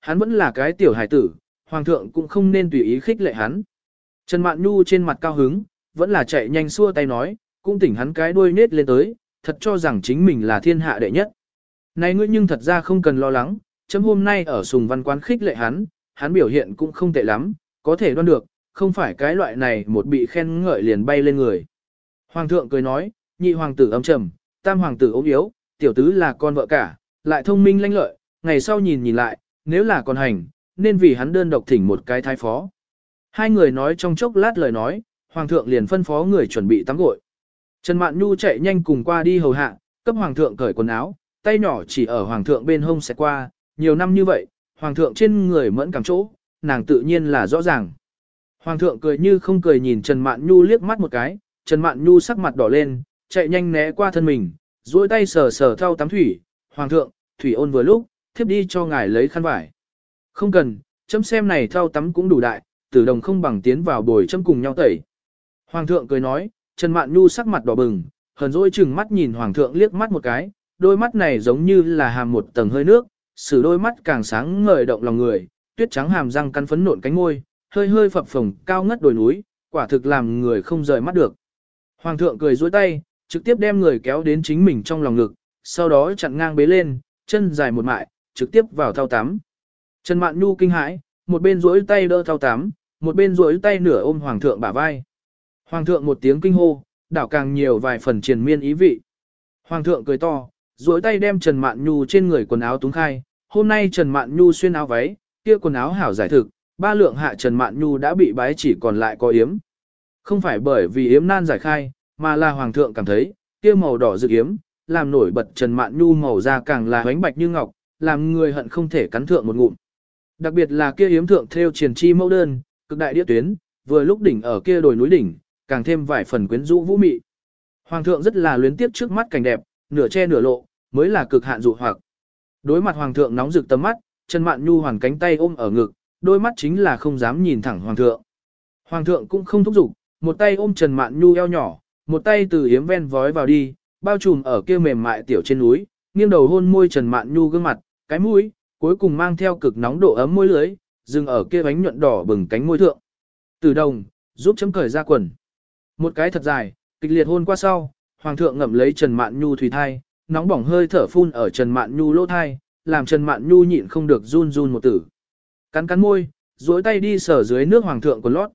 Hắn vẫn là cái tiểu hải tử, hoàng thượng cũng không nên tùy ý khích lệ hắn. Trần Mạn Nhu trên mặt cao hứng, vẫn là chạy nhanh xua tay nói, cũng tỉnh hắn cái đuôi nết lên tới, thật cho rằng chính mình là thiên hạ đệ nhất. Này ngươi nhưng thật ra không cần lo lắng, chấm hôm nay ở sùng văn quán khích lệ hắn, hắn biểu hiện cũng không tệ lắm, có thể đoan được, không phải cái loại này một bị khen ngợi liền bay lên người. Hoàng thượng cười nói, nhị hoàng tử âm trầm, tam hoàng tử ốm yếu, tiểu tứ là con vợ cả, lại thông minh lanh lợi, ngày sau nhìn nhìn lại, nếu là con hành, nên vì hắn đơn độc thỉnh một cái thái phó. Hai người nói trong chốc lát lời nói, hoàng thượng liền phân phó người chuẩn bị tắm gội. Trần Mạn Nhu chạy nhanh cùng qua đi hầu hạ, cấp hoàng thượng cởi quần áo, tay nhỏ chỉ ở hoàng thượng bên hông sẽ qua, nhiều năm như vậy, hoàng thượng trên người mẫn cảm chỗ, nàng tự nhiên là rõ ràng. Hoàng thượng cười như không cười nhìn Trần Mạn Nhu liếc mắt một cái, Trần Mạn Nhu sắc mặt đỏ lên, chạy nhanh né qua thân mình, duỗi tay sờ sờ thau tắm thủy, "Hoàng thượng, thủy ôn vừa lúc, thiếp đi cho ngài lấy khăn vải." "Không cần, chấm xem này thau tắm cũng đủ đại, tử đồng không bằng tiến vào bồi chấm cùng nhau tẩy." Hoàng thượng cười nói, Trần Mạn Nhu sắc mặt đỏ bừng, hờn dỗi chừng mắt nhìn hoàng thượng liếc mắt một cái, đôi mắt này giống như là hàm một tầng hơi nước, sử đôi mắt càng sáng ngời động lòng người, tuyết trắng hàm răng căn phấn nộn cánh môi, hơi hơi phập phồng cao ngất đồi núi, quả thực làm người không rời mắt được. Hoàng thượng cười duỗi tay, trực tiếp đem người kéo đến chính mình trong lòng ngực, sau đó chặn ngang bế lên, chân dài một mại, trực tiếp vào thao tắm. Trần Mạn Nhu kinh hãi, một bên duỗi tay đỡ thao tắm, một bên duỗi tay nửa ôm hoàng thượng bả vai. Hoàng thượng một tiếng kinh hô, đảo càng nhiều vài phần triền miên ý vị. Hoàng thượng cười to, duỗi tay đem Trần Mạn Nhu trên người quần áo túng khai, hôm nay Trần Mạn Nhu xuyên áo váy, kia quần áo hảo giải thực, ba lượng hạ Trần Mạn Nhu đã bị bái chỉ còn lại có yếm. Không phải bởi vì yếm nan giải khai, mà là hoàng thượng cảm thấy, kia màu đỏ dự yếm, làm nổi bật Trần Mạn Nhu màu da càng là hoánh bạch như ngọc, làm người hận không thể cắn thượng một ngụm. Đặc biệt là kia yếm thượng theo triển chi mẫu đơn, cực đại địa tuyến, vừa lúc đỉnh ở kia đồi núi đỉnh, càng thêm vài phần quyến rũ vũ mị. Hoàng thượng rất là luyến tiếp trước mắt cảnh đẹp, nửa che nửa lộ, mới là cực hạn dụ hoặc. Đối mặt hoàng thượng nóng rực tầm mắt, Trần Mạn Nhu hoàn cánh tay ôm ở ngực, đôi mắt chính là không dám nhìn thẳng hoàng thượng. Hoàng thượng cũng không thúc giục, một tay ôm Trần Mạn Nhu eo nhỏ, một tay từ yếm ven vói vào đi, bao trùm ở kia mềm mại tiểu trên núi, nghiêng đầu hôn môi Trần Mạn Nhu gương mặt, cái mũi, cuối cùng mang theo cực nóng độ ấm môi lưới, dừng ở kia bánh nhuận đỏ bừng cánh môi thượng. Từ đồng, giúp chấm cởi ra quần. Một cái thật dài, kịch liệt hôn qua sau, hoàng thượng ngậm lấy Trần Mạn Nhu thủy thai, nóng bỏng hơi thở phun ở Trần Mạn Nhu lỗ thai, làm Trần Mạn Nhu nhịn không được run run một tử. Cắn cắn môi, duỗi tay đi sờ dưới nước hoàng thượng quần lót.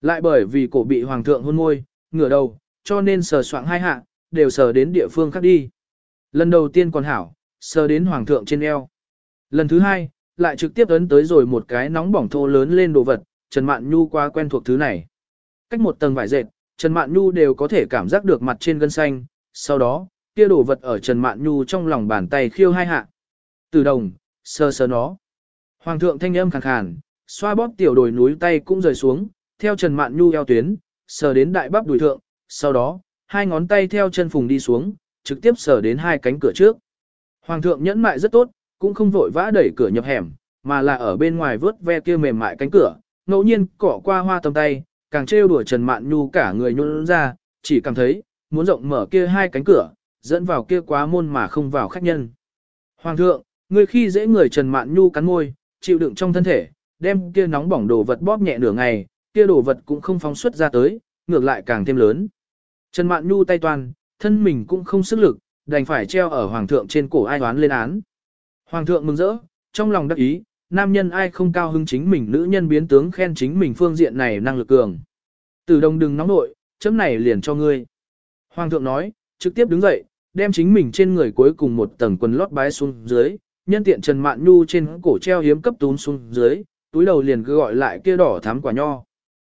Lại bởi vì cổ bị hoàng thượng hôn môi, ngửa đầu, cho nên sờ soạng hai hạ, đều sờ đến địa phương khác đi. Lần đầu tiên còn hảo, sờ đến hoàng thượng trên eo. Lần thứ hai, lại trực tiếp ấn tới rồi một cái nóng bỏng thô lớn lên đồ vật, Trần Mạn Nhu quá quen thuộc thứ này. Cách một tầng vải dệt, Trần Mạn Nhu đều có thể cảm giác được mặt trên gân xanh, sau đó, kia đồ vật ở Trần Mạn Nhu trong lòng bàn tay khiêu hai hạ. Từ đồng, sờ sờ nó. Hoàng thượng thanh âm khàn khàn, xoa bóp tiểu đồi núi tay cũng rời xuống, theo Trần Mạn Nhu eo tuyến, sờ đến đại bắp đùi thượng, sau đó, hai ngón tay theo chân phùng đi xuống, trực tiếp sờ đến hai cánh cửa trước. Hoàng thượng nhẫn mại rất tốt, cũng không vội vã đẩy cửa nhập hẻm, mà là ở bên ngoài vớt ve kia mềm mại cánh cửa, ngẫu nhiên cỏ qua hoa tầm tay, càng trêu đùa Trần Mạn Nhu cả người nhún ra, chỉ cảm thấy, muốn rộng mở kia hai cánh cửa, dẫn vào kia quá môn mà không vào khách nhân. Hoàng thượng, người khi dễ người Trần Mạn Nhu cắn môi, chịu đựng trong thân thể, đem kia nóng bỏng đồ vật bóp nhẹ nửa ngày, kia đồ vật cũng không phóng xuất ra tới, ngược lại càng thêm lớn. Trần Mạn Nhu tay toàn, thân mình cũng không sức lực, đành phải treo ở hoàng thượng trên cổ ai đoán lên án. Hoàng thượng mừng rỡ, trong lòng đắc ý, nam nhân ai không cao hứng chính mình nữ nhân biến tướng khen chính mình phương diện này năng lực cường. Từ đồng đừng nóng nội, chấm này liền cho ngươi. Hoàng thượng nói, trực tiếp đứng dậy, đem chính mình trên người cuối cùng một tầng quần lót bái xuống dưới, nhân tiện Trần Mạn Nhu trên cổ treo hiếm cấp tún xuống dưới, túi đầu liền cứ gọi lại kia đỏ thắm quả nho.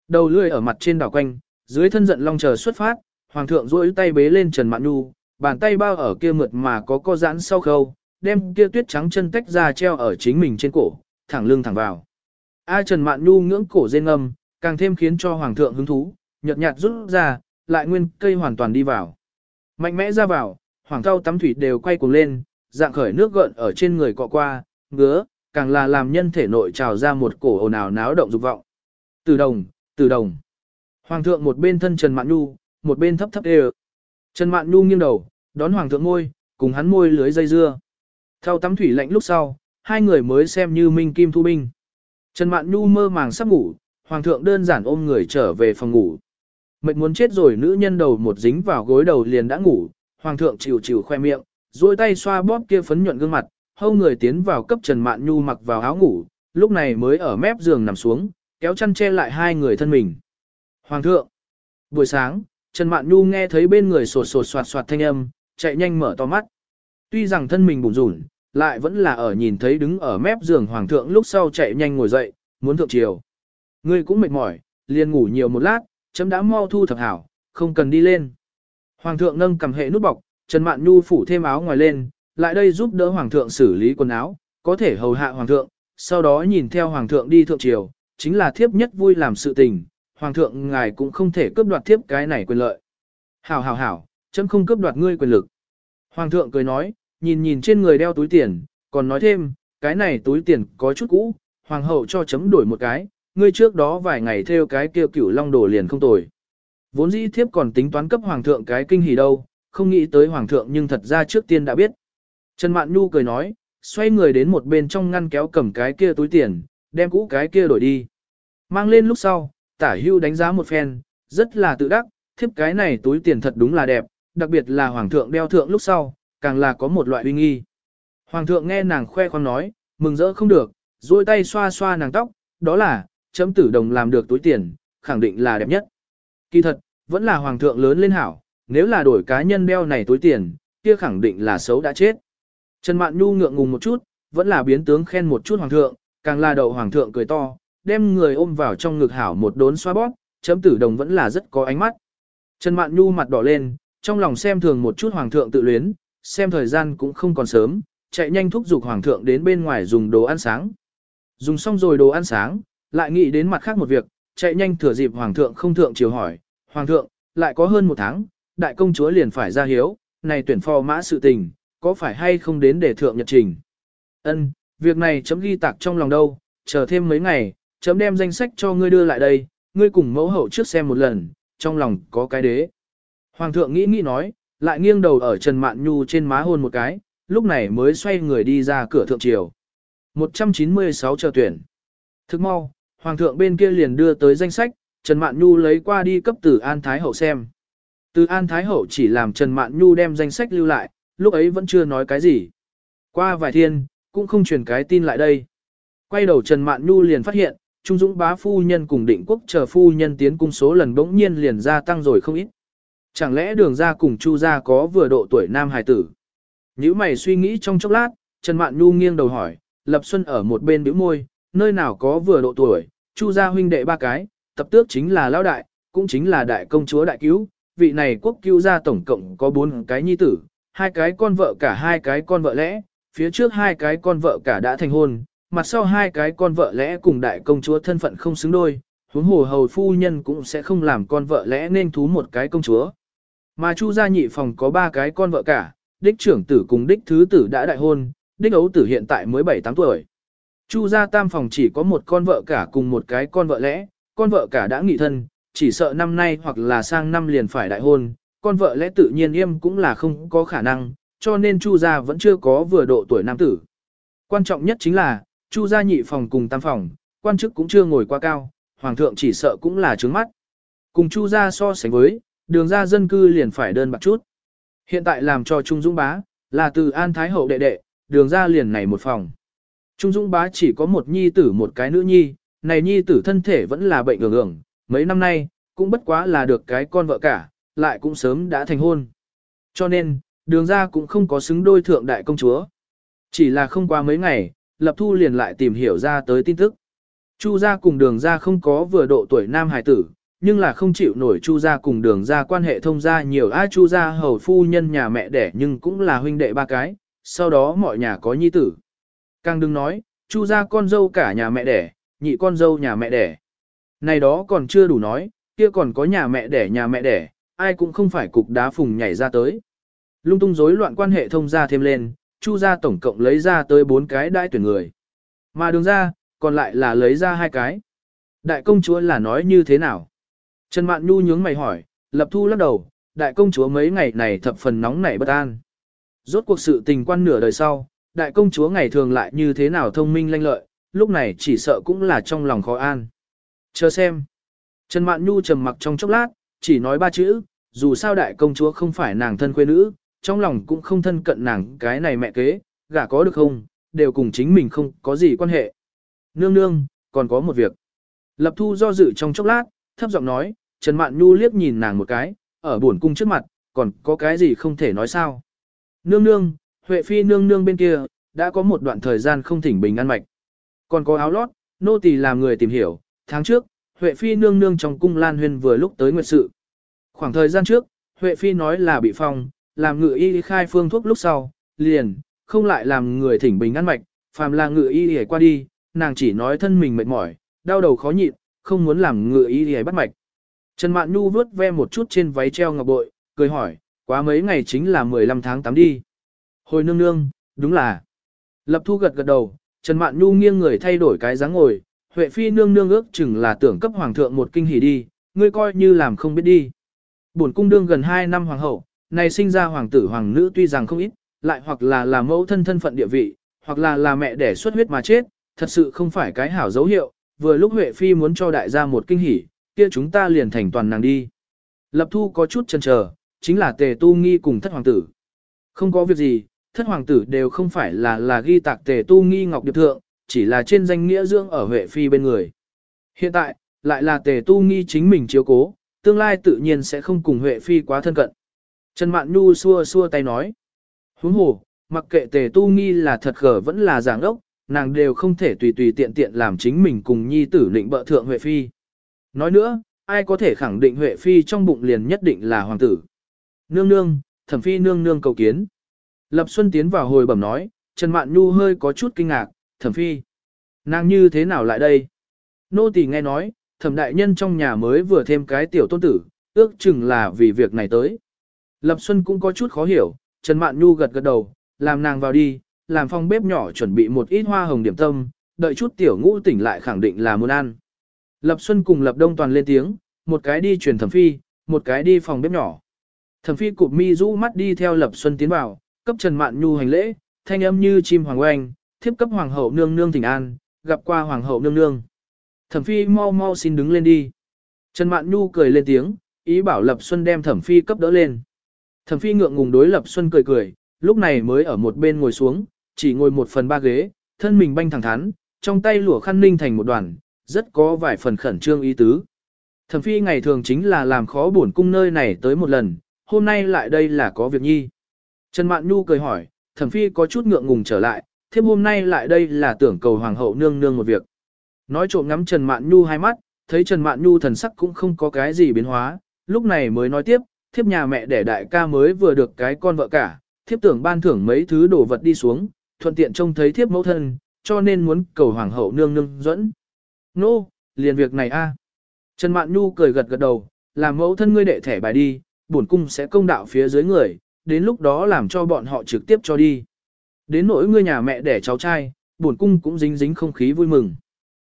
Đầu lươi ở mặt trên đảo quanh, dưới thân giận long chờ xuất phát, hoàng thượng duỗi tay bế lên Trần Mạn Nhu, bàn tay bao ở kia mượt mà có co giãn sau khâu, đem kia tuyết trắng chân tách ra treo ở chính mình trên cổ, thẳng lưng thẳng vào. A Trần Mạn Nhu ngưỡng cổ rên âm, càng thêm khiến cho hoàng thượng hứng thú, nhợt nhạt rút ra, lại nguyên cây hoàn toàn đi vào. Mạnh mẽ ra vào, hoàng thao tắm thủy đều quay cuồng lên, dạng khởi nước gợn ở trên người cọ qua, ngứa, càng là làm nhân thể nội trào ra một cổ ồn ào náo động dục vọng. Từ đồng, từ đồng. Hoàng thượng một bên thân Trần Mạn Nhu, một bên thấp thấp đều. Trần Mạn Nhu nghiêng đầu, đón hoàng thượng môi, cùng hắn môi lưới dây dưa. Thao tắm thủy lạnh lúc sau, hai người mới xem như minh kim thu binh. Trần Mạn Nhu mơ màng sắp ngủ, hoàng thượng đơn giản ôm người trở về phòng ngủ. Mệt muốn chết rồi nữ nhân đầu một dính vào gối đầu liền đã ngủ, hoàng thượng chịu chịu khoe miệng, duỗi tay xoa bóp kia phấn nhuận gương mặt, hâu người tiến vào cấp Trần Mạn Nhu mặc vào áo ngủ, lúc này mới ở mép giường nằm xuống, kéo chăn che lại hai người thân mình. Hoàng thượng, buổi sáng, Trần Mạn Nhu nghe thấy bên người sột sột soạt soạt thanh âm, chạy nhanh mở to mắt. Tuy rằng thân mình bùn rủn, lại vẫn là ở nhìn thấy đứng ở mép giường hoàng thượng lúc sau chạy nhanh ngồi dậy, muốn thượng chiều. Ngươi cũng mệt mỏi, liền ngủ nhiều một lát, chấm đã mau thu thập hảo, không cần đi lên. Hoàng thượng nâng cầm hệ nút bọc, Trần Mạn Nhu phủ thêm áo ngoài lên, lại đây giúp đỡ hoàng thượng xử lý quần áo, có thể hầu hạ hoàng thượng, sau đó nhìn theo hoàng thượng đi thượng triều, chính là thiếp nhất vui làm sự tình, hoàng thượng ngài cũng không thể cướp đoạt thiếp cái này quyền lợi. Hảo hảo hảo, chấm không cướp đoạt ngươi quyền lực. Hoàng thượng cười nói, nhìn nhìn trên người đeo túi tiền, còn nói thêm, cái này túi tiền có chút cũ, hoàng hậu cho chấm đổi một cái, ngươi trước đó vài ngày theo cái kia cửu long đồ liền không tồi. Vốn dĩ thiếp còn tính toán cấp hoàng thượng cái kinh hỉ đâu, không nghĩ tới hoàng thượng nhưng thật ra trước tiên đã biết. Trần Mạn Nhu cười nói, xoay người đến một bên trong ngăn kéo cầm cái kia túi tiền, đem cũ cái kia đổi đi. Mang lên lúc sau, tả hưu đánh giá một phen, rất là tự đắc, thiếp cái này túi tiền thật đúng là đẹp, đặc biệt là hoàng thượng đeo thượng lúc sau, càng là có một loại uy nghi. Hoàng thượng nghe nàng khoe khoang nói, mừng rỡ không được, duỗi tay xoa xoa nàng tóc, đó là, chấm tử đồng làm được túi tiền, khẳng định là đẹp nhất. Kỳ thật, vẫn là hoàng thượng lớn lên hảo, nếu là đổi cá nhân đeo này túi tiền, kia khẳng định là xấu đã chết. Trần Mạn Nhu ngượng ngùng một chút, vẫn là biến tướng khen một chút hoàng thượng, càng là đậu hoàng thượng cười to, đem người ôm vào trong ngực hảo một đốn xoa bóp, chấm tử đồng vẫn là rất có ánh mắt. Trần Mạn Nhu mặt đỏ lên, trong lòng xem thường một chút hoàng thượng tự luyến, xem thời gian cũng không còn sớm, chạy nhanh thúc giục hoàng thượng đến bên ngoài dùng đồ ăn sáng. Dùng xong rồi đồ ăn sáng, lại nghĩ đến mặt khác một việc, chạy nhanh thừa dịp hoàng thượng không thượng chiều hỏi, hoàng thượng, lại có hơn một tháng, đại công chúa liền phải ra hiếu, này tuyển phò mã sự tình, có phải hay không đến để thượng nhật trình. Ân, việc này chấm ghi tạc trong lòng đâu, chờ thêm mấy ngày, chấm đem danh sách cho ngươi đưa lại đây, ngươi cùng mẫu hậu trước xem một lần, trong lòng có cái đế. Hoàng thượng nghĩ nghĩ nói, lại nghiêng đầu ở Trần Mạn Nhu trên má hôn một cái, lúc này mới xoay người đi ra cửa thượng triều. 196 chờ tuyển. Thức mau, Hoàng thượng bên kia liền đưa tới danh sách, Trần Mạn Nhu lấy qua đi cấp từ An Thái Hậu xem. Từ An Thái Hậu chỉ làm Trần Mạn Nhu đem danh sách lưu lại, lúc ấy vẫn chưa nói cái gì. Qua vài thiên, cũng không truyền cái tin lại đây. Quay đầu Trần Mạn Nhu liền phát hiện, Trung Dũng bá phu nhân cùng định quốc chờ phu nhân tiến cung số lần bỗng nhiên liền gia tăng rồi không ít. Chẳng lẽ đường ra cùng Chu gia có vừa độ tuổi nam hài tử? Nếu mày suy nghĩ trong chốc lát, Trần Mạn Nhu nghiêng đầu hỏi, Lập Xuân ở một bên bĩu môi, nơi nào có vừa độ tuổi, Chu gia huynh đệ ba cái, tập tước chính là lão đại, cũng chính là đại công chúa đại cứu, vị này quốc cứu gia tổng cộng có bốn cái nhi tử, hai cái con vợ cả hai cái con vợ lẽ, phía trước hai cái con vợ cả đã thành hôn, mặt sau hai cái con vợ lẽ cùng đại công chúa thân phận không xứng đôi, huống hồ hầu phu nhân cũng sẽ không làm con vợ lẽ nên thú một cái công chúa. Mà Chu gia nhị phòng có ba cái con vợ cả, đích trưởng tử cùng đích thứ tử đã đại hôn, đích ấu tử hiện tại mới 7-8 tuổi. Chu gia tam phòng chỉ có một con vợ cả cùng một cái con vợ lẽ, con vợ cả đã nghị thân, chỉ sợ năm nay hoặc là sang năm liền phải đại hôn, con vợ lẽ tự nhiên im cũng là không có khả năng, cho nên Chu gia vẫn chưa có vừa độ tuổi nam tử. Quan trọng nhất chính là, Chu gia nhị phòng cùng tam phòng, quan chức cũng chưa ngồi qua cao, hoàng thượng chỉ sợ cũng là trướng mắt. Cùng Chu gia so sánh với, đường ra dân cư liền phải đơn bạc chút. Hiện tại làm cho Trung Dũng Bá, là từ An Thái Hậu đệ đệ, đường ra liền này một phòng. Trung Dũng Bá chỉ có một nhi tử một cái nữ nhi, này nhi tử thân thể vẫn là bệnh ưởng ưởng, mấy năm nay, cũng bất quá là được cái con vợ cả, lại cũng sớm đã thành hôn. Cho nên, đường ra cũng không có xứng đôi thượng đại công chúa. Chỉ là không qua mấy ngày, Lập Thu liền lại tìm hiểu ra tới tin tức. Chu gia cùng đường gia không có vừa độ tuổi nam hải tử, nhưng là không chịu nổi Chu gia cùng đường gia quan hệ thông gia nhiều ai Chu gia hầu phu nhân nhà mẹ đẻ nhưng cũng là huynh đệ ba cái, sau đó mọi nhà có nhi tử. Càng đừng nói, Chu gia con dâu cả nhà mẹ đẻ, nhị con dâu nhà mẹ đẻ. Này đó còn chưa đủ nói, kia còn có nhà mẹ đẻ nhà mẹ đẻ, ai cũng không phải cục đá phùng nhảy ra tới. Lung tung rối loạn quan hệ thông gia thêm lên, Chu gia tổng cộng lấy ra tới bốn cái đại tuyển người. Mà đường ra, còn lại là lấy ra hai cái. Đại công chúa là nói như thế nào? Trần Mạn Nhu nhướng mày hỏi, lập thu lắc đầu, đại công chúa mấy ngày này thập phần nóng nảy bất an. Rốt cuộc sự tình quan nửa đời sau, đại công chúa ngày thường lại như thế nào thông minh lanh lợi, lúc này chỉ sợ cũng là trong lòng khó an. Chờ xem. Trần Mạn Nhu trầm mặc trong chốc lát, chỉ nói ba chữ, dù sao đại công chúa không phải nàng thân quê nữ, trong lòng cũng không thân cận nàng cái này mẹ kế, gả có được không, đều cùng chính mình không có gì quan hệ. Nương nương, còn có một việc. Lập thu do dự trong chốc lát, thấp giọng nói, Trần Mạn Nhu liếc nhìn nàng một cái, ở buồn cung trước mặt, còn có cái gì không thể nói sao. Nương nương, Huệ Phi nương nương bên kia, đã có một đoạn thời gian không thỉnh bình an mạch. Còn có áo lót, nô tỳ làm người tìm hiểu, tháng trước, Huệ Phi nương nương trong cung Lan Huyên vừa lúc tới nguyệt sự. Khoảng thời gian trước, Huệ Phi nói là bị phong, làm ngự y khai phương thuốc lúc sau, liền, không lại làm người thỉnh bình ăn mạch, phàm là ngự y hề qua đi, nàng chỉ nói thân mình mệt mỏi, đau đầu khó nhịn, không muốn làm ngự y hề bắt mạch. Trần Mạn Nhu vướt ve một chút trên váy treo ngọc bội, cười hỏi, quá mấy ngày chính là 15 tháng 8 đi. Hồi nương nương, đúng là. Lập thu gật gật đầu, Trần Mạn Nhu nghiêng người thay đổi cái dáng ngồi, Huệ Phi nương nương ước chừng là tưởng cấp hoàng thượng một kinh hỉ đi, ngươi coi như làm không biết đi. Bổn cung đương gần 2 năm hoàng hậu, này sinh ra hoàng tử hoàng nữ tuy rằng không ít, lại hoặc là là mẫu thân thân phận địa vị, hoặc là là mẹ đẻ xuất huyết mà chết, thật sự không phải cái hảo dấu hiệu, vừa lúc Huệ Phi muốn cho đại gia một kinh hỉ, kia chúng ta liền thành toàn nàng đi. Lập thu có chút chần chờ, chính là tề tu nghi cùng thất hoàng tử. Không có việc gì, thất hoàng tử đều không phải là là ghi tạc tề tu nghi ngọc điệp thượng, chỉ là trên danh nghĩa dưỡng ở Huệ Phi bên người. Hiện tại, lại là tề tu nghi chính mình chiếu cố, tương lai tự nhiên sẽ không cùng Huệ Phi quá thân cận. Trần Mạn Nhu xua xua tay nói. Huống hồ, mặc kệ tề tu nghi là thật gở vẫn là giảng ốc, nàng đều không thể tùy tùy tiện tiện làm chính mình cùng nhi tử định bợ thượng Huệ Phi. Nói nữa, ai có thể khẳng định Huệ Phi trong bụng liền nhất định là hoàng tử. Nương nương, thẩm phi nương nương cầu kiến. Lập Xuân tiến vào hồi bẩm nói, Trần Mạn Nhu hơi có chút kinh ngạc, thẩm phi. Nàng như thế nào lại đây? Nô tỳ nghe nói, thẩm đại nhân trong nhà mới vừa thêm cái tiểu tôn tử, ước chừng là vì việc này tới. Lập Xuân cũng có chút khó hiểu, Trần Mạn Nhu gật gật đầu, làm nàng vào đi, làm phòng bếp nhỏ chuẩn bị một ít hoa hồng điểm tâm, đợi chút tiểu ngũ tỉnh lại khẳng định là muốn ăn. Lập Xuân cùng Lập Đông toàn lên tiếng, một cái đi truyền thẩm phi, một cái đi phòng bếp nhỏ. Thẩm phi cụp mi rũ mắt đi theo Lập Xuân tiến vào, cấp Trần Mạn Nhu hành lễ, thanh âm như chim hoàng oanh, thiếp cấp hoàng hậu nương nương thỉnh an, gặp qua hoàng hậu nương nương. Thẩm phi mau mau xin đứng lên đi. Trần Mạn Nhu cười lên tiếng, ý bảo Lập Xuân đem Thẩm phi cấp đỡ lên. Thẩm phi ngượng ngùng đối Lập Xuân cười cười, lúc này mới ở một bên ngồi xuống, chỉ ngồi một phần ba ghế, thân mình banh thẳng thắn, trong tay lụa khăn ninh thành một đoàn, rất có vài phần khẩn trương ý tứ. Thẩm phi ngày thường chính là làm khó bổn cung nơi này tới một lần, hôm nay lại đây là có việc nhi. Trần Mạn Nhu cười hỏi, thẩm phi có chút ngượng ngùng trở lại, thêm hôm nay lại đây là tưởng cầu hoàng hậu nương nương một việc. Nói trộm ngắm Trần Mạn Nhu hai mắt, thấy Trần Mạn Nhu thần sắc cũng không có cái gì biến hóa, lúc này mới nói tiếp, thiếp nhà mẹ đẻ đại ca mới vừa được cái con vợ cả, thiếp tưởng ban thưởng mấy thứ đồ vật đi xuống, thuận tiện trông thấy thiếp mẫu thân, cho nên muốn cầu hoàng hậu nương nương dẫn. Nô, no, liền việc này a. Trần Mạn Nhu cười gật gật đầu, làm mẫu thân ngươi đệ thẻ bài đi, bổn cung sẽ công đạo phía dưới người, đến lúc đó làm cho bọn họ trực tiếp cho đi. Đến nỗi ngươi nhà mẹ đẻ cháu trai, bổn cung cũng dính dính không khí vui mừng.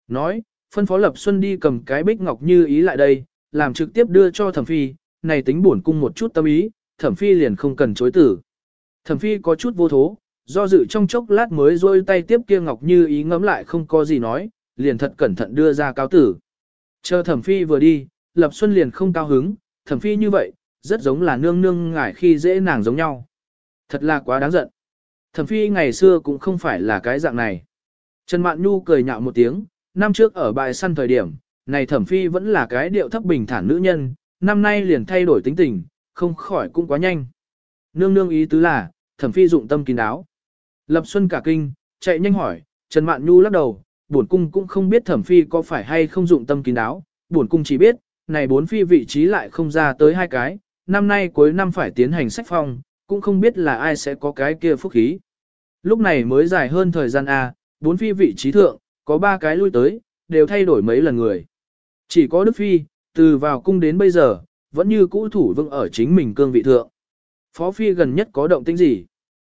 Nói, phân phó Lập Xuân đi cầm cái bích ngọc như ý lại đây, làm trực tiếp đưa cho thẩm phi, này tính bổn cung một chút tâm ý, thẩm phi liền không cần chối tử. Thẩm phi có chút vô thố, do dự trong chốc lát mới rôi tay tiếp kia ngọc như ý ngấm lại không có gì nói, liền thật cẩn thận đưa ra cáo tử. Chờ thẩm phi vừa đi, Lập Xuân liền không cao hứng, thẩm phi như vậy, rất giống là nương nương ngải khi dễ nàng giống nhau. Thật là quá đáng giận. Thẩm phi ngày xưa cũng không phải là cái dạng này. Trần Mạn Nhu cười nhạo một tiếng, năm trước ở bài săn thời điểm, này thẩm phi vẫn là cái điệu thấp bình thản nữ nhân, năm nay liền thay đổi tính tình, không khỏi cũng quá nhanh. Nương nương ý tứ là, thẩm phi dụng tâm kín đáo. Lập Xuân cả kinh, chạy nhanh hỏi, Trần Mạn Nhu lắc đầu, bổn cung cũng không biết thẩm phi có phải hay không dụng tâm kín đáo, bổn cung chỉ biết, này bốn phi vị trí lại không ra tới hai cái, năm nay cuối năm phải tiến hành sách phong, cũng không biết là ai sẽ có cái kia phúc khí. Lúc này mới dài hơn thời gian A, bốn phi vị trí thượng, có ba cái lui tới, đều thay đổi mấy lần người. Chỉ có Đức Phi, từ vào cung đến bây giờ, vẫn như cũ thủ vững ở chính mình cương vị thượng. Phó Phi gần nhất có động tĩnh gì?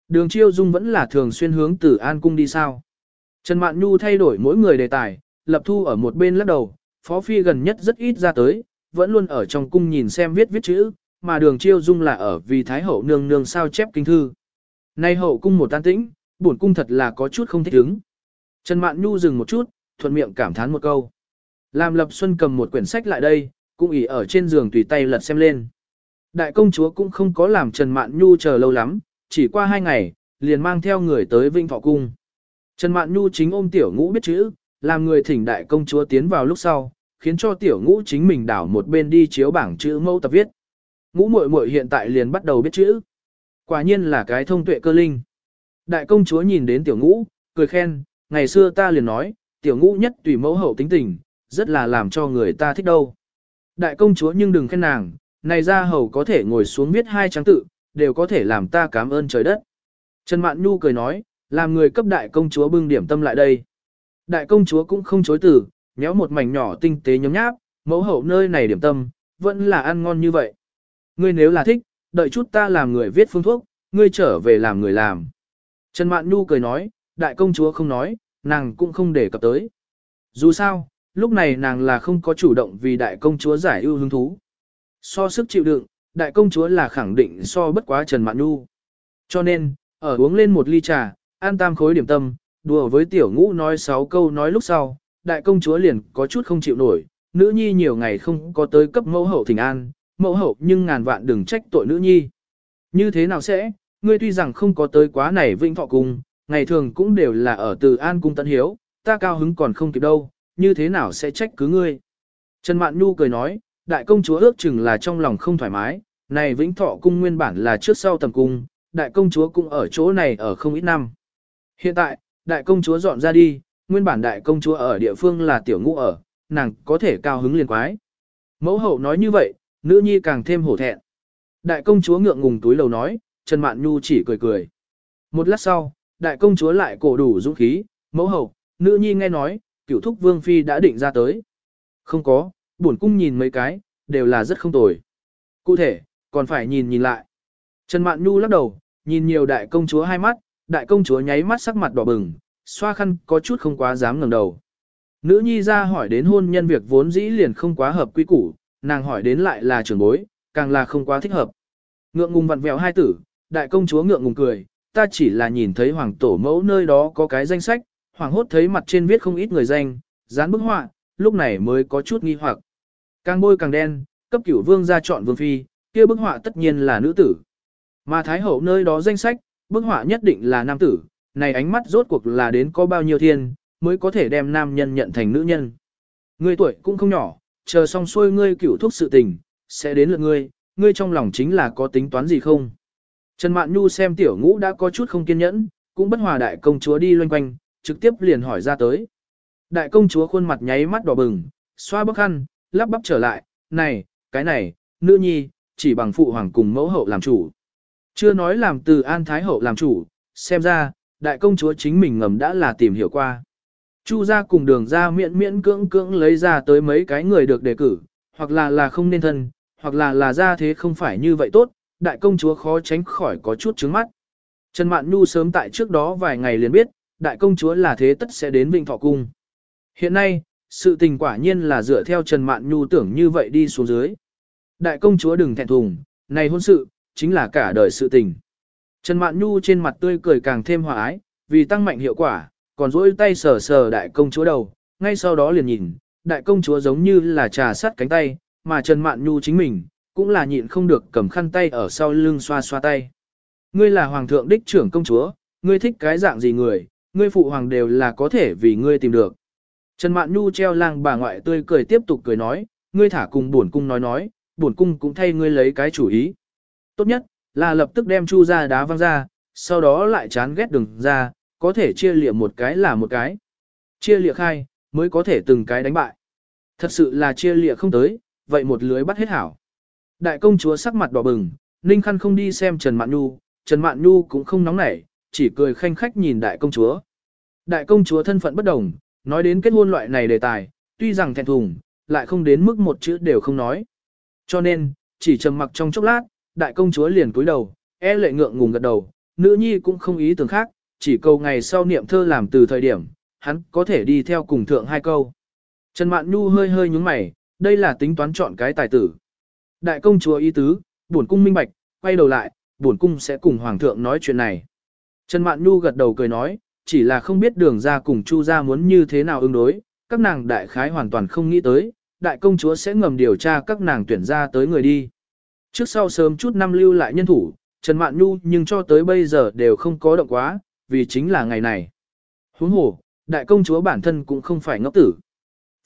Đường Chiêu Dung vẫn là thường xuyên hướng từ An Cung đi sao? Trần Mạn Nhu thay đổi mỗi người đề tài, lập thu ở một bên lắc đầu, Phó Phi gần nhất rất ít ra tới, vẫn luôn ở trong cung nhìn xem viết viết chữ, mà đường Chiêu Dung là ở vì Thái Hậu nương nương sao chép kinh thư. Nay hậu cung một tan tĩnh, bổn cung thật là có chút không thích ứng. Trần Mạn Nhu dừng một chút, thuận miệng cảm thán một câu. Làm Lập Xuân cầm một quyển sách lại đây, cũng ỉ ở trên giường tùy tay lật xem lên. Đại công chúa cũng không có làm Trần Mạn Nhu chờ lâu lắm, chỉ qua hai ngày, liền mang theo người tới Vinh Thọ Cung. Trần Mạn Nhu chính ôm tiểu ngũ biết chữ, làm người thỉnh đại công chúa tiến vào lúc sau, khiến cho tiểu ngũ chính mình đảo một bên đi chiếu bảng chữ mẫu tập viết. Ngũ muội muội hiện tại liền bắt đầu biết chữ. Quả nhiên là cái thông tuệ cơ linh. Đại công chúa nhìn đến tiểu ngũ, cười khen, ngày xưa ta liền nói, tiểu ngũ nhất tùy mẫu hậu tính tình, rất là làm cho người ta thích đâu. Đại công chúa nhưng đừng khen nàng, này ra hầu có thể ngồi xuống viết hai trang tự, đều có thể làm ta cảm ơn trời đất. Trần Mạn Nhu cười nói, làm người cấp đại công chúa bưng điểm tâm lại đây. Đại công chúa cũng không chối từ, nhéo một mảnh nhỏ tinh tế nhóm nháp, mẫu hậu nơi này điểm tâm, vẫn là ăn ngon như vậy. Ngươi nếu là thích, đợi chút ta làm người viết phương thuốc, ngươi trở về làm người làm. Trần Mạn Nhu cười nói, đại công chúa không nói, nàng cũng không để cập tới. Dù sao, lúc này nàng là không có chủ động vì đại công chúa giải ưu hứng thú. So sức chịu đựng, đại công chúa là khẳng định so bất quá Trần Mạn Nhu. Cho nên, ở uống lên một ly trà, an tam khối điểm tâm, đùa với tiểu ngũ nói sáu câu nói lúc sau, đại công chúa liền có chút không chịu nổi, nữ nhi nhiều ngày không có tới cấp mẫu hậu thỉnh an, mẫu hậu nhưng ngàn vạn đừng trách tội nữ nhi. Như thế nào sẽ, ngươi tuy rằng không có tới quá này vinh thọ cùng ngày thường cũng đều là ở từ an cung tận hiếu, ta cao hứng còn không kịp đâu, như thế nào sẽ trách cứ ngươi. Trần Mạn Nhu cười nói, đại công chúa ước chừng là trong lòng không thoải mái, này vĩnh thọ cung nguyên bản là trước sau tầm cung, đại công chúa cũng ở chỗ này ở không ít năm. Hiện tại, đại công chúa dọn ra đi, nguyên bản đại công chúa ở địa phương là tiểu ngũ ở, nàng có thể cao hứng liền quái. Mẫu hậu nói như vậy, nữ nhi càng thêm hổ thẹn. Đại công chúa ngượng ngùng túi lầu nói, Trần Mạn Nhu chỉ cười cười. Một lát sau, đại công chúa lại cổ đủ dũng khí, mẫu hậu, nữ nhi nghe nói, Cựu thúc vương phi đã định ra tới. Không có, bổn cung nhìn mấy cái, đều là rất không tồi. Cụ thể, còn phải nhìn nhìn lại. Trần Mạn Nhu lắc đầu, nhìn nhiều đại công chúa hai mắt, đại công chúa nháy mắt sắc mặt đỏ bừng, xoa khăn có chút không quá dám ngẩng đầu. Nữ nhi ra hỏi đến hôn nhân việc vốn dĩ liền không quá hợp quy củ, nàng hỏi đến lại là trưởng bối, càng là không quá thích hợp. Ngượng ngùng vặn vẹo hai tử, đại công chúa ngượng ngùng cười, ta chỉ là nhìn thấy hoàng tổ mẫu nơi đó có cái danh sách, Hoảng hốt thấy mặt trên viết không ít người danh, dán bức họa, lúc này mới có chút nghi hoặc. Càng bôi càng đen, cấp cửu vương ra chọn vương phi, kia bức họa tất nhiên là nữ tử. Mà thái hậu nơi đó danh sách, bức họa nhất định là nam tử, này ánh mắt rốt cuộc là đến có bao nhiêu thiên, mới có thể đem nam nhân nhận thành nữ nhân. Ngươi tuổi cũng không nhỏ, chờ xong xuôi ngươi cửu thuốc sự tình, sẽ đến lượt ngươi, ngươi trong lòng chính là có tính toán gì không? Trần Mạn Nhu xem tiểu ngũ đã có chút không kiên nhẫn, cũng bất hòa đại công chúa đi loanh quanh, trực tiếp liền hỏi ra tới. Đại công chúa khuôn mặt nháy mắt đỏ bừng, xoa bức khăn, lắp bắp trở lại, này, cái này, nữ nhi, chỉ bằng phụ hoàng cùng mẫu hậu làm chủ. Chưa nói làm từ an thái hậu làm chủ, xem ra, đại công chúa chính mình ngầm đã là tìm hiểu qua. Chu ra cùng đường ra miễn miễn cưỡng cưỡng lấy ra tới mấy cái người được đề cử, hoặc là là không nên thân, hoặc là là ra thế không phải như vậy tốt, đại công chúa khó tránh khỏi có chút trứng mắt. Trần Mạn Nhu sớm tại trước đó vài ngày liền biết, đại công chúa là thế tất sẽ đến Vinh Thọ Cung. Hiện nay, sự tình quả nhiên là dựa theo Trần Mạn Nhu tưởng như vậy đi xuống dưới. Đại công chúa đừng thẹn thùng, này hôn sự, chính là cả đời sự tình. Trần Mạn Nhu trên mặt tươi cười càng thêm hòa ái, vì tăng mạnh hiệu quả, còn duỗi tay sờ sờ đại công chúa đầu, ngay sau đó liền nhìn, đại công chúa giống như là trà sắt cánh tay, mà Trần Mạn Nhu chính mình, cũng là nhịn không được cầm khăn tay ở sau lưng xoa xoa tay. Ngươi là hoàng thượng đích trưởng công chúa, ngươi thích cái dạng gì người, ngươi phụ hoàng đều là có thể vì ngươi tìm được. Trần Mạn Nhu treo lang bà ngoại tươi cười tiếp tục cười nói, ngươi thả cùng bổn cung nói nói, bổn cung cũng thay ngươi lấy cái chủ ý. Tốt nhất, là lập tức đem chu ra đá văng ra, sau đó lại chán ghét đừng ra, có thể chia lịa một cái là một cái. Chia lịa khai, mới có thể từng cái đánh bại. Thật sự là chia lịa không tới, vậy một lưới bắt hết hảo. Đại công chúa sắc mặt đỏ bừng, Ninh Khăn không đi xem Trần Mạn Nhu, Trần Mạn Nhu cũng không nóng nảy, chỉ cười khanh khách nhìn đại công chúa. Đại công chúa thân phận bất đồng, nói đến kết hôn loại này đề tài, tuy rằng thẹn thùng, lại không đến mức một chữ đều không nói. Cho nên, chỉ trầm mặc trong chốc lát, đại công chúa liền cúi đầu, e lệ ngượng ngùng gật đầu, nữ nhi cũng không ý tưởng khác, chỉ câu ngày sau niệm thơ làm từ thời điểm, hắn có thể đi theo cùng thượng hai câu. Trần Mạn Nhu hơi hơi nhúng mày, đây là tính toán chọn cái tài tử. Đại công chúa ý tứ, buồn cung minh bạch, quay đầu lại, buồn cung sẽ cùng hoàng thượng nói chuyện này. Trần Mạn Nhu gật đầu cười nói, chỉ là không biết đường ra cùng Chu ra muốn như thế nào ứng đối, các nàng đại khái hoàn toàn không nghĩ tới, đại công chúa sẽ ngầm điều tra các nàng tuyển ra tới người đi. Trước sau sớm chút năm lưu lại nhân thủ, Trần Mạn Nhu nhưng cho tới bây giờ đều không có động quá, vì chính là ngày này. Huống hồ, đại công chúa bản thân cũng không phải ngốc tử.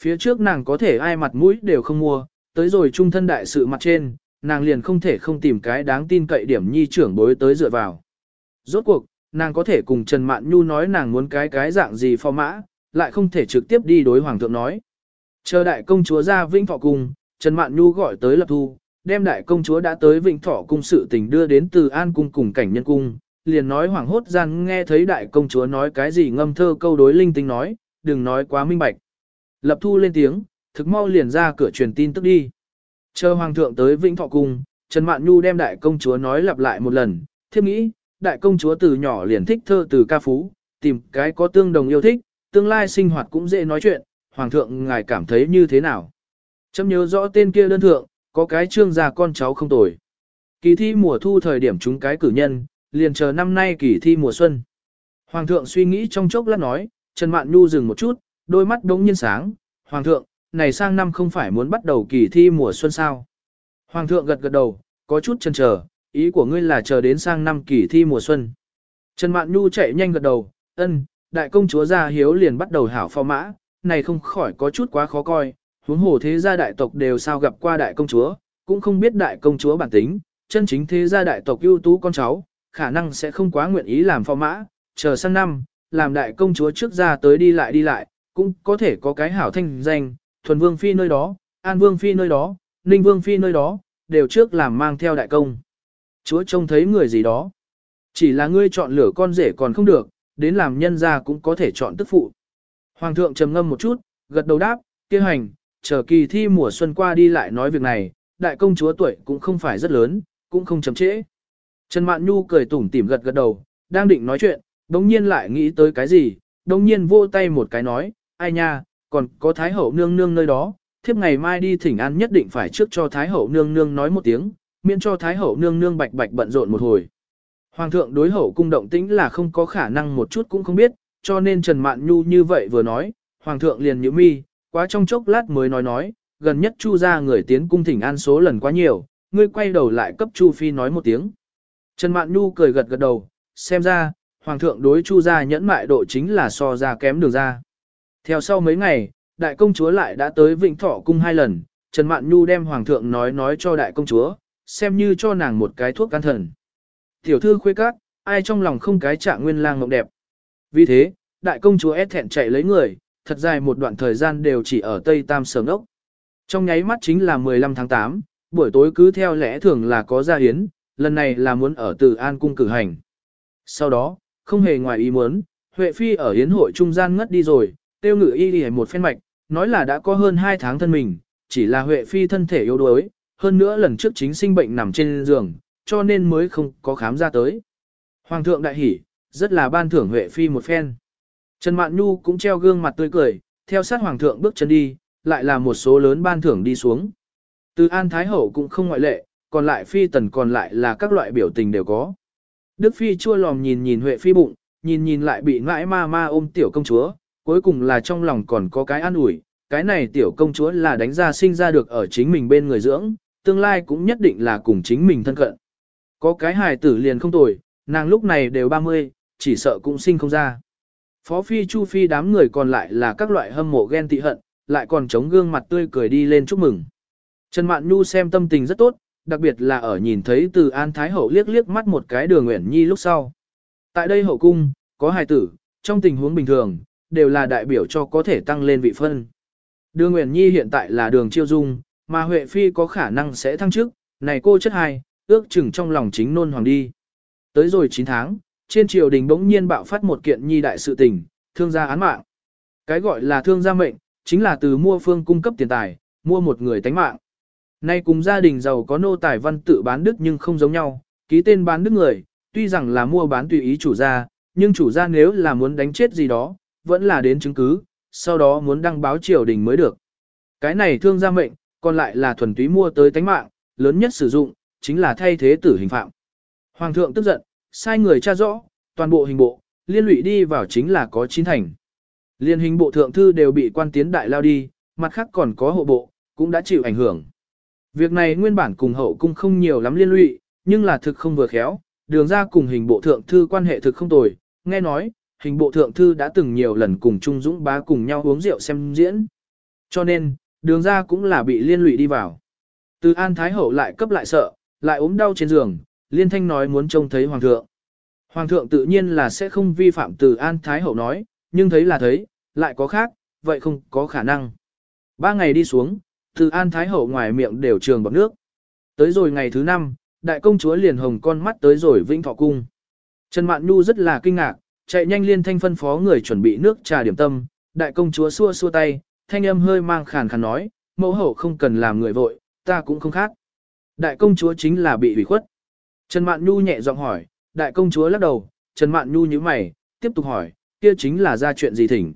Phía trước nàng có thể ai mặt mũi đều không mua, tới rồi trung thân đại sự mặt trên, nàng liền không thể không tìm cái đáng tin cậy điểm nhi trưởng bối tới dựa vào. Rốt cuộc, nàng có thể cùng Trần Mạn Nhu nói nàng muốn cái cái dạng gì phò mã, lại không thể trực tiếp đi đối hoàng thượng nói. Chờ đại công chúa ra Vĩnh Thọ Cung, Trần Mạn Nhu gọi tới lập thu, đem đại công chúa đã tới Vĩnh Thọ Cung sự tình đưa đến từ An Cung cùng cảnh nhân cung, liền nói hoảng hốt rằng nghe thấy đại công chúa nói cái gì ngâm thơ câu đối linh tinh nói, đừng nói quá minh bạch. Lập thu lên tiếng, thực mau liền ra cửa truyền tin tức đi. Chờ hoàng thượng tới Vĩnh Thọ Cung, Trần Mạn Nhu đem đại công chúa nói lặp lại một lần, thiếp nghĩ, đại công chúa từ nhỏ liền thích thơ từ ca phú, tìm cái có tương đồng yêu thích, tương lai sinh hoạt cũng dễ nói chuyện, hoàng thượng ngài cảm thấy như thế nào. Chấm nhớ rõ tên kia đơn thượng, có cái trương gia con cháu không tồi. Kỳ thi mùa thu thời điểm chúng cái cử nhân, liền chờ năm nay kỳ thi mùa xuân. Hoàng thượng suy nghĩ trong chốc lát nói, Trần Mạn Nhu dừng một chút, đôi mắt đống nhiên sáng, Hoàng thượng, này sang năm không phải muốn bắt đầu kỳ thi mùa xuân sao. Hoàng thượng gật gật đầu, có chút chần chờ, ý của ngươi là chờ đến sang năm kỳ thi mùa xuân. Trần Mạn Nhu chạy nhanh gật đầu, ân, đại công chúa gia hiếu liền bắt đầu hảo phò mã, này không khỏi có chút quá khó coi, huống hồ thế gia đại tộc đều sao gặp qua đại công chúa, cũng không biết đại công chúa bản tính, chân chính thế gia đại tộc ưu tú con cháu, khả năng sẽ không quá nguyện ý làm phò mã, chờ sang năm, làm đại công chúa trước ra tới đi lại đi lại, cũng có thể có cái hảo thanh danh, thuần vương phi nơi đó, an vương phi nơi đó, ninh vương phi nơi đó, đều trước làm mang theo đại công. Chúa trông thấy người gì đó. Chỉ là ngươi chọn lửa con rể còn không được, đến làm nhân ra cũng có thể chọn tức phụ. Hoàng thượng trầm ngâm một chút, gật đầu đáp, kia hành, chờ kỳ thi mùa xuân qua đi lại nói việc này, đại công chúa tuổi cũng không phải rất lớn, cũng không chậm trễ. Trần Mạn Nhu cười tủm tỉm gật gật đầu, đang định nói chuyện, đồng nhiên lại nghĩ tới cái gì, đồng nhiên vô tay một cái nói, ai nha, còn có Thái Hậu nương nương nơi đó, thiếp ngày mai đi thỉnh an nhất định phải trước cho Thái Hậu nương nương nói một tiếng, miễn cho Thái Hậu nương nương bạch bạch bận rộn một hồi. Hoàng thượng đối hậu cung động tĩnh là không có khả năng một chút cũng không biết, cho nên Trần Mạn Nhu như vậy vừa nói, Hoàng thượng liền nhíu mi, quá trong chốc lát mới nói nói, gần nhất Chu ra người tiến cung thỉnh an số lần quá nhiều, ngươi quay đầu lại cấp Chu Phi nói một tiếng. Trần Mạn Nhu cười gật gật đầu, xem ra, Hoàng thượng đối Chu gia nhẫn mại độ chính là so ra kém đường ra. Theo sau mấy ngày, đại công chúa lại đã tới vịnh Thọ cung hai lần, Trần Mạn Nhu đem Hoàng thượng nói nói cho đại công chúa, xem như cho nàng một cái thuốc can thần. Tiểu thư khuê các, ai trong lòng không cái trạng nguyên lang mộng đẹp. Vì thế, đại công chúa ép thẹn chạy lấy người, thật dài một đoạn thời gian đều chỉ ở Tây Tam Sở Ngốc. Trong nháy mắt chính là 15 tháng 8, buổi tối cứ theo lẽ thường là có gia hiến, lần này là muốn ở Từ An Cung cử hành. Sau đó, không hề ngoài ý muốn, Huệ Phi ở hiến hội trung gian ngất đi rồi, tiêu ngự y đi một phen mạch, nói là đã có hơn 2 tháng thân mình, chỉ là Huệ Phi thân thể yếu đuối, hơn nữa lần trước chính sinh bệnh nằm trên giường, cho nên mới không có khám ra tới. Hoàng thượng đại hỉ, rất là ban thưởng Huệ Phi một phen. Trần Mạn Nhu cũng treo gương mặt tươi cười, theo sát Hoàng thượng bước chân đi, lại là một số lớn ban thưởng đi xuống. Từ An Thái Hậu cũng không ngoại lệ, còn lại Phi tần còn lại là các loại biểu tình đều có. Đức Phi chua lòm nhìn nhìn Huệ Phi bụng, nhìn nhìn lại bị ngãi ma ma ôm tiểu công chúa, cuối cùng là trong lòng còn có cái an ủi, cái này tiểu công chúa là đánh ra sinh ra được ở chính mình bên người dưỡng, tương lai cũng nhất định là cùng chính mình thân cận. Có cái hài tử liền không tồi, nàng lúc này đều 30, chỉ sợ cũng sinh không ra. Phó Phi Chu Phi đám người còn lại là các loại hâm mộ ghen tị hận, lại còn chống gương mặt tươi cười đi lên chúc mừng. Trần Mạn Nhu xem tâm tình rất tốt, đặc biệt là ở nhìn thấy từ An Thái Hậu liếc liếc mắt một cái đường Nguyễn Nhi lúc sau. Tại đây hậu cung, có hài tử, trong tình huống bình thường, đều là đại biểu cho có thể tăng lên vị phân. Đường Nguyễn Nhi hiện tại là đường chiêu dung, mà Huệ Phi có khả năng sẽ thăng chức, này cô chất hai, ước chừng trong lòng chính nôn hoàng đi. Tới rồi 9 tháng, trên triều đình bỗng nhiên bạo phát một kiện nhi đại sự tình, thương gia án mạng. Cái gọi là thương gia mệnh, chính là từ mua phương cung cấp tiền tài, mua một người tánh mạng. Nay cùng gia đình giàu có nô tài văn tự bán đức nhưng không giống nhau, ký tên bán đức người, tuy rằng là mua bán tùy ý chủ gia, nhưng chủ gia nếu là muốn đánh chết gì đó, vẫn là đến chứng cứ, sau đó muốn đăng báo triều đình mới được. Cái này thương gia mệnh, còn lại là thuần túy mua tới tánh mạng, lớn nhất sử dụng, chính là thay thế tử hình phạm. Hoàng thượng tức giận, sai người tra rõ, toàn bộ hình bộ, liên lụy đi vào chính là có chín thành. Liên hình bộ thượng thư đều bị quan tiến đại lao đi, mặt khác còn có hộ bộ, cũng đã chịu ảnh hưởng. Việc này nguyên bản cùng hậu cung không nhiều lắm liên lụy, nhưng là thực không vừa khéo, đường ra cùng hình bộ thượng thư quan hệ thực không tồi, nghe nói, hình bộ thượng thư đã từng nhiều lần cùng Trung Dũng bá cùng nhau uống rượu xem diễn. Cho nên, đường ra cũng là bị liên lụy đi vào. Từ An Thái Hậu lại cấp lại sợ, lại ốm đau trên giường, liên thanh nói muốn trông thấy Hoàng thượng. Hoàng thượng tự nhiên là sẽ không vi phạm từ An Thái Hậu nói, nhưng thấy là thấy, lại có khác, vậy không có khả năng. Ba ngày đi xuống, từ An Thái Hậu ngoài miệng đều trường bọc nước. Tới rồi ngày thứ năm, đại công chúa liền hồng con mắt tới rồi vĩnh thọ cung. Trần Mạn Nhu rất là kinh ngạc, chạy nhanh liên thanh phân phó người chuẩn bị nước trà điểm tâm, đại công chúa xua xua tay, thanh âm hơi mang khàn khàn nói, mẫu hậu không cần làm người vội, ta cũng không khác. Đại công chúa chính là bị ủy khuất. Trần Mạn Nhu nhẹ giọng hỏi, đại công chúa lắc đầu, Trần Mạn Nhu nhíu mày, tiếp tục hỏi, kia chính là ra chuyện gì thỉnh.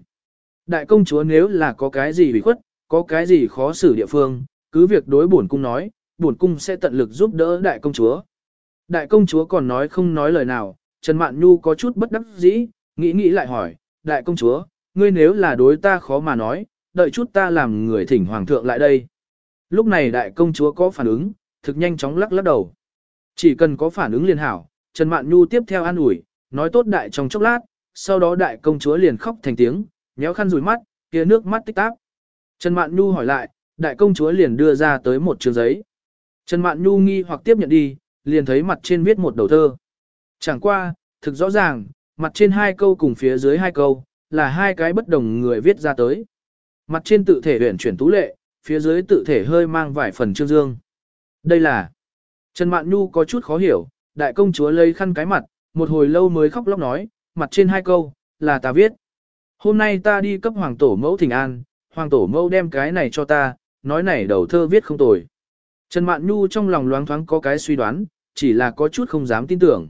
Đại công chúa nếu là có cái gì ủy khuất, có cái gì khó xử địa phương, cứ việc đối bổn cung nói, bổn cung sẽ tận lực giúp đỡ đại công chúa. Đại công chúa còn nói không nói lời nào, Trần Mạn Nhu có chút bất đắc dĩ, nghĩ nghĩ lại hỏi, đại công chúa, ngươi nếu là đối ta khó mà nói, đợi chút ta làm người thỉnh hoàng thượng lại đây. Lúc này đại công chúa có phản ứng, thực nhanh chóng lắc lắc đầu. Chỉ cần có phản ứng liền hảo, Trần Mạn Nhu tiếp theo an ủi, nói tốt đại trong chốc lát, sau đó đại công chúa liền khóc thành tiếng, nhéo khăn rủi mắt, kia nước mắt tích táp. Trần Mạn Nhu hỏi lại, đại công chúa liền đưa ra tới một trường giấy. Trần Mạn Nhu nghi hoặc tiếp nhận đi, liền thấy mặt trên viết một đầu thơ. Chẳng qua, thực rõ ràng, mặt trên hai câu cùng phía dưới hai câu, là hai cái bất đồng người viết ra tới. Mặt trên tự thể huyền chuyển tú lệ, phía dưới tự thể hơi mang vài phần trương dương. Đây là... Trần Mạn Nhu có chút khó hiểu, đại công chúa lấy khăn cái mặt, một hồi lâu mới khóc lóc nói, mặt trên hai câu, là ta viết. Hôm nay ta đi cấp hoàng tổ mẫu thỉnh an, hoàng tổ mẫu đem cái này cho ta, nói này đầu thơ viết không tồi. Trần Mạn Nhu trong lòng loáng thoáng có cái suy đoán, chỉ là có chút không dám tin tưởng.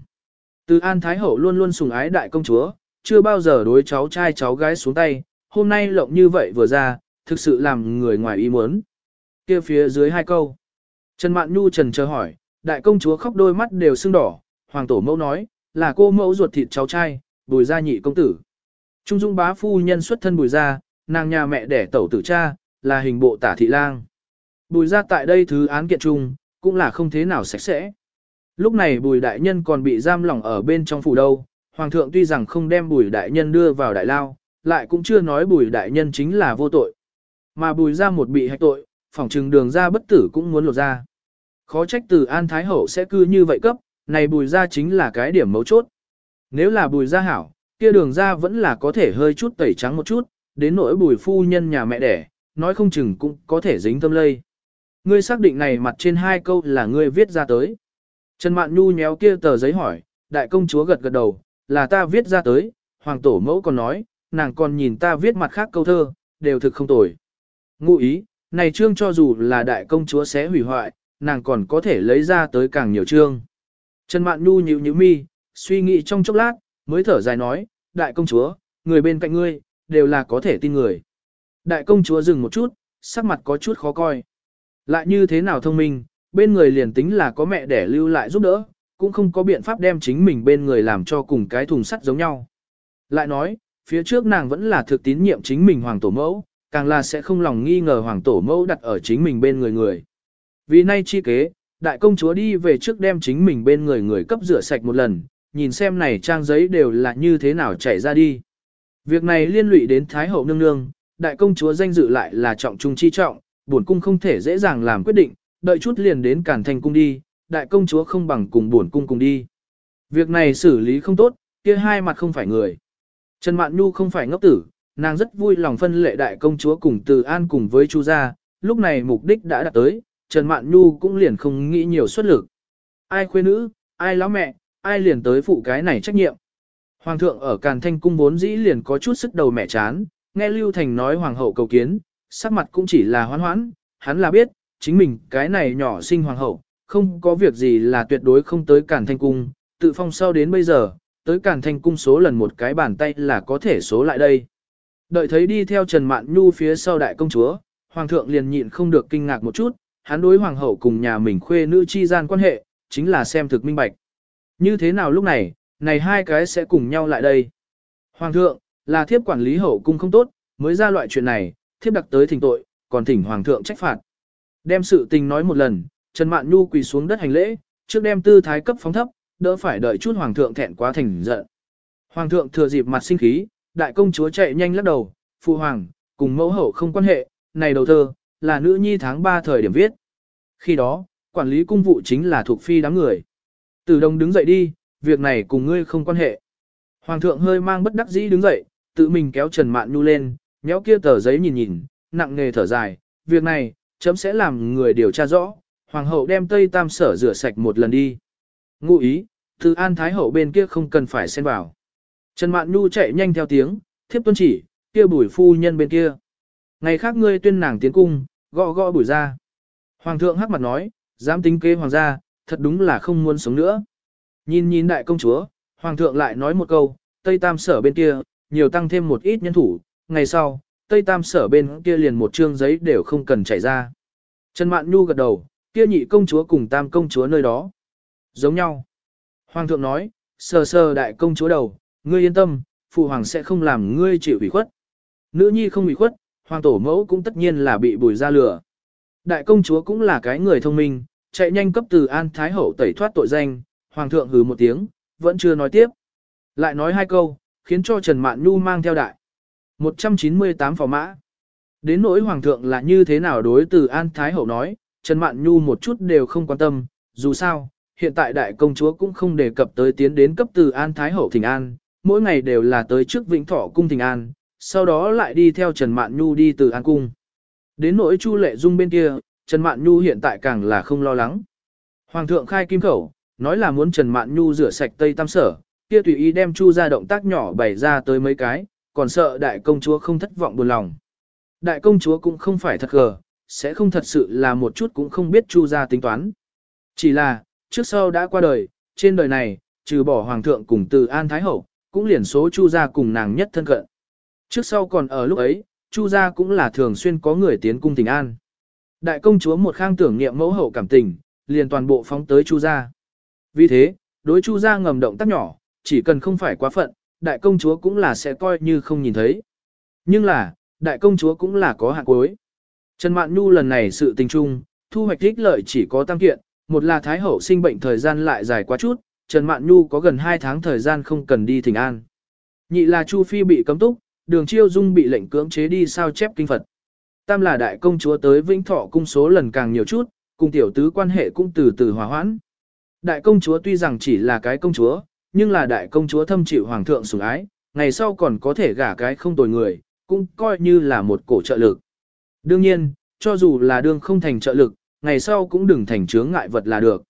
Từ An Thái Hậu luôn luôn sùng ái đại công chúa, chưa bao giờ đối cháu trai cháu gái xuống tay, hôm nay lộng như vậy vừa ra, thực sự làm người ngoài ý muốn. kia phía dưới hai câu. Trần Mạn Nhu trần chờ hỏi, đại công chúa khóc đôi mắt đều sưng đỏ, hoàng tổ mẫu nói, là cô mẫu ruột thịt cháu trai, bùi gia nhị công tử. Trung dung bá phu nhân xuất thân bùi gia, nàng nhà mẹ đẻ tẩu tử cha, là hình bộ tả thị lang. Bùi gia tại đây thứ án kiện trung cũng là không thế nào sạch sẽ. Lúc này bùi đại nhân còn bị giam lỏng ở bên trong phủ đâu, hoàng thượng tuy rằng không đem bùi đại nhân đưa vào đại lao, lại cũng chưa nói bùi đại nhân chính là vô tội. Mà bùi ra một bị hạch tội, phỏng trừng đường ra bất tử cũng muốn lột ra. Khó trách từ An Thái Hậu sẽ cư như vậy cấp, này bùi ra chính là cái điểm mấu chốt. Nếu là bùi ra hảo, kia đường ra vẫn là có thể hơi chút tẩy trắng một chút, đến nỗi bùi phu nhân nhà mẹ đẻ, nói không chừng cũng có thể dính tâm lây. Ngươi xác định này mặt trên hai câu là ngươi viết ra tới. Trần Mạn Nhu nhéo kia tờ giấy hỏi, đại công chúa gật gật đầu, là ta viết ra tới, hoàng tổ mẫu còn nói, nàng còn nhìn ta viết mặt khác câu thơ, đều thực không tồi. Ngụ ý, này chương cho dù là đại công chúa sẽ hủy hoại, nàng còn có thể lấy ra tới càng nhiều chương. Trần Mạn Nhu nhíu nhíu mi, suy nghĩ trong chốc lát, mới thở dài nói, đại công chúa, người bên cạnh ngươi, đều là có thể tin người. Đại công chúa dừng một chút, sắc mặt có chút khó coi. Lại như thế nào thông minh, bên người liền tính là có mẹ để lưu lại giúp đỡ, cũng không có biện pháp đem chính mình bên người làm cho cùng cái thùng sắt giống nhau. Lại nói, phía trước nàng vẫn là thực tín nhiệm chính mình hoàng tổ mẫu, càng là sẽ không lòng nghi ngờ hoàng tổ mẫu đặt ở chính mình bên người người. Vì nay chi kế, đại công chúa đi về trước đem chính mình bên người người cấp rửa sạch một lần, nhìn xem này trang giấy đều là như thế nào chảy ra đi. Việc này liên lụy đến Thái hậu nương nương, đại công chúa danh dự lại là trọng trung chi trọng, bổn cung không thể dễ dàng làm quyết định, đợi chút liền đến Cản Thành cung đi, đại công chúa không bằng cùng bổn cung cùng đi. Việc này xử lý không tốt, kia hai mặt không phải người. Trần Mạn Nhu không phải ngốc tử, nàng rất vui lòng phân lệ đại công chúa cùng Từ An cùng với Chu gia, lúc này mục đích đã đạt tới, Trần Mạn Nhu cũng liền không nghĩ nhiều xuất lực. Ai khuê nữ, ai lão mẹ, ai liền tới phụ cái này trách nhiệm. Hoàng thượng ở Càn Thanh cung vốn dĩ liền có chút sức đầu mẹ chán, nghe Lưu Thành nói hoàng hậu cầu kiến, sắc mặt cũng chỉ là hoán hoãn, hắn là biết, chính mình cái này nhỏ sinh hoàng hậu, không có việc gì là tuyệt đối không tới Càn Thanh cung, tự phong sau đến bây giờ, tới Càn Thanh cung số lần một cái bàn tay là có thể số lại đây. Đợi thấy đi theo Trần Mạn Nhu phía sau đại công chúa, hoàng thượng liền nhịn không được kinh ngạc một chút, hắn đối hoàng hậu cùng nhà mình khuê nữ chi gian quan hệ, chính là xem thực minh bạch. Như thế nào lúc này, này hai cái sẽ cùng nhau lại đây. Hoàng thượng, là thiếp quản lý hậu cung không tốt, mới ra loại chuyện này, thiếp đặc tới thỉnh tội, còn thỉnh hoàng thượng trách phạt. Đem sự tình nói một lần, Trần Mạn Nhu quỳ xuống đất hành lễ, trước đem tư thái cấp phóng thấp, đỡ phải đợi chút hoàng thượng thẹn quá thành giận. Hoàng thượng thừa dịp mặt sinh khí, đại công chúa chạy nhanh lắc đầu, phụ hoàng, cùng mẫu hậu không quan hệ, này đầu thơ, là nữ nhi tháng 3 thời điểm viết. Khi đó, quản lý cung vụ chính là thuộc phi đám người. Từ đồng đứng dậy đi, việc này cùng ngươi không quan hệ. Hoàng thượng hơi mang bất đắc dĩ đứng dậy, tự mình kéo Trần Mạn Nhu lên, nhéo kia tờ giấy nhìn nhìn, nặng nề thở dài, việc này, chấm sẽ làm người điều tra rõ, hoàng hậu đem Tây Tam sở rửa sạch một lần đi. Ngụ ý, từ An Thái hậu bên kia không cần phải xen vào. Trần Mạn Nhu chạy nhanh theo tiếng, thiếp tuân chỉ, kia bùi phu nhân bên kia. Ngày khác ngươi tuyên nàng tiến cung, gõ gõ bùi ra. Hoàng thượng hắc mặt nói, dám tính kế hoàng gia, thật đúng là không muốn sống nữa. Nhìn nhìn đại công chúa, hoàng thượng lại nói một câu, Tây Tam sở bên kia, nhiều tăng thêm một ít nhân thủ, ngày sau, Tây Tam sở bên kia liền một trương giấy đều không cần chạy ra. Trần Mạn Nhu gật đầu, kia nhị công chúa cùng tam công chúa nơi đó. Giống nhau. Hoàng thượng nói, sờ sờ đại công chúa đầu, ngươi yên tâm, phụ hoàng sẽ không làm ngươi chịu ủy khuất. Nữ nhi không ủy khuất, hoàng tổ mẫu cũng tất nhiên là bị bùi ra lửa. Đại công chúa cũng là cái người thông minh, chạy nhanh cấp từ An Thái Hậu tẩy thoát tội danh, hoàng thượng hừ một tiếng, vẫn chưa nói tiếp. Lại nói hai câu, khiến cho Trần Mạn Nhu mang theo đại. 198 phò mã. Đến nỗi hoàng thượng là như thế nào đối từ An Thái Hậu nói, Trần Mạn Nhu một chút đều không quan tâm, dù sao, hiện tại đại công chúa cũng không đề cập tới tiến đến cấp từ An Thái Hậu Thịnh An, mỗi ngày đều là tới trước Vĩnh Thọ cung Thịnh An, sau đó lại đi theo Trần Mạn Nhu đi từ An cung. Đến nỗi Chu Lệ Dung bên kia, Trần Mạn Nhu hiện tại càng là không lo lắng. Hoàng thượng khai kim khẩu, nói là muốn Trần Mạn Nhu rửa sạch Tây Tam Sở, kia tùy ý đem Chu ra động tác nhỏ bày ra tới mấy cái, còn sợ đại công chúa không thất vọng buồn lòng. Đại công chúa cũng không phải thật gờ, sẽ không thật sự là một chút cũng không biết Chu ra tính toán. Chỉ là, trước sau đã qua đời, trên đời này, trừ bỏ Hoàng thượng cùng từ An Thái Hậu, cũng liền số Chu gia cùng nàng nhất thân cận. Trước sau còn ở lúc ấy, Chu gia cũng là thường xuyên có người tiến cung tình an. Đại công chúa một khang tưởng niệm mẫu hậu cảm tình, liền toàn bộ phóng tới Chu gia. Vì thế, đối Chu gia ngầm động tác nhỏ, chỉ cần không phải quá phận, đại công chúa cũng là sẽ coi như không nhìn thấy. Nhưng là, đại công chúa cũng là có hạn cuối. Trần Mạn Nhu lần này sự tình chung thu hoạch ích lợi chỉ có tăng kiện, một là Thái Hậu sinh bệnh thời gian lại dài quá chút, Trần Mạn Nhu có gần 2 tháng thời gian không cần đi thỉnh an. Nhị là Chu Phi bị cấm túc, đường chiêu dung bị lệnh cưỡng chế đi sao chép kinh Phật. Tam là đại công chúa tới Vĩnh Thọ cung số lần càng nhiều chút, cùng tiểu tứ quan hệ cũng từ từ hòa hoãn. Đại công chúa tuy rằng chỉ là cái công chúa, nhưng là đại công chúa thâm chịu hoàng thượng sủng ái, ngày sau còn có thể gả cái không tồi người, cũng coi như là một cổ trợ lực. Đương nhiên, cho dù là đương không thành trợ lực, ngày sau cũng đừng thành chướng ngại vật là được.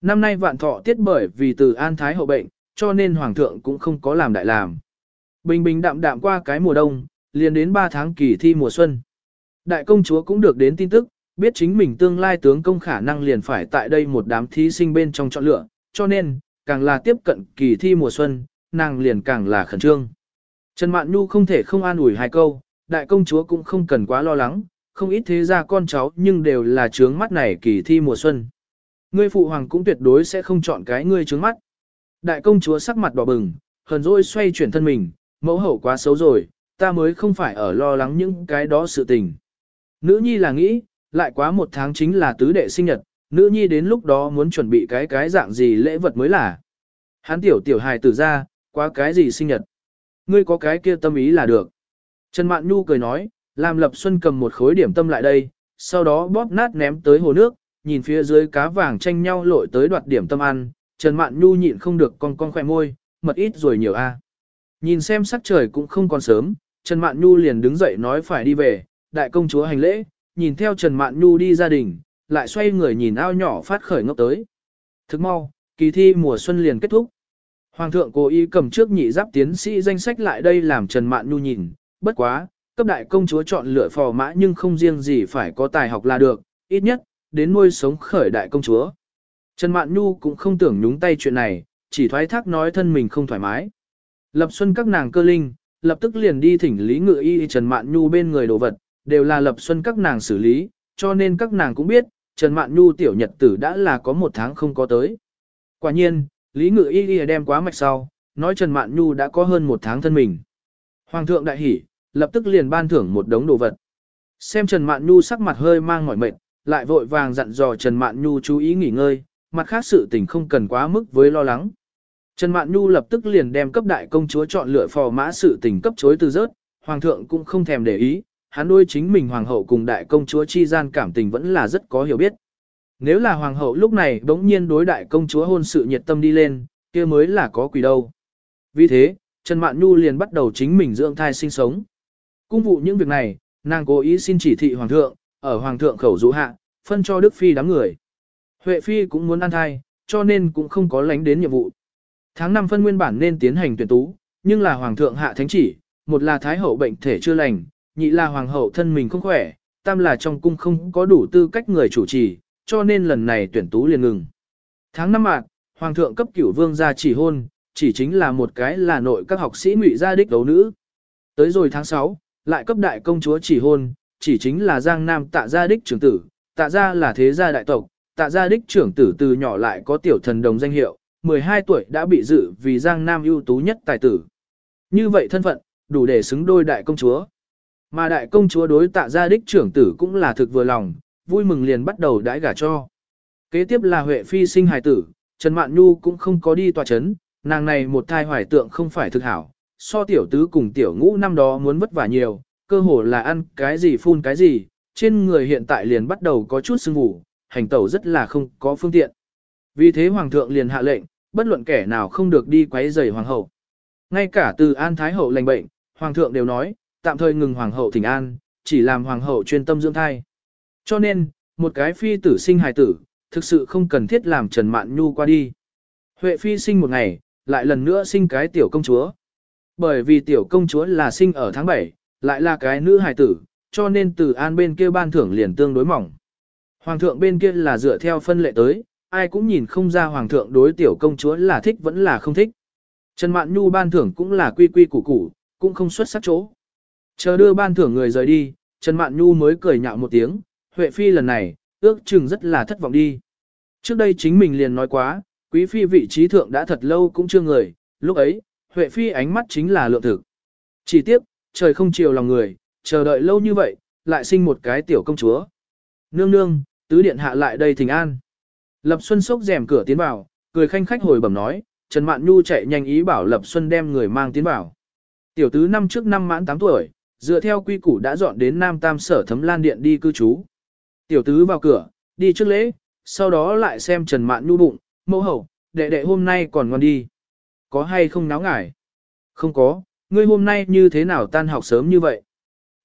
Năm nay vạn thọ tiết bởi vì từ an thái hậu bệnh, cho nên hoàng thượng cũng không có làm đại làm. Bình bình đạm đạm qua cái mùa đông, liền đến 3 tháng kỳ thi mùa xuân. Đại công chúa cũng được đến tin tức, biết chính mình tương lai tướng công khả năng liền phải tại đây một đám thí sinh bên trong chọn lựa, cho nên, càng là tiếp cận kỳ thi mùa xuân, nàng liền càng là khẩn trương. Trần Mạn Nhu không thể không an ủi hai câu, đại công chúa cũng không cần quá lo lắng, không ít thế ra con cháu nhưng đều là trướng mắt này kỳ thi mùa xuân. Ngươi phụ hoàng cũng tuyệt đối sẽ không chọn cái ngươi trướng mắt. Đại công chúa sắc mặt đỏ bừng, hờn dỗi xoay chuyển thân mình, mẫu hậu quá xấu rồi, ta mới không phải ở lo lắng những cái đó sự tình. Nữ nhi là nghĩ, lại quá một tháng chính là tứ đệ sinh nhật, nữ nhi đến lúc đó muốn chuẩn bị cái cái dạng gì lễ vật mới là. Hắn tiểu tiểu hài tử ra, quá cái gì sinh nhật. Ngươi có cái kia tâm ý là được. Trần Mạn Nhu cười nói, làm Lập Xuân cầm một khối điểm tâm lại đây, sau đó bóp nát ném tới hồ nước, nhìn phía dưới cá vàng tranh nhau lội tới đoạt điểm tâm ăn, Trần Mạn Nhu nhịn không được con con khỏe môi, mật ít rồi nhiều a. À. Nhìn xem sắc trời cũng không còn sớm, Trần Mạn Nhu liền đứng dậy nói phải đi về, đại công chúa hành lễ, nhìn theo Trần Mạn Nhu đi gia đình, lại xoay người nhìn ao nhỏ phát khởi ngốc tới. Thức mau, kỳ thi mùa xuân liền kết thúc. Hoàng thượng cố ý cầm trước nhị giáp tiến sĩ danh sách lại đây làm Trần Mạn Nhu nhìn, bất quá, cấp đại công chúa chọn lựa phò mã nhưng không riêng gì phải có tài học là được, ít nhất, đến nuôi sống khởi đại công chúa. Trần Mạn Nhu cũng không tưởng nhúng tay chuyện này, chỉ thoái thác nói thân mình không thoải mái. Lập xuân các nàng cơ linh, lập tức liền đi thỉnh Lý Ngự Y Trần Mạn Nhu bên người đồ vật, đều là lập xuân các nàng xử lý, cho nên các nàng cũng biết, Trần Mạn Nhu tiểu nhật tử đã là có một tháng không có tới. Quả nhiên, Lý Ngự Y Y đem quá mạch sau, nói Trần Mạn Nhu đã có hơn một tháng thân mình. Hoàng thượng đại hỉ, lập tức liền ban thưởng một đống đồ vật. Xem Trần Mạn Nhu sắc mặt hơi mang mỏi mệt, lại vội vàng dặn dò Trần Mạn Nhu chú ý nghỉ ngơi, mặt khác sự tình không cần quá mức với lo lắng. Trần Mạn Nhu lập tức liền đem cấp đại công chúa chọn lựa phò mã sự tình cấp chối từ rớt, hoàng thượng cũng không thèm để ý, hắn đôi chính mình hoàng hậu cùng đại công chúa chi gian cảm tình vẫn là rất có hiểu biết. Nếu là hoàng hậu lúc này bỗng nhiên đối đại công chúa hôn sự nhiệt tâm đi lên, kia mới là có quỷ đâu. Vì thế, Trần Mạn Nhu liền bắt đầu chính mình dưỡng thai sinh sống. Cung vụ những việc này, nàng cố ý xin chỉ thị hoàng thượng, ở hoàng thượng khẩu dụ hạ, phân cho Đức Phi đám người. Huệ Phi cũng muốn ăn thai, cho nên cũng không có lánh đến nhiệm vụ. Tháng 5 phân nguyên bản nên tiến hành tuyển tú, nhưng là hoàng thượng hạ thánh chỉ, một là thái hậu bệnh thể chưa lành, nhị là hoàng hậu thân mình không khỏe, tam là trong cung không có đủ tư cách người chủ trì, cho nên lần này tuyển tú liền ngừng. Tháng 5 mạng, hoàng thượng cấp cửu vương ra chỉ hôn, chỉ chính là một cái là nội các học sĩ ngụy gia đích đấu nữ. Tới rồi tháng 6, lại cấp đại công chúa chỉ hôn, chỉ chính là Giang Nam tạ gia đích trưởng tử, tạ gia là thế gia đại tộc, tạ gia đích trưởng tử từ nhỏ lại có tiểu thần đồng danh hiệu, 12 tuổi đã bị dự vì Giang Nam ưu tú nhất tài tử. Như vậy thân phận, đủ để xứng đôi đại công chúa. Mà đại công chúa đối tạ gia đích trưởng tử cũng là thực vừa lòng, vui mừng liền bắt đầu đãi gả cho. Kế tiếp là Huệ Phi sinh hài tử, Trần Mạn Nhu cũng không có đi tòa chấn, nàng này một thai hoài tượng không phải thực hảo, so tiểu tứ cùng tiểu ngũ năm đó muốn vất vả nhiều, cơ hồ là ăn cái gì phun cái gì, trên người hiện tại liền bắt đầu có chút sưng ngủ, hành tẩu rất là không có phương tiện. Vì thế hoàng thượng liền hạ lệnh, bất luận kẻ nào không được đi quấy rầy hoàng hậu. Ngay cả từ an thái hậu lành bệnh, hoàng thượng đều nói, tạm thời ngừng hoàng hậu thỉnh an, chỉ làm hoàng hậu chuyên tâm dưỡng thai. Cho nên, một cái phi tử sinh hài tử, thực sự không cần thiết làm Trần Mạn Nhu qua đi. Huệ phi sinh một ngày, lại lần nữa sinh cái tiểu công chúa. Bởi vì tiểu công chúa là sinh ở tháng 7, lại là cái nữ hài tử, cho nên từ an bên kia ban thưởng liền tương đối mỏng. Hoàng thượng bên kia là dựa theo phân lệ tới, ai cũng nhìn không ra hoàng thượng đối tiểu công chúa là thích vẫn là không thích. Trần Mạn Nhu ban thưởng cũng là quy quy củ củ, cũng không xuất sắc chỗ. Chờ đưa ban thưởng người rời đi, Trần Mạn Nhu mới cười nhạo một tiếng, Huệ Phi lần này, ước chừng rất là thất vọng đi. Trước đây chính mình liền nói quá, Quý Phi vị trí thượng đã thật lâu cũng chưa người, lúc ấy, Huệ Phi ánh mắt chính là lượng thực. Chỉ tiếc, trời không chiều lòng người, chờ đợi lâu như vậy, lại sinh một cái tiểu công chúa. Nương nương, tứ điện hạ lại đây thỉnh an. Lập Xuân sốc rèm cửa tiến vào, cười khanh khách hồi bẩm nói, Trần Mạn Nhu chạy nhanh ý bảo Lập Xuân đem người mang tiến vào. Tiểu tứ năm trước năm mãn 8 tuổi, dựa theo quy củ đã dọn đến Nam Tam Sở Thấm Lan Điện đi cư trú. Tiểu tứ vào cửa, đi trước lễ, sau đó lại xem Trần Mạn Nhu bụng, mẫu hậu, đệ đệ hôm nay còn ngon đi. Có hay không náo ngải? Không có, ngươi hôm nay như thế nào tan học sớm như vậy?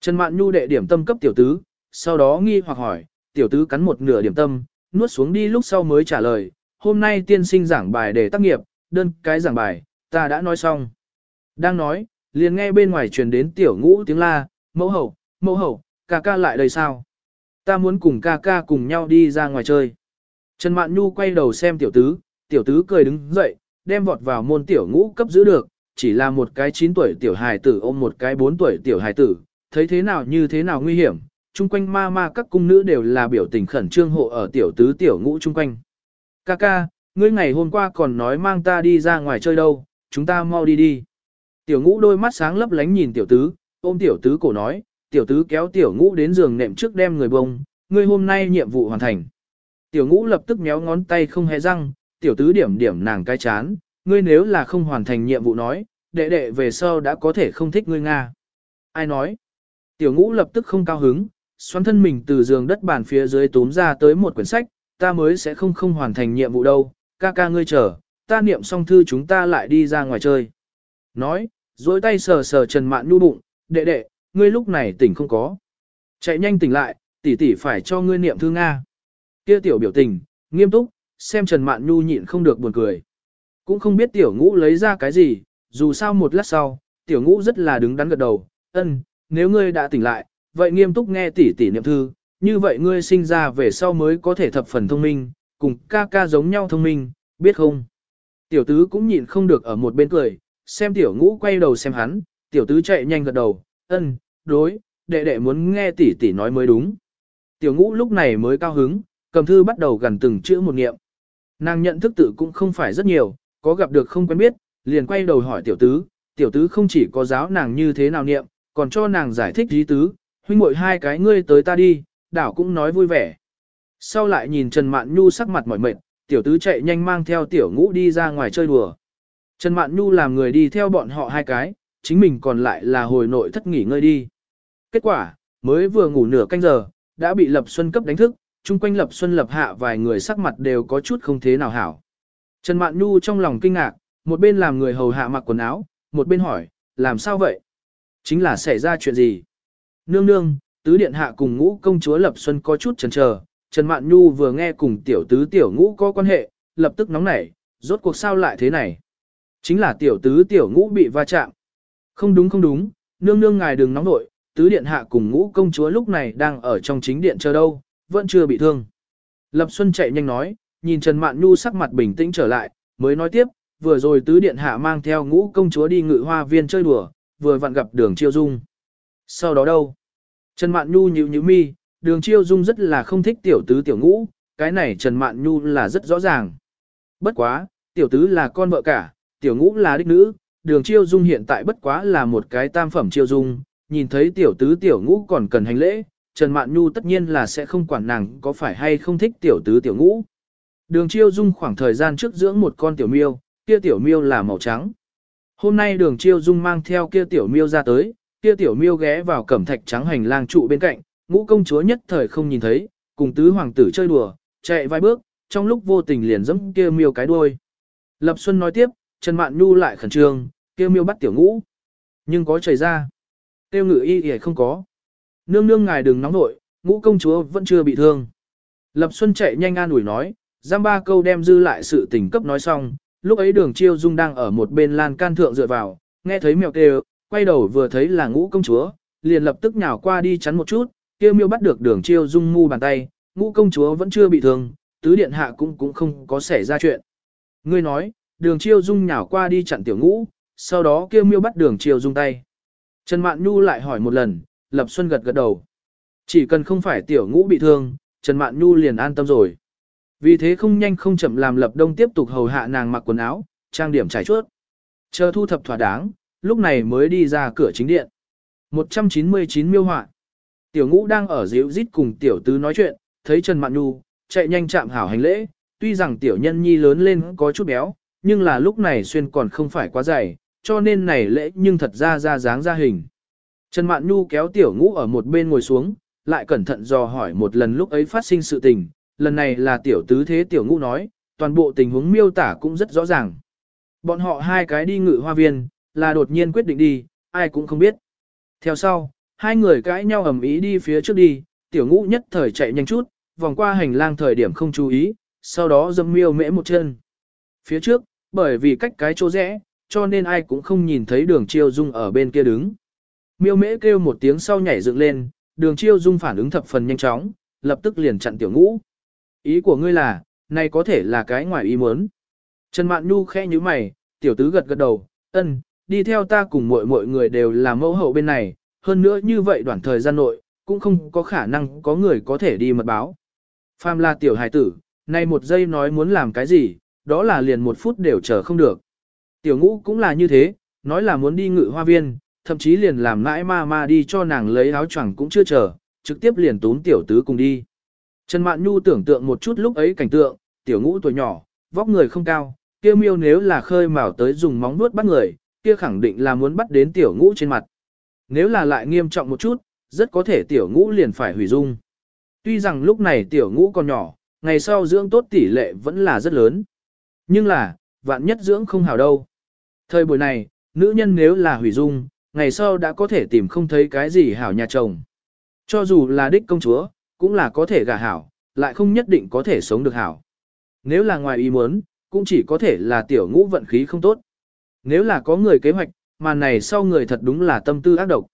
Trần Mạn Nhu đệ điểm tâm cấp tiểu tứ, sau đó nghi hoặc hỏi, tiểu tứ cắn một nửa điểm tâm, nuốt xuống đi lúc sau mới trả lời, hôm nay tiên sinh giảng bài để tác nghiệp, đơn cái giảng bài, ta đã nói xong. Đang nói, liền nghe bên ngoài truyền đến tiểu ngũ tiếng la, mẫu hậu, mẫu hậu, ca ca lại đây sao? Ta muốn cùng ca ca cùng nhau đi ra ngoài chơi. Trần Mạn Nhu quay đầu xem tiểu tứ, tiểu tứ cười đứng dậy, đem vọt vào môn tiểu ngũ cấp giữ được, chỉ là một cái 9 tuổi tiểu hài tử ôm một cái 4 tuổi tiểu hài tử, thấy thế nào như thế nào nguy hiểm, chung quanh ma ma các cung nữ đều là biểu tình khẩn trương hộ ở tiểu tứ tiểu ngũ chung quanh. Ca ca, ngươi ngày hôm qua còn nói mang ta đi ra ngoài chơi đâu, chúng ta mau đi đi. Tiểu ngũ đôi mắt sáng lấp lánh nhìn tiểu tứ, ôm tiểu tứ cổ nói, tiểu tứ kéo tiểu ngũ đến giường nệm trước đem người bông, ngươi hôm nay nhiệm vụ hoàn thành. Tiểu ngũ lập tức méo ngón tay không hề răng, tiểu tứ điểm điểm nàng cái chán, ngươi nếu là không hoàn thành nhiệm vụ nói, đệ đệ về sau đã có thể không thích ngươi Nga. Ai nói? Tiểu ngũ lập tức không cao hứng, xoắn thân mình từ giường đất bàn phía dưới túm ra tới một quyển sách, ta mới sẽ không không hoàn thành nhiệm vụ đâu, ca ca ngươi chờ, ta niệm xong thư chúng ta lại đi ra ngoài chơi. Nói, dối tay sờ sờ Trần Mạn Nhu bụng, đệ đệ, ngươi lúc này tỉnh không có. Chạy nhanh tỉnh lại, tỷ tỷ phải cho ngươi niệm thư Nga. Kia tiểu biểu tình, nghiêm túc, xem Trần Mạn Nhu nhịn không được buồn cười. Cũng không biết tiểu ngũ lấy ra cái gì, dù sao một lát sau, tiểu ngũ rất là đứng đắn gật đầu, ân, nếu ngươi đã tỉnh lại, vậy nghiêm túc nghe tỷ tỷ niệm thư, như vậy ngươi sinh ra về sau mới có thể thập phần thông minh, cùng ca ca giống nhau thông minh, biết không? Tiểu tứ cũng nhịn không được ở một bên cười, xem tiểu ngũ quay đầu xem hắn, tiểu tứ chạy nhanh gật đầu, ân, đối, đệ đệ muốn nghe tỷ tỷ nói mới đúng. Tiểu ngũ lúc này mới cao hứng, cầm thư bắt đầu gần từng chữ một niệm. Nàng nhận thức tự cũng không phải rất nhiều, có gặp được không quen biết, liền quay đầu hỏi tiểu tứ, tiểu tứ không chỉ có giáo nàng như thế nào niệm, còn cho nàng giải thích lý tứ, huynh muội hai cái ngươi tới ta đi, đảo cũng nói vui vẻ. Sau lại nhìn Trần Mạn Nhu sắc mặt mỏi mệt, tiểu tứ chạy nhanh mang theo tiểu ngũ đi ra ngoài chơi đùa. Trần Mạn Nhu làm người đi theo bọn họ hai cái, chính mình còn lại là hồi nội thất nghỉ ngơi đi. Kết quả, mới vừa ngủ nửa canh giờ, đã bị Lập Xuân cấp đánh thức, chung quanh Lập Xuân Lập Hạ vài người sắc mặt đều có chút không thế nào hảo. Trần Mạn Nhu trong lòng kinh ngạc, một bên làm người hầu hạ mặc quần áo, một bên hỏi, làm sao vậy? Chính là xảy ra chuyện gì? Nương nương, tứ điện hạ cùng ngũ công chúa Lập Xuân có chút chần chờ, Trần Mạn Nhu vừa nghe cùng tiểu tứ tiểu ngũ có quan hệ, lập tức nóng nảy, rốt cuộc sao lại thế này? Chính là tiểu tứ tiểu ngũ bị va chạm. Không đúng không đúng, nương nương ngài đừng nóng nội, tứ điện hạ cùng ngũ công chúa lúc này đang ở trong chính điện chờ đâu, vẫn chưa bị thương. Lập Xuân chạy nhanh nói, nhìn Trần Mạn Nhu sắc mặt bình tĩnh trở lại, mới nói tiếp, vừa rồi tứ điện hạ mang theo ngũ công chúa đi ngự hoa viên chơi đùa, vừa vặn gặp đường chiêu dung. Sau đó đâu? Trần Mạn Nhu nhíu nhíu mi, đường chiêu dung rất là không thích tiểu tứ tiểu ngũ, cái này Trần Mạn Nhu là rất rõ ràng. Bất quá, tiểu tứ là con vợ cả, tiểu ngũ là đích nữ, đường chiêu dung hiện tại bất quá là một cái tam phẩm chiêu dung, nhìn thấy tiểu tứ tiểu ngũ còn cần hành lễ, Trần Mạn Nhu tất nhiên là sẽ không quản nàng có phải hay không thích tiểu tứ tiểu ngũ. Đường chiêu dung khoảng thời gian trước dưỡng một con tiểu miêu, kia tiểu miêu là màu trắng. Hôm nay đường chiêu dung mang theo kia tiểu miêu ra tới, kia tiểu miêu ghé vào cẩm thạch trắng hành lang trụ bên cạnh, ngũ công chúa nhất thời không nhìn thấy, cùng tứ hoàng tử chơi đùa, chạy vài bước, trong lúc vô tình liền giẫm kia miêu cái đuôi. Lập Xuân nói tiếp, Trần Mạn Nhu lại khẩn trương, kia miêu bắt tiểu ngũ. Nhưng có chảy ra. Tiêu ngự y y không có. Nương nương ngài đừng nóng nội, ngũ công chúa vẫn chưa bị thương. Lập Xuân chạy nhanh an ủi nói, giam ba câu đem dư lại sự tình cấp nói xong, lúc ấy đường chiêu dung đang ở một bên lan can thượng dựa vào, nghe thấy mèo kêu, quay đầu vừa thấy là ngũ công chúa, liền lập tức nhào qua đi chắn một chút, kia miêu bắt được đường chiêu dung mu bàn tay, ngũ công chúa vẫn chưa bị thương, tứ điện hạ cũng cũng không có xảy ra chuyện. Ngươi nói, đường chiêu dung nhào qua đi chặn tiểu ngũ, sau đó kia miêu bắt đường chiêu dung tay. Trần Mạn Nhu lại hỏi một lần, Lập Xuân gật gật đầu. Chỉ cần không phải tiểu ngũ bị thương, Trần Mạn Nhu liền an tâm rồi. Vì thế không nhanh không chậm làm Lập Đông tiếp tục hầu hạ nàng mặc quần áo, trang điểm trải chuốt. Chờ thu thập thỏa đáng, lúc này mới đi ra cửa chính điện. 199 miêu họa. Tiểu ngũ đang ở dịu rít cùng tiểu tứ nói chuyện, thấy Trần Mạn Nhu, chạy nhanh chạm hảo hành lễ, tuy rằng tiểu nhân nhi lớn lên có chút béo, nhưng là lúc này xuyên còn không phải quá dày, cho nên này lễ nhưng thật ra ra dáng ra hình. Trần Mạn Nhu kéo tiểu ngũ ở một bên ngồi xuống, lại cẩn thận dò hỏi một lần lúc ấy phát sinh sự tình, lần này là tiểu tứ thế tiểu ngũ nói, toàn bộ tình huống miêu tả cũng rất rõ ràng. Bọn họ hai cái đi ngự hoa viên, là đột nhiên quyết định đi, ai cũng không biết. Theo sau, hai người cãi nhau ầm ý đi phía trước đi, tiểu ngũ nhất thời chạy nhanh chút, vòng qua hành lang thời điểm không chú ý, sau đó dâm miêu mễ một chân. Phía trước, bởi vì cách cái chỗ rẽ, cho nên ai cũng không nhìn thấy đường chiêu dung ở bên kia đứng. Miêu mễ kêu một tiếng sau nhảy dựng lên, đường chiêu dung phản ứng thập phần nhanh chóng, lập tức liền chặn tiểu ngũ. Ý của ngươi là, này có thể là cái ngoài ý muốn. Trần Mạn Nhu khẽ như mày, tiểu tứ gật gật đầu, ân, đi theo ta cùng mọi mọi người đều là mẫu hậu bên này, hơn nữa như vậy đoạn thời gian nội, cũng không có khả năng có người có thể đi mật báo. Phàm là tiểu hài tử, nay một giây nói muốn làm cái gì, đó là liền một phút đều chờ không được. Tiểu ngũ cũng là như thế, nói là muốn đi ngự hoa viên, thậm chí liền làm mãi ma ma đi cho nàng lấy áo choàng cũng chưa chờ, trực tiếp liền tốn tiểu tứ cùng đi. Trần Mạn Nhu tưởng tượng một chút lúc ấy cảnh tượng, tiểu ngũ tuổi nhỏ, vóc người không cao, kia miêu nếu là khơi mào tới dùng móng nuốt bắt người, kia khẳng định là muốn bắt đến tiểu ngũ trên mặt. Nếu là lại nghiêm trọng một chút, rất có thể tiểu ngũ liền phải hủy dung. Tuy rằng lúc này tiểu ngũ còn nhỏ, ngày sau dưỡng tốt tỷ lệ vẫn là rất lớn. Nhưng là, vạn nhất dưỡng không hảo đâu. Thời buổi này, nữ nhân nếu là hủy dung, ngày sau đã có thể tìm không thấy cái gì hảo nhà chồng. Cho dù là đích công chúa, cũng là có thể gả hảo, lại không nhất định có thể sống được hảo. Nếu là ngoài ý muốn, cũng chỉ có thể là tiểu ngũ vận khí không tốt. Nếu là có người kế hoạch, mà này sau người thật đúng là tâm tư ác độc.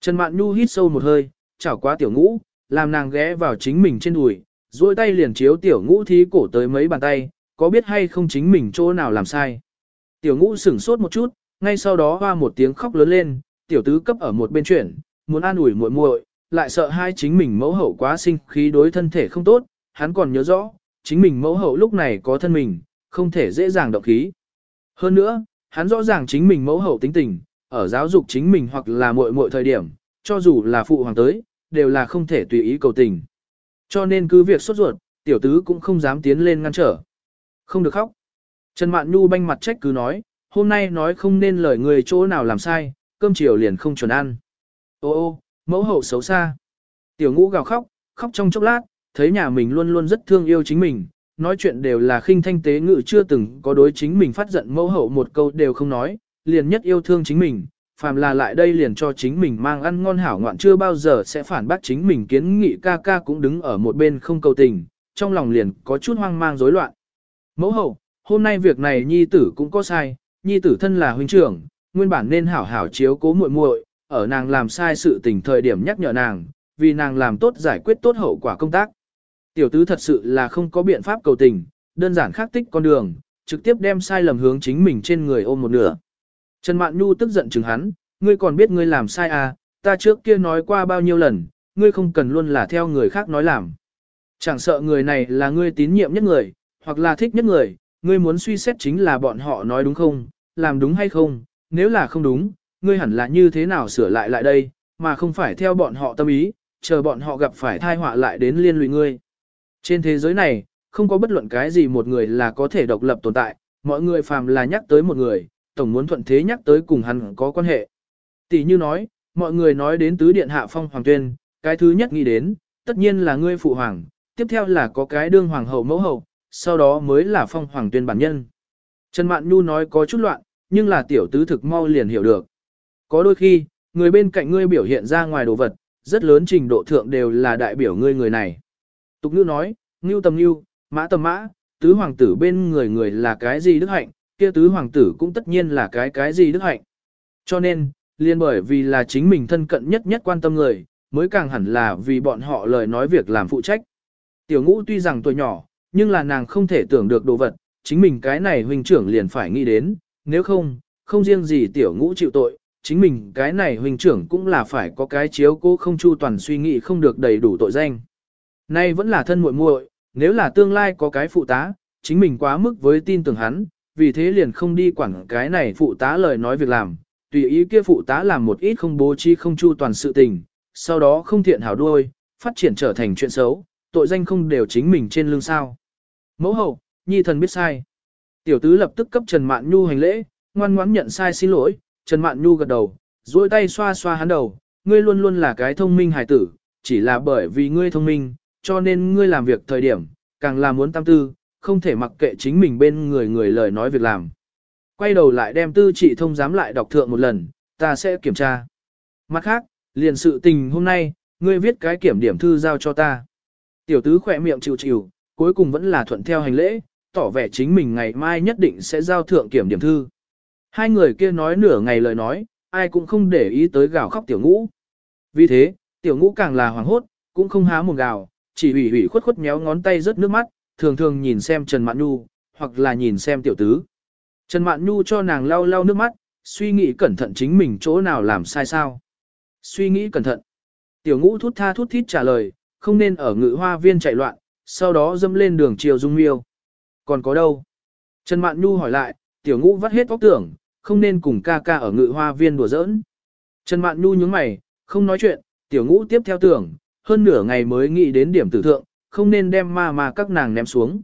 Trần Mạn Nhu hít sâu một hơi, chảo qua tiểu ngũ, làm nàng ghé vào chính mình trên đùi, duỗi tay liền chiếu tiểu ngũ thí cổ tới mấy bàn tay, có biết hay không chính mình chỗ nào làm sai. Tiểu ngũ sửng sốt một chút, ngay sau đó hoa một tiếng khóc lớn lên, tiểu tứ cấp ở một bên chuyển, muốn an ủi muội muội, lại sợ hai chính mình mẫu hậu quá sinh khí đối thân thể không tốt, hắn còn nhớ rõ, chính mình mẫu hậu lúc này có thân mình, không thể dễ dàng động khí. Hơn nữa, hắn rõ ràng chính mình mẫu hậu tính tình, ở giáo dục chính mình hoặc là muội muội thời điểm, cho dù là phụ hoàng tới, đều là không thể tùy ý cầu tình. Cho nên cứ việc sốt ruột, tiểu tứ cũng không dám tiến lên ngăn trở. Không được khóc. Trần Mạn Nhu banh mặt trách cứ nói, hôm nay nói không nên lời người chỗ nào làm sai, cơm chiều liền không chuẩn ăn. Ô ô, mẫu hậu xấu xa. Tiểu ngũ gào khóc, khóc trong chốc lát, thấy nhà mình luôn luôn rất thương yêu chính mình, nói chuyện đều là khinh thanh tế ngự chưa từng có đối chính mình phát giận mẫu hậu một câu đều không nói, liền nhất yêu thương chính mình, phàm là lại đây liền cho chính mình mang ăn ngon hảo ngoạn chưa bao giờ sẽ phản bác chính mình kiến nghị ca ca cũng đứng ở một bên không cầu tình, trong lòng liền có chút hoang mang rối loạn. Mẫu hậu, hôm nay việc này nhi tử cũng có sai, nhi tử thân là huynh trưởng, nguyên bản nên hảo hảo chiếu cố muội muội, ở nàng làm sai sự tình thời điểm nhắc nhở nàng, vì nàng làm tốt giải quyết tốt hậu quả công tác. Tiểu tứ thật sự là không có biện pháp cầu tình, đơn giản khắc tích con đường, trực tiếp đem sai lầm hướng chính mình trên người ôm một nửa. Trần Mạn Nhu tức giận chừng hắn, ngươi còn biết ngươi làm sai à, ta trước kia nói qua bao nhiêu lần, ngươi không cần luôn là theo người khác nói làm. Chẳng sợ người này là ngươi tín nhiệm nhất người, hoặc là thích nhất người, ngươi muốn suy xét chính là bọn họ nói đúng không, làm đúng hay không, nếu là không đúng, ngươi hẳn là như thế nào sửa lại lại đây, mà không phải theo bọn họ tâm ý, chờ bọn họ gặp phải thai họa lại đến liên lụy ngươi. Trên thế giới này, không có bất luận cái gì một người là có thể độc lập tồn tại, mọi người phàm là nhắc tới một người, tổng muốn thuận thế nhắc tới cùng hắn có quan hệ. Tỷ như nói, mọi người nói đến tứ điện hạ phong hoàng tuyên, cái thứ nhất nghĩ đến, tất nhiên là ngươi phụ hoàng, tiếp theo là có cái đương hoàng hậu mẫu hậu, sau đó mới là phong hoàng tuyên bản nhân. Trần Mạn Nhu nói có chút loạn, nhưng là tiểu tứ thực mau liền hiểu được. Có đôi khi, người bên cạnh ngươi biểu hiện ra ngoài đồ vật, rất lớn trình độ thượng đều là đại biểu ngươi người này. Tục ngữ nói, ngưu tầm ngưu, mã tầm mã, tứ hoàng tử bên người người là cái gì đức hạnh, kia tứ hoàng tử cũng tất nhiên là cái cái gì đức hạnh. Cho nên, liên bởi vì là chính mình thân cận nhất nhất quan tâm người, mới càng hẳn là vì bọn họ lời nói việc làm phụ trách. Tiểu ngũ tuy rằng tuổi nhỏ, nhưng là nàng không thể tưởng được đồ vật, chính mình cái này huynh trưởng liền phải nghĩ đến, nếu không, không riêng gì tiểu ngũ chịu tội, chính mình cái này huynh trưởng cũng là phải có cái chiếu cố không chu toàn suy nghĩ không được đầy đủ tội danh. Nay vẫn là thân muội muội, nếu là tương lai có cái phụ tá, chính mình quá mức với tin tưởng hắn, vì thế liền không đi quản cái này phụ tá lời nói việc làm, tùy ý kia phụ tá làm một ít không bố trí không chu toàn sự tình, sau đó không thiện hảo đuôi, phát triển trở thành chuyện xấu, tội danh không đều chính mình trên lưng sao. Mẫu hậu, nhi thần biết sai. Tiểu tứ lập tức cấp Trần Mạn Nhu hành lễ, ngoan ngoãn nhận sai xin lỗi, Trần Mạn Nhu gật đầu, duỗi tay xoa xoa hắn đầu, ngươi luôn luôn là cái thông minh hài tử, chỉ là bởi vì ngươi thông minh, cho nên ngươi làm việc thời điểm, càng là muốn tam tư, không thể mặc kệ chính mình bên người người lời nói việc làm. Quay đầu lại đem tư trị thông giám lại đọc thượng một lần, ta sẽ kiểm tra. Mặt khác, liền sự tình hôm nay, ngươi viết cái kiểm điểm thư giao cho ta. Tiểu tứ khỏe miệng chịu chịu, cuối cùng vẫn là thuận theo hành lễ, tỏ vẻ chính mình ngày mai nhất định sẽ giao thượng kiểm điểm thư. Hai người kia nói nửa ngày lời nói, ai cũng không để ý tới gào khóc tiểu ngũ. Vì thế, tiểu ngũ càng là hoàng hốt, cũng không há mồm gào, chỉ ủy ủy khuất khuất méo ngón tay rớt nước mắt, thường thường nhìn xem Trần Mạn Nhu, hoặc là nhìn xem tiểu tứ. Trần Mạn Nhu cho nàng lau lau nước mắt, suy nghĩ cẩn thận chính mình chỗ nào làm sai sao. Suy nghĩ cẩn thận. Tiểu ngũ thút tha thút thít trả lời, không nên ở ngự hoa viên chạy loạn, sau đó dâm lên đường chiều dung miêu. Còn có đâu? Trần Mạn Nhu hỏi lại, tiểu ngũ vắt hết óc tưởng, không nên cùng ca ca ở ngự hoa viên đùa giỡn. Trần Mạn Nhu nhướng mày, không nói chuyện, tiểu ngũ tiếp theo tưởng, hơn nửa ngày mới nghĩ đến điểm tử thượng, không nên đem ma mà các nàng ném xuống.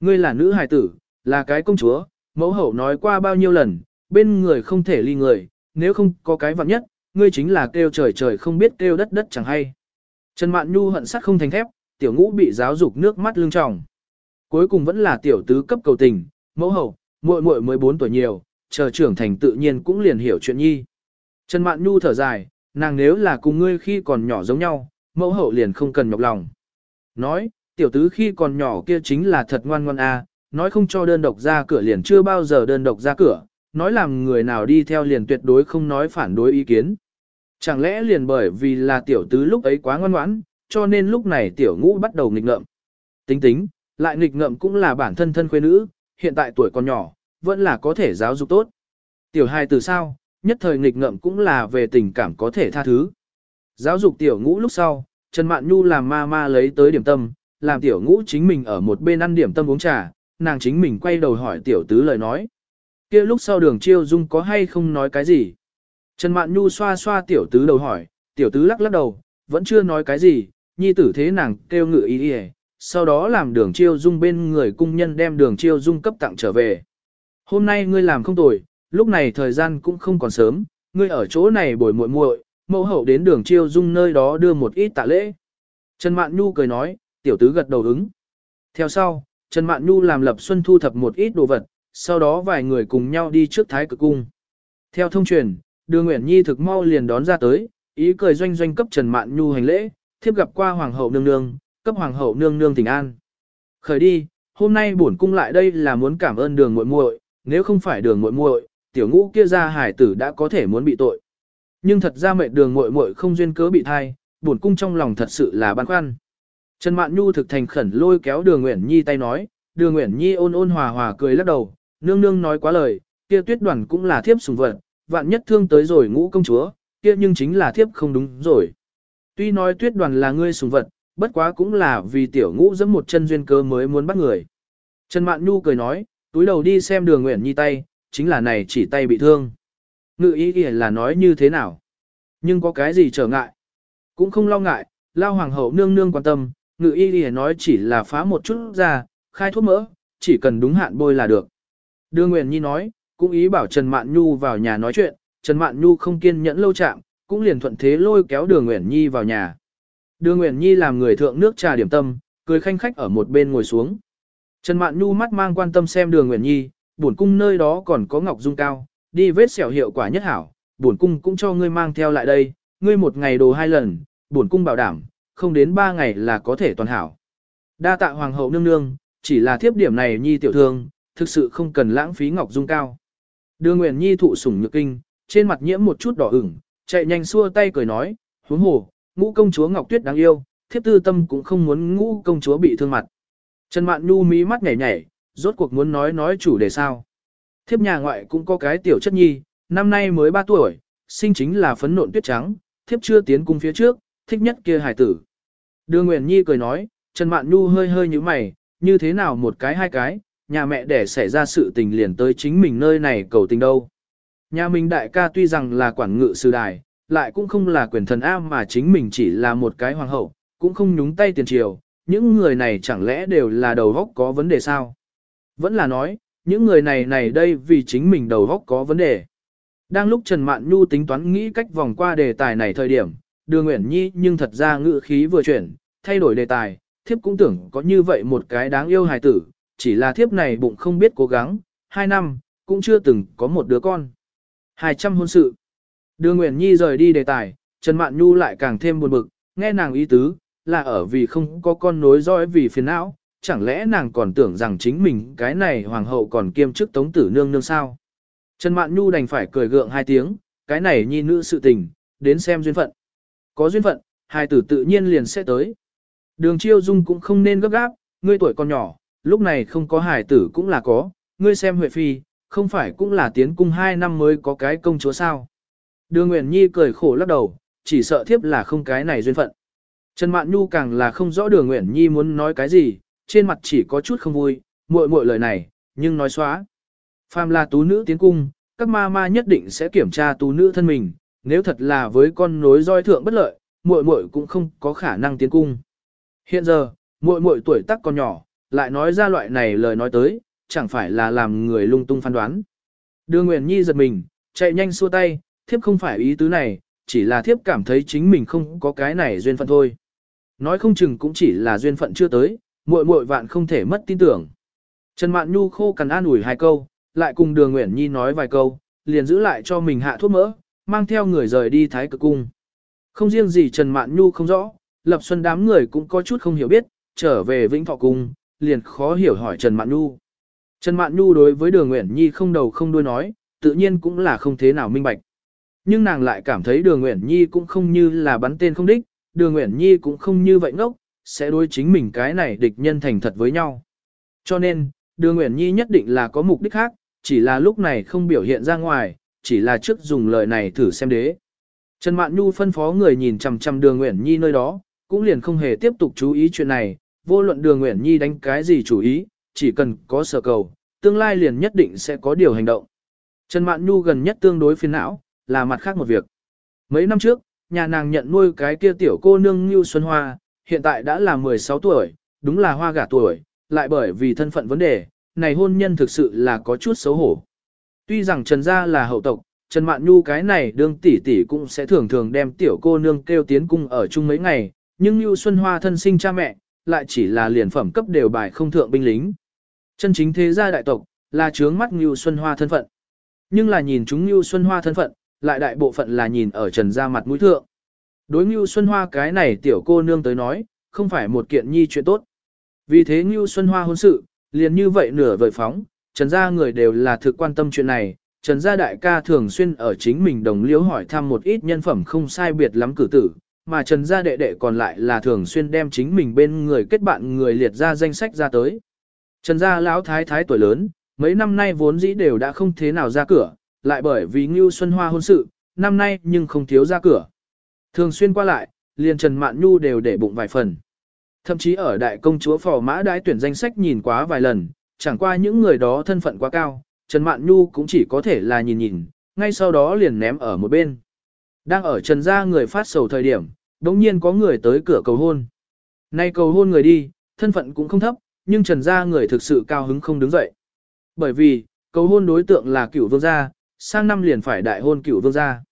Ngươi là nữ hài tử, là cái công chúa, mẫu hậu nói qua bao nhiêu lần, bên người không thể ly người, nếu không có cái vặn nhất, ngươi chính là kêu trời trời không biết kêu đất đất chẳng hay. Trần Mạn Nhu hận sắt không thành thép, tiểu ngũ bị giáo dục nước mắt lưng tròng. Cuối cùng vẫn là tiểu tứ cấp cầu tình, mẫu hậu, muội muội 14 tuổi nhiều, chờ trưởng thành tự nhiên cũng liền hiểu chuyện nhi. Trần Mạn Nhu thở dài, nàng nếu là cùng ngươi khi còn nhỏ giống nhau, mẫu hậu liền không cần nhọc lòng. Nói, tiểu tứ khi còn nhỏ kia chính là thật ngoan ngoan a, nói không cho đơn độc ra cửa liền chưa bao giờ đơn độc ra cửa, nói làm người nào đi theo liền tuyệt đối không nói phản đối ý kiến. Chẳng lẽ liền bởi vì là tiểu tứ lúc ấy quá ngoan ngoãn, cho nên lúc này tiểu ngũ bắt đầu nghịch ngợm. Tính tính, lại nghịch ngợm cũng là bản thân thân quê nữ, hiện tại tuổi còn nhỏ, vẫn là có thể giáo dục tốt. Tiểu hai từ sao, nhất thời nghịch ngợm cũng là về tình cảm có thể tha thứ. Giáo dục tiểu ngũ lúc sau, Trần Mạn Nhu làm ma ma lấy tới điểm tâm, làm tiểu ngũ chính mình ở một bên ăn điểm tâm uống trà, nàng chính mình quay đầu hỏi tiểu tứ lời nói. kia lúc sau đường chiêu dung có hay không nói cái gì? Trần Mạn Nhu xoa xoa tiểu tứ đầu hỏi, tiểu tứ lắc lắc đầu, vẫn chưa nói cái gì, nhi tử thế nàng kêu ngự ý đi sau đó làm đường chiêu dung bên người cung nhân đem đường chiêu dung cấp tặng trở về. Hôm nay ngươi làm không tồi, lúc này thời gian cũng không còn sớm, ngươi ở chỗ này bồi muội muội, mẫu hậu đến đường chiêu dung nơi đó đưa một ít tạ lễ. Trần Mạn Nhu cười nói, tiểu tứ gật đầu ứng. Theo sau, Trần Mạn Nhu làm Lập Xuân thu thập một ít đồ vật, sau đó vài người cùng nhau đi trước Thái Cực Cung. Theo thông truyền, Đường Nguyễn Nhi thực mau liền đón ra tới, ý cười doanh doanh cấp Trần Mạn Nhu hành lễ, thiếp gặp qua Hoàng hậu nương nương, cấp Hoàng hậu nương nương tình an. Khởi đi, hôm nay bổn cung lại đây là muốn cảm ơn Đường muội muội, nếu không phải Đường muội muội, tiểu ngũ kia ra hải tử đã có thể muốn bị tội. Nhưng thật ra mẹ Đường muội muội không duyên cớ bị thai, bổn cung trong lòng thật sự là băn khoăn. Trần Mạn Nhu thực thành khẩn lôi kéo Đường Uyển Nhi tay nói, Đường Uyển Nhi ôn ôn hòa hòa cười lắc đầu, nương nương nói quá lời, kia tuyết đoàn cũng là thiếp sùng vật, vạn nhất thương tới rồi ngũ công chúa, kia nhưng chính là thiếp không đúng rồi. Tuy nói tuyết đoàn là ngươi sùng vật, bất quá cũng là vì tiểu ngũ dẫm một chân duyên cơ mới muốn bắt người. Trần Mạn Nhu cười nói, túi đầu đi xem đường Nguyễn Nhi tay, chính là này chỉ tay bị thương. Ngự ý kìa là nói như thế nào? Nhưng có cái gì trở ngại? Cũng không lo ngại, lao hoàng hậu nương nương quan tâm, ngự y kìa nói chỉ là phá một chút ra, khai thuốc mỡ, chỉ cần đúng hạn bôi là được. Đưa Nguyễn Nhi nói, cũng ý bảo Trần Mạn Nhu vào nhà nói chuyện, Trần Mạn Nhu không kiên nhẫn lâu chạm, cũng liền thuận thế lôi kéo Đường Uyển Nhi vào nhà. Đường Uyển Nhi làm người thượng nước trà điểm tâm, cười khanh khách ở một bên ngồi xuống. Trần Mạn Nhu mắt mang quan tâm xem Đường Uyển Nhi, bổn cung nơi đó còn có ngọc dung cao, đi vết sẹo hiệu quả nhất hảo, bổn cung cũng cho ngươi mang theo lại đây, ngươi một ngày đồ hai lần, bổn cung bảo đảm, không đến ba ngày là có thể toàn hảo. Đa tạ hoàng hậu nương nương, chỉ là thiếp điểm này nhi tiểu thương, thực sự không cần lãng phí ngọc dung cao. Đường Nguyễn Nhi thụ sủng nhược kinh, trên mặt nhiễm một chút đỏ ửng, chạy nhanh xua tay cười nói, huống hồ, ngũ công chúa Ngọc Tuyết đáng yêu, thiếp tư tâm cũng không muốn ngũ công chúa bị thương mặt. Trần Mạn Nhu mí mắt nhảy nhảy, rốt cuộc muốn nói nói chủ đề sao. Thiếp nhà ngoại cũng có cái tiểu chất nhi, năm nay mới 3 tuổi, sinh chính là phấn nộn tuyết trắng, thiếp chưa tiến cung phía trước, thích nhất kia hải tử. Đưa Nguyễn Nhi cười nói, Trần Mạn Nhu hơi hơi như mày, như thế nào một cái hai cái, nhà mẹ để xảy ra sự tình liền tới chính mình nơi này cầu tình đâu. Nhà mình đại ca tuy rằng là quản ngự sư đài, lại cũng không là quyền thần am mà chính mình chỉ là một cái hoàng hậu, cũng không nhúng tay tiền triều, những người này chẳng lẽ đều là đầu góc có vấn đề sao? Vẫn là nói, những người này này đây vì chính mình đầu góc có vấn đề. Đang lúc Trần Mạn Nhu tính toán nghĩ cách vòng qua đề tài này thời điểm, đưa Nguyễn Nhi nhưng thật ra ngự khí vừa chuyển, thay đổi đề tài, thiếp cũng tưởng có như vậy một cái đáng yêu hài tử, chỉ là thiếp này bụng không biết cố gắng, hai năm, cũng chưa từng có một đứa con. Hai trăm hôn sự. Đưa Nguyễn Nhi rời đi đề tài, Trần Mạn Nhu lại càng thêm buồn bực, nghe nàng ý tứ, là ở vì không có con nối dõi vì phiền não, chẳng lẽ nàng còn tưởng rằng chính mình cái này hoàng hậu còn kiêm chức tống tử nương nương sao. Trần Mạn Nhu đành phải cười gượng hai tiếng, cái này nhi nữ sự tình, đến xem duyên phận. Có duyên phận, hai tử tự nhiên liền sẽ tới. Đường chiêu dung cũng không nên gấp gáp, ngươi tuổi còn nhỏ, lúc này không có hài tử cũng là có, ngươi xem Huệ Phi, không phải cũng là tiến cung hai năm mới có cái công chúa sao. Đường Nguyễn Nhi cười khổ lắc đầu, chỉ sợ thiếp là không cái này duyên phận. Trần Mạn Nhu càng là không rõ đường Nguyễn Nhi muốn nói cái gì, trên mặt chỉ có chút không vui, muội muội lời này, nhưng nói xóa. Phàm là tú nữ tiến cung, các ma ma nhất định sẽ kiểm tra tú nữ thân mình, nếu thật là với con nối roi thượng bất lợi, muội muội cũng không có khả năng tiến cung. Hiện giờ, muội muội tuổi tác còn nhỏ, lại nói ra loại này lời nói tới, chẳng phải là làm người lung tung phán đoán. Đường Nguyễn Nhi giật mình, chạy nhanh xua tay, thiếp không phải ý tứ này, chỉ là thiếp cảm thấy chính mình không có cái này duyên phận thôi. Nói không chừng cũng chỉ là duyên phận chưa tới, muội muội vạn không thể mất tin tưởng. Trần Mạn Nhu khô cằn an ủi hai câu, lại cùng Đường Nguyễn Nhi nói vài câu, liền giữ lại cho mình hạ thuốc mỡ, mang theo người rời đi Thái Cực Cung. Không riêng gì Trần Mạn Nhu không rõ, Lập Xuân đám người cũng có chút không hiểu biết, trở về Vĩnh Thọ Cung, liền khó hiểu hỏi Trần Mạn Nhu. Trần Mạn Nhu đối với Đường Nguyễn Nhi không đầu không đuôi nói, tự nhiên cũng là không thế nào minh bạch. Nhưng nàng lại cảm thấy Đường Nguyễn Nhi cũng không như là bắn tên không đích, Đường Nguyễn Nhi cũng không như vậy ngốc, sẽ đối chính mình cái này địch nhân thành thật với nhau. Cho nên, Đường Nguyễn Nhi nhất định là có mục đích khác, chỉ là lúc này không biểu hiện ra ngoài, chỉ là trước dùng lời này thử xem đế. Trần Mạn Nhu phân phó người nhìn chằm chằm Đường Nguyễn Nhi nơi đó, cũng liền không hề tiếp tục chú ý chuyện này, vô luận Đường Nguyễn Nhi đánh cái gì chủ ý, chỉ cần có sở cầu, tương lai liền nhất định sẽ có điều hành động. Trần Mạn Nhu gần nhất tương đối phiền não, là mặt khác một việc. Mấy năm trước, nhà nàng nhận nuôi cái kia tiểu cô nương Ngưu Xuân Hoa, hiện tại đã là 16 tuổi, đúng là hoa gả tuổi, lại bởi vì thân phận vấn đề, này hôn nhân thực sự là có chút xấu hổ. Tuy rằng Trần gia là hậu tộc, Trần Mạn Nhu cái này đương tỷ tỷ cũng sẽ thường thường đem tiểu cô nương kêu tiến cung ở chung mấy ngày, nhưng Ngưu Xuân Hoa thân sinh cha mẹ, lại chỉ là liền phẩm cấp đều bài không thượng binh lính. Chân chính thế gia đại tộc, là trướng mắt Ngưu Xuân Hoa thân phận. Nhưng là nhìn chúng Ngưu Xuân Hoa thân phận, lại đại bộ phận là nhìn ở Trần gia mặt mũi thượng. Đối Ngưu Xuân Hoa cái này tiểu cô nương tới nói, không phải một kiện nhi chuyện tốt. Vì thế Ngưu Xuân Hoa hôn sự, liền như vậy nửa vời phóng, Trần gia người đều là thực quan tâm chuyện này, Trần gia đại ca thường xuyên ở chính mình đồng liếu hỏi thăm một ít nhân phẩm không sai biệt lắm cử tử, mà Trần gia đệ đệ còn lại là thường xuyên đem chính mình bên người kết bạn người liệt ra danh sách ra tới. Trần gia lão thái thái tuổi lớn, mấy năm nay vốn dĩ đều đã không thế nào ra cửa, lại bởi vì Ngưu Xuân Hoa hôn sự, năm nay nhưng không thiếu ra cửa. Thường xuyên qua lại, liền Trần Mạn Nhu đều để bụng vài phần. Thậm chí ở đại công chúa phò mã đãi tuyển danh sách nhìn quá vài lần, chẳng qua những người đó thân phận quá cao, Trần Mạn Nhu cũng chỉ có thể là nhìn nhìn, ngay sau đó liền ném ở một bên. Đang ở Trần gia người phát sầu thời điểm, đống nhiên có người tới cửa cầu hôn. Nay cầu hôn người đi, thân phận cũng không thấp, nhưng Trần gia người thực sự cao hứng không đứng dậy. Bởi vì, cầu hôn đối tượng là cửu vương gia, sang năm liền phải đại hôn cửu vương gia.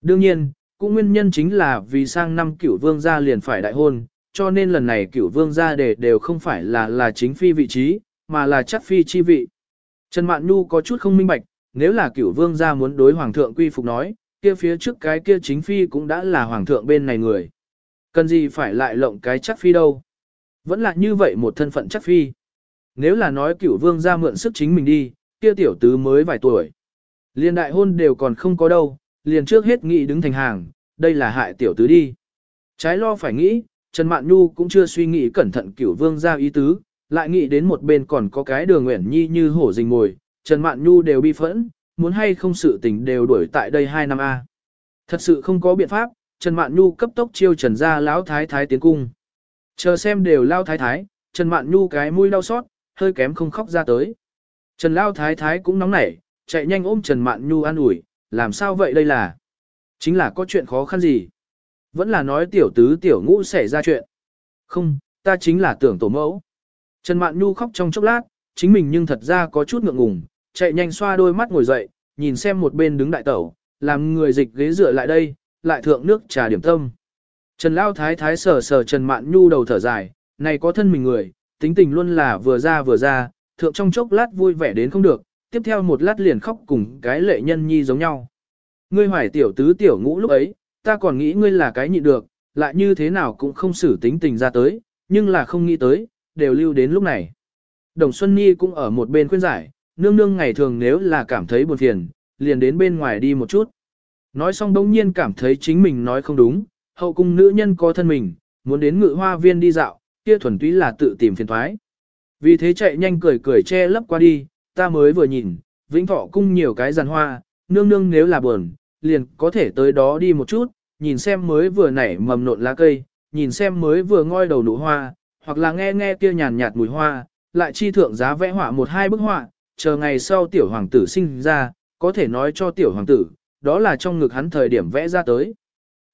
Đương nhiên, cũng nguyên nhân chính là vì sang năm cửu vương gia liền phải đại hôn, cho nên lần này cửu vương gia đề đều không phải là là chính phi vị trí, mà là chắc phi chi vị. Trần Mạn Nhu có chút không minh bạch, nếu là cửu vương gia muốn đối hoàng thượng quy phục nói, kia phía trước cái kia chính phi cũng đã là hoàng thượng bên này người. Cần gì phải lại lộng cái chắc phi đâu. Vẫn là như vậy một thân phận chắc phi. Nếu là nói cửu vương gia mượn sức chính mình đi, kia tiểu tứ mới vài tuổi. Liên đại hôn đều còn không có đâu, liền trước hết nghĩ đứng thành hàng, đây là hại tiểu tứ đi. Trái lo phải nghĩ, Trần Mạn Nhu cũng chưa suy nghĩ cẩn thận cửu vương gia ý tứ, lại nghĩ đến một bên còn có cái đường nguyện nhi như hổ rình ngồi, Trần Mạn Nhu đều bi phẫn, muốn hay không sự tình đều đuổi tại đây 2 năm A. Thật sự không có biện pháp, Trần Mạn Nhu cấp tốc chiêu Trần gia lão thái thái tiến cung. Chờ xem đều lao thái thái, Trần Mạn Nhu cái mũi đau xót, hơi kém không khóc ra tới. Trần lao thái thái cũng nóng nảy, chạy nhanh ôm Trần Mạn Nhu an ủi, làm sao vậy đây là? Chính là có chuyện khó khăn gì? Vẫn là nói tiểu tứ tiểu ngũ xảy ra chuyện. Không, ta chính là tưởng tổ mẫu. Trần Mạn Nhu khóc trong chốc lát, chính mình nhưng thật ra có chút ngượng ngùng, chạy nhanh xoa đôi mắt ngồi dậy, nhìn xem một bên đứng đại tẩu, làm người dịch ghế dựa lại đây, lại thượng nước trà điểm tâm. Trần Lao Thái Thái sờ sờ Trần Mạn Nhu đầu thở dài, này có thân mình người, tính tình luôn là vừa ra vừa ra, thượng trong chốc lát vui vẻ đến không được, tiếp theo một lát liền khóc cùng cái lệ nhân nhi giống nhau. Ngươi hoài tiểu tứ tiểu ngũ lúc ấy, ta còn nghĩ ngươi là cái nhịn được, lại như thế nào cũng không xử tính tình ra tới, nhưng là không nghĩ tới, đều lưu đến lúc này. Đồng Xuân Nhi cũng ở một bên khuyên giải, nương nương ngày thường nếu là cảm thấy buồn phiền, liền đến bên ngoài đi một chút. Nói xong đông nhiên cảm thấy chính mình nói không đúng, hậu cung nữ nhân có thân mình, muốn đến ngự hoa viên đi dạo, kia thuần túy là tự tìm phiền thoái. Vì thế chạy nhanh cười cười che lấp qua đi, ta mới vừa nhìn, vĩnh thọ cung nhiều cái giàn hoa, nương nương nếu là buồn, liền có thể tới đó đi một chút, nhìn xem mới vừa nảy mầm nộn lá cây, nhìn xem mới vừa ngoi đầu nụ hoa, hoặc là nghe nghe kia nhàn nhạt mùi hoa, lại chi thượng giá vẽ họa một hai bức họa, chờ ngày sau tiểu hoàng tử sinh ra, có thể nói cho tiểu hoàng tử, đó là trong ngực hắn thời điểm vẽ ra tới.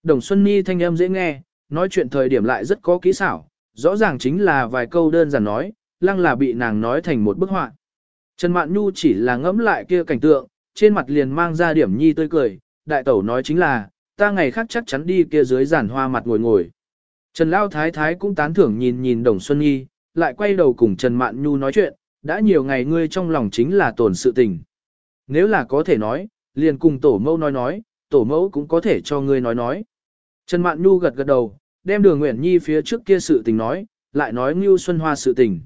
Đồng Xuân Nhi thanh âm dễ nghe, nói chuyện thời điểm lại rất có kỹ xảo, rõ ràng chính là vài câu đơn giản nói, lăng là bị nàng nói thành một bức họa. Trần Mạn Nhu chỉ là ngẫm lại kia cảnh tượng, trên mặt liền mang ra điểm nhi tươi cười, đại tẩu nói chính là, ta ngày khác chắc chắn đi kia dưới giản hoa mặt ngồi ngồi. Trần Lao Thái Thái cũng tán thưởng nhìn nhìn Đồng Xuân Nhi, lại quay đầu cùng Trần Mạn Nhu nói chuyện, đã nhiều ngày ngươi trong lòng chính là tổn sự tình. Nếu là có thể nói, liền cùng tổ mâu nói nói, tổ mẫu cũng có thể cho ngươi nói nói. Trần Mạn Nhu gật gật đầu, đem đường Nguyễn Nhi phía trước kia sự tình nói, lại nói Ngưu Xuân Hoa sự tình.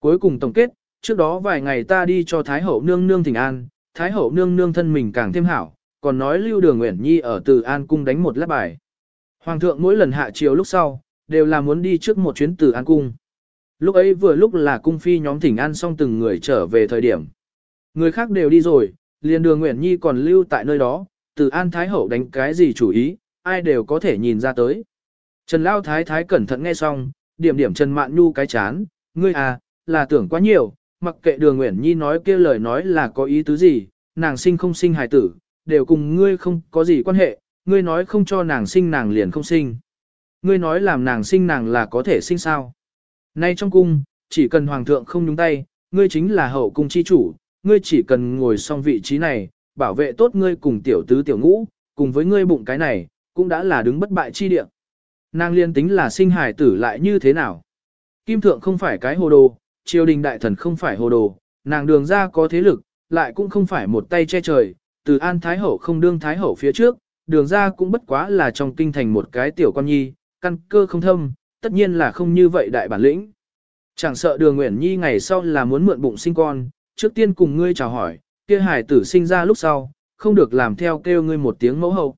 Cuối cùng tổng kết, trước đó vài ngày ta đi cho Thái Hậu Nương Nương thỉnh an, Thái Hậu Nương Nương thân mình càng thêm hảo, còn nói lưu đường Nguyễn Nhi ở Từ An Cung đánh một lát bài. Hoàng thượng mỗi lần hạ chiều lúc sau, đều là muốn đi trước một chuyến Từ An Cung. Lúc ấy vừa lúc là cung phi nhóm thỉnh an xong từng người trở về thời điểm. Người khác đều đi rồi, liền đường Nguyễn Nhi còn lưu tại nơi đó, từ An Thái Hậu đánh cái gì chủ ý, ai đều có thể nhìn ra tới. Trần Lao Thái Thái cẩn thận nghe xong, điểm điểm Trần Mạn Nhu cái chán, ngươi à, là tưởng quá nhiều, mặc kệ đường Nguyễn Nhi nói kia lời nói là có ý tứ gì, nàng sinh không sinh hài tử, đều cùng ngươi không có gì quan hệ, ngươi nói không cho nàng sinh nàng liền không sinh. Ngươi nói làm nàng sinh nàng là có thể sinh sao. Nay trong cung, chỉ cần hoàng thượng không nhúng tay, ngươi chính là hậu cung chi chủ, ngươi chỉ cần ngồi xong vị trí này, bảo vệ tốt ngươi cùng tiểu tứ tiểu ngũ, cùng với ngươi bụng cái này, cũng đã là đứng bất bại chi địa. Nàng liên tính là sinh hài tử lại như thế nào? Kim thượng không phải cái hồ đồ, triều đình đại thần không phải hồ đồ, nàng đường ra có thế lực, lại cũng không phải một tay che trời, từ an thái hậu không đương thái hậu phía trước, đường ra cũng bất quá là trong kinh thành một cái tiểu con nhi, căn cơ không thâm, tất nhiên là không như vậy đại bản lĩnh. Chẳng sợ đường Nguyễn Nhi ngày sau là muốn mượn bụng sinh con, trước tiên cùng ngươi chào hỏi, kia hải tử sinh ra lúc sau, không được làm theo kêu ngươi một tiếng mẫu hậu.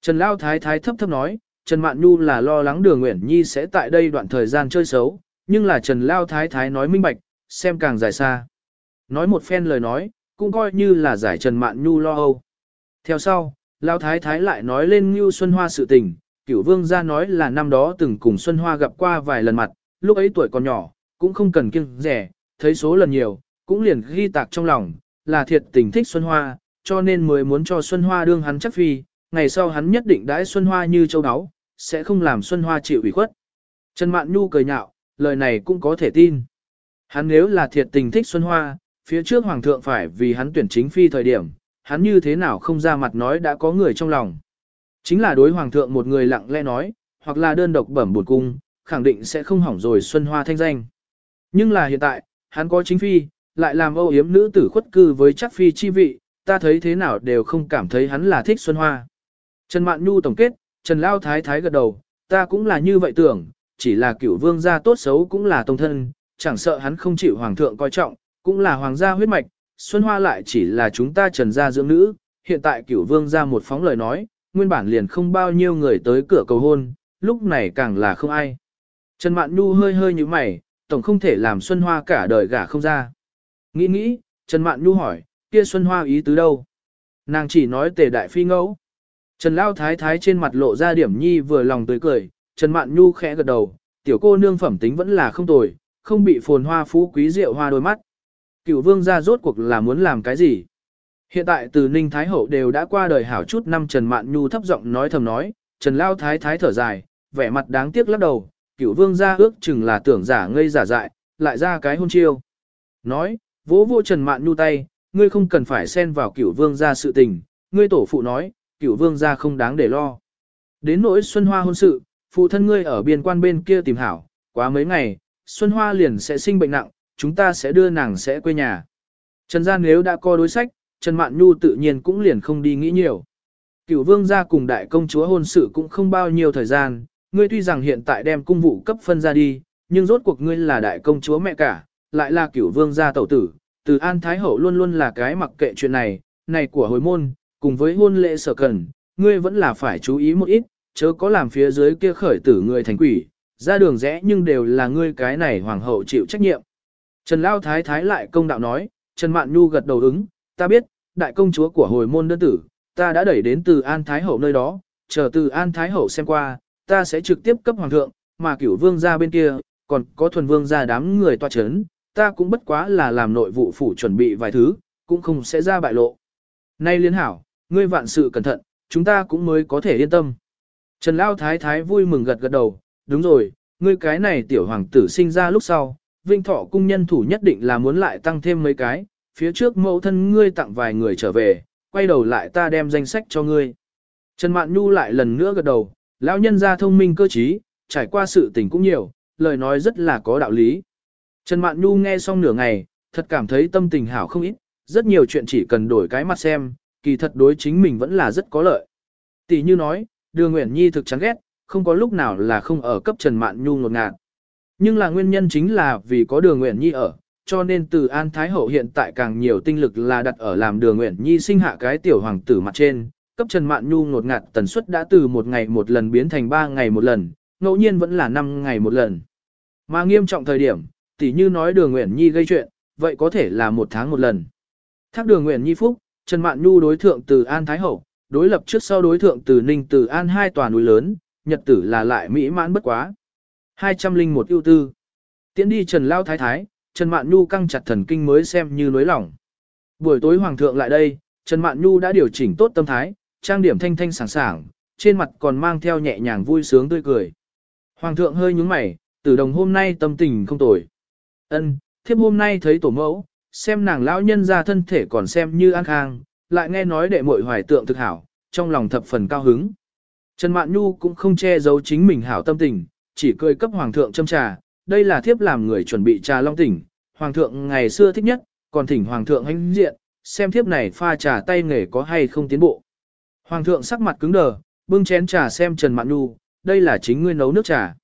Trần Lao Thái Thái thấp thấp nói, Trần Mạn Nhu là lo lắng đường Nguyễn Nhi sẽ tại đây đoạn thời gian chơi xấu, nhưng là Trần Lao Thái Thái nói minh bạch, xem càng dài xa. Nói một phen lời nói, cũng coi như là giải Trần Mạn Nhu lo âu. Theo sau, Lao Thái Thái lại nói lên Ngưu Xuân Hoa sự tình, cửu vương ra nói là năm đó từng cùng Xuân Hoa gặp qua vài lần mặt, lúc ấy tuổi còn nhỏ, cũng không cần kiêng rẻ, thấy số lần nhiều, cũng liền ghi tạc trong lòng, là thiệt tình thích Xuân Hoa, cho nên mới muốn cho Xuân Hoa đương hắn chắc phi, ngày sau hắn nhất định đãi Xuân Hoa như châu áo, sẽ không làm Xuân Hoa chịu ủy khuất. Trần Mạn Nhu cười nhạo, lời này cũng có thể tin. Hắn nếu là thiệt tình thích Xuân Hoa, phía trước Hoàng thượng phải vì hắn tuyển chính phi thời điểm, hắn như thế nào không ra mặt nói đã có người trong lòng. Chính là đối Hoàng thượng một người lặng lẽ nói, hoặc là đơn độc bẩm buồn cung, khẳng định sẽ không hỏng rồi Xuân Hoa thanh danh. Nhưng là hiện tại, hắn có chính phi, lại làm âu yếm nữ tử khuất cư với chắc phi chi vị, ta thấy thế nào đều không cảm thấy hắn là thích Xuân Hoa. Trần Mạn Nhu tổng kết, Trần Lao Thái Thái gật đầu, ta cũng là như vậy tưởng, chỉ là cửu vương gia tốt xấu cũng là tông thân, chẳng sợ hắn không chịu hoàng thượng coi trọng, cũng là hoàng gia huyết mạch, Xuân Hoa lại chỉ là chúng ta trần gia dưỡng nữ, hiện tại cửu vương gia một phóng lời nói, nguyên bản liền không bao nhiêu người tới cửa cầu hôn, lúc này càng là không ai. Trần Mạn Nhu hơi hơi như mày, tổng không thể làm Xuân Hoa cả đời gả không ra. Nghĩ nghĩ, Trần Mạn Nhu hỏi, kia Xuân Hoa ý tứ đâu? Nàng chỉ nói tề đại phi ngẫu. Trần Lao Thái Thái trên mặt lộ ra điểm nhi vừa lòng tươi cười, Trần Mạn Nhu khẽ gật đầu, tiểu cô nương phẩm tính vẫn là không tồi, không bị phồn hoa phú quý rượu hoa đôi mắt. Cựu vương gia rốt cuộc là muốn làm cái gì? Hiện tại từ Ninh Thái Hậu đều đã qua đời hảo chút năm Trần Mạn Nhu thấp giọng nói thầm nói, Trần Lao Thái Thái thở dài, vẻ mặt đáng tiếc lắc đầu, cựu vương gia ước chừng là tưởng giả ngây giả dại, lại ra cái hôn chiêu. Nói, vỗ vô Trần Mạn Nhu tay, ngươi không cần phải xen vào Cửu vương gia sự tình, ngươi tổ phụ nói, Cửu vương gia không đáng để lo. Đến nỗi Xuân Hoa hôn sự, phụ thân ngươi ở biên quan bên kia tìm hảo, quá mấy ngày, Xuân Hoa liền sẽ sinh bệnh nặng, chúng ta sẽ đưa nàng sẽ quê nhà. Trần Gia nếu đã có đối sách, Trần Mạn Nhu tự nhiên cũng liền không đi nghĩ nhiều. Cửu vương gia cùng đại công chúa hôn sự cũng không bao nhiêu thời gian, ngươi tuy rằng hiện tại đem cung vụ cấp phân ra đi, nhưng rốt cuộc ngươi là đại công chúa mẹ cả, lại là cửu vương gia tẩu tử, từ An Thái Hậu luôn luôn là cái mặc kệ chuyện này, này của hồi môn, cùng với hôn lễ sở cần, ngươi vẫn là phải chú ý một ít, chớ có làm phía dưới kia khởi tử người thành quỷ, ra đường rẽ nhưng đều là ngươi cái này hoàng hậu chịu trách nhiệm. Trần Lao Thái Thái lại công đạo nói, Trần Mạn Nhu gật đầu ứng, ta biết, đại công chúa của hồi môn đơn tử, ta đã đẩy đến từ An Thái Hậu nơi đó, chờ từ An Thái Hậu xem qua, ta sẽ trực tiếp cấp hoàng thượng, mà cửu vương ra bên kia, còn có thuần vương ra đám người toa chấn, ta cũng bất quá là làm nội vụ phủ chuẩn bị vài thứ, cũng không sẽ ra bại lộ. Nay liên hảo, ngươi vạn sự cẩn thận, chúng ta cũng mới có thể yên tâm. Trần Lao Thái Thái vui mừng gật gật đầu, đúng rồi, ngươi cái này tiểu hoàng tử sinh ra lúc sau, vinh thọ cung nhân thủ nhất định là muốn lại tăng thêm mấy cái, phía trước mẫu thân ngươi tặng vài người trở về, quay đầu lại ta đem danh sách cho ngươi. Trần Mạn Nhu lại lần nữa gật đầu, lão nhân gia thông minh cơ trí, trải qua sự tình cũng nhiều, lời nói rất là có đạo lý. Trần Mạn Nhu nghe xong nửa ngày, thật cảm thấy tâm tình hảo không ít, rất nhiều chuyện chỉ cần đổi cái mặt xem, kỳ thật đối chính mình vẫn là rất có lợi. Tỷ như nói, Đường Nguyễn Nhi thực chán ghét, không có lúc nào là không ở cấp Trần Mạn Nhu ngột ngạt. Nhưng là nguyên nhân chính là vì có Đường Nguyễn Nhi ở, cho nên từ An Thái Hậu hiện tại càng nhiều tinh lực là đặt ở làm Đường Nguyễn Nhi sinh hạ cái tiểu hoàng tử mặt trên, cấp Trần Mạn Nhu ngột ngạt tần suất đã từ một ngày một lần biến thành ba ngày một lần, ngẫu nhiên vẫn là năm ngày một lần. Mà nghiêm trọng thời điểm, tỉ như nói đường Nguyễn Nhi gây chuyện, vậy có thể là một tháng một lần. Thác đường Nguyễn Nhi Phúc, Trần Mạn Nhu đối thượng từ An Thái Hậu, đối lập trước sau đối thượng từ Ninh từ An hai tòa núi lớn, nhật tử là lại mỹ mãn bất quá. 201 ưu tư. Tiến đi Trần Lao Thái Thái, Trần Mạn Nhu căng chặt thần kinh mới xem như lối lỏng. Buổi tối Hoàng thượng lại đây, Trần Mạn Nhu đã điều chỉnh tốt tâm thái, trang điểm thanh thanh sảng sảng, trên mặt còn mang theo nhẹ nhàng vui sướng tươi cười. Hoàng thượng hơi nhúng mày, tử đồng hôm nay tâm tình không tồi. Ân, thiếp hôm nay thấy tổ mẫu, xem nàng lão nhân ra thân thể còn xem như an khang, lại nghe nói đệ muội hoài tượng thực hảo, trong lòng thập phần cao hứng. Trần Mạn Nhu cũng không che giấu chính mình hảo tâm tình, chỉ cười cấp hoàng thượng châm trà, đây là thiếp làm người chuẩn bị trà long tỉnh, hoàng thượng ngày xưa thích nhất, còn thỉnh hoàng thượng hãnh diện, xem thiếp này pha trà tay nghề có hay không tiến bộ. Hoàng thượng sắc mặt cứng đờ, bưng chén trà xem Trần Mạn Nhu, đây là chính ngươi nấu nước trà.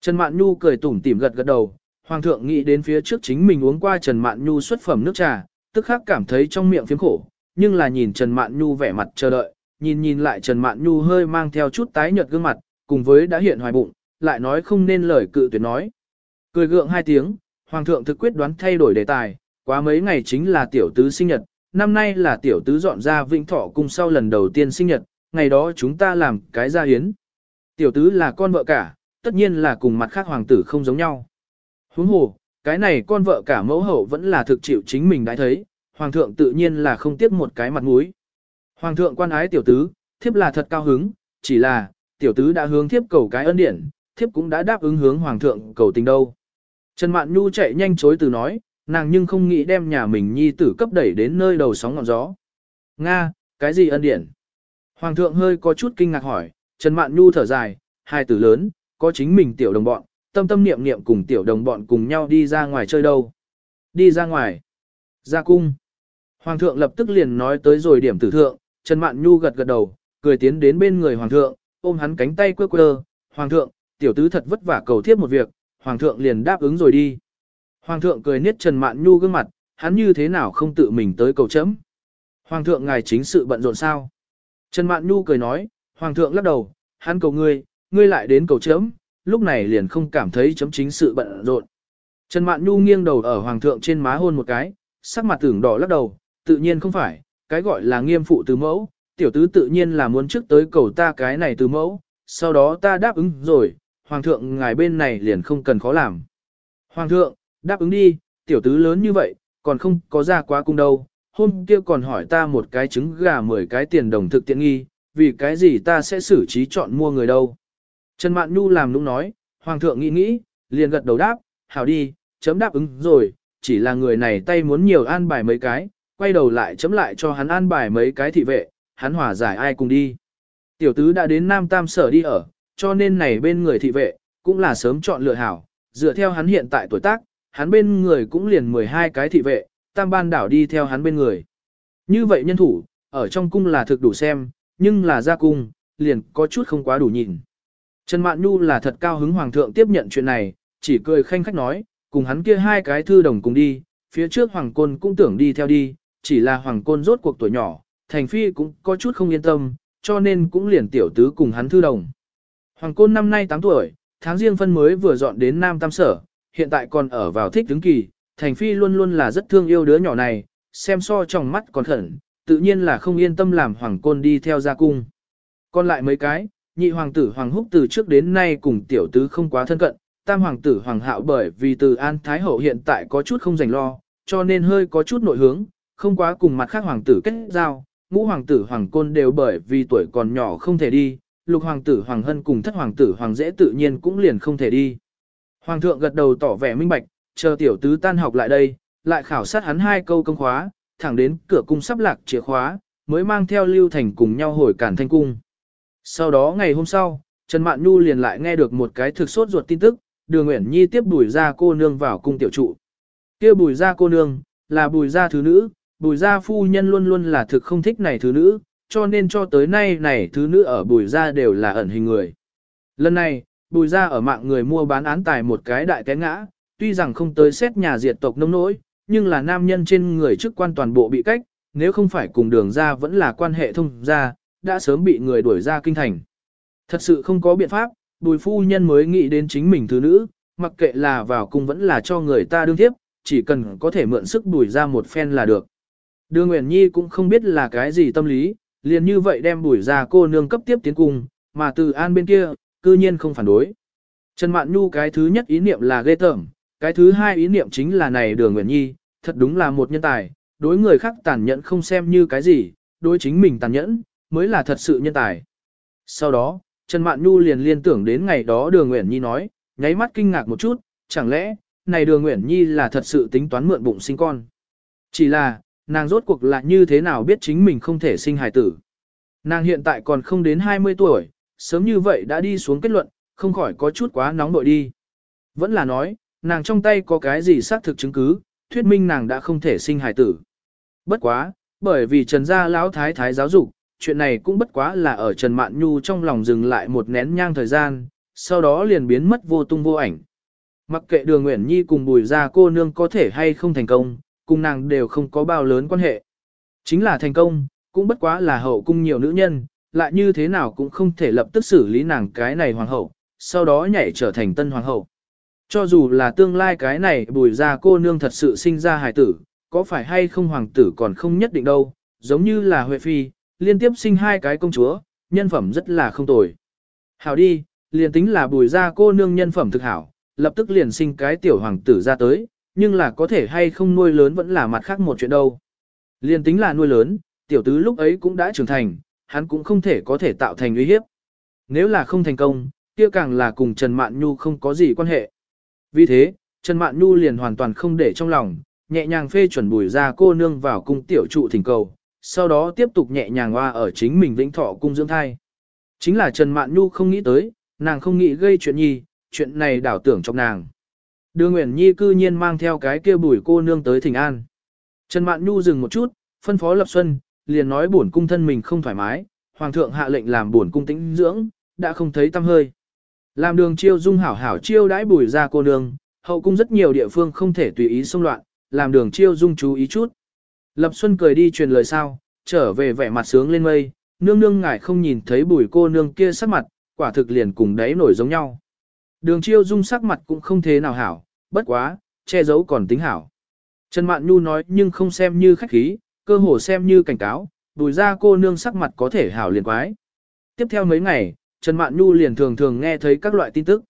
Trần Mạn Nhu cười tủm tỉm gật gật đầu, Hoàng thượng nghĩ đến phía trước chính mình uống qua Trần Mạn Nhu xuất phẩm nước trà, tức khắc cảm thấy trong miệng phiếm khổ, nhưng là nhìn Trần Mạn Nhu vẻ mặt chờ đợi, nhìn nhìn lại Trần Mạn Nhu hơi mang theo chút tái nhợt gương mặt, cùng với đã hiện hoài bụng, lại nói không nên lời cự tuyệt nói. Cười gượng hai tiếng, Hoàng thượng thực quyết đoán thay đổi đề tài, quá mấy ngày chính là tiểu tứ sinh nhật, năm nay là tiểu tứ dọn ra Vĩnh Thọ cung sau lần đầu tiên sinh nhật, ngày đó chúng ta làm cái gia hiến. Tiểu tứ là con vợ cả, tất nhiên là cùng mặt khác hoàng tử không giống nhau. Huống hồ, cái này con vợ cả mẫu hậu vẫn là thực chịu chính mình đã thấy, hoàng thượng tự nhiên là không tiếc một cái mặt mũi. Hoàng thượng quan ái tiểu tứ, thiếp là thật cao hứng, chỉ là, tiểu tứ đã hướng thiếp cầu cái ân điển, thiếp cũng đã đáp ứng hướng hoàng thượng cầu tình đâu. Trần Mạn Nhu chạy nhanh chối từ nói, nàng nhưng không nghĩ đem nhà mình nhi tử cấp đẩy đến nơi đầu sóng ngọn gió. Nga, cái gì ân điển? Hoàng thượng hơi có chút kinh ngạc hỏi, Trần Mạn Nhu thở dài, hai tử lớn, có chính mình tiểu đồng bọn, tâm tâm niệm niệm cùng tiểu đồng bọn cùng nhau đi ra ngoài chơi đâu. Đi ra ngoài. Ra cung. Hoàng thượng lập tức liền nói tới rồi điểm tử thượng, Trần Mạn Nhu gật gật đầu, cười tiến đến bên người Hoàng thượng, ôm hắn cánh tay quơ quơ. Hoàng thượng, tiểu tứ thật vất vả cầu thiết một việc, Hoàng thượng liền đáp ứng rồi đi. Hoàng thượng cười niết Trần Mạn Nhu gương mặt, hắn như thế nào không tự mình tới cầu chấm. Hoàng thượng ngài chính sự bận rộn sao? Trần Mạn Nhu cười nói, Hoàng thượng lắc đầu, hắn cầu ngươi, ngươi lại đến cầu chấm, lúc này liền không cảm thấy chấm chính sự bận rộn. Trần Mạn Nhu nghiêng đầu ở Hoàng thượng trên má hôn một cái, sắc mặt tưởng đỏ lắc đầu, tự nhiên không phải, cái gọi là nghiêm phụ từ mẫu, tiểu tứ tự nhiên là muốn trước tới cầu ta cái này từ mẫu, sau đó ta đáp ứng rồi, Hoàng thượng ngài bên này liền không cần khó làm. Hoàng thượng, đáp ứng đi, tiểu tứ lớn như vậy, còn không có ra quá cung đâu, hôm kia còn hỏi ta một cái trứng gà 10 cái tiền đồng thực tiện nghi, vì cái gì ta sẽ xử trí chọn mua người đâu. Trần Mạn Nhu làm nũng nói, Hoàng thượng nghĩ nghĩ, liền gật đầu đáp, hảo đi, chấm đáp ứng rồi, chỉ là người này tay muốn nhiều an bài mấy cái, quay đầu lại chấm lại cho hắn an bài mấy cái thị vệ, hắn hòa giải ai cùng đi. Tiểu tứ đã đến Nam Tam Sở đi ở, cho nên này bên người thị vệ, cũng là sớm chọn lựa hảo, dựa theo hắn hiện tại tuổi tác, hắn bên người cũng liền 12 cái thị vệ, Tam Ban đảo đi theo hắn bên người. Như vậy nhân thủ, ở trong cung là thực đủ xem, nhưng là ra cung, liền có chút không quá đủ nhìn. Trần Mạn Nhu là thật cao hứng hoàng thượng tiếp nhận chuyện này, chỉ cười khanh khách nói, cùng hắn kia hai cái thư đồng cùng đi, phía trước hoàng côn cũng tưởng đi theo đi, chỉ là hoàng côn rốt cuộc tuổi nhỏ, thành phi cũng có chút không yên tâm, cho nên cũng liền tiểu tứ cùng hắn thư đồng. Hoàng côn năm nay 8 tuổi, tháng riêng phân mới vừa dọn đến Nam Tam Sở, hiện tại còn ở vào thích đứng kỳ, thành phi luôn luôn là rất thương yêu đứa nhỏ này, xem so trong mắt còn khẩn, tự nhiên là không yên tâm làm hoàng côn đi theo ra cung. Còn lại mấy cái, nhị hoàng tử hoàng húc từ trước đến nay cùng tiểu tứ không quá thân cận, tam hoàng tử hoàng hạo bởi vì từ an thái hậu hiện tại có chút không dành lo, cho nên hơi có chút nội hướng, không quá cùng mặt khác hoàng tử kết giao, ngũ hoàng tử hoàng côn đều bởi vì tuổi còn nhỏ không thể đi, lục hoàng tử hoàng hân cùng thất hoàng tử hoàng dễ tự nhiên cũng liền không thể đi. Hoàng thượng gật đầu tỏ vẻ minh bạch, chờ tiểu tứ tan học lại đây, lại khảo sát hắn hai câu công khóa, thẳng đến cửa cung sắp lạc chìa khóa, mới mang theo Lưu Thành cùng nhau hồi cản thanh cung. Sau đó ngày hôm sau, Trần Mạn Nhu liền lại nghe được một cái thực sốt ruột tin tức, Đường uyển Nhi tiếp bùi gia cô nương vào cung tiểu trụ. kia bùi gia cô nương, là bùi gia thứ nữ, bùi gia phu nhân luôn luôn là thực không thích này thứ nữ, cho nên cho tới nay này thứ nữ ở bùi gia đều là ẩn hình người. Lần này, bùi gia ở mạng người mua bán án tài một cái đại té ngã, tuy rằng không tới xét nhà diệt tộc nông nỗi, nhưng là nam nhân trên người chức quan toàn bộ bị cách, nếu không phải cùng đường gia vẫn là quan hệ thông gia đã sớm bị người đuổi ra kinh thành. Thật sự không có biện pháp, bùi phu nhân mới nghĩ đến chính mình thứ nữ, mặc kệ là vào cung vẫn là cho người ta đương tiếp, chỉ cần có thể mượn sức bùi ra một phen là được. Đường Nguyễn Nhi cũng không biết là cái gì tâm lý, liền như vậy đem bùi ra cô nương cấp tiếp tiến cung, mà từ an bên kia, cư nhiên không phản đối. Trần Mạn Nhu cái thứ nhất ý niệm là ghê tởm, cái thứ hai ý niệm chính là này đường Nguyễn Nhi, thật đúng là một nhân tài, đối người khác tàn nhẫn không xem như cái gì, đối chính mình tàn nhẫn, mới là thật sự nhân tài. Sau đó, Trần Mạn Nhu liền liên tưởng đến ngày đó Đường Nguyễn Nhi nói, nháy mắt kinh ngạc một chút, chẳng lẽ, này Đường Nguyễn Nhi là thật sự tính toán mượn bụng sinh con. Chỉ là, nàng rốt cuộc lại như thế nào biết chính mình không thể sinh hài tử. Nàng hiện tại còn không đến 20 tuổi, sớm như vậy đã đi xuống kết luận, không khỏi có chút quá nóng nội đi. Vẫn là nói, nàng trong tay có cái gì xác thực chứng cứ, thuyết minh nàng đã không thể sinh hài tử. Bất quá, bởi vì Trần gia lão thái thái giáo dục, chuyện này cũng bất quá là ở Trần Mạn Nhu trong lòng dừng lại một nén nhang thời gian, sau đó liền biến mất vô tung vô ảnh. Mặc kệ đường Nguyễn Nhi cùng bùi ra cô nương có thể hay không thành công, cùng nàng đều không có bao lớn quan hệ. Chính là thành công, cũng bất quá là hậu cung nhiều nữ nhân, lại như thế nào cũng không thể lập tức xử lý nàng cái này hoàng hậu, sau đó nhảy trở thành tân hoàng hậu. Cho dù là tương lai cái này bùi ra cô nương thật sự sinh ra hài tử, có phải hay không hoàng tử còn không nhất định đâu, giống như là Huệ Phi, liên tiếp sinh hai cái công chúa, nhân phẩm rất là không tồi. Hảo đi, liền tính là bùi ra cô nương nhân phẩm thực hảo, lập tức liền sinh cái tiểu hoàng tử ra tới, nhưng là có thể hay không nuôi lớn vẫn là mặt khác một chuyện đâu. Liền tính là nuôi lớn, tiểu tứ lúc ấy cũng đã trưởng thành, hắn cũng không thể có thể tạo thành uy hiếp. Nếu là không thành công, kia càng là cùng Trần Mạn Nhu không có gì quan hệ. Vì thế, Trần Mạn Nhu liền hoàn toàn không để trong lòng, nhẹ nhàng phê chuẩn bùi ra cô nương vào cung tiểu trụ thỉnh cầu, sau đó tiếp tục nhẹ nhàng hoa ở chính mình vĩnh thọ cung dưỡng thai. Chính là Trần Mạn Nhu không nghĩ tới, nàng không nghĩ gây chuyện nhi, chuyện này đảo tưởng trong nàng. Đưa Nguyễn Nhi cư nhiên mang theo cái kia bùi cô nương tới thỉnh an. Trần Mạn Nhu dừng một chút, phân phó Lập Xuân, liền nói bổn cung thân mình không thoải mái, hoàng thượng hạ lệnh làm bổn cung tĩnh dưỡng, đã không thấy tâm hơi. Làm đường chiêu dung hảo hảo chiêu đãi bùi ra cô nương, hậu cung rất nhiều địa phương không thể tùy ý xông loạn, làm đường chiêu dung chú ý chút. Lập Xuân cười đi truyền lời sao, trở về vẻ mặt sướng lên mây, nương nương ngài không nhìn thấy bùi cô nương kia sắc mặt, quả thực liền cùng đáy nổi giống nhau. Đường chiêu dung sắc mặt cũng không thế nào hảo, bất quá, che giấu còn tính hảo. Trần Mạn Nhu nói nhưng không xem như khách khí, cơ hồ xem như cảnh cáo, bùi ra cô nương sắc mặt có thể hảo liền quái. Tiếp theo mấy ngày, Trần Mạn Nhu liền thường thường nghe thấy các loại tin tức.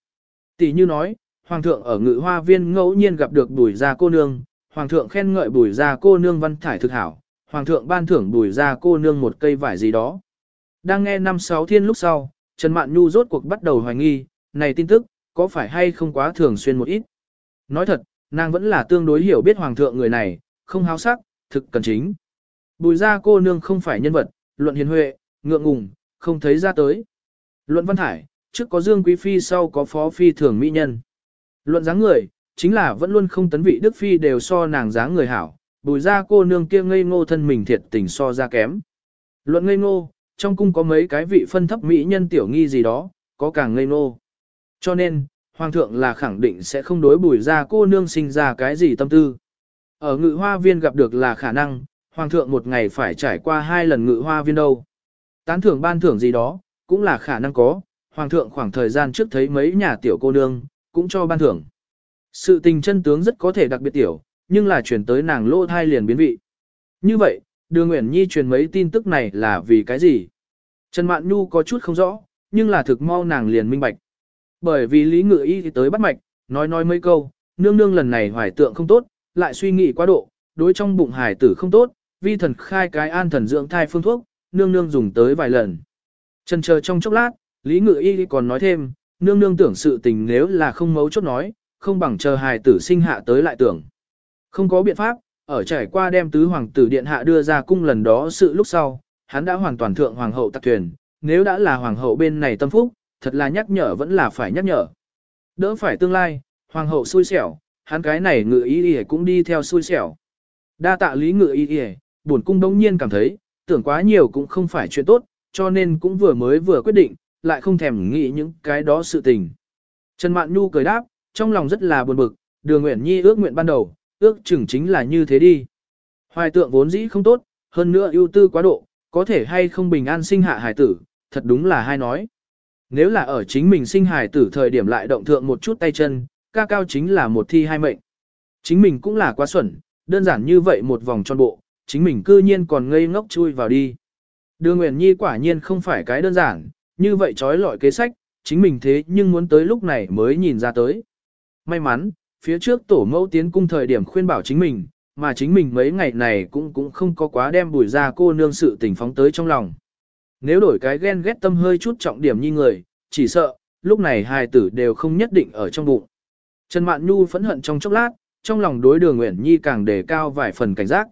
Tỷ như nói, Hoàng thượng ở ngự hoa viên ngẫu nhiên gặp được bùi ra cô nương, Hoàng thượng khen ngợi bùi ra cô nương văn thải thực hảo, Hoàng thượng ban thưởng bùi ra cô nương một cây vải gì đó. Đang nghe năm sáu thiên lúc sau, Trần Mạn Nhu rốt cuộc bắt đầu hoài nghi, này tin tức, có phải hay không quá thường xuyên một ít. Nói thật, nàng vẫn là tương đối hiểu biết Hoàng thượng người này, không háo sắc, thực cần chính. Bùi ra cô nương không phải nhân vật, luận hiền huệ, ngượng ngùng, không thấy ra tới. Luận văn thải, trước có Dương Quý Phi sau có Phó Phi thường mỹ nhân. Luận dáng người, chính là vẫn luôn không tấn vị Đức Phi đều so nàng dáng người hảo, bùi ra cô nương kia ngây ngô thân mình thiệt tình so ra kém. Luận ngây ngô, trong cung có mấy cái vị phân thấp mỹ nhân tiểu nghi gì đó, có càng ngây ngô. Cho nên, Hoàng thượng là khẳng định sẽ không đối bùi ra cô nương sinh ra cái gì tâm tư. Ở ngự hoa viên gặp được là khả năng, Hoàng thượng một ngày phải trải qua hai lần ngự hoa viên đâu. Tán thưởng ban thưởng gì đó, cũng là khả năng có, Hoàng thượng khoảng thời gian trước thấy mấy nhà tiểu cô nương, cũng cho ban thưởng. Sự tình chân tướng rất có thể đặc biệt tiểu, nhưng là chuyển tới nàng lỗ thai liền biến vị. Như vậy, đường Nguyễn Nhi truyền mấy tin tức này là vì cái gì? Trần Mạn Nhu có chút không rõ, nhưng là thực mau nàng liền minh bạch. Bởi vì Lý Ngự Y thì tới bắt mạch, nói nói mấy câu, nương nương lần này hoài tượng không tốt, lại suy nghĩ quá độ, đối trong bụng hải tử không tốt, vi thần khai cái an thần dưỡng thai phương thuốc, nương nương dùng tới vài lần. Trần chờ trong chốc lát, Lý Ngự Y còn nói thêm, nương nương tưởng sự tình nếu là không mấu chốt nói, không bằng chờ hài tử sinh hạ tới lại tưởng. Không có biện pháp, ở trải qua đem tứ hoàng tử điện hạ đưa ra cung lần đó sự lúc sau, hắn đã hoàn toàn thượng hoàng hậu tạc thuyền, nếu đã là hoàng hậu bên này tâm phúc, thật là nhắc nhở vẫn là phải nhắc nhở. Đỡ phải tương lai, hoàng hậu xui xẻo, hắn cái này ngự y y cũng đi theo xui xẻo. Đa tạ lý ngự y y, buồn cung đống nhiên cảm thấy, tưởng quá nhiều cũng không phải chuyện tốt, cho nên cũng vừa mới vừa quyết định, lại không thèm nghĩ những cái đó sự tình. Trần Mạn Nhu cười đáp, trong lòng rất là buồn bực, đường Nguyễn nhi ước nguyện ban đầu, ước chừng chính là như thế đi. Hoài tượng vốn dĩ không tốt, hơn nữa ưu tư quá độ, có thể hay không bình an sinh hạ hải tử, thật đúng là hai nói. Nếu là ở chính mình sinh hải tử thời điểm lại động thượng một chút tay chân, ca cao chính là một thi hai mệnh. Chính mình cũng là quá xuẩn, đơn giản như vậy một vòng tròn bộ, chính mình cư nhiên còn ngây ngốc chui vào đi. Đường Nguyễn Nhi quả nhiên không phải cái đơn giản, như vậy trói lọi kế sách, chính mình thế nhưng muốn tới lúc này mới nhìn ra tới. May mắn, phía trước tổ mẫu tiến cung thời điểm khuyên bảo chính mình, mà chính mình mấy ngày này cũng cũng không có quá đem bùi ra cô nương sự tình phóng tới trong lòng. Nếu đổi cái ghen ghét tâm hơi chút trọng điểm như người, chỉ sợ, lúc này hài tử đều không nhất định ở trong bụng. Trần Mạn Nhu phẫn hận trong chốc lát, trong lòng đối đường Nguyễn Nhi càng đề cao vài phần cảnh giác.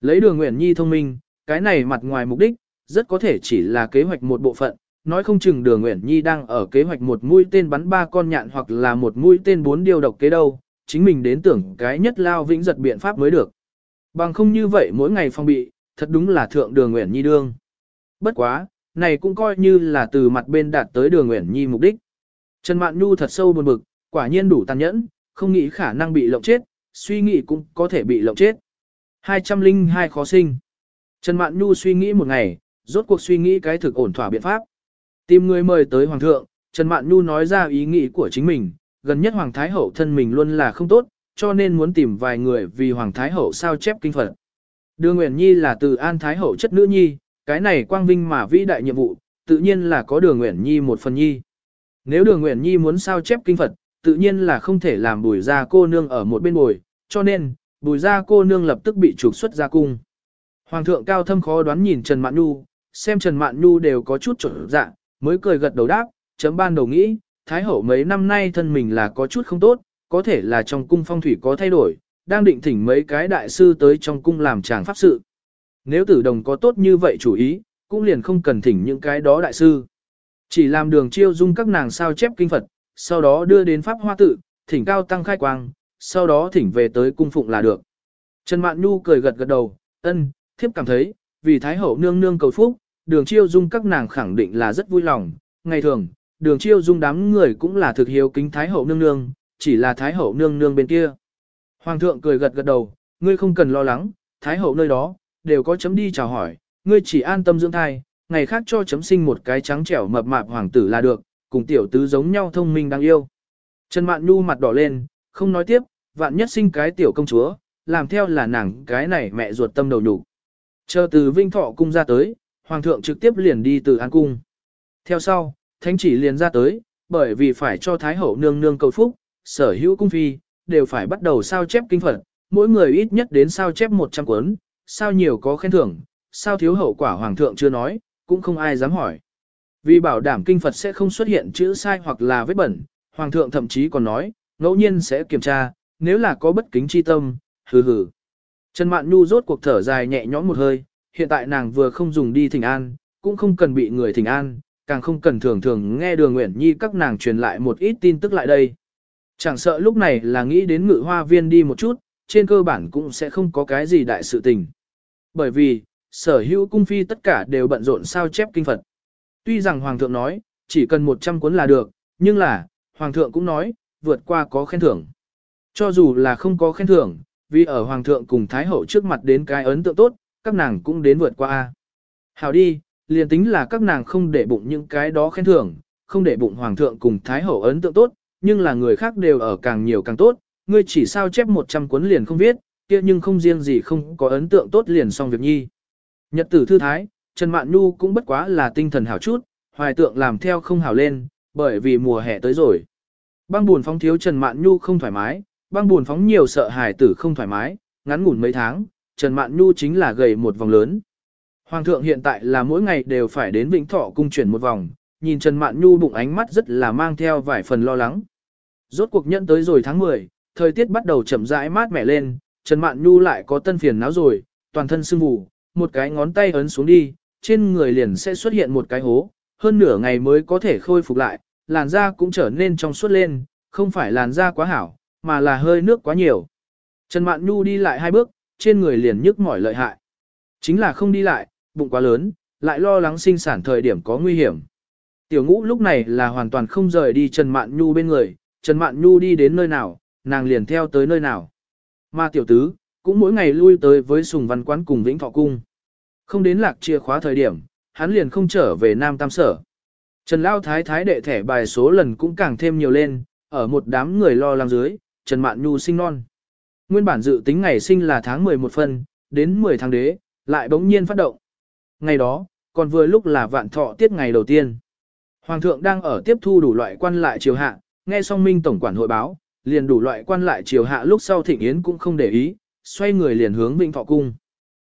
Lấy đường Nguyễn Nhi thông minh, cái này mặt ngoài mục đích, rất có thể chỉ là kế hoạch một bộ phận, nói không chừng đường Nguyễn Nhi đang ở kế hoạch một mũi tên bắn ba con nhạn hoặc là một mũi tên bốn điều độc kế đâu, chính mình đến tưởng cái nhất lao vĩnh giật biện pháp mới được. Bằng không như vậy mỗi ngày phong bị, thật đúng là thượng đường Nguyễn Nhi đương. Bất quá, này cũng coi như là từ mặt bên đạt tới đường Nguyễn Nhi mục đích. Trần Mạn Nhu thật sâu buồn bực, quả nhiên đủ tàn nhẫn, không nghĩ khả năng bị lộng chết, suy nghĩ cũng có thể bị lộng chết. 202 khó sinh. Trần Mạn Nhu suy nghĩ một ngày, rốt cuộc suy nghĩ cái thực ổn thỏa biện pháp. Tìm người mời tới Hoàng thượng, Trần Mạn Nhu nói ra ý nghĩ của chính mình, gần nhất Hoàng Thái Hậu thân mình luôn là không tốt, cho nên muốn tìm vài người vì Hoàng Thái Hậu sao chép kinh Phật. Đưa Nguyễn Nhi là từ An Thái Hậu chất nữ nhi, cái này quang vinh mà vĩ đại nhiệm vụ, tự nhiên là có đường Nguyễn Nhi một phần nhi. Nếu đường Nguyễn Nhi muốn sao chép kinh Phật, tự nhiên là không thể làm bùi ra cô nương ở một bên bồi, cho nên, bùi ra cô nương lập tức bị trục xuất ra cung. Hoàng thượng cao thâm khó đoán nhìn Trần Mạn Nhu, xem Trần Mạn Nhu đều có chút trở dạ, mới cười gật đầu đáp, chấm ban đầu nghĩ, Thái hậu mấy năm nay thân mình là có chút không tốt, có thể là trong cung phong thủy có thay đổi, đang định thỉnh mấy cái đại sư tới trong cung làm tràng pháp sự. Nếu tử đồng có tốt như vậy chủ ý, cũng liền không cần thỉnh những cái đó đại sư. Chỉ làm đường chiêu dung các nàng sao chép kinh Phật, sau đó đưa đến pháp hoa tự, thỉnh cao tăng khai quang, sau đó thỉnh về tới cung phụng là được. Trần Mạn Nhu cười gật gật đầu, ân, thiếp cảm thấy, vì Thái Hậu nương nương cầu phúc, đường chiêu dung các nàng khẳng định là rất vui lòng. Ngày thường, đường chiêu dung đám người cũng là thực hiếu kính Thái Hậu nương nương, chỉ là Thái Hậu nương nương bên kia. Hoàng thượng cười gật gật đầu, ngươi không cần lo lắng, Thái Hậu nơi đó, đều có chấm đi chào hỏi, ngươi chỉ an tâm dưỡng thai, ngày khác cho chấm sinh một cái trắng trẻo mập mạp hoàng tử là được, cùng tiểu tứ giống nhau thông minh đáng yêu. Trần Mạn Nhu mặt đỏ lên, không nói tiếp, vạn nhất sinh cái tiểu công chúa, làm theo là nàng cái này mẹ ruột tâm đầu nhục. Chờ từ Vinh Thọ cung ra tới, hoàng thượng trực tiếp liền đi từ An cung. Theo sau, thánh chỉ liền ra tới, bởi vì phải cho thái hậu nương nương cầu phúc, sở hữu cung phi đều phải bắt đầu sao chép kinh Phật, mỗi người ít nhất đến sao chép 100 cuốn, sao nhiều có khen thưởng, sao thiếu hậu quả hoàng thượng chưa nói, cũng không ai dám hỏi. Vì bảo đảm kinh Phật sẽ không xuất hiện chữ sai hoặc là vết bẩn, Hoàng thượng thậm chí còn nói, ngẫu nhiên sẽ kiểm tra, nếu là có bất kính chi tâm, hừ hừ. Trần Mạn Nhu rốt cuộc thở dài nhẹ nhõm một hơi, hiện tại nàng vừa không dùng đi thỉnh an, cũng không cần bị người thỉnh an, càng không cần thường thường nghe đường Nguyễn Nhi các nàng truyền lại một ít tin tức lại đây. Chẳng sợ lúc này là nghĩ đến ngự hoa viên đi một chút, trên cơ bản cũng sẽ không có cái gì đại sự tình. Bởi vì, sở hữu cung phi tất cả đều bận rộn sao chép kinh Phật. Tuy rằng Hoàng thượng nói, chỉ cần 100 cuốn là được, nhưng là, Hoàng thượng cũng nói, vượt qua có khen thưởng. Cho dù là không có khen thưởng, vì ở Hoàng thượng cùng Thái hậu trước mặt đến cái ấn tượng tốt, các nàng cũng đến vượt qua. Hảo đi, liền tính là các nàng không để bụng những cái đó khen thưởng, không để bụng Hoàng thượng cùng Thái hậu ấn tượng tốt, nhưng là người khác đều ở càng nhiều càng tốt, ngươi chỉ sao chép 100 cuốn liền không viết, kia nhưng không riêng gì không có ấn tượng tốt liền xong việc nhi. Nhật tử thư thái, Trần Mạn Nhu cũng bất quá là tinh thần hảo chút, hoài tượng làm theo không hảo lên, bởi vì mùa hè tới rồi. Băng buồn phóng thiếu Trần Mạn Nhu không thoải mái, băng buồn phóng nhiều sợ hài tử không thoải mái, ngắn ngủn mấy tháng, Trần Mạn Nhu chính là gầy một vòng lớn. Hoàng thượng hiện tại là mỗi ngày đều phải đến Vĩnh Thọ cung chuyển một vòng, nhìn Trần Mạn Nhu bụng ánh mắt rất là mang theo vài phần lo lắng. Rốt cuộc nhận tới rồi tháng 10, thời tiết bắt đầu chậm rãi mát mẻ lên, Trần Mạn Nhu lại có tân phiền não rồi, toàn thân sưng vù, một cái ngón tay ấn xuống đi, trên người liền sẽ xuất hiện một cái hố, hơn nửa ngày mới có thể khôi phục lại, làn da cũng trở nên trong suốt lên, không phải làn da quá hảo, mà là hơi nước quá nhiều. Trần Mạn Nhu đi lại hai bước, trên người liền nhức mỏi lợi hại. Chính là không đi lại, bụng quá lớn, lại lo lắng sinh sản thời điểm có nguy hiểm. Tiểu ngũ lúc này là hoàn toàn không rời đi Trần Mạn Nhu bên người, Trần Mạn Nhu đi đến nơi nào, nàng liền theo tới nơi nào. Mà tiểu tứ, cũng mỗi ngày lui tới với sùng văn quán cùng Vĩnh Thọ Cung. Không đến lạc chìa khóa thời điểm, hắn liền không trở về Nam Tam Sở. Trần Lao Thái Thái đệ thẻ bài số lần cũng càng thêm nhiều lên, ở một đám người lo lắng dưới, Trần Mạn Nhu sinh non. Nguyên bản dự tính ngày sinh là tháng 11 phân, đến 10 tháng đế, lại bỗng nhiên phát động. Ngày đó, còn vừa lúc là vạn thọ tiết ngày đầu tiên. Hoàng thượng đang ở tiếp thu đủ loại quan lại triều hạ, nghe xong Minh Tổng quản hội báo, liền đủ loại quan lại triều hạ lúc sau thịnh yến cũng không để ý, xoay người liền hướng Vĩnh Thọ cung.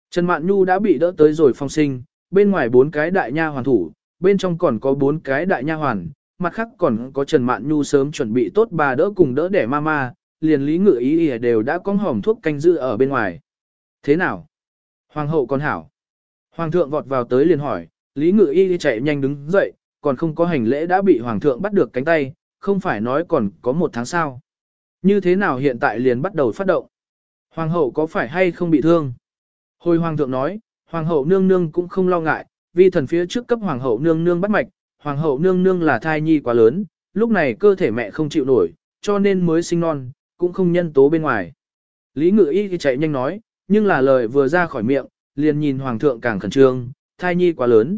Trần Mạn Nhu đã bị đỡ tới rồi phong sinh, bên ngoài bốn cái đại nha hoàn thủ, bên trong còn có bốn cái đại nha hoàn, mặt khác còn có Trần Mạn Nhu sớm chuẩn bị tốt bà đỡ cùng đỡ để mama, liền lý ngự ý ỉa đều đã có hỏng thuốc canh giữ ở bên ngoài. Thế nào? Hoàng hậu còn hảo. Hoàng thượng vọt vào tới liền hỏi, lý ngự y chạy nhanh đứng dậy, còn không có hành lễ đã bị hoàng thượng bắt được cánh tay, không phải nói còn có một tháng sau. Như thế nào hiện tại liền bắt đầu phát động? Hoàng hậu có phải hay không bị thương? Hồi hoàng thượng nói, hoàng hậu nương nương cũng không lo ngại, vì thần phía trước cấp hoàng hậu nương nương bắt mạch, hoàng hậu nương nương là thai nhi quá lớn, lúc này cơ thể mẹ không chịu nổi, cho nên mới sinh non, cũng không nhân tố bên ngoài. Lý ngự y thì chạy nhanh nói, nhưng là lời vừa ra khỏi miệng, liền nhìn hoàng thượng càng khẩn trương, thai nhi quá lớn.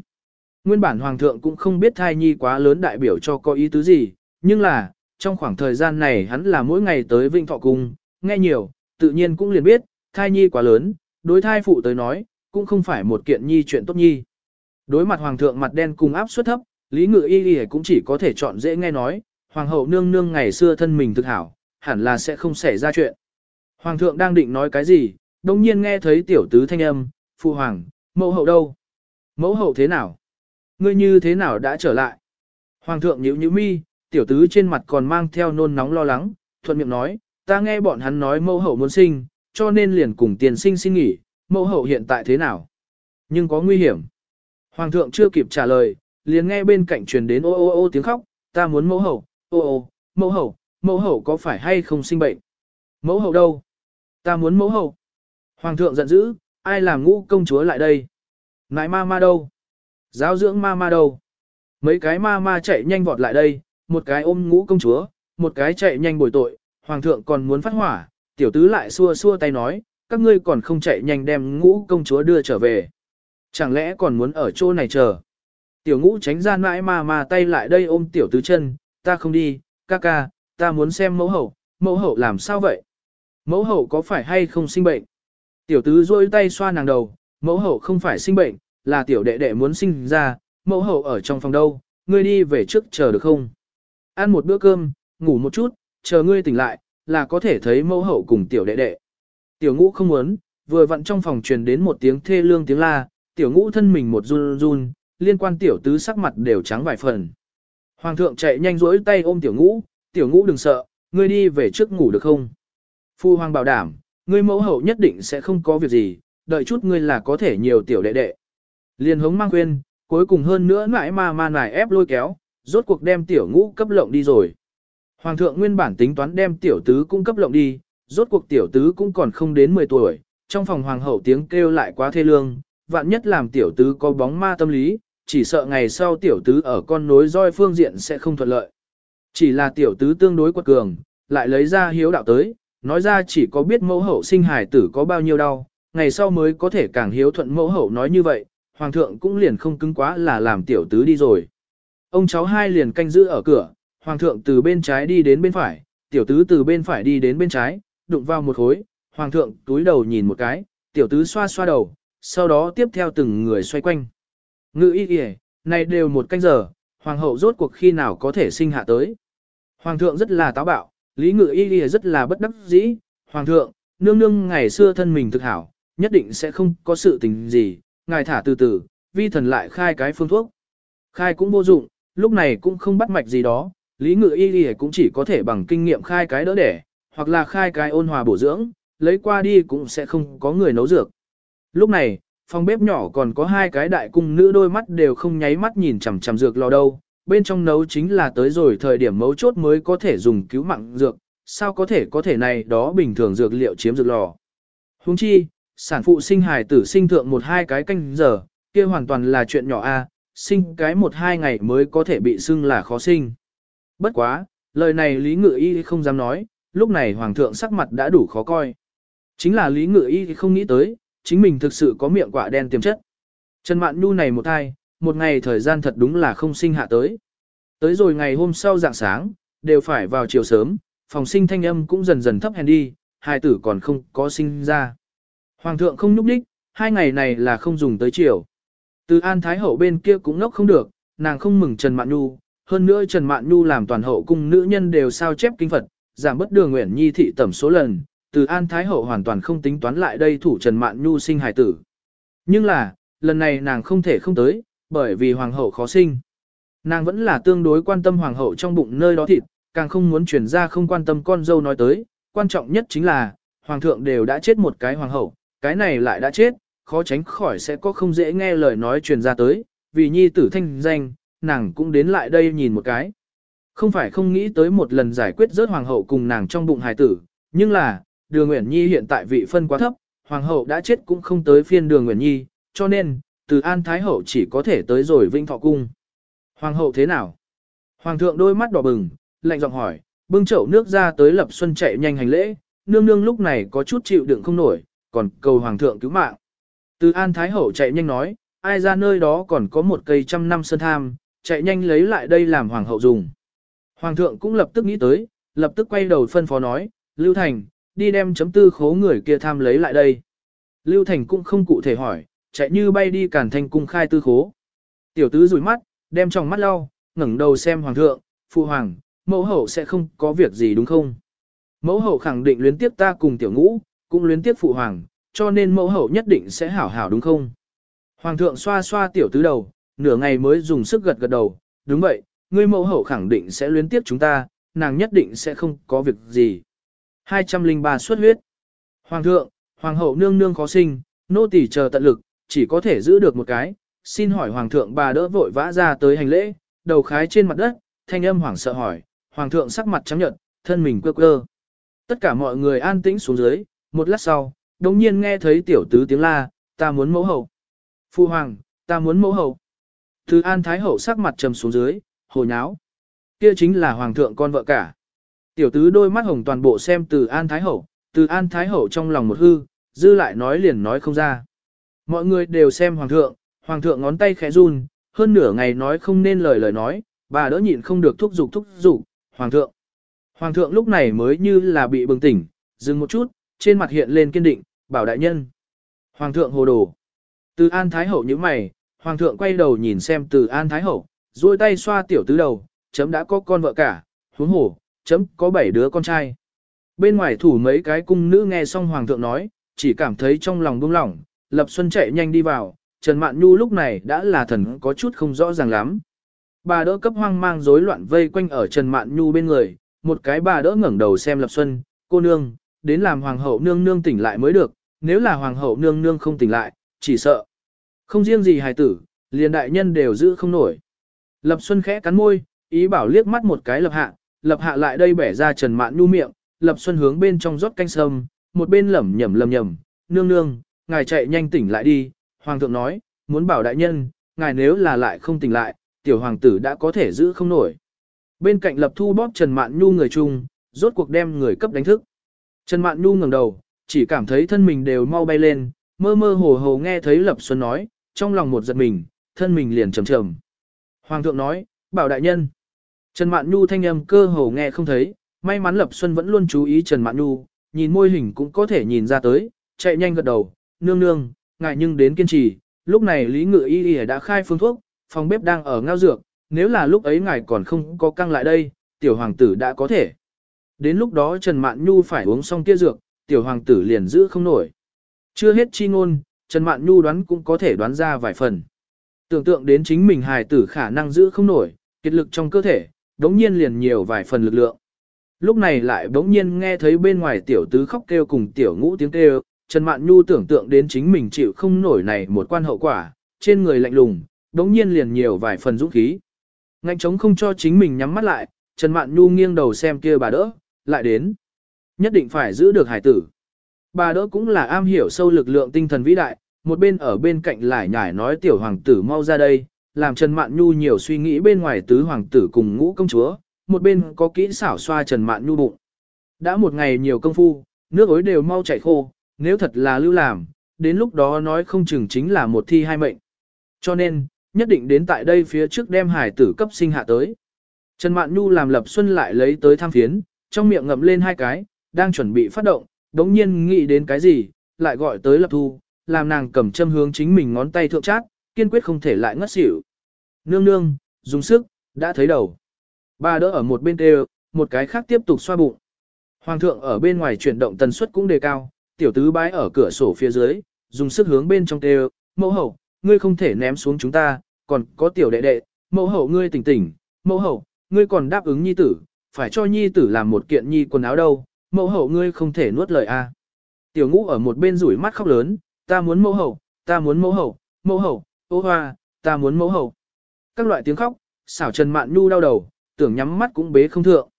Nguyên bản hoàng thượng cũng không biết thai nhi quá lớn đại biểu cho có ý tứ gì, nhưng là, trong khoảng thời gian này hắn là mỗi ngày tới Vinh Thọ Cung, nghe nhiều, tự nhiên cũng liền biết, thai nhi quá lớn, đối thai phụ tới nói, cũng không phải một kiện nhi chuyện tốt nhi. Đối mặt hoàng thượng mặt đen cùng áp suất thấp, Lý Ngự Y Y cũng chỉ có thể chọn dễ nghe nói, hoàng hậu nương nương ngày xưa thân mình thực hảo, hẳn là sẽ không xảy ra chuyện. Hoàng thượng đang định nói cái gì, đồng nhiên nghe thấy tiểu tứ thanh âm, phụ hoàng, mẫu hậu đâu? Mẫu hậu thế nào? Ngươi như thế nào đã trở lại? Hoàng thượng nhíu nhíu mi, tiểu tứ trên mặt còn mang theo nôn nóng lo lắng, thuận miệng nói, ta nghe bọn hắn nói mẫu hậu muốn sinh, cho nên liền cùng tiền sinh xin nghỉ, mẫu hậu hiện tại thế nào? Nhưng có nguy hiểm. Hoàng thượng chưa kịp trả lời, liền nghe bên cạnh truyền đến ô ô ô tiếng khóc, ta muốn mẫu hậu, ô ô, mẫu hậu, mẫu hậu có phải hay không sinh bệnh? Mẫu hậu đâu? Ta muốn mẫu hậu. Hoàng thượng giận dữ, ai làm ngũ công chúa lại đây? Nãi ma ma đâu? Giáo dưỡng ma ma đâu? Mấy cái ma ma chạy nhanh vọt lại đây, một cái ôm ngũ công chúa, một cái chạy nhanh bồi tội, hoàng thượng còn muốn phát hỏa, tiểu tứ lại xua xua tay nói, các ngươi còn không chạy nhanh đem ngũ công chúa đưa trở về. Chẳng lẽ còn muốn ở chỗ này chờ? Tiểu ngũ tránh ra mãi ma ma tay lại đây ôm tiểu tứ chân, ta không đi, ca ca, ta muốn xem mẫu hậu, mẫu hậu làm sao vậy? Mẫu hậu có phải hay không sinh bệnh? Tiểu tứ rôi tay xoa nàng đầu, mẫu hậu không phải sinh bệnh, là tiểu đệ đệ muốn sinh ra, mẫu hậu ở trong phòng đâu, ngươi đi về trước chờ được không? Ăn một bữa cơm, ngủ một chút, chờ ngươi tỉnh lại, là có thể thấy mẫu hậu cùng tiểu đệ đệ. Tiểu ngũ không muốn, vừa vặn trong phòng truyền đến một tiếng thê lương tiếng la, tiểu ngũ thân mình một run run, liên quan tiểu tứ sắc mặt đều trắng vài phần. Hoàng thượng chạy nhanh rỗi tay ôm tiểu ngũ, tiểu ngũ đừng sợ, ngươi đi về trước ngủ được không? Phu hoàng bảo đảm, ngươi mẫu hậu nhất định sẽ không có việc gì, đợi chút ngươi là có thể nhiều tiểu đệ đệ. Liên hống mang khuyên, cuối cùng hơn nữa mãi ma ma nải ép lôi kéo, rốt cuộc đem tiểu ngũ cấp lộng đi rồi. Hoàng thượng nguyên bản tính toán đem tiểu tứ cũng cấp lộng đi, rốt cuộc tiểu tứ cũng còn không đến 10 tuổi, trong phòng hoàng hậu tiếng kêu lại quá thê lương, vạn nhất làm tiểu tứ có bóng ma tâm lý, chỉ sợ ngày sau tiểu tứ ở con nối roi phương diện sẽ không thuận lợi. Chỉ là tiểu tứ tương đối quật cường, lại lấy ra hiếu đạo tới, nói ra chỉ có biết mẫu hậu sinh hài tử có bao nhiêu đau, ngày sau mới có thể càng hiếu thuận mẫu hậu nói như vậy, hoàng thượng cũng liền không cứng quá là làm tiểu tứ đi rồi. Ông cháu hai liền canh giữ ở cửa, hoàng thượng từ bên trái đi đến bên phải, tiểu tứ từ bên phải đi đến bên trái, đụng vào một khối, hoàng thượng túi đầu nhìn một cái, tiểu tứ xoa xoa đầu, sau đó tiếp theo từng người xoay quanh. Ngự y kìa, này đều một canh giờ, hoàng hậu rốt cuộc khi nào có thể sinh hạ tới. Hoàng thượng rất là táo bạo, lý ngự y rất là bất đắc dĩ, hoàng thượng, nương nương ngày xưa thân mình thực hảo, nhất định sẽ không có sự tình gì, ngài thả từ từ, vi thần lại khai cái phương thuốc. Khai cũng vô dụng, lúc này cũng không bắt mạch gì đó, lý ngự y cũng chỉ có thể bằng kinh nghiệm khai cái đỡ đẻ, hoặc là khai cái ôn hòa bổ dưỡng, lấy qua đi cũng sẽ không có người nấu dược. Lúc này, phòng bếp nhỏ còn có hai cái đại cung nữ đôi mắt đều không nháy mắt nhìn chằm chằm dược lò đâu, bên trong nấu chính là tới rồi thời điểm mấu chốt mới có thể dùng cứu mạng dược, sao có thể có thể này đó bình thường dược liệu chiếm dược lò. Huống chi, sản phụ sinh hài tử sinh thượng một hai cái canh giờ, kia hoàn toàn là chuyện nhỏ a, sinh cái một hai ngày mới có thể bị xưng là khó sinh. Bất quá, lời này Lý Ngự Y không dám nói, lúc này Hoàng thượng sắc mặt đã đủ khó coi. Chính là Lý Ngự Y không nghĩ tới, chính mình thực sự có miệng quả đen tiềm chất. Trần Mạn Nhu này một thai, một ngày thời gian thật đúng là không sinh hạ tới. Tới rồi ngày hôm sau dạng sáng, đều phải vào chiều sớm, phòng sinh thanh âm cũng dần dần thấp hèn đi, hai tử còn không có sinh ra. Hoàng thượng không nhúc đích, hai ngày này là không dùng tới chiều. Từ An Thái Hậu bên kia cũng ngốc không được, nàng không mừng Trần Mạn Nhu, hơn nữa Trần Mạn Nhu làm toàn hậu cung nữ nhân đều sao chép kinh Phật, giảm bất đường nguyện nhi thị tẩm số lần, từ An Thái Hậu hoàn toàn không tính toán lại đây thủ Trần Mạn Nhu sinh hài tử. Nhưng là, lần này nàng không thể không tới, bởi vì hoàng hậu khó sinh. Nàng vẫn là tương đối quan tâm hoàng hậu trong bụng nơi đó thịt, càng không muốn chuyển ra không quan tâm con dâu nói tới, quan trọng nhất chính là, hoàng thượng đều đã chết một cái hoàng hậu, cái này lại đã chết, khó tránh khỏi sẽ có không dễ nghe lời nói truyền ra tới, vì nhi tử thanh danh, nàng cũng đến lại đây nhìn một cái. Không phải không nghĩ tới một lần giải quyết rớt hoàng hậu cùng nàng trong bụng hài tử, nhưng là, đường Nguyễn Nhi hiện tại vị phân quá thấp, hoàng hậu đã chết cũng không tới phiên đường Nguyễn Nhi, cho nên, từ An Thái Hậu chỉ có thể tới rồi Vinh Thọ Cung. Hoàng hậu thế nào? Hoàng thượng đôi mắt đỏ bừng, lạnh giọng hỏi, bưng chậu nước ra tới lập xuân chạy nhanh hành lễ, nương nương lúc này có chút chịu đựng không nổi, còn cầu hoàng thượng cứu mạng. Từ An Thái Hậu chạy nhanh nói, ai ra nơi đó còn có một cây trăm năm sơn tham, chạy nhanh lấy lại đây làm hoàng hậu dùng. Hoàng thượng cũng lập tức nghĩ tới, lập tức quay đầu phân phó nói, Lưu Thành, đi đem chấm tư khố người kia tham lấy lại đây. Lưu Thành cũng không cụ thể hỏi, chạy như bay đi cản thành cung khai tư khố. Tiểu tứ rủi mắt, đem trong mắt lau, ngẩng đầu xem hoàng thượng, phụ hoàng, mẫu hậu sẽ không có việc gì đúng không? Mẫu hậu khẳng định luyến tiếp ta cùng tiểu ngũ, cũng luyến tiếp phụ hoàng, cho nên mẫu hậu nhất định sẽ hảo hảo đúng không? Hoàng thượng xoa xoa tiểu tứ đầu, nửa ngày mới dùng sức gật gật đầu, đúng vậy, ngươi mẫu hậu khẳng định sẽ luyến tiếp chúng ta, nàng nhất định sẽ không có việc gì. 203 xuất huyết. Hoàng thượng, hoàng hậu nương nương khó sinh, nô tỳ chờ tận lực, chỉ có thể giữ được một cái, xin hỏi hoàng thượng bà đỡ vội vã ra tới hành lễ, đầu khái trên mặt đất, thanh âm hoảng sợ hỏi, hoàng thượng sắc mặt trắng nhợt, thân mình quơ quơ. Tất cả mọi người an tĩnh xuống dưới, một lát sau, đồng nhiên nghe thấy tiểu tứ tiếng la, ta muốn mẫu hậu. Phu hoàng, ta muốn mẫu hậu. Từ an thái hậu sắc mặt trầm xuống dưới, hồ nháo. Kia chính là hoàng thượng con vợ cả. Tiểu tứ đôi mắt hồng toàn bộ xem từ an thái hậu, từ an thái hậu trong lòng một hư, dư lại nói liền nói không ra. Mọi người đều xem hoàng thượng, hoàng thượng ngón tay khẽ run, hơn nửa ngày nói không nên lời lời nói, bà đỡ nhịn không được thúc giục thúc giục, hoàng thượng. Hoàng thượng lúc này mới như là bị bừng tỉnh, dừng một chút, trên mặt hiện lên kiên định, bảo đại nhân. Hoàng thượng hồ đồ. Từ An Thái Hậu như mày, Hoàng thượng quay đầu nhìn xem từ An Thái Hậu, duỗi tay xoa tiểu tứ đầu, chấm đã có con vợ cả, huống hồ, chấm có bảy đứa con trai. Bên ngoài thủ mấy cái cung nữ nghe xong Hoàng thượng nói, chỉ cảm thấy trong lòng buông lỏng, Lập Xuân chạy nhanh đi vào, Trần Mạn Nhu lúc này đã là thần có chút không rõ ràng lắm. Bà đỡ cấp hoang mang rối loạn vây quanh ở Trần Mạn Nhu bên người, một cái bà đỡ ngẩng đầu xem Lập Xuân, cô nương, đến làm hoàng hậu nương nương tỉnh lại mới được, nếu là hoàng hậu nương nương không tỉnh lại, chỉ sợ. Không riêng gì hài tử, liền đại nhân đều giữ không nổi. Lập Xuân khẽ cắn môi, ý bảo liếc mắt một cái lập hạ, lập hạ lại đây bẻ ra Trần Mạn Nhu miệng, Lập Xuân hướng bên trong rót canh sâm, một bên lẩm nhẩm lẩm nhẩm, nương nương, ngài chạy nhanh tỉnh lại đi, hoàng thượng nói, muốn bảo đại nhân, ngài nếu là lại không tỉnh lại, tiểu hoàng tử đã có thể giữ không nổi. Bên cạnh lập thu bóp Trần Mạn Nhu người chung, rốt cuộc đem người cấp đánh thức. Trần Mạn Nhu ngẩng đầu, chỉ cảm thấy thân mình đều mau bay lên, mơ mơ hồ hồ nghe thấy Lập Xuân nói, trong lòng một giật mình, thân mình liền trầm trầm. Hoàng thượng nói, bảo đại nhân. Trần Mạn Nhu thanh âm cơ hồ nghe không thấy, may mắn Lập Xuân vẫn luôn chú ý Trần Mạn Nhu, nhìn môi hình cũng có thể nhìn ra tới, chạy nhanh gật đầu, nương nương, ngài nhưng đến kiên trì, lúc này Lý Ngự Y Y đã khai phương thuốc, phòng bếp đang ở ngao dược, nếu là lúc ấy ngài còn không có căng lại đây, tiểu hoàng tử đã có thể. Đến lúc đó Trần Mạn Nhu phải uống xong kia dược, tiểu hoàng tử liền giữ không nổi. Chưa hết chi ngôn, Trần Mạn Nhu đoán cũng có thể đoán ra vài phần. Tưởng tượng đến chính mình hài tử khả năng giữ không nổi, kết lực trong cơ thể, đống nhiên liền nhiều vài phần lực lượng. Lúc này lại đống nhiên nghe thấy bên ngoài tiểu tứ khóc kêu cùng tiểu ngũ tiếng kêu, Trần Mạn Nhu tưởng tượng đến chính mình chịu không nổi này một quan hậu quả, trên người lạnh lùng, đống nhiên liền nhiều vài phần dũng khí. Ngạnh chống không cho chính mình nhắm mắt lại, Trần Mạn Nhu nghiêng đầu xem kia bà đỡ, lại đến. Nhất định phải giữ được hải tử. Bà đỡ cũng là am hiểu sâu lực lượng tinh thần vĩ đại, một bên ở bên cạnh lại nhải nói tiểu hoàng tử mau ra đây, làm Trần Mạn Nhu nhiều suy nghĩ bên ngoài tứ hoàng tử cùng ngũ công chúa, một bên có kỹ xảo xoa Trần Mạn Nhu bụng. Đã một ngày nhiều công phu, nước ối đều mau chảy khô, nếu thật là lưu làm, đến lúc đó nói không chừng chính là một thi hai mệnh. Cho nên, nhất định đến tại đây phía trước đem hải tử cấp sinh hạ tới. Trần Mạn Nhu làm Lập Xuân lại lấy tới tham phiến, trong miệng ngậm lên hai cái, đang chuẩn bị phát động, đống nhiên nghĩ đến cái gì, lại gọi tới Lập Thu, làm nàng cầm châm hướng chính mình ngón tay thượng chát, kiên quyết không thể lại ngất xỉu. Nương nương, dùng sức, đã thấy đầu. Ba đỡ ở một bên kêu, một cái khác tiếp tục xoa bụng. Hoàng thượng ở bên ngoài chuyển động tần suất cũng đề cao, tiểu tứ bái ở cửa sổ phía dưới, dùng sức hướng bên trong kêu, mẫu hậu, ngươi không thể ném xuống chúng ta, còn có tiểu đệ đệ, mẫu hậu ngươi tỉnh tỉnh, mẫu hậu, ngươi còn đáp ứng nhi tử, phải cho nhi tử làm một kiện nhi quần áo đâu, mẫu hậu ngươi không thể nuốt lời a. Tiểu ngũ ở một bên rủi mắt khóc lớn, ta muốn mẫu hậu, ta muốn mẫu hậu, mẫu hậu, ô hoa, ta muốn mẫu hậu. Các loại tiếng khóc, xảo Trần Mạn Nhu đau đầu, tưởng nhắm mắt cũng bế không thượng.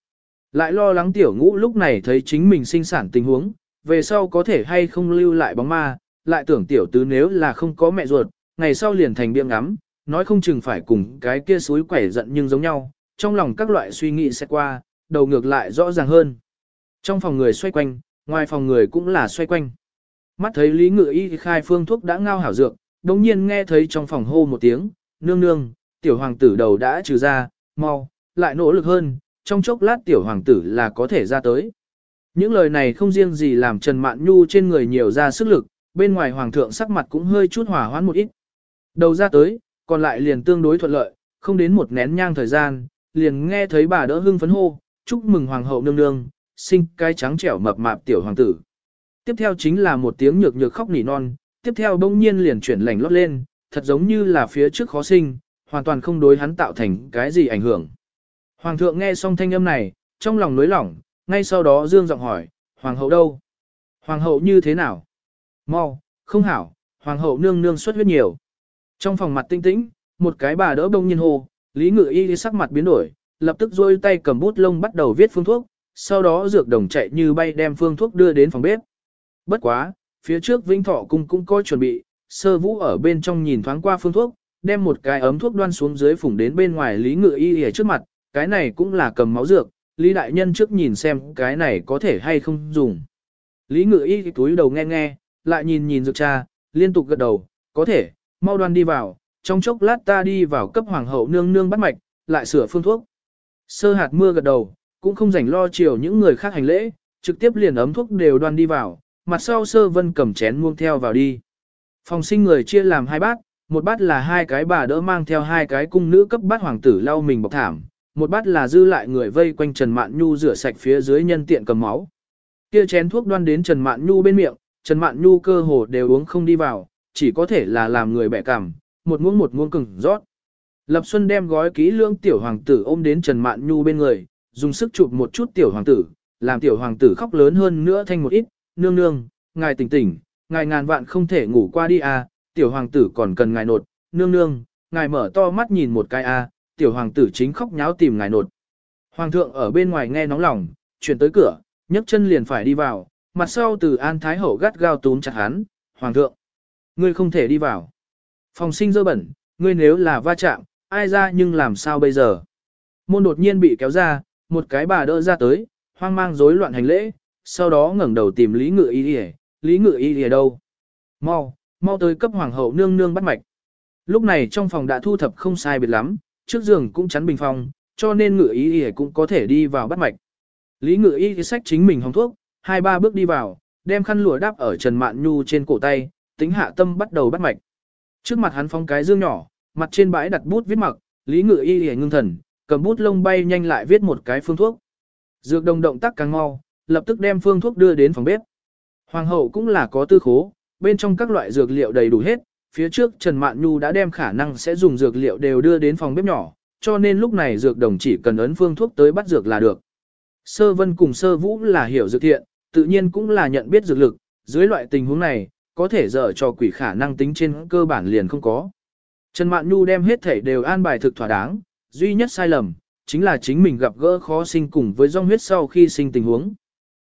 Lại lo lắng tiểu ngũ lúc này thấy chính mình sinh sản tình huống, về sau có thể hay không lưu lại bóng ma, lại tưởng tiểu tứ nếu là không có mẹ ruột, ngày sau liền thành biếng ngắm, nói không chừng phải cùng cái kia suối quẻ giận nhưng giống nhau, trong lòng các loại suy nghĩ sẽ qua, đầu ngược lại rõ ràng hơn. Trong phòng người xoay quanh, ngoài phòng người cũng là xoay quanh. Mắt thấy Lý Ngự Y khai phương thuốc đã ngao hảo dược, đồng nhiên nghe thấy trong phòng hô một tiếng, nương nương, tiểu hoàng tử đầu đã trừ ra, mau, lại nỗ lực hơn, trong chốc lát tiểu hoàng tử là có thể ra tới. Những lời này không riêng gì làm Trần Mạn Nhu trên người nhiều ra sức lực, bên ngoài hoàng thượng sắc mặt cũng hơi chút hòa hoãn một ít. Đầu ra tới, còn lại liền tương đối thuận lợi, không đến một nén nhang thời gian, liền nghe thấy bà đỡ hưng phấn hô, chúc mừng hoàng hậu nương nương, sinh cái trắng trẻo mập mạp tiểu hoàng tử. Tiếp theo chính là một tiếng nhược nhược khóc nỉ non, tiếp theo bỗng nhiên liền chuyển lành lót lên, thật giống như là phía trước khó sinh, hoàn toàn không đối hắn tạo thành cái gì ảnh hưởng. Hoàng thượng nghe xong thanh âm này, trong lòng nối lỏng, ngay sau đó dương giọng hỏi, hoàng hậu đâu? Hoàng hậu như thế nào? Mau, không hảo, hoàng hậu nương nương xuất huyết nhiều. Trong phòng mặt tinh tĩnh, một cái bà đỡ bông nhiên hồ, Lý Ngự Y sắc mặt biến đổi, lập tức rôi tay cầm bút lông bắt đầu viết phương thuốc, sau đó dược đồng chạy như bay đem phương thuốc đưa đến phòng bếp. Bất quá, phía trước Vĩnh Thọ cung cũng có chuẩn bị, sơ vũ ở bên trong nhìn thoáng qua phương thuốc, đem một cái ấm thuốc đoan xuống dưới phủng đến bên ngoài Lý Ngự Y ở trước mặt, cái này cũng là cầm máu dược, Lý Đại Nhân trước nhìn xem cái này có thể hay không dùng. Lý Ngự Y túi đầu nghe nghe, lại nhìn nhìn dược cha, liên tục gật đầu, có thể, mau đoan đi vào, trong chốc lát ta đi vào cấp hoàng hậu nương nương bắt mạch, lại sửa phương thuốc. Sơ hạt mưa gật đầu, cũng không rảnh lo chiều những người khác hành lễ, trực tiếp liền ấm thuốc đều đoan đi vào, mặt sau sơ vân cầm chén muông theo vào đi. Phòng sinh người chia làm hai bát, một bát là hai cái bà đỡ mang theo hai cái cung nữ cấp bát hoàng tử lau mình bọc thảm, một bát là dư lại người vây quanh Trần Mạn Nhu rửa sạch phía dưới nhân tiện cầm máu. Kia chén thuốc đoan đến Trần Mạn Nhu bên miệng, Trần Mạn Nhu cơ hồ đều uống không đi vào, chỉ có thể là làm người bẻ cảm, một muỗng một muỗng cứng rót. Lập Xuân đem gói kỹ lưỡng tiểu hoàng tử ôm đến Trần Mạn Nhu bên người, dùng sức chụp một chút tiểu hoàng tử, làm tiểu hoàng tử khóc lớn hơn nữa thanh một ít, nương nương, ngài tỉnh tỉnh, ngài ngàn vạn không thể ngủ qua đi à, tiểu hoàng tử còn cần ngài nột, nương nương, ngài mở to mắt nhìn một cái à, tiểu hoàng tử chính khóc nháo tìm ngài nột. Hoàng thượng ở bên ngoài nghe nóng lòng, chuyển tới cửa, nhấc chân liền phải đi vào, mặt sau từ An Thái Hậu gắt gao túm chặt hắn, Hoàng thượng, ngươi không thể đi vào. Phòng sinh dơ bẩn, ngươi nếu là va chạm, ai ra nhưng làm sao bây giờ? Môn đột nhiên bị kéo ra, một cái bà đỡ ra tới, hoang mang rối loạn hành lễ, sau đó ngẩng đầu tìm Lý Ngự Y đi Lý Ngự Y đi đâu? Mau, mau tới cấp hoàng hậu nương nương bắt mạch. Lúc này trong phòng đã thu thập không sai biệt lắm, trước giường cũng chắn bình phòng, cho nên Ngự Y Y cũng có thể đi vào bắt mạch. Lý Ngự Y sách chính mình hồng thuốc, hai ba bước đi vào, đem khăn lụa đắp ở Trần Mạn Nhu trên cổ tay, tính hạ tâm bắt đầu bắt mạch. Trước mặt hắn phong cái dương nhỏ, mặt trên bãi đặt bút viết mặc, Lý Ngự Y Y ngưng thần, cầm bút lông bay nhanh lại viết một cái phương thuốc. Dược đồng động tác càng mau, lập tức đem phương thuốc đưa đến phòng bếp. Hoàng hậu cũng là có tư khố, bên trong các loại dược liệu đầy đủ hết, phía trước Trần Mạn Nhu đã đem khả năng sẽ dùng dược liệu đều đưa đến phòng bếp nhỏ, cho nên lúc này dược đồng chỉ cần ấn phương thuốc tới bắt dược là được. Sơ Vân cùng Sơ Vũ là hiểu dược thiện, tự nhiên cũng là nhận biết dược lực, dưới loại tình huống này, có thể dở cho quỷ khả năng tính trên cơ bản liền không có. Trần Mạn Nhu đem hết thể đều an bài thực thỏa đáng, duy nhất sai lầm, chính là chính mình gặp gỡ khó sinh cùng với dòng huyết sau khi sinh tình huống.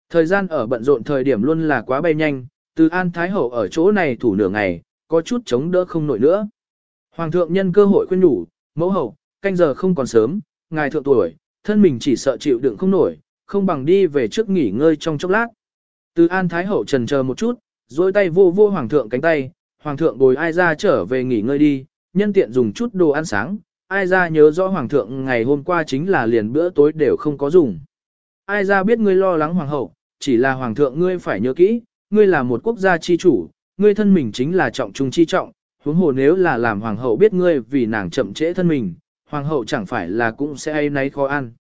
Thời gian ở bận rộn thời điểm luôn là quá bay nhanh, từ An Thái Hậu ở chỗ này thủ nửa ngày, có chút chống đỡ không nổi nữa. Hoàng thượng nhân cơ hội khuyên nhủ, mẫu hậu, canh giờ không còn sớm, ngài thượng tuổi, thân mình chỉ sợ chịu đựng không nổi, không bằng đi về trước nghỉ ngơi trong chốc lát. Từ An Thái Hậu trần chờ một chút, dối tay vô vô Hoàng thượng cánh tay, Hoàng thượng bồi ai ra trở về nghỉ ngơi đi, nhân tiện dùng chút đồ ăn sáng, ai ra nhớ rõ Hoàng thượng ngày hôm qua chính là liền bữa tối đều không có dùng. Ai ra biết ngươi lo lắng Hoàng hậu, chỉ là Hoàng thượng ngươi phải nhớ kỹ, ngươi là một quốc gia chi chủ, ngươi thân mình chính là trọng trung chi trọng, huống hồ nếu là làm Hoàng hậu biết ngươi vì nàng chậm trễ thân mình, Hoàng hậu chẳng phải là cũng sẽ ai nấy khó ăn.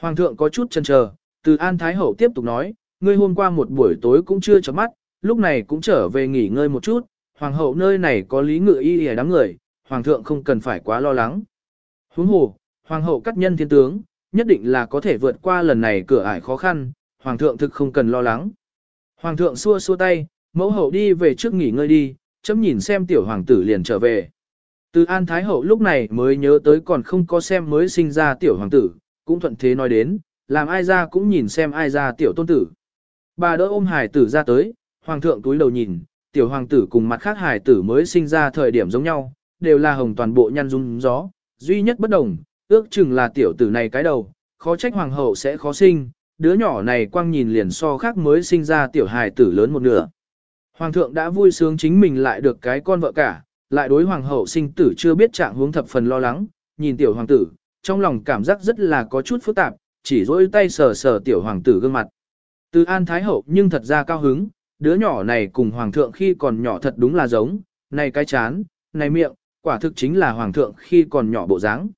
Hoàng thượng có chút chần chờ, Từ An Thái Hậu tiếp tục nói, ngươi hôm qua một buổi tối cũng chưa chấm mắt, lúc này cũng trở về nghỉ ngơi một chút, hoàng hậu nơi này có lý ngự y y đám người, hoàng thượng không cần phải quá lo lắng. Huống hồ, hoàng hậu cắt nhân thiên tướng, nhất định là có thể vượt qua lần này cửa ải khó khăn, hoàng thượng thực không cần lo lắng. Hoàng thượng xua xua tay, mẫu hậu đi về trước nghỉ ngơi đi, chấm nhìn xem tiểu hoàng tử liền trở về. Từ An Thái Hậu lúc này mới nhớ tới còn không có xem mới sinh ra tiểu hoàng tử, cũng thuận thế nói đến, làm ai ra cũng nhìn xem ai ra tiểu tôn tử. Bà đỡ ôm hải tử ra tới, hoàng thượng túi đầu nhìn, tiểu hoàng tử cùng mặt khác hải tử mới sinh ra thời điểm giống nhau, đều là hồng toàn bộ nhăn rung gió, duy nhất bất đồng, ước chừng là tiểu tử này cái đầu, khó trách hoàng hậu sẽ khó sinh, đứa nhỏ này quang nhìn liền so khác mới sinh ra tiểu Hải tử lớn một nửa. Hoàng thượng đã vui sướng chính mình lại được cái con vợ cả, lại đối hoàng hậu sinh tử chưa biết trạng huống thập phần lo lắng, nhìn tiểu hoàng tử, trong lòng cảm giác rất là có chút phức tạp, chỉ dỗi tay sờ sờ tiểu hoàng tử gương mặt. Từ An Thái Hậu nhưng thật ra cao hứng, đứa nhỏ này cùng hoàng thượng khi còn nhỏ thật đúng là giống, này cái chán, này miệng, quả thực chính là hoàng thượng khi còn nhỏ bộ dáng.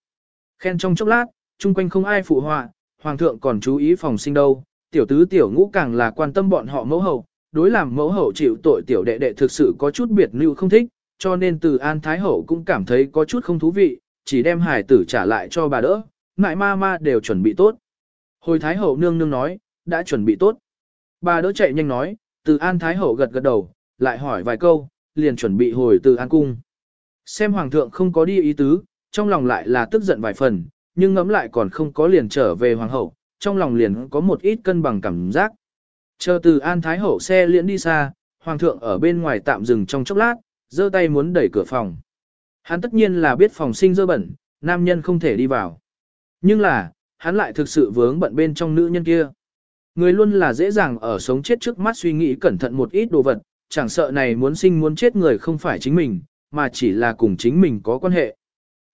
Khen trong chốc lát, chung quanh không ai phụ họa, hoàng thượng còn chú ý phòng sinh đâu, tiểu tứ tiểu ngũ càng là quan tâm bọn họ mẫu hậu, đối làm mẫu hậu chịu tội tiểu đệ đệ thực sự có chút biệt lưu không thích, cho nên từ An Thái Hậu cũng cảm thấy có chút không thú vị, chỉ đem hải tử trả lại cho bà đỡ, ngại ma ma đều chuẩn bị tốt. Hồi Thái Hậu nương nương nói, đã chuẩn bị tốt. Bà đỡ chạy nhanh nói, từ An Thái Hậu gật gật đầu, lại hỏi vài câu, liền chuẩn bị hồi từ An Cung. Xem Hoàng thượng không có đi ý tứ, trong lòng lại là tức giận vài phần, nhưng ngẫm lại còn không có liền trở về Hoàng hậu, trong lòng liền có một ít cân bằng cảm giác. Chờ từ An Thái Hậu xe liễn đi xa, Hoàng thượng ở bên ngoài tạm dừng trong chốc lát, giơ tay muốn đẩy cửa phòng. Hắn tất nhiên là biết phòng sinh dơ bẩn, nam nhân không thể đi vào. Nhưng là, hắn lại thực sự vướng bận bên trong nữ nhân kia. Người luôn là dễ dàng ở sống chết trước mắt suy nghĩ cẩn thận một ít đồ vật, chẳng sợ này muốn sinh muốn chết người không phải chính mình, mà chỉ là cùng chính mình có quan hệ.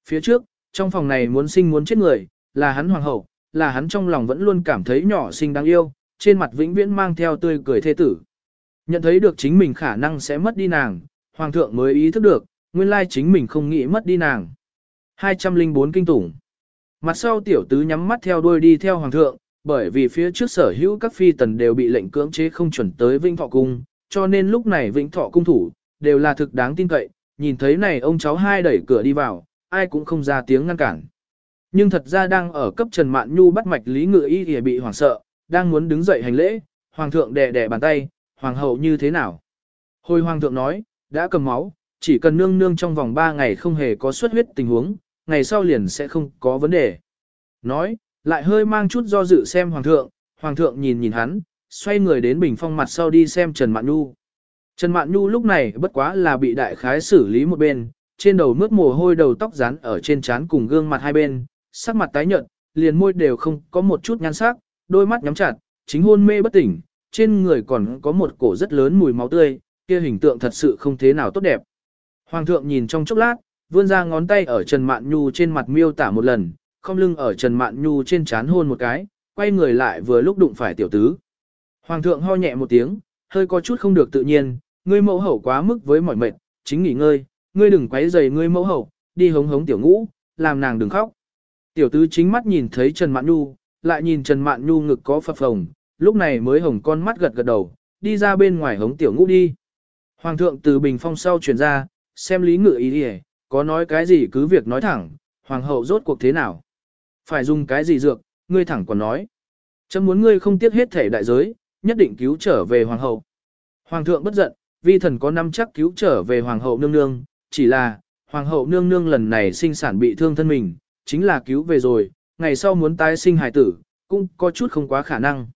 Phía trước, trong phòng này muốn sinh muốn chết người, là hắn hoàng hậu, là hắn trong lòng vẫn luôn cảm thấy nhỏ xinh đáng yêu, trên mặt vĩnh viễn mang theo tươi cười thê tử. Nhận thấy được chính mình khả năng sẽ mất đi nàng, hoàng thượng mới ý thức được, nguyên lai chính mình không nghĩ mất đi nàng. 204 kinh tủng. Mặt sau tiểu tứ nhắm mắt theo đuôi đi theo hoàng thượng, bởi vì phía trước sở hữu các phi tần đều bị lệnh cưỡng chế không chuẩn tới Vĩnh Thọ cung, cho nên lúc này Vĩnh Thọ cung thủ đều là thực đáng tin cậy, nhìn thấy này ông cháu hai đẩy cửa đi vào, ai cũng không ra tiếng ngăn cản. Nhưng thật ra đang ở cấp Trần Mạn Nhu bắt mạch Lý Ngự Y thì bị hoảng sợ, đang muốn đứng dậy hành lễ, hoàng thượng đè đè bàn tay, hoàng hậu như thế nào? Hồi hoàng thượng nói, đã cầm máu, chỉ cần nương nương trong vòng 3 ngày không hề có xuất huyết tình huống, ngày sau liền sẽ không có vấn đề. Nói, lại hơi mang chút do dự xem hoàng thượng, hoàng thượng nhìn nhìn hắn, xoay người đến bình phong mặt sau đi xem Trần Mạn Nhu. Trần Mạn Nhu lúc này bất quá là bị đại khái xử lý một bên, trên đầu mướt mồ hôi đầu tóc rán ở trên trán cùng gương mặt hai bên, sắc mặt tái nhợt, liền môi đều không có một chút nhan sắc, đôi mắt nhắm chặt, chính hôn mê bất tỉnh, trên người còn có một cổ rất lớn mùi máu tươi, kia hình tượng thật sự không thế nào tốt đẹp. Hoàng thượng nhìn trong chốc lát, vươn ra ngón tay ở Trần Mạn Nhu trên mặt miêu tả một lần, không lưng ở Trần Mạn Nhu trên chán hôn một cái, quay người lại vừa lúc đụng phải tiểu tứ. Hoàng thượng ho nhẹ một tiếng, hơi có chút không được tự nhiên, ngươi mẫu hậu quá mức với mọi mệt, chính nghỉ ngơi, ngươi đừng quấy rầy ngươi mẫu hậu, đi hống hống tiểu ngũ, làm nàng đừng khóc. Tiểu tứ chính mắt nhìn thấy Trần Mạn Nhu, lại nhìn Trần Mạn Nhu ngực có phập phồng, lúc này mới hồng con mắt gật gật đầu, đi ra bên ngoài hống tiểu ngũ đi. Hoàng thượng từ bình phong sau truyền ra, xem lý ngự ý đi có nói cái gì cứ việc nói thẳng, hoàng hậu rốt cuộc thế nào. Phải dùng cái gì dược, ngươi thẳng còn nói. Chấm muốn ngươi không tiếc hết thể đại giới, nhất định cứu trở về hoàng hậu. Hoàng thượng bất giận, vi thần có năm chắc cứu trở về hoàng hậu nương nương, chỉ là, hoàng hậu nương nương lần này sinh sản bị thương thân mình, chính là cứu về rồi, ngày sau muốn tái sinh hài tử, cũng có chút không quá khả năng.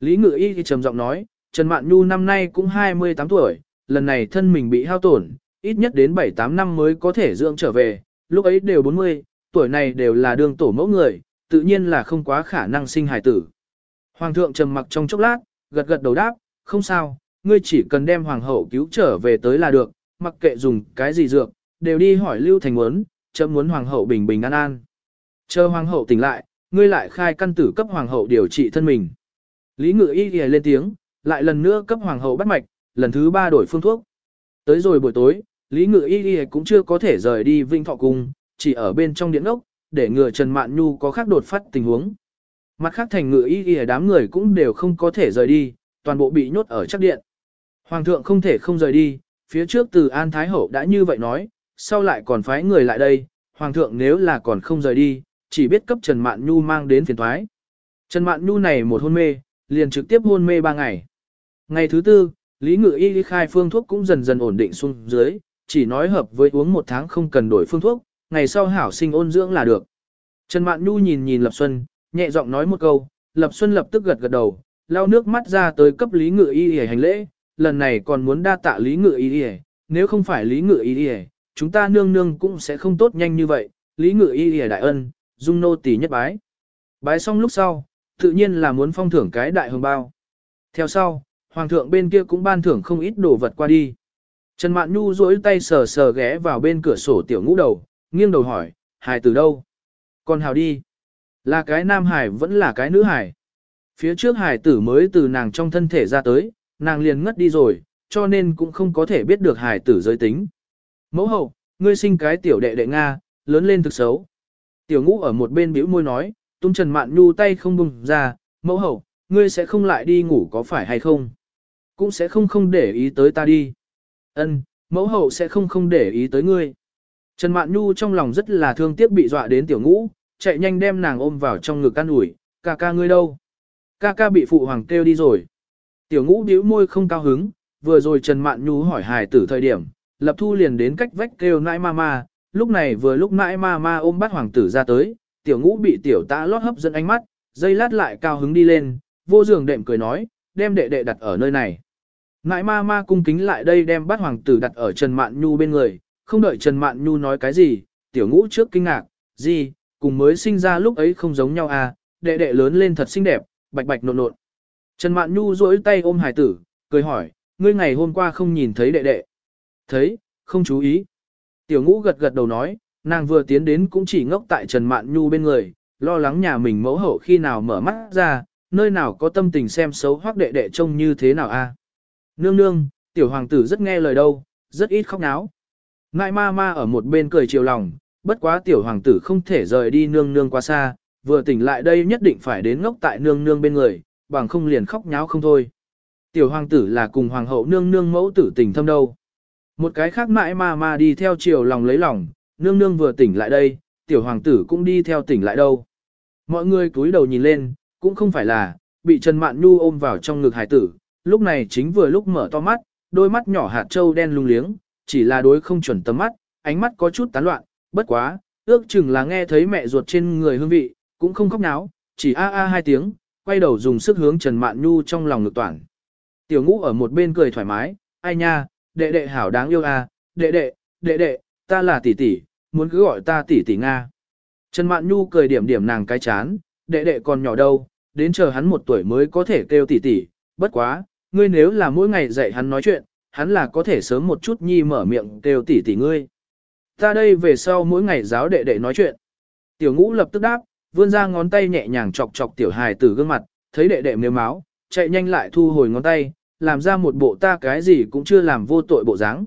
Lý ngự y thì trầm giọng nói, Trần Mạn Nhu năm nay cũng 28 tuổi, lần này thân mình bị hao tổn, ít nhất đến 7-8 năm mới có thể dưỡng trở về, lúc ấy đều 40, tuổi này đều là đường tổ mẫu người, tự nhiên là không quá khả năng sinh hài tử. Hoàng thượng trầm mặc trong chốc lát, gật gật đầu đáp, không sao, ngươi chỉ cần đem hoàng hậu cứu trở về tới là được, mặc kệ dùng cái gì dược, đều đi hỏi Lưu Thành muốn, chấm muốn hoàng hậu bình bình an an. Chờ hoàng hậu tỉnh lại, ngươi lại khai căn tử cấp hoàng hậu điều trị thân mình. Lý Ngự Y lên tiếng, lại lần nữa cấp hoàng hậu bắt mạch, lần thứ ba đổi phương thuốc. Tới rồi buổi tối, Lý Ngự Y Y cũng chưa có thể rời đi Vinh Thọ Cung, chỉ ở bên trong điện ốc, để ngừa Trần Mạn Nhu có khác đột phát tình huống. Mặt khác thành ngự y y đám người cũng đều không có thể rời đi, toàn bộ bị nhốt ở chắc điện. Hoàng thượng không thể không rời đi, phía trước từ An Thái Hậu đã như vậy nói, sau lại còn phái người lại đây, Hoàng thượng nếu là còn không rời đi, chỉ biết cấp Trần Mạn Nhu mang đến phiền thoái. Trần Mạn Nhu này một hôn mê, liền trực tiếp hôn mê ba ngày. Ngày thứ tư, Lý Ngự Y khai phương thuốc cũng dần dần ổn định xuống dưới, chỉ nói hợp với uống một tháng không cần đổi phương thuốc, ngày sau hảo sinh ôn dưỡng là được. Trần Mạn Nhu nhìn nhìn Lập Xuân, nhẹ giọng nói một câu, Lập Xuân lập tức gật gật đầu, lau nước mắt ra tới cấp Lý Ngự Y để hành lễ, lần này còn muốn đa tạ Lý Ngự Y để, nếu không phải Lý Ngự Y để, chúng ta nương nương cũng sẽ không tốt nhanh như vậy, Lý Ngự Y để đại ân, dung nô tỷ nhất bái. Bái xong lúc sau, tự nhiên là muốn phong thưởng cái đại hồng bao. Theo sau, hoàng thượng bên kia cũng ban thưởng không ít đồ vật qua đi. Trần Mạn Nhu duỗi tay sờ sờ ghé vào bên cửa sổ tiểu ngũ đầu, nghiêng đầu hỏi, hài từ đâu? Còn hào đi. Là cái nam hải vẫn là cái nữ hải. Phía trước hải tử mới từ nàng trong thân thể ra tới, nàng liền ngất đi rồi, cho nên cũng không có thể biết được hải tử giới tính. Mẫu hậu, ngươi sinh cái tiểu đệ đệ Nga, lớn lên thực xấu. Tiểu ngũ ở một bên bĩu môi nói, tung Trần Mạn Nhu tay không bùng ra, mẫu hậu, ngươi sẽ không lại đi ngủ có phải hay không? Cũng sẽ không không để ý tới ta đi. Ân, mẫu hậu sẽ không không để ý tới ngươi. Trần Mạn Nhu trong lòng rất là thương tiếc bị dọa đến tiểu ngũ, chạy nhanh đem nàng ôm vào trong ngực can ủi, ca ca ngươi đâu? Ca ca bị phụ hoàng kêu đi rồi. Tiểu ngũ bĩu môi không cao hứng, vừa rồi Trần Mạn Nhu hỏi hài tử thời điểm, lập thu liền đến cách vách kêu nãi ma ma, lúc này vừa lúc mãi ma ma ôm bắt hoàng tử ra tới, tiểu ngũ bị tiểu tã lót hấp dẫn ánh mắt, dây lát lại cao hứng đi lên, vô giường đệm cười nói, đem đệ đệ đặt ở nơi này. Nãi ma ma cung kính lại đây đem bắt hoàng tử đặt ở Trần Mạn Nhu bên người, không đợi Trần Mạn Nhu nói cái gì, tiểu ngũ trước kinh ngạc, gì, cùng mới sinh ra lúc ấy không giống nhau à, đệ đệ lớn lên thật xinh đẹp, bạch bạch nộn nộn. Trần Mạn Nhu duỗi tay ôm hải tử, cười hỏi, ngươi ngày hôm qua không nhìn thấy đệ đệ. Thấy, không chú ý. Tiểu ngũ gật gật đầu nói, nàng vừa tiến đến cũng chỉ ngốc tại Trần Mạn Nhu bên người, lo lắng nhà mình mẫu hậu khi nào mở mắt ra, nơi nào có tâm tình xem xấu hoắc đệ đệ trông như thế nào a. À? Nương nương, tiểu hoàng tử rất nghe lời đâu, rất ít khóc náo. Ngại ma ma ở một bên cười chiều lòng, bất quá tiểu hoàng tử không thể rời đi nương nương quá xa, vừa tỉnh lại đây nhất định phải đến ngốc tại nương nương bên người, bằng không liền khóc nháo không thôi. Tiểu hoàng tử là cùng hoàng hậu nương nương mẫu tử tình thâm đâu. Một cái khác mãi ma ma đi theo chiều lòng lấy lòng, nương nương vừa tỉnh lại đây, tiểu hoàng tử cũng đi theo tỉnh lại đâu. Mọi người cúi đầu nhìn lên, cũng không phải là, bị Trần Mạn Nhu ôm vào trong ngực hải tử, lúc này chính vừa lúc mở to mắt, đôi mắt nhỏ hạt trâu đen lung liếng, chỉ là đối không chuẩn tầm mắt, ánh mắt có chút tán loạn, bất quá, ước chừng là nghe thấy mẹ ruột trên người hương vị, cũng không khóc náo, chỉ a a hai tiếng, quay đầu dùng sức hướng Trần Mạn Nhu trong lòng ngực toàn. Tiểu ngũ ở một bên cười thoải mái, ai nha, đệ đệ hảo đáng yêu a, đệ đệ, đệ đệ, ta là tỷ tỷ, muốn cứ gọi ta tỷ tỷ Nga. Trần Mạn Nhu cười điểm điểm nàng cái chán, đệ đệ còn nhỏ đâu, đến chờ hắn một tuổi mới có thể kêu tỷ tỷ, bất quá, ngươi nếu là mỗi ngày dạy hắn nói chuyện, hắn là có thể sớm một chút nhi mở miệng kêu tỷ tỷ ngươi. Ta đây về sau mỗi ngày giáo đệ đệ nói chuyện. Tiểu ngũ lập tức đáp, vươn ra ngón tay nhẹ nhàng chọc chọc tiểu hài tử gương mặt, thấy đệ đệ nếu máu, chạy nhanh lại thu hồi ngón tay, làm ra một bộ ta cái gì cũng chưa làm vô tội bộ dáng.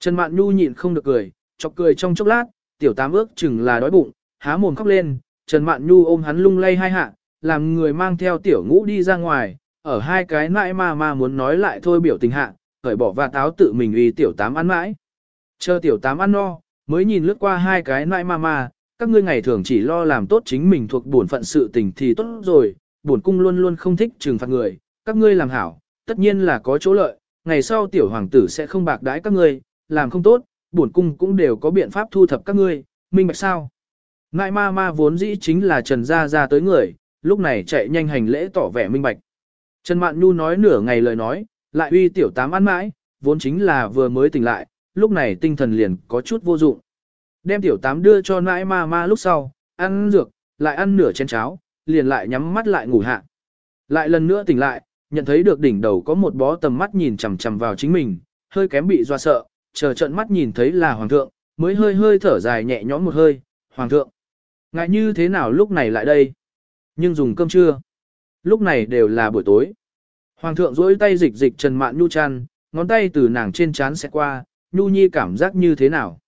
Trần Mạn Nhu nhịn không được cười, chọc cười trong chốc lát, tiểu tám ước chừng là đói bụng, há mồm khóc lên, Trần Mạn Nhu ôm hắn lung lay hai hạ, làm người mang theo tiểu ngũ đi ra ngoài, ở hai cái nãi ma ma muốn nói lại thôi biểu tình hạ, khởi bỏ và táo tự mình uy tiểu tám ăn mãi. Chờ tiểu tám ăn no, mới nhìn lướt qua hai cái nãi ma ma, các ngươi ngày thường chỉ lo làm tốt chính mình thuộc bổn phận sự tình thì tốt rồi, bổn cung luôn luôn không thích trừng phạt người, các ngươi làm hảo, tất nhiên là có chỗ lợi, ngày sau tiểu hoàng tử sẽ không bạc đãi các ngươi, làm không tốt, bổn cung cũng đều có biện pháp thu thập các ngươi, minh bạch sao? Ngại ma ma vốn dĩ chính là Trần Gia Gia tới người, lúc này chạy nhanh hành lễ tỏ vẻ minh bạch. Trần Mạn Nhu nói nửa ngày lời nói, lại uy tiểu tám ăn mãi, vốn chính là vừa mới tỉnh lại, lúc này tinh thần liền có chút vô dụng. Đem tiểu tám đưa cho nãi ma ma lúc sau, ăn dược, lại ăn nửa chén cháo, liền lại nhắm mắt lại ngủ hạ. Lại lần nữa tỉnh lại, nhận thấy được đỉnh đầu có một bó tầm mắt nhìn chằm chằm vào chính mình, hơi kém bị doa sợ, chờ trận mắt nhìn thấy là hoàng thượng, mới hơi hơi thở dài nhẹ nhõm một hơi, hoàng thượng. Ngại như thế nào lúc này lại đây? Nhưng dùng cơm trưa. Lúc này đều là buổi tối. Hoàng thượng duỗi tay dịch dịch Trần Mạn Nhu chăn, ngón tay từ nàng trên trán sẽ qua, Nhu Nhi cảm giác như thế nào?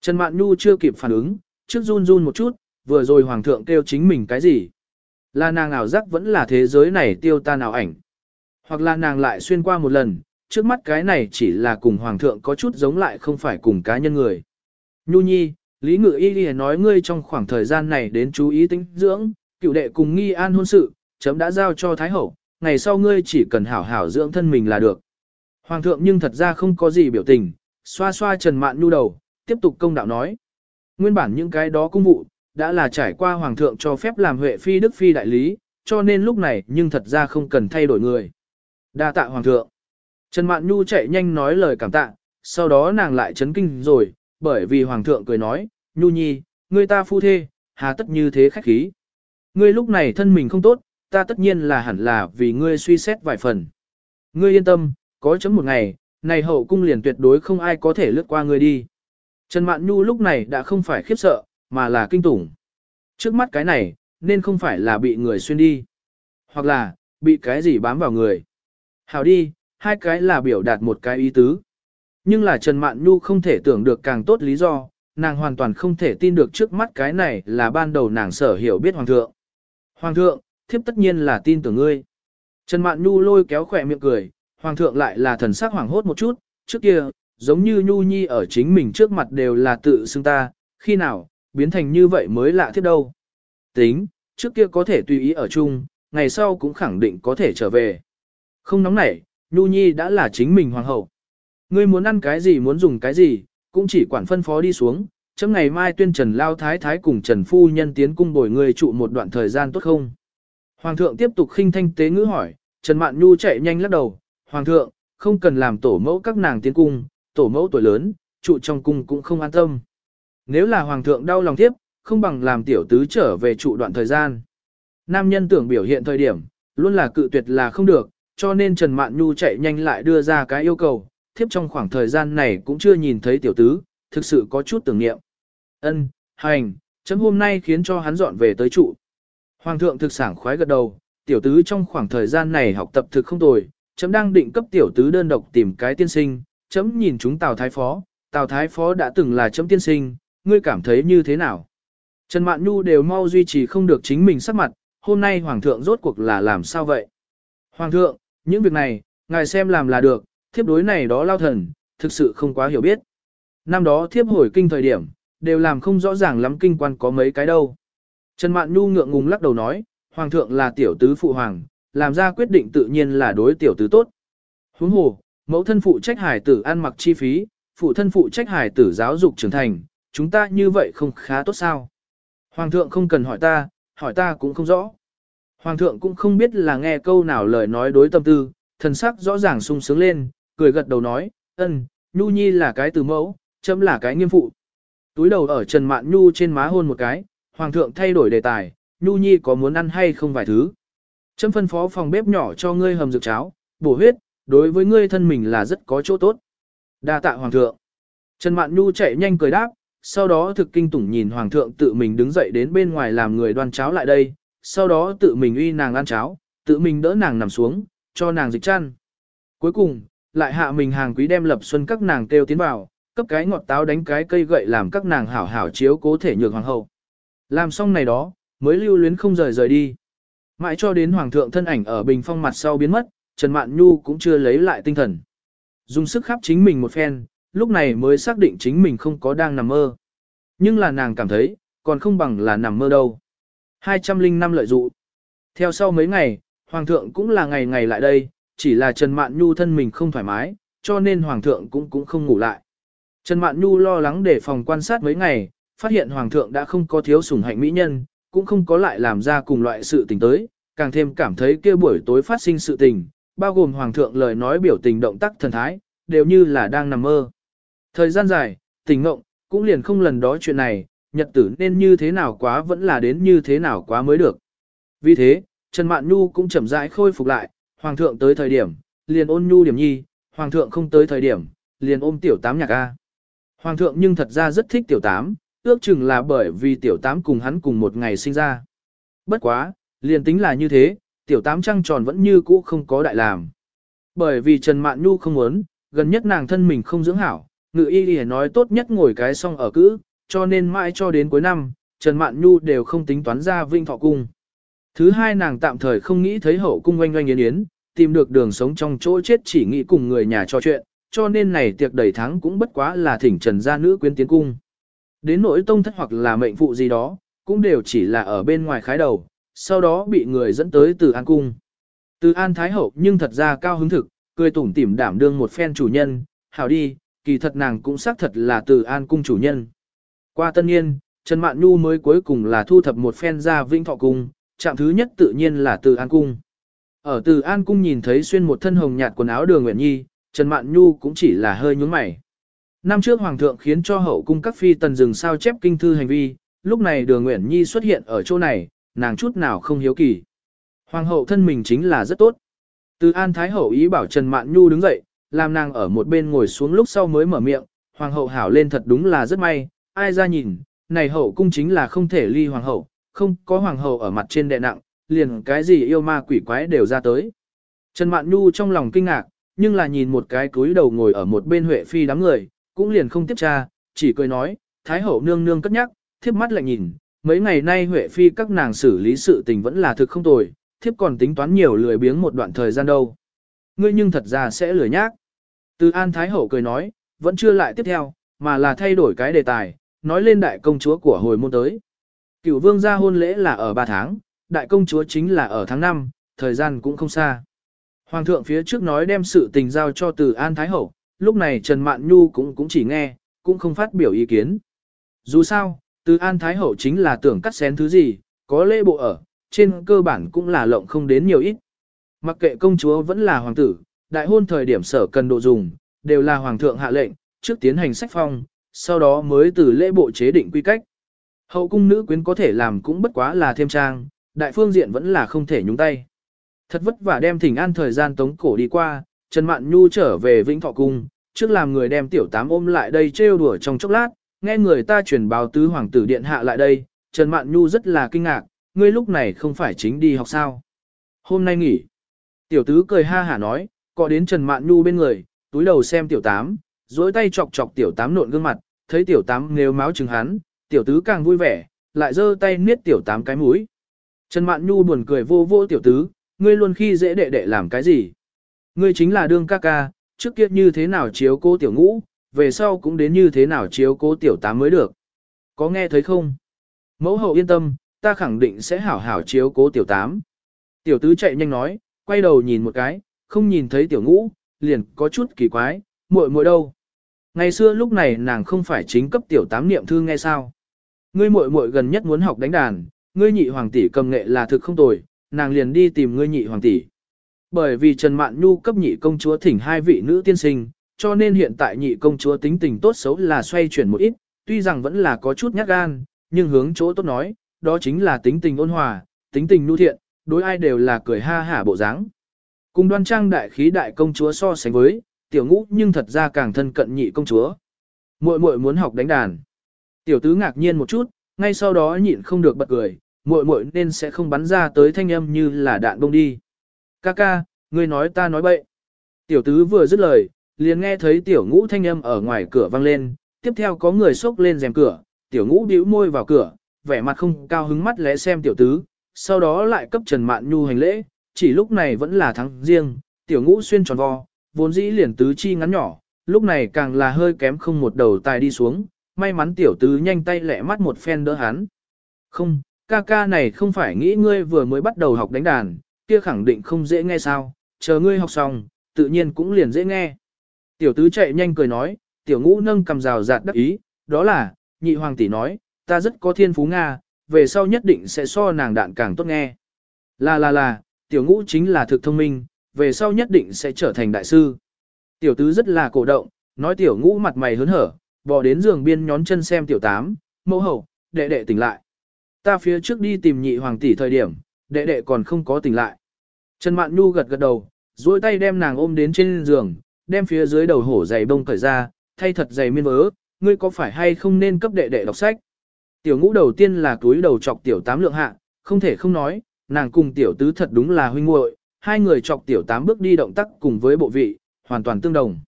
Trần Mạn Nhu chưa kịp phản ứng, trước run run một chút, vừa rồi Hoàng thượng kêu chính mình cái gì? Là nàng ảo giác vẫn là thế giới này tiêu ta nào ảnh. Hoặc là nàng lại xuyên qua một lần, trước mắt cái này chỉ là cùng hoàng thượng có chút giống lại không phải cùng cá nhân người. Nhu nhi, Lý Ngự Y Y nói ngươi trong khoảng thời gian này đến chú ý tính dưỡng, cựu đệ cùng nghi an hôn sự, chấm đã giao cho Thái Hậu, ngày sau ngươi chỉ cần hảo hảo dưỡng thân mình là được. Hoàng thượng nhưng thật ra không có gì biểu tình, xoa xoa Trần Mạn Nhu đầu, tiếp tục công đạo nói. Nguyên bản những cái đó cung vụ, đã là trải qua Hoàng thượng cho phép làm Huệ Phi Đức Phi đại lý, cho nên lúc này nhưng thật ra không cần thay đổi người đa tạ Hoàng thượng. Trần Mạn Nhu chạy nhanh nói lời cảm tạ, sau đó nàng lại chấn kinh rồi, bởi vì Hoàng thượng cười nói, Nhu Nhi, ngươi ta phu thê, hà tất như thế khách khí. Ngươi lúc này thân mình không tốt, ta tất nhiên là hẳn là vì ngươi suy xét vài phần. Ngươi yên tâm, có chấm một ngày, này hậu cung liền tuyệt đối không ai có thể lướt qua ngươi đi. Trần Mạn Nhu lúc này đã không phải khiếp sợ, mà là kinh tủng. Trước mắt cái này, nên không phải là bị người xuyên đi. Hoặc là, bị cái gì bám vào người. Hảo đi, hai cái là biểu đạt một cái ý tứ. Nhưng là Trần Mạn Nhu không thể tưởng được càng tốt lý do, nàng hoàn toàn không thể tin được trước mắt cái này là ban đầu nàng sở hiểu biết Hoàng thượng. Hoàng thượng, thiếp tất nhiên là tin tưởng ngươi. Trần Mạn Nhu lôi kéo khỏe miệng cười, Hoàng thượng lại là thần sắc hoảng hốt một chút, trước kia, giống như Nhu Nhi ở chính mình trước mặt đều là tự xưng ta, khi nào, biến thành như vậy mới lạ thiết đâu. Tính, trước kia có thể tùy ý ở chung, ngày sau cũng khẳng định có thể trở về. Không nóng nảy, Nhu Nhi đã là chính mình hoàng hậu. Ngươi muốn ăn cái gì muốn dùng cái gì, cũng chỉ quản phân phó đi xuống, chấm ngày mai tuyên Trần Lao Thái Thái cùng Trần Phu Nhân tiến cung bồi người trụ một đoạn thời gian tốt không? Hoàng thượng tiếp tục khinh thanh tế ngữ hỏi, Trần Mạn Nhu chạy nhanh lắc đầu, Hoàng thượng, không cần làm tổ mẫu các nàng tiến cung, tổ mẫu tuổi lớn, trụ trong cung cũng không an tâm. Nếu là Hoàng thượng đau lòng tiếp, không bằng làm tiểu tứ trở về trụ đoạn thời gian. Nam nhân tưởng biểu hiện thời điểm, luôn là cự tuyệt là không được, cho nên Trần Mạn Nhu chạy nhanh lại đưa ra cái yêu cầu, thiếp trong khoảng thời gian này cũng chưa nhìn thấy tiểu tứ, thực sự có chút tưởng niệm. Ân, hành, chấm hôm nay khiến cho hắn dọn về tới trụ. Hoàng thượng thực sảng khoái gật đầu, tiểu tứ trong khoảng thời gian này học tập thực không tồi, chấm đang định cấp tiểu tứ đơn độc tìm cái tiên sinh, chấm nhìn chúng Tào Thái Phó, Tào Thái Phó đã từng là chấm tiên sinh, ngươi cảm thấy như thế nào? Trần Mạn Nhu đều mau duy trì không được chính mình sắc mặt, hôm nay Hoàng thượng rốt cuộc là làm sao vậy? Hoàng thượng, những việc này, ngài xem làm là được, thiếp đối này đó lao thần, thực sự không quá hiểu biết. Năm đó thiếp hồi kinh thời điểm, đều làm không rõ ràng lắm kinh quan có mấy cái đâu. Trần Mạn Nhu ngượng ngùng lắc đầu nói, Hoàng thượng là tiểu tứ phụ hoàng, làm ra quyết định tự nhiên là đối tiểu tứ tốt. Huống hồ, mẫu thân phụ trách hải tử ăn mặc chi phí, phụ thân phụ trách hải tử giáo dục trưởng thành, chúng ta như vậy không khá tốt sao? Hoàng thượng không cần hỏi ta, hỏi ta cũng không rõ. Hoàng thượng cũng không biết là nghe câu nào lời nói đối tâm tư, thần sắc rõ ràng sung sướng lên, cười gật đầu nói, ân, Nhu Nhi là cái từ mẫu, chấm là cái nghiêm phụ. Túi đầu ở Trần Mạn Nhu trên má hôn một cái, Hoàng thượng thay đổi đề tài, Nhu Nhi có muốn ăn hay không vài thứ. Chấm phân phó phòng bếp nhỏ cho ngươi hầm dược cháo, bổ huyết, đối với ngươi thân mình là rất có chỗ tốt. Đa tạ Hoàng thượng. Trần Mạn Nhu chạy nhanh cười đáp, sau đó thực kinh tủng nhìn Hoàng thượng tự mình đứng dậy đến bên ngoài làm người đoan cháo lại đây, sau đó tự mình uy nàng ăn cháo, tự mình đỡ nàng nằm xuống, cho nàng dịch chăn. Cuối cùng, lại hạ mình hàng quý đem lập xuân các nàng kêu tiến vào, cấp cái ngọt táo đánh cái cây gậy làm các nàng hảo hảo chiếu cố thể nhược hoàng hậu. Làm xong này đó, mới lưu luyến không rời rời đi. Mãi cho đến hoàng thượng thân ảnh ở bình phong mặt sau biến mất, Trần Mạn Nhu cũng chưa lấy lại tinh thần. Dùng sức khắp chính mình một phen, lúc này mới xác định chính mình không có đang nằm mơ. Nhưng là nàng cảm thấy, còn không bằng là nằm mơ đâu. 205 lợi dụ. Theo sau mấy ngày, Hoàng thượng cũng là ngày ngày lại đây, chỉ là Trần Mạn Nhu thân mình không thoải mái, cho nên Hoàng thượng cũng cũng không ngủ lại. Trần Mạn Nhu lo lắng để phòng quan sát mấy ngày, phát hiện Hoàng thượng đã không có thiếu sủng hạnh mỹ nhân, cũng không có lại làm ra cùng loại sự tình tới, càng thêm cảm thấy kia buổi tối phát sinh sự tình, bao gồm Hoàng thượng lời nói biểu tình động tác thần thái, đều như là đang nằm mơ. Thời gian dài, tình ngộng, cũng liền không lần đó chuyện này, nhật tử nên như thế nào quá vẫn là đến như thế nào quá mới được. Vì thế, Trần Mạn Nhu cũng chậm rãi khôi phục lại, Hoàng thượng tới thời điểm, liền ôn nhu điểm nhi, Hoàng thượng không tới thời điểm, liền ôm tiểu tám nhạc A. Hoàng thượng nhưng thật ra rất thích tiểu tám, ước chừng là bởi vì tiểu tám cùng hắn cùng một ngày sinh ra. Bất quá, liền tính là như thế, tiểu tám trăng tròn vẫn như cũ không có đại làm. Bởi vì Trần Mạn Nhu không muốn, gần nhất nàng thân mình không dưỡng hảo, ngự y y nói tốt nhất ngồi cái song ở cữ, cho nên mãi cho đến cuối năm, Trần Mạn Nhu đều không tính toán ra vinh thọ cung. Thứ hai nàng tạm thời không nghĩ thấy hậu cung oanh oanh yến yến, tìm được đường sống trong chỗ chết chỉ nghĩ cùng người nhà trò chuyện, cho nên này tiệc đầy tháng cũng bất quá là thỉnh trần gia nữ quyến tiến cung. Đến nỗi tông thất hoặc là mệnh phụ gì đó, cũng đều chỉ là ở bên ngoài khái đầu, sau đó bị người dẫn tới từ an cung. Từ an thái hậu nhưng thật ra cao hứng thực, cười tủm tỉm đảm đương một phen chủ nhân, hảo đi, kỳ thật nàng cũng xác thật là từ an cung chủ nhân. Qua tân niên, Trần Mạn Nhu mới cuối cùng là thu thập một phen ra vinh thọ cung, chạm thứ nhất tự nhiên là từ an cung. Ở từ an cung nhìn thấy xuyên một thân hồng nhạt quần áo đường Nguyễn Nhi, Trần Mạn Nhu cũng chỉ là hơi nhúng mày. Năm trước Hoàng thượng khiến cho hậu cung các phi tần dừng sao chép kinh thư hành vi, lúc này đường Nguyễn Nhi xuất hiện ở chỗ này, nàng chút nào không hiếu kỳ. Hoàng hậu thân mình chính là rất tốt. Từ An Thái hậu ý bảo Trần Mạn Nhu đứng dậy, làm nàng ở một bên ngồi xuống lúc sau mới mở miệng, Hoàng hậu hảo lên thật đúng là rất may, ai ra nhìn, này hậu cung chính là không thể ly Hoàng hậu, không có Hoàng hậu ở mặt trên đệ nặng, liền cái gì yêu ma quỷ quái đều ra tới. Trần Mạn Nhu trong lòng kinh ngạc, nhưng là nhìn một cái cúi đầu ngồi ở một bên Huệ Phi đám người, cũng liền không tiếp tra, chỉ cười nói, Thái hậu nương nương cất nhắc, thiếp mắt lại nhìn, mấy ngày nay Huệ Phi các nàng xử lý sự tình vẫn là thực không tồi, thiếp còn tính toán nhiều lười biếng một đoạn thời gian đâu. Ngươi nhưng thật ra sẽ lười nhác. Từ An Thái hậu cười nói, vẫn chưa lại tiếp theo, mà là thay đổi cái đề tài, nói lên đại công chúa của hồi môn tới. Cửu vương gia hôn lễ là ở 3 tháng, đại công chúa chính là ở tháng 5, thời gian cũng không xa. Hoàng thượng phía trước nói đem sự tình giao cho từ An Thái Hậu, lúc này Trần Mạn Nhu cũng cũng chỉ nghe, cũng không phát biểu ý kiến. Dù sao, từ An Thái Hậu chính là tưởng cắt xén thứ gì, có lễ bộ ở, trên cơ bản cũng là lộng không đến nhiều ít. Mặc kệ công chúa vẫn là hoàng tử, đại hôn thời điểm sở cần độ dùng, đều là hoàng thượng hạ lệnh, trước tiến hành sách phong, sau đó mới từ lễ bộ chế định quy cách. Hậu cung nữ quyến có thể làm cũng bất quá là thêm trang, đại phương diện vẫn là không thể nhúng tay. Thật vất vả đem thỉnh an thời gian tống cổ đi qua, Trần Mạn Nhu trở về Vĩnh Thọ Cung, trước làm người đem tiểu tám ôm lại đây trêu đùa trong chốc lát, nghe người ta truyền báo tứ hoàng tử điện hạ lại đây, Trần Mạn Nhu rất là kinh ngạc, ngươi lúc này không phải chính đi học sao. Hôm nay nghỉ. Tiểu tứ cười ha hả nói, có đến Trần Mạn Nhu bên người, túi đầu xem tiểu tám, duỗi tay chọc chọc tiểu tám nộn gương mặt, thấy tiểu tám nếu máu chừng hắn, tiểu tứ càng vui vẻ, lại giơ tay niết tiểu tám cái mũi. Trần Mạn Nhu buồn cười vô vô tiểu tứ, ngươi luôn khi dễ đệ đệ làm cái gì. Ngươi chính là đương ca ca, trước kia như thế nào chiếu cô tiểu ngũ, về sau cũng đến như thế nào chiếu cô tiểu tám mới được. Có nghe thấy không? Mẫu hậu yên tâm, ta khẳng định sẽ hảo hảo chiếu cố tiểu tám. Tiểu tứ chạy nhanh nói, quay đầu nhìn một cái, không nhìn thấy tiểu ngũ, liền có chút kỳ quái, muội muội đâu. Ngày xưa lúc này nàng không phải chính cấp tiểu tám niệm thư nghe sao. Ngươi muội muội gần nhất muốn học đánh đàn, ngươi nhị hoàng tỷ cầm nghệ là thực không tồi, nàng liền đi tìm ngươi nhị hoàng tỷ. Bởi vì Trần Mạn Nhu cấp nhị công chúa thỉnh hai vị nữ tiên sinh, cho nên hiện tại nhị công chúa tính tình tốt xấu là xoay chuyển một ít, tuy rằng vẫn là có chút nhát gan, nhưng hướng chỗ tốt nói, đó chính là tính tình ôn hòa, tính tình nhu thiện, đối ai đều là cười ha hả bộ dáng. Cùng đoan trang đại khí đại công chúa so sánh với, tiểu ngũ nhưng thật ra càng thân cận nhị công chúa. Muội muội muốn học đánh đàn. Tiểu tứ ngạc nhiên một chút, ngay sau đó nhịn không được bật cười, muội muội nên sẽ không bắn ra tới thanh âm như là đạn bông đi. Ca ca, ngươi nói ta nói bậy. Tiểu tứ vừa dứt lời, liền nghe thấy tiểu ngũ thanh âm ở ngoài cửa vang lên, tiếp theo có người xốc lên rèm cửa, tiểu ngũ bĩu môi vào cửa, vẻ mặt không cao hứng mắt lẽ xem tiểu tứ, sau đó lại cấp Trần Mạn Nhu hành lễ, chỉ lúc này vẫn là tháng riêng, tiểu ngũ xuyên tròn vo, vốn dĩ liền tứ chi ngắn nhỏ, lúc này càng là hơi kém không một đầu tài đi xuống, may mắn tiểu tứ nhanh tay lẹ mắt một phen đỡ hắn. Không, ca ca này không phải nghĩ ngươi vừa mới bắt đầu học đánh đàn, kia khẳng định không dễ nghe sao, chờ ngươi học xong, tự nhiên cũng liền dễ nghe. Tiểu tứ chạy nhanh cười nói, tiểu ngũ nâng cầm rào rạt đắc ý, đó là, nhị hoàng tỷ nói, ta rất có thiên phú Nga, về sau nhất định sẽ so nàng đạn càng tốt nghe. Là là là, tiểu ngũ chính là thực thông minh, về sau nhất định sẽ trở thành đại sư. Tiểu tứ rất là cổ động, nói tiểu ngũ mặt mày hớn hở, bò đến giường biên nhón chân xem tiểu tám, mẫu hậu, đệ đệ tỉnh lại. Ta phía trước đi tìm nhị hoàng tỷ thời điểm, đệ đệ còn không có tỉnh lại. Trần Mạn Nhu gật gật đầu, duỗi tay đem nàng ôm đến trên giường, đem phía dưới đầu hổ giày bông cởi ra, thay thật giày miên vớ, ngươi có phải hay không nên cấp đệ đệ đọc sách. Tiểu ngũ đầu tiên là túi đầu chọc tiểu tám lượng hạ, không thể không nói, nàng cùng tiểu tứ thật đúng là huynh muội, hai người chọc tiểu tám bước đi động tác cùng với bộ vị, hoàn toàn tương đồng.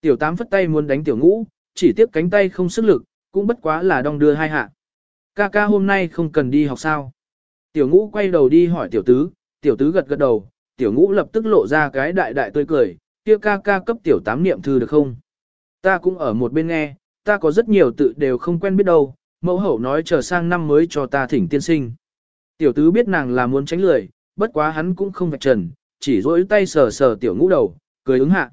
Tiểu tám phất tay muốn đánh tiểu ngũ, chỉ tiếp cánh tay không sức lực, cũng bất quá là đong đưa hai hạ. Ca ca hôm nay không cần đi học sao. Tiểu ngũ quay đầu đi hỏi tiểu tứ, tiểu tứ gật gật đầu, tiểu ngũ lập tức lộ ra cái đại đại tươi cười, kia ca ca cấp tiểu tám niệm thư được không? Ta cũng ở một bên nghe, ta có rất nhiều tự đều không quen biết đâu, mẫu hậu nói chờ sang năm mới cho ta thỉnh tiên sinh. Tiểu tứ biết nàng là muốn tránh lười, bất quá hắn cũng không vạch trần, chỉ rỗi tay sờ sờ tiểu ngũ đầu, cười ứng hạ.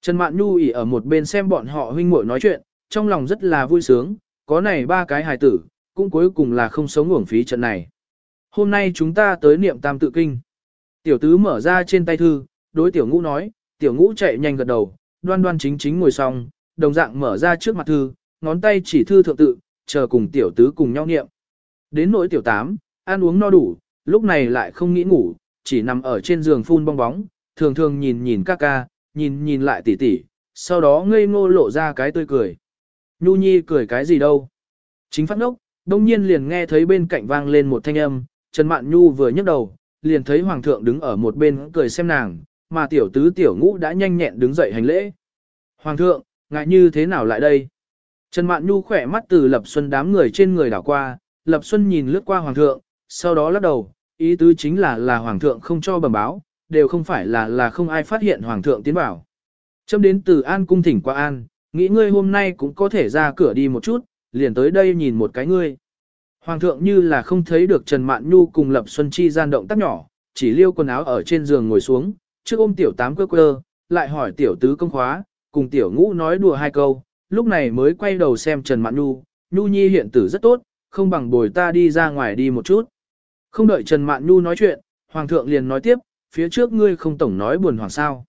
Trần Mạn Nhu ỉ ở một bên xem bọn họ huynh muội nói chuyện, trong lòng rất là vui sướng, có này ba cái hài tử, cũng cuối cùng là không sống uổng phí trận này. Hôm nay chúng ta tới niệm tam tự kinh. Tiểu tứ mở ra trên tay thư, đối tiểu ngũ nói, tiểu ngũ chạy nhanh gật đầu, đoan đoan chính chính ngồi xong, đồng dạng mở ra trước mặt thư, ngón tay chỉ thư thượng tự, chờ cùng tiểu tứ cùng nhau niệm. Đến nỗi tiểu tám, ăn uống no đủ, lúc này lại không nghĩ ngủ, chỉ nằm ở trên giường phun bong bóng, thường thường nhìn nhìn ca ca, nhìn nhìn lại tỉ tỉ, sau đó ngây ngô lộ ra cái tươi cười. Nhu Nhi cười cái gì đâu? Chính phát ngốc, đông nhiên liền nghe thấy bên cạnh vang lên một thanh âm, Trần Mạn Nhu vừa nhấc đầu, liền thấy Hoàng thượng đứng ở một bên cười xem nàng, mà tiểu tứ tiểu ngũ đã nhanh nhẹn đứng dậy hành lễ. Hoàng thượng, ngại như thế nào lại đây? Trần Mạn Nhu khỏe mắt từ Lập Xuân đám người trên người đảo qua, Lập Xuân nhìn lướt qua Hoàng thượng, sau đó lắc đầu, ý tứ chính là là Hoàng thượng không cho bẩm báo, đều không phải là là không ai phát hiện Hoàng thượng tiến bảo. Châm đến từ An cung thỉnh qua An, nghĩ ngươi hôm nay cũng có thể ra cửa đi một chút, liền tới đây nhìn một cái ngươi. Hoàng thượng như là không thấy được Trần Mạn Nhu cùng Lập Xuân Chi gian động tác nhỏ, chỉ liêu quần áo ở trên giường ngồi xuống, trước ôm tiểu tám quơ quơ, lại hỏi tiểu tứ công khóa, cùng tiểu ngũ nói đùa hai câu, lúc này mới quay đầu xem Trần Mạn Nhu, Nhu Nhi hiện tử rất tốt, không bằng bồi ta đi ra ngoài đi một chút. Không đợi Trần Mạn Nhu nói chuyện, Hoàng thượng liền nói tiếp, phía trước ngươi không tổng nói buồn hoàng sao.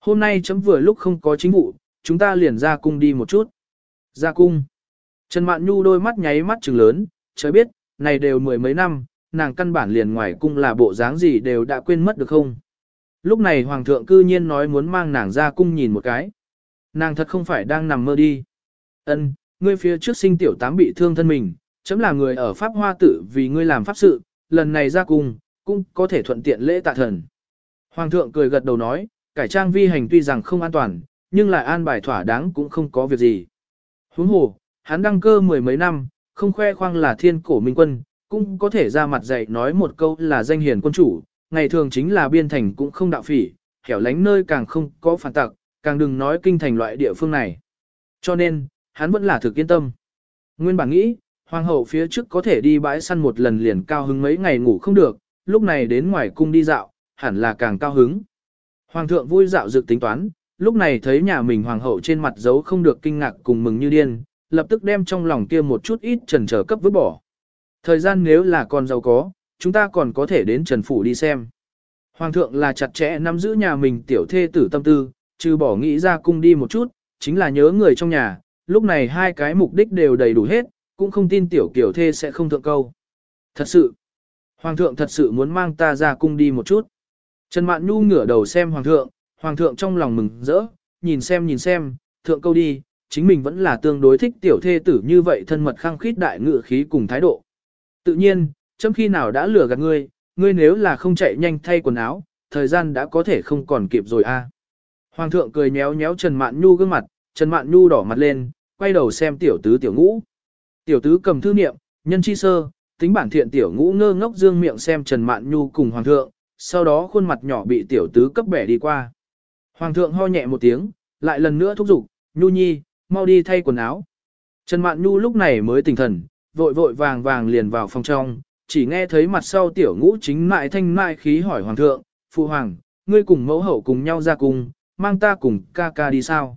Hôm nay chấm vừa lúc không có chính vụ, chúng ta liền ra cung đi một chút. Ra cung. Trần Mạn Nhu đôi mắt nháy mắt trừng lớn, trời biết, này đều mười mấy năm, nàng căn bản liền ngoài cung là bộ dáng gì đều đã quên mất được không. Lúc này Hoàng thượng cư nhiên nói muốn mang nàng ra cung nhìn một cái. Nàng thật không phải đang nằm mơ đi. Ân, ngươi phía trước sinh tiểu tám bị thương thân mình, chấm là người ở Pháp Hoa Tử vì ngươi làm pháp sự, lần này ra cung, cũng có thể thuận tiện lễ tạ thần. Hoàng thượng cười gật đầu nói, cải trang vi hành tuy rằng không an toàn, nhưng lại an bài thỏa đáng cũng không có việc gì. Huống hồ, hắn đăng cơ mười mấy năm, không khoe khoang là thiên cổ minh quân, cũng có thể ra mặt dạy nói một câu là danh hiền quân chủ, ngày thường chính là biên thành cũng không đạo phỉ, hẻo lánh nơi càng không có phản tặc, càng đừng nói kinh thành loại địa phương này. Cho nên, hắn vẫn là thực yên tâm. Nguyên bản nghĩ, hoàng hậu phía trước có thể đi bãi săn một lần liền cao hứng mấy ngày ngủ không được, lúc này đến ngoài cung đi dạo, hẳn là càng cao hứng. Hoàng thượng vui dạo dự tính toán, lúc này thấy nhà mình hoàng hậu trên mặt giấu không được kinh ngạc cùng mừng như điên, lập tức đem trong lòng kia một chút ít trần trở cấp vứt bỏ. Thời gian nếu là còn giàu có, chúng ta còn có thể đến Trần Phủ đi xem. Hoàng thượng là chặt chẽ nắm giữ nhà mình tiểu thê tử tâm tư, trừ bỏ nghĩ ra cung đi một chút, chính là nhớ người trong nhà, lúc này hai cái mục đích đều đầy đủ hết, cũng không tin tiểu kiểu thê sẽ không thượng câu. Thật sự, Hoàng thượng thật sự muốn mang ta ra cung đi một chút. Trần Mạn Nhu ngửa đầu xem Hoàng thượng, Hoàng thượng trong lòng mừng rỡ, nhìn xem nhìn xem, thượng câu đi, chính mình vẫn là tương đối thích tiểu thê tử như vậy thân mật khăng khít đại ngự khí cùng thái độ. Tự nhiên, chấm khi nào đã lừa gạt ngươi, ngươi nếu là không chạy nhanh thay quần áo, thời gian đã có thể không còn kịp rồi a. Hoàng thượng cười nhéo nhéo Trần Mạn Nhu gương mặt, Trần Mạn Nhu đỏ mặt lên, quay đầu xem tiểu tứ tiểu ngũ. Tiểu tứ cầm thư niệm, nhân chi sơ, tính bản thiện tiểu ngũ ngơ ngốc dương miệng xem Trần Mạn Nhu cùng Hoàng thượng, sau đó khuôn mặt nhỏ bị tiểu tứ cấp bẻ đi qua. Hoàng thượng ho nhẹ một tiếng, lại lần nữa thúc giục, Nhu Nhi, mau đi thay quần áo. Trần Mạn Nhu lúc này mới tỉnh thần, vội vội vàng vàng liền vào phòng trong, chỉ nghe thấy mặt sau tiểu ngũ chính mại thanh mại khí hỏi Hoàng thượng, Phụ Hoàng, ngươi cùng mẫu hậu cùng nhau ra cùng, mang ta cùng ca ca đi sao?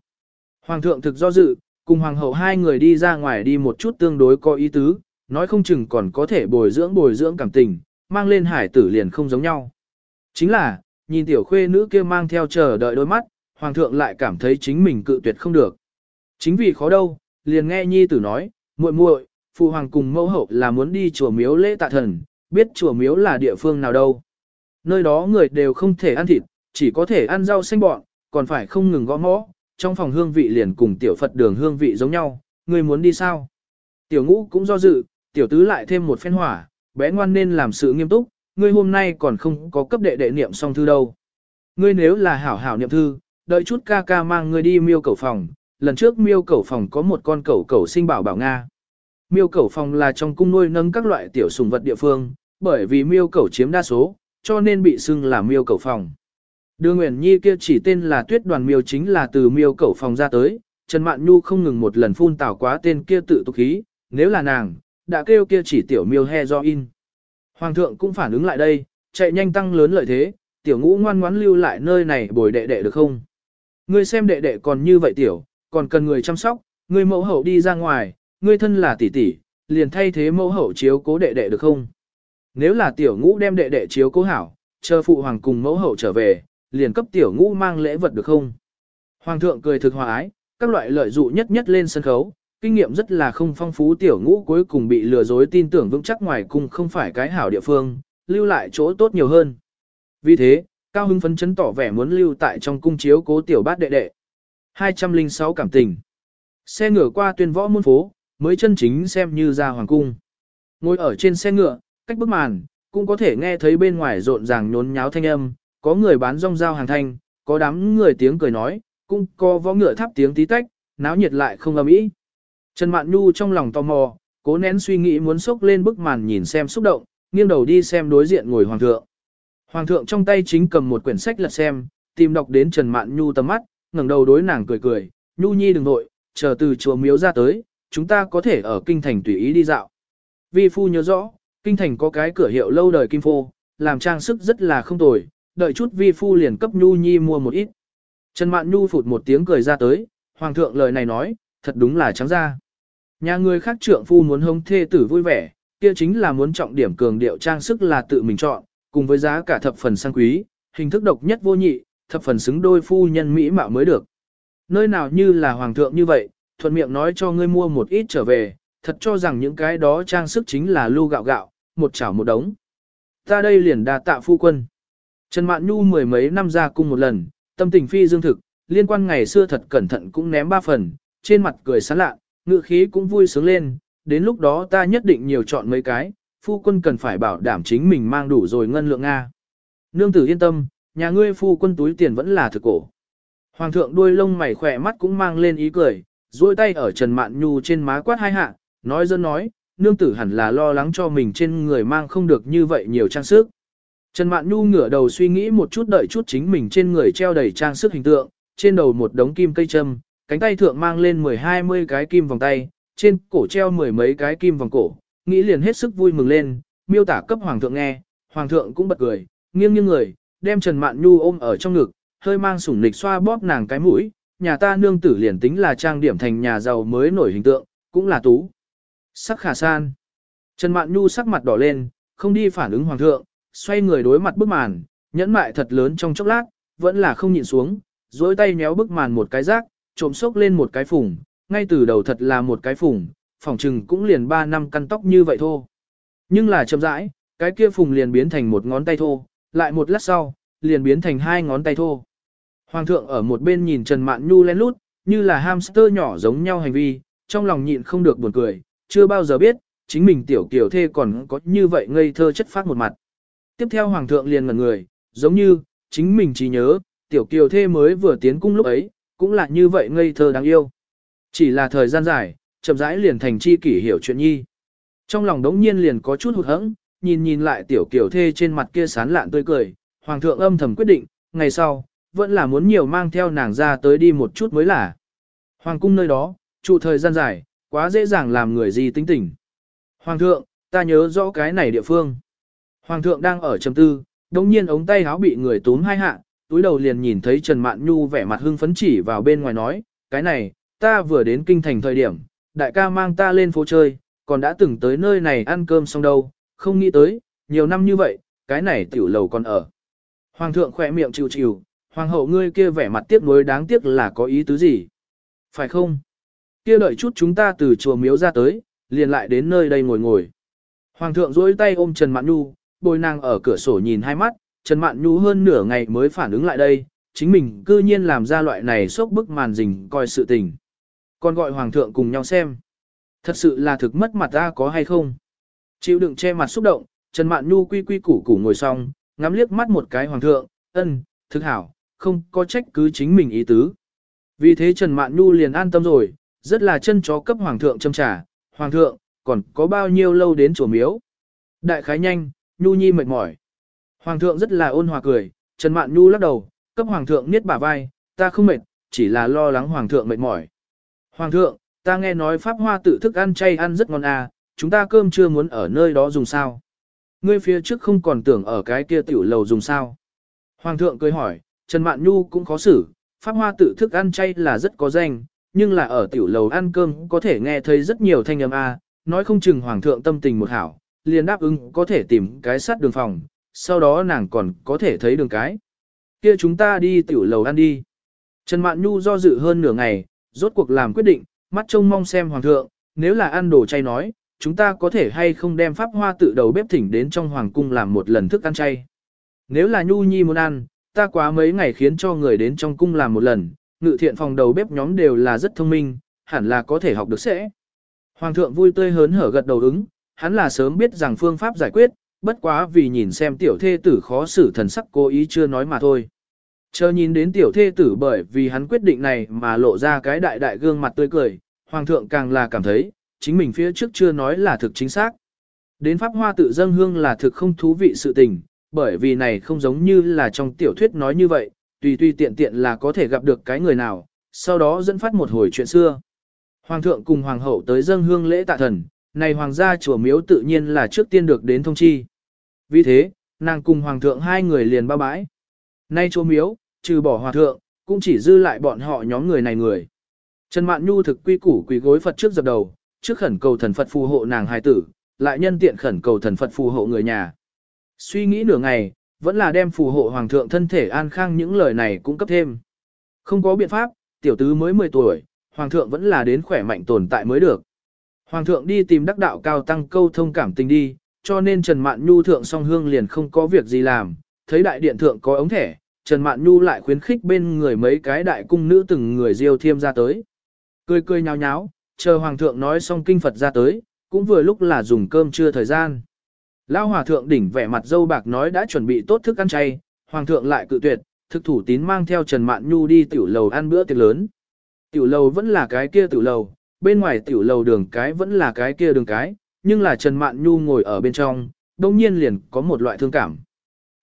Hoàng thượng thực do dự, cùng Hoàng hậu hai người đi ra ngoài đi một chút tương đối có ý tứ, nói không chừng còn có thể bồi dưỡng bồi dưỡng cảm tình, mang lên hải tử liền không giống nhau. Chính là, nhìn tiểu khuê nữ kia mang theo chờ đợi đôi mắt, hoàng thượng lại cảm thấy chính mình cự tuyệt không được. Chính vì khó đâu, liền nghe nhi tử nói, muội muội, phụ hoàng cùng mẫu hậu là muốn đi chùa miếu lễ tạ thần, biết chùa miếu là địa phương nào đâu. Nơi đó người đều không thể ăn thịt, chỉ có thể ăn rau xanh bọn, còn phải không ngừng gõ mõ, trong phòng hương vị liền cùng tiểu Phật đường hương vị giống nhau, ngươi muốn đi sao? Tiểu ngũ cũng do dự, tiểu tứ lại thêm một phen hỏa, bé ngoan nên làm sự nghiêm túc, ngươi hôm nay còn không có cấp đệ đệ niệm xong thư đâu. Ngươi nếu là hảo hảo niệm thư, đợi chút ca ca mang ngươi đi miêu cầu phòng, lần trước miêu cầu phòng có một con cầu cầu sinh bảo bảo Nga. Miêu cầu phòng là trong cung nuôi nâng các loại tiểu sùng vật địa phương, bởi vì miêu cầu chiếm đa số, cho nên bị xưng là miêu cầu phòng. Đưa Nguyễn Nhi kia chỉ tên là tuyết đoàn miêu chính là từ miêu cẩu phòng ra tới, Trần Mạn Nhu không ngừng một lần phun tảo quá tên kia tự tục khí, nếu là nàng, đã kêu kia chỉ tiểu miêu he do in. Hoàng thượng cũng phản ứng lại đây, chạy nhanh tăng lớn lợi thế, tiểu ngũ ngoan ngoãn lưu lại nơi này bồi đệ đệ được không? Ngươi xem đệ đệ còn như vậy tiểu, còn cần người chăm sóc, ngươi mẫu hậu đi ra ngoài, ngươi thân là tỷ tỷ, liền thay thế mẫu hậu chiếu cố đệ đệ được không? Nếu là tiểu ngũ đem đệ đệ chiếu cố hảo, chờ phụ hoàng cùng mẫu hậu trở về, liền cấp tiểu ngũ mang lễ vật được không? Hoàng thượng cười thực hòa ái, các loại lợi dụ nhất nhất lên sân khấu, kinh nghiệm rất là không phong phú tiểu ngũ cuối cùng bị lừa dối tin tưởng vững chắc ngoài cung không phải cái hảo địa phương, lưu lại chỗ tốt nhiều hơn. Vì thế, cao hưng phấn chấn tỏ vẻ muốn lưu tại trong cung chiếu cố tiểu bát đệ đệ. 206 cảm tình. Xe ngựa qua tuyên võ môn phố, mới chân chính xem như ra hoàng cung. Ngồi ở trên xe ngựa, cách bức màn, cũng có thể nghe thấy bên ngoài rộn ràng nhốn nháo thanh âm, có người bán rong dao hàng thanh, có đám người tiếng cười nói, cũng có võ ngựa thắp tiếng tí tách, náo nhiệt lại không âm ý. Trần Mạn Nhu trong lòng tò mò, cố nén suy nghĩ muốn xốc lên bức màn nhìn xem xúc động, nghiêng đầu đi xem đối diện ngồi hoàng thượng. Hoàng thượng trong tay chính cầm một quyển sách lật xem, tìm đọc đến Trần Mạn Nhu tầm mắt, ngẩng đầu đối nàng cười cười, "Nhu nhi đừng nội, chờ từ chùa miếu ra tới, chúng ta có thể ở kinh thành tùy ý đi dạo." Vi phu nhớ rõ, kinh thành có cái cửa hiệu lâu đời kim phô, làm trang sức rất là không tồi, đợi chút vi phu liền cấp Nhu nhi mua một ít. Trần Mạn Nhu phụt một tiếng cười ra tới, hoàng thượng lời này nói, thật đúng là trắng ra. Nhà người khác trượng phu muốn hông thê tử vui vẻ, kia chính là muốn trọng điểm cường điệu trang sức là tự mình chọn, cùng với giá cả thập phần sang quý, hình thức độc nhất vô nhị, thập phần xứng đôi phu nhân mỹ mạo mới được. Nơi nào như là hoàng thượng như vậy, thuận miệng nói cho ngươi mua một ít trở về, thật cho rằng những cái đó trang sức chính là lưu gạo gạo, một chảo một đống. Ta đây liền đa tạ phu quân. Trần Mạn Nhu mười mấy năm ra cung một lần, tâm tình phi dương thực, liên quan ngày xưa thật cẩn thận cũng ném ba phần, trên mặt cười sán lạ, ngựa khí cũng vui sướng lên, đến lúc đó ta nhất định nhiều chọn mấy cái, phu quân cần phải bảo đảm chính mình mang đủ rồi ngân lượng Nga. Nương tử yên tâm, nhà ngươi phu quân túi tiền vẫn là thực cổ. Hoàng thượng đuôi lông mày khỏe mắt cũng mang lên ý cười, duỗi tay ở Trần Mạn Nhu trên má quát hai hạ, nói dân nói, nương tử hẳn là lo lắng cho mình trên người mang không được như vậy nhiều trang sức. Trần Mạn Nhu ngửa đầu suy nghĩ một chút đợi chút chính mình trên người treo đầy trang sức hình tượng, trên đầu một đống kim cây châm, cánh tay thượng mang lên 10-20 cái kim vòng tay, trên cổ treo mười mấy cái kim vòng cổ, nghĩ liền hết sức vui mừng lên, miêu tả cấp hoàng thượng nghe, hoàng thượng cũng bật cười, nghiêng nghiêng người, đem Trần Mạn Nhu ôm ở trong ngực, hơi mang sủng lịch xoa bóp nàng cái mũi, nhà ta nương tử liền tính là trang điểm thành nhà giàu mới nổi hình tượng, cũng là tú. Sắc khả san. Trần Mạn Nhu sắc mặt đỏ lên, không đi phản ứng hoàng thượng, xoay người đối mặt bức màn, nhẫn mại thật lớn trong chốc lát, vẫn là không nhịn xuống, dối tay méo bức màn một cái rác, trộm sốc lên một cái phùng, ngay từ đầu thật là một cái phùng, phỏng trừng cũng liền 3 năm căn tóc như vậy thôi. Nhưng là chậm rãi, cái kia phùng liền biến thành một ngón tay thô, lại một lát sau, liền biến thành hai ngón tay thô. Hoàng thượng ở một bên nhìn Trần Mạn Nhu lén lút, như là hamster nhỏ giống nhau hành vi, trong lòng nhịn không được buồn cười, chưa bao giờ biết, chính mình tiểu kiểu thê còn có như vậy ngây thơ chất phát một mặt. Tiếp theo Hoàng thượng liền ngẩn người, giống như, chính mình chỉ nhớ, tiểu kiều thê mới vừa tiến cung lúc ấy, cũng là như vậy ngây thơ đáng yêu. Chỉ là thời gian dài, chậm rãi liền thành chi kỷ hiểu chuyện nhi. Trong lòng đống nhiên liền có chút hụt hẫng, nhìn nhìn lại tiểu kiều thê trên mặt kia sán lạn tươi cười, hoàng thượng âm thầm quyết định, ngày sau, vẫn là muốn nhiều mang theo nàng ra tới đi một chút mới là. Hoàng cung nơi đó, trụ thời gian dài, quá dễ dàng làm người gì tính tình. Hoàng thượng, ta nhớ rõ cái này địa phương. Hoàng thượng đang ở trầm tư, đồng nhiên ống tay áo bị người túm hai hạ, túi đầu liền nhìn thấy Trần Mạn Nhu vẻ mặt hưng phấn chỉ vào bên ngoài nói, cái này, ta vừa đến kinh thành thời điểm, đại ca mang ta lên phố chơi, còn đã từng tới nơi này ăn cơm xong đâu, không nghĩ tới, nhiều năm như vậy, cái này tiểu lầu còn ở. Hoàng thượng khỏe miệng chịu chịu, hoàng hậu ngươi kia vẻ mặt tiếc nuối đáng tiếc là có ý tứ gì? Phải không? Kia đợi chút chúng ta từ chùa miếu ra tới, liền lại đến nơi đây ngồi ngồi. Hoàng thượng duỗi tay ôm Trần Mạn Nhu, bồi nàng ở cửa sổ nhìn hai mắt, Trần Mạn Nhu hơn nửa ngày mới phản ứng lại đây, chính mình cư nhiên làm ra loại này sốc bức màn rình coi sự tình. Còn gọi hoàng thượng cùng nhau xem. Thật sự là thực mất mặt ta có hay không? Chịu đựng che mặt xúc động, Trần Mạn Nhu quy quy củ củ ngồi xong, ngắm liếc mắt một cái hoàng thượng, ân, thực hảo, không có trách cứ chính mình ý tứ. Vì thế Trần Mạn Nhu liền an tâm rồi, rất là chân chó cấp hoàng thượng châm trà, hoàng thượng, còn có bao nhiêu lâu đến chùa miếu. Đại khái nhanh, Nhu Nhi mệt mỏi. Hoàng thượng rất là ôn hòa cười, Trần Mạn Nhu lắc đầu, cấp Hoàng thượng niết bả vai, ta không mệt, chỉ là lo lắng Hoàng thượng mệt mỏi. Hoàng thượng, ta nghe nói Pháp Hoa tự thức ăn chay ăn rất ngon à, chúng ta cơm chưa muốn ở nơi đó dùng sao. Ngươi phía trước không còn tưởng ở cái kia tiểu lầu dùng sao. Hoàng thượng cười hỏi, Trần Mạn Nhu cũng khó xử, Pháp Hoa tự thức ăn chay là rất có danh, nhưng là ở tiểu lầu ăn cơm có thể nghe thấy rất nhiều thanh âm a, nói không chừng Hoàng thượng tâm tình một hảo, liền đáp ứng có thể tìm cái sắt đường phòng, sau đó nàng còn có thể thấy đường cái. Kia chúng ta đi tiểu lầu ăn đi. Trần Mạn Nhu do dự hơn nửa ngày, rốt cuộc làm quyết định, mắt trông mong xem Hoàng thượng, nếu là ăn đồ chay nói, chúng ta có thể hay không đem pháp hoa tự đầu bếp thỉnh đến trong Hoàng cung làm một lần thức ăn chay. Nếu là Nhu Nhi muốn ăn, ta quá mấy ngày khiến cho người đến trong cung làm một lần, ngự thiện phòng đầu bếp nhóm đều là rất thông minh, hẳn là có thể học được sẽ. Hoàng thượng vui tươi hớn hở gật đầu ứng, hắn là sớm biết rằng phương pháp giải quyết, bất quá vì nhìn xem tiểu thê tử khó xử thần sắc cố ý chưa nói mà thôi. Chờ nhìn đến tiểu thê tử bởi vì hắn quyết định này mà lộ ra cái đại đại gương mặt tươi cười, hoàng thượng càng là cảm thấy, chính mình phía trước chưa nói là thực chính xác. Đến pháp hoa tự dâng hương là thực không thú vị sự tình, bởi vì này không giống như là trong tiểu thuyết nói như vậy, tùy tùy tiện tiện là có thể gặp được cái người nào, sau đó dẫn phát một hồi chuyện xưa. Hoàng thượng cùng hoàng hậu tới dâng hương lễ tạ thần, này hoàng gia chùa miếu tự nhiên là trước tiên được đến thông chi. Vì thế, nàng cùng hoàng thượng hai người liền ba bãi. Nay chùa miếu, trừ bỏ hòa thượng, cũng chỉ dư lại bọn họ nhóm người này người. Trần Mạn Nhu thực quy củ quỳ gối Phật trước dập đầu, trước khẩn cầu thần Phật phù hộ nàng hài tử, lại nhân tiện khẩn cầu thần Phật phù hộ người nhà. Suy nghĩ nửa ngày, vẫn là đem phù hộ hoàng thượng thân thể an khang những lời này cũng cấp thêm. Không có biện pháp, tiểu tứ mới 10 tuổi, hoàng thượng vẫn là đến khỏe mạnh tồn tại mới được. Hoàng thượng đi tìm đắc đạo cao tăng câu thông cảm tình đi, cho nên Trần Mạn Nhu thượng song hương liền không có việc gì làm, thấy đại điện thượng có ống thẻ, Trần Mạn Nhu lại khuyến khích bên người mấy cái đại cung nữ từng người diêu thiêm ra tới. Cười cười nháo nháo, chờ hoàng thượng nói xong kinh Phật ra tới, cũng vừa lúc là dùng cơm trưa thời gian. Lão hòa thượng đỉnh vẻ mặt dâu bạc nói đã chuẩn bị tốt thức ăn chay, hoàng thượng lại cự tuyệt, thực thủ tín mang theo Trần Mạn Nhu đi tiểu lầu ăn bữa tiệc lớn. Tiểu lầu vẫn là cái kia tiểu lầu, bên ngoài tiểu lầu đường cái vẫn là cái kia đường cái, nhưng là Trần Mạn Nhu ngồi ở bên trong, đồng nhiên liền có một loại thương cảm.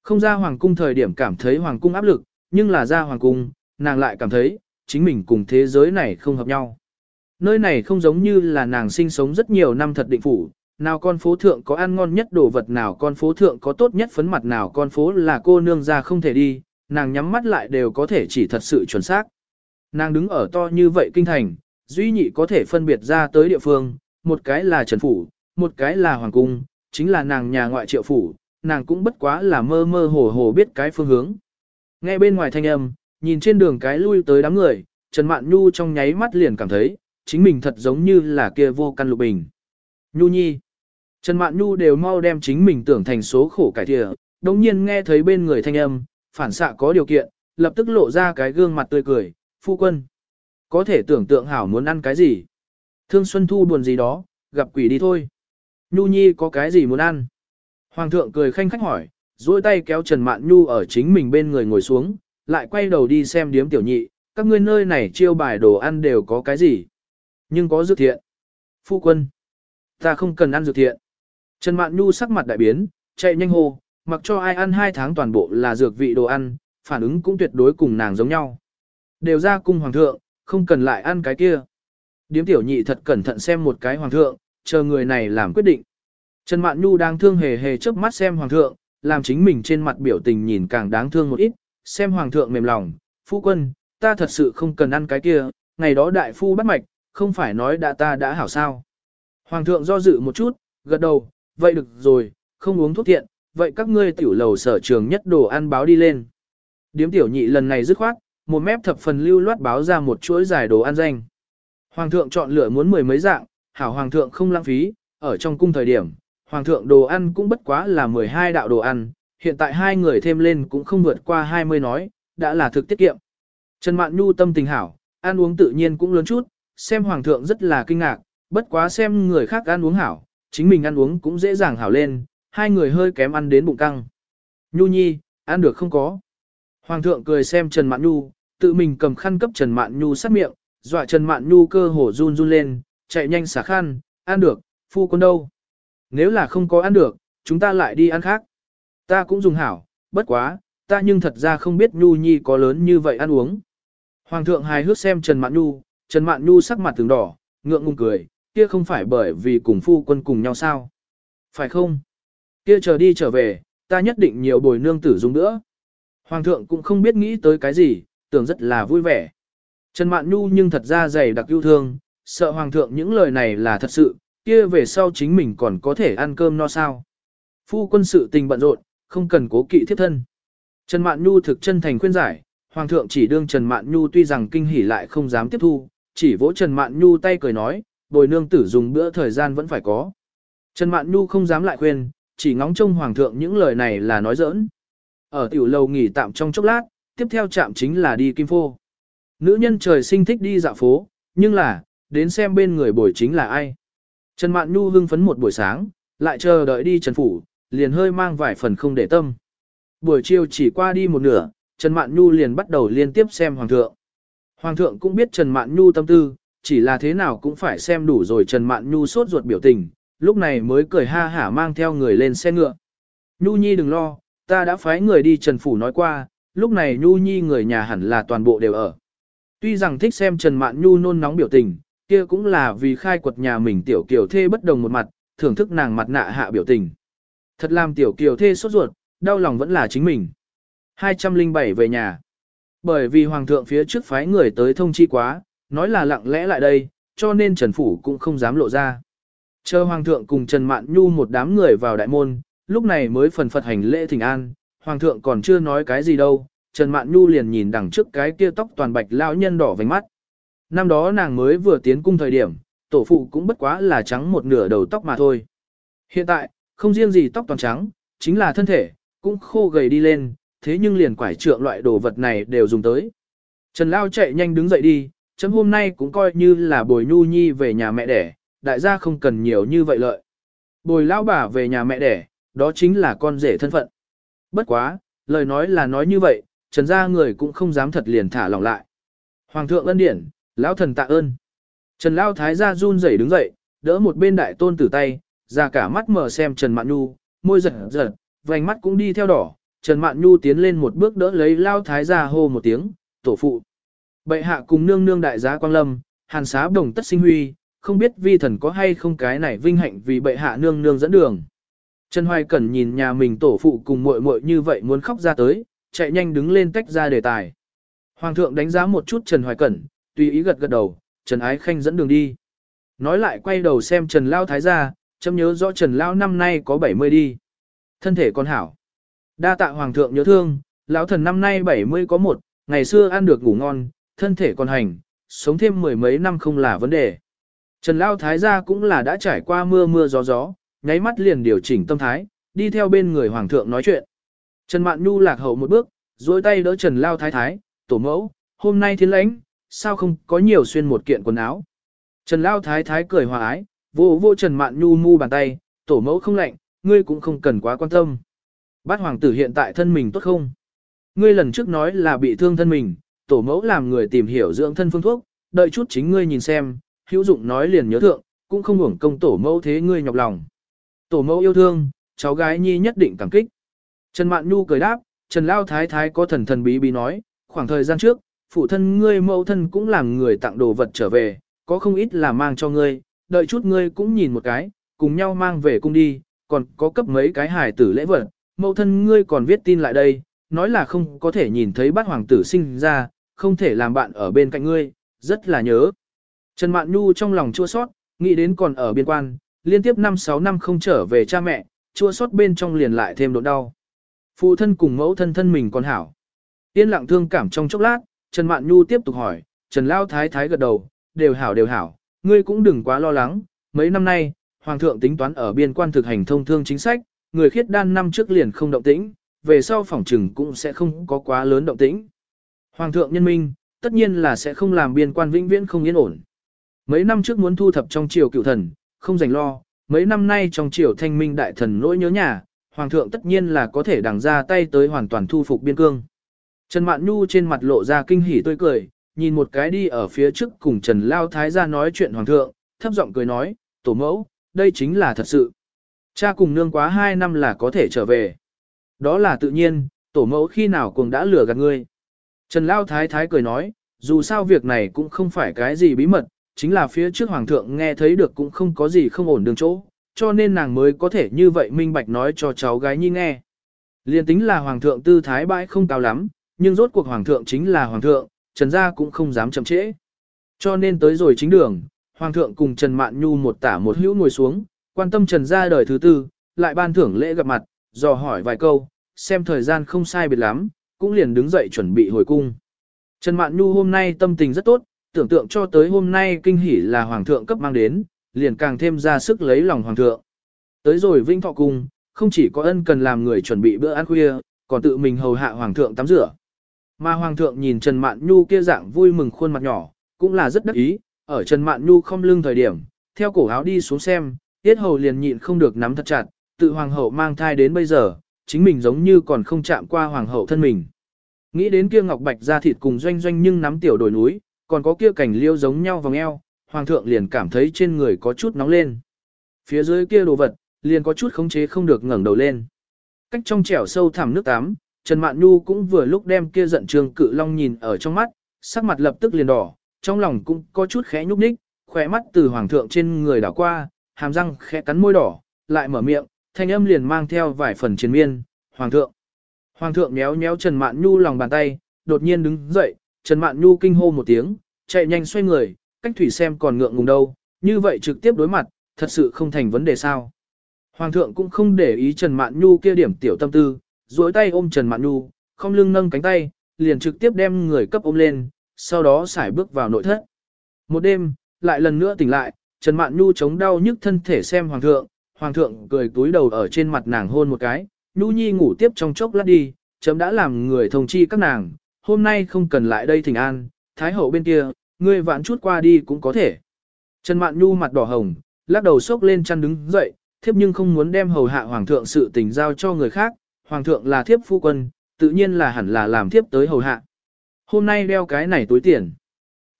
Không ra hoàng cung thời điểm cảm thấy hoàng cung áp lực, nhưng là ra hoàng cung, nàng lại cảm thấy, chính mình cùng thế giới này không hợp nhau. Nơi này không giống như là nàng sinh sống rất nhiều năm thật định phủ, nào con phố thượng có ăn ngon nhất đồ vật nào con phố thượng có tốt nhất phấn mặt nào con phố là cô nương ra không thể đi, nàng nhắm mắt lại đều có thể chỉ thật sự chuẩn xác. Nàng đứng ở to như vậy kinh thành, duy nhị có thể phân biệt ra tới địa phương, một cái là Trần Phủ, một cái là Hoàng Cung, chính là nàng nhà ngoại triệu phủ, nàng cũng bất quá là mơ mơ hồ hồ biết cái phương hướng. Nghe bên ngoài thanh âm, nhìn trên đường cái lui tới đám người, Trần Mạn Nhu trong nháy mắt liền cảm thấy, chính mình thật giống như là kia vô căn lục bình. Nhu nhi. Trần Mạn Nhu đều mau đem chính mình tưởng thành số khổ cải thiện, đồng nhiên nghe thấy bên người thanh âm, phản xạ có điều kiện, lập tức lộ ra cái gương mặt tươi cười, phu quân. Có thể tưởng tượng hảo muốn ăn cái gì. Thương Xuân Thu buồn gì đó, gặp quỷ đi thôi. Nhu Nhi có cái gì muốn ăn? Hoàng thượng cười khanh khách hỏi, duỗi tay kéo Trần Mạn Nhu ở chính mình bên người ngồi xuống, lại quay đầu đi xem điếm tiểu nhị, các ngươi nơi này chiêu bài đồ ăn đều có cái gì? Nhưng có dược thiện. Phu quân. Ta không cần ăn dược thiện. Trần Mạn Nhu sắc mặt đại biến, chạy nhanh hô, mặc cho ai ăn hai tháng toàn bộ là dược vị đồ ăn, phản ứng cũng tuyệt đối cùng nàng giống nhau. Đều ra cung hoàng thượng, không cần lại ăn cái kia. Điếm tiểu nhị thật cẩn thận xem một cái hoàng thượng, chờ người này làm quyết định. Trần Mạn Nhu đang thương hề hề chớp mắt xem hoàng thượng, làm chính mình trên mặt biểu tình nhìn càng đáng thương một ít, xem hoàng thượng mềm lòng, phu quân, ta thật sự không cần ăn cái kia, ngày đó đại phu bắt mạch, không phải nói đã ta đã hảo sao. Hoàng thượng do dự một chút, gật đầu, vậy được rồi, không uống thuốc thiện, vậy các ngươi tiểu lầu sở trường nhất đồ ăn báo đi lên. Điếm tiểu nhị lần này dứt khoát, một mép thập phần lưu loát báo ra một chuỗi giải đồ ăn danh. Hoàng thượng chọn lựa muốn mười mấy dạng, hảo hoàng thượng không lãng phí, ở trong cung thời điểm, hoàng thượng đồ ăn cũng bất quá là 12 đạo đồ ăn, hiện tại hai người thêm lên cũng không vượt qua 20 nói, đã là thực tiết kiệm. Trần Mạn Nhu tâm tình hảo, ăn uống tự nhiên cũng lớn chút, xem hoàng thượng rất là kinh ngạc, bất quá xem người khác ăn uống hảo, chính mình ăn uống cũng dễ dàng hảo lên, hai người hơi kém ăn đến bụng căng. Nhu nhi, ăn được không có. Hoàng thượng cười xem Trần Mạn Nhu, tự mình cầm khăn cấp Trần Mạn Nhu sát miệng, dọa Trần Mạn Nhu cơ hồ run run lên, chạy nhanh xả khăn, ăn được, phu quân đâu. Nếu là không có ăn được, chúng ta lại đi ăn khác. Ta cũng dùng hảo, bất quá, ta nhưng thật ra không biết Nhu Nhi có lớn như vậy ăn uống. Hoàng thượng hài hước xem Trần Mạn Nhu, Trần Mạn Nhu sắc mặt từng đỏ, ngượng ngùng cười, kia không phải bởi vì cùng phu quân cùng nhau sao. Phải không? Kia chờ đi trở về, ta nhất định nhiều bồi nương tử dùng nữa. Hoàng thượng cũng không biết nghĩ tới cái gì, tưởng rất là vui vẻ. Trần Mạn Nhu nhưng thật ra dày đặc yêu thương, sợ Hoàng thượng những lời này là thật sự, kia về sau chính mình còn có thể ăn cơm no sao. Phu quân sự tình bận rộn, không cần cố kỵ thiết thân. Trần Mạn Nhu thực chân thành khuyên giải, Hoàng thượng chỉ đương Trần Mạn Nhu tuy rằng kinh hỉ lại không dám tiếp thu, chỉ vỗ Trần Mạn Nhu tay cười nói, bồi nương tử dùng bữa thời gian vẫn phải có. Trần Mạn Nhu không dám lại khuyên, chỉ ngóng trông Hoàng thượng những lời này là nói giỡn. Ở tiểu lầu nghỉ tạm trong chốc lát, tiếp theo chạm chính là đi Kim Phô. Nữ nhân trời sinh thích đi dạo phố, nhưng là, đến xem bên người bồi chính là ai. Trần Mạn Nhu hưng phấn một buổi sáng, lại chờ đợi đi Trần Phủ, liền hơi mang vài phần không để tâm. Buổi chiều chỉ qua đi một nửa, Trần Mạn Nhu liền bắt đầu liên tiếp xem Hoàng thượng. Hoàng thượng cũng biết Trần Mạn Nhu tâm tư, chỉ là thế nào cũng phải xem đủ rồi Trần Mạn Nhu sốt ruột biểu tình, lúc này mới cười ha hả mang theo người lên xe ngựa. Nhu Nhi đừng lo, ta đã phái người đi Trần Phủ nói qua, lúc này Nhu Nhi người nhà hẳn là toàn bộ đều ở. Tuy rằng thích xem Trần Mạn Nhu nôn nóng biểu tình, kia cũng là vì khai quật nhà mình tiểu kiều thê bất đồng một mặt, thưởng thức nàng mặt nạ hạ biểu tình. Thật làm tiểu kiều thê sốt ruột, đau lòng vẫn là chính mình. 207 về nhà. Bởi vì hoàng thượng phía trước phái người tới thông chi quá, nói là lặng lẽ lại đây, cho nên Trần Phủ cũng không dám lộ ra. Chờ hoàng thượng cùng Trần Mạn Nhu một đám người vào đại môn, lúc này mới phần phật hành lễ thỉnh an, hoàng thượng còn chưa nói cái gì đâu, Trần Mạn Nhu liền nhìn đằng trước cái kia tóc toàn bạch lão nhân đỏ vành mắt. Năm đó nàng mới vừa tiến cung thời điểm, tổ phụ cũng bất quá là trắng một nửa đầu tóc mà thôi. Hiện tại, không riêng gì tóc toàn trắng, chính là thân thể, cũng khô gầy đi lên, thế nhưng liền quải trượng loại đồ vật này đều dùng tới. Trần Lao chạy nhanh đứng dậy đi, chấm hôm nay cũng coi như là bồi nhu nhi về nhà mẹ đẻ, đại gia không cần nhiều như vậy lợi. Bồi lao bà về nhà mẹ đẻ, đó chính là con rể thân phận. Bất quá, lời nói là nói như vậy, trần gia người cũng không dám thật liền thả lòng lại. Hoàng thượng ân điển, lão thần tạ ơn. Trần Lao Thái gia run rẩy đứng dậy, đỡ một bên đại tôn tử tay, ra cả mắt mở xem Trần Mạn Nhu, môi giật giật, vành mắt cũng đi theo đỏ. Trần Mạn Nhu tiến lên một bước đỡ lấy Lao Thái gia hô một tiếng, tổ phụ. Bệ hạ cùng nương nương đại giá Quang Lâm, hàn xá đồng tất sinh huy, không biết vi thần có hay không cái này vinh hạnh vì bệ hạ nương nương dẫn đường. Trần Hoài Cẩn nhìn nhà mình tổ phụ cùng muội muội như vậy muốn khóc ra tới, chạy nhanh đứng lên tách ra đề tài. Hoàng thượng đánh giá một chút Trần Hoài Cẩn, tùy ý gật gật đầu, Trần Ái Khanh dẫn đường đi. Nói lại quay đầu xem Trần Lao Thái gia, chấm nhớ rõ Trần Lao năm nay có 70 đi. Thân thể con hảo. Đa tạ Hoàng thượng nhớ thương, lão thần năm nay 70 có một, ngày xưa ăn được ngủ ngon, thân thể còn hành, sống thêm mười mấy năm không là vấn đề. Trần Lao Thái gia cũng là đã trải qua mưa mưa gió gió, nháy mắt liền điều chỉnh tâm thái, đi theo bên người Hoàng thượng nói chuyện. Trần Mạn Nhu lạc hậu một bước, duỗi tay đỡ Trần Lao Thái Thái, tổ mẫu, hôm nay thiên lãnh, sao không có nhiều xuyên một kiện quần áo. Trần Lao Thái Thái cười hòa ái, vô vô Trần Mạn Nhu mu bàn tay, tổ mẫu không lạnh, ngươi cũng không cần quá quan tâm. Bát hoàng tử hiện tại thân mình tốt không? Ngươi lần trước nói là bị thương thân mình, tổ mẫu làm người tìm hiểu dưỡng thân phương thuốc, đợi chút chính ngươi nhìn xem, hữu dụng nói liền nhớ thượng, cũng không hưởng công tổ mẫu thế ngươi nhọc lòng. Tổ mẫu yêu thương, cháu gái nhi nhất định cảm kích. Trần Mạn Nhu cười đáp, Trần Lao Thái Thái có thần thần bí bí nói, khoảng thời gian trước, phụ thân ngươi mẫu thân cũng làm người tặng đồ vật trở về, có không ít là mang cho ngươi, đợi chút ngươi cũng nhìn một cái, cùng nhau mang về cung đi, còn có cấp mấy cái hài tử lễ vật, mẫu thân ngươi còn viết tin lại đây, nói là không có thể nhìn thấy bát hoàng tử sinh ra, không thể làm bạn ở bên cạnh ngươi, rất là nhớ. Trần Mạn Nhu trong lòng chua sót, nghĩ đến còn ở biên quan, liên tiếp 5-6 năm không trở về cha mẹ, chua sót bên trong liền lại thêm đột đau. Phụ thân cùng mẫu thân thân mình còn hảo. Yên lặng thương cảm trong chốc lát, Trần Mạn Nhu tiếp tục hỏi, Trần Lao Thái Thái gật đầu, đều hảo đều hảo, ngươi cũng đừng quá lo lắng, mấy năm nay, Hoàng thượng tính toán ở biên quan thực hành thông thương chính sách, người khiết đan năm trước liền không động tĩnh, về sau phòng trừng cũng sẽ không có quá lớn động tĩnh. Hoàng thượng nhân minh, tất nhiên là sẽ không làm biên quan vĩnh viễn không yên ổn. Mấy năm trước muốn thu thập trong triều cựu thần, không dành lo, mấy năm nay trong triều thanh minh đại thần nỗi nhớ nhà, hoàng thượng tất nhiên là có thể đằng ra tay tới hoàn toàn thu phục biên cương. Trần Mạn Nhu trên mặt lộ ra kinh hỉ tươi cười, nhìn một cái đi ở phía trước cùng Trần Lao Thái ra nói chuyện hoàng thượng, thấp giọng cười nói, tổ mẫu, đây chính là thật sự. Cha cùng nương quá hai năm là có thể trở về. Đó là tự nhiên, tổ mẫu khi nào cũng đã lừa gạt ngươi. Trần Lao Thái Thái cười nói, dù sao việc này cũng không phải cái gì bí mật, chính là phía trước Hoàng thượng nghe thấy được cũng không có gì không ổn đường chỗ, cho nên nàng mới có thể như vậy minh bạch nói cho cháu gái nhi nghe. Liên tính là Hoàng thượng tư thái bãi không cao lắm, nhưng rốt cuộc Hoàng thượng chính là Hoàng thượng, Trần Gia cũng không dám chậm trễ. Cho nên tới rồi chính đường, Hoàng thượng cùng Trần Mạn Nhu một tả một hữu ngồi xuống, quan tâm Trần Gia đời thứ tư, lại ban thưởng lễ gặp mặt, dò hỏi vài câu, xem thời gian không sai biệt lắm, cũng liền đứng dậy chuẩn bị hồi cung. Trần Mạn Nhu hôm nay tâm tình rất tốt, tưởng tượng cho tới hôm nay kinh hỉ là Hoàng thượng cấp mang đến, liền càng thêm ra sức lấy lòng Hoàng thượng. Tới rồi Vinh Thọ Cung, không chỉ có ân cần làm người chuẩn bị bữa ăn khuya, còn tự mình hầu hạ Hoàng thượng tắm rửa. Mà Hoàng thượng nhìn Trần Mạn Nhu kia dạng vui mừng khuôn mặt nhỏ, cũng là rất đắc ý, ở Trần Mạn Nhu không lưng thời điểm, theo cổ áo đi xuống xem, tiết hầu liền nhịn không được nắm thật chặt, tự Hoàng hậu mang thai đến bây giờ, chính mình giống như còn không chạm qua Hoàng hậu thân mình. Nghĩ đến kia ngọc bạch ra thịt cùng doanh doanh nhưng nắm tiểu đồi núi, còn có kia cảnh liêu giống nhau vòng eo, Hoàng thượng liền cảm thấy trên người có chút nóng lên. Phía dưới kia đồ vật, liền có chút khống chế không được ngẩng đầu lên. Cách trong trẻo sâu thẳm nước tắm, Trần Mạn Nhu cũng vừa lúc đem kia giận trường cự long nhìn ở trong mắt, sắc mặt lập tức liền đỏ, trong lòng cũng có chút khẽ nhúc nhích, khỏe mắt từ hoàng thượng trên người đảo qua, hàm răng khẽ cắn môi đỏ, lại mở miệng, thanh âm liền mang theo vài phần chiến miên, hoàng thượng. Hoàng thượng méo méo Trần Mạn Nhu lòng bàn tay, đột nhiên đứng dậy, Trần Mạn Nhu kinh hô một tiếng, chạy nhanh xoay người, cách thủy xem còn ngượng ngùng đâu, như vậy trực tiếp đối mặt, thật sự không thành vấn đề sao. Hoàng thượng cũng không để ý Trần Mạn Nhu kia điểm tiểu tâm tư, duỗi tay ôm Trần Mạn Nhu, không lưng nâng cánh tay, liền trực tiếp đem người cấp ôm lên, sau đó xài bước vào nội thất. Một đêm, lại lần nữa tỉnh lại, Trần Mạn Nhu chống đau nhức thân thể xem Hoàng thượng, Hoàng thượng cười túi đầu ở trên mặt nàng hôn một cái, Nhu Nhi ngủ tiếp trong chốc lát đi, chấm đã làm người thông chi các nàng, hôm nay không cần lại đây thỉnh an, Thái hậu bên kia, ngươi vãn chút qua đi cũng có thể. Trần Mạn Nhu mặt đỏ hồng, lắc đầu sốc lên chăn đứng dậy, thiếp nhưng không muốn đem hầu hạ hoàng thượng sự tình giao cho người khác, hoàng thượng là thiếp phu quân, tự nhiên là hẳn là làm thiếp tới hầu hạ. Hôm nay đeo cái này túi tiền.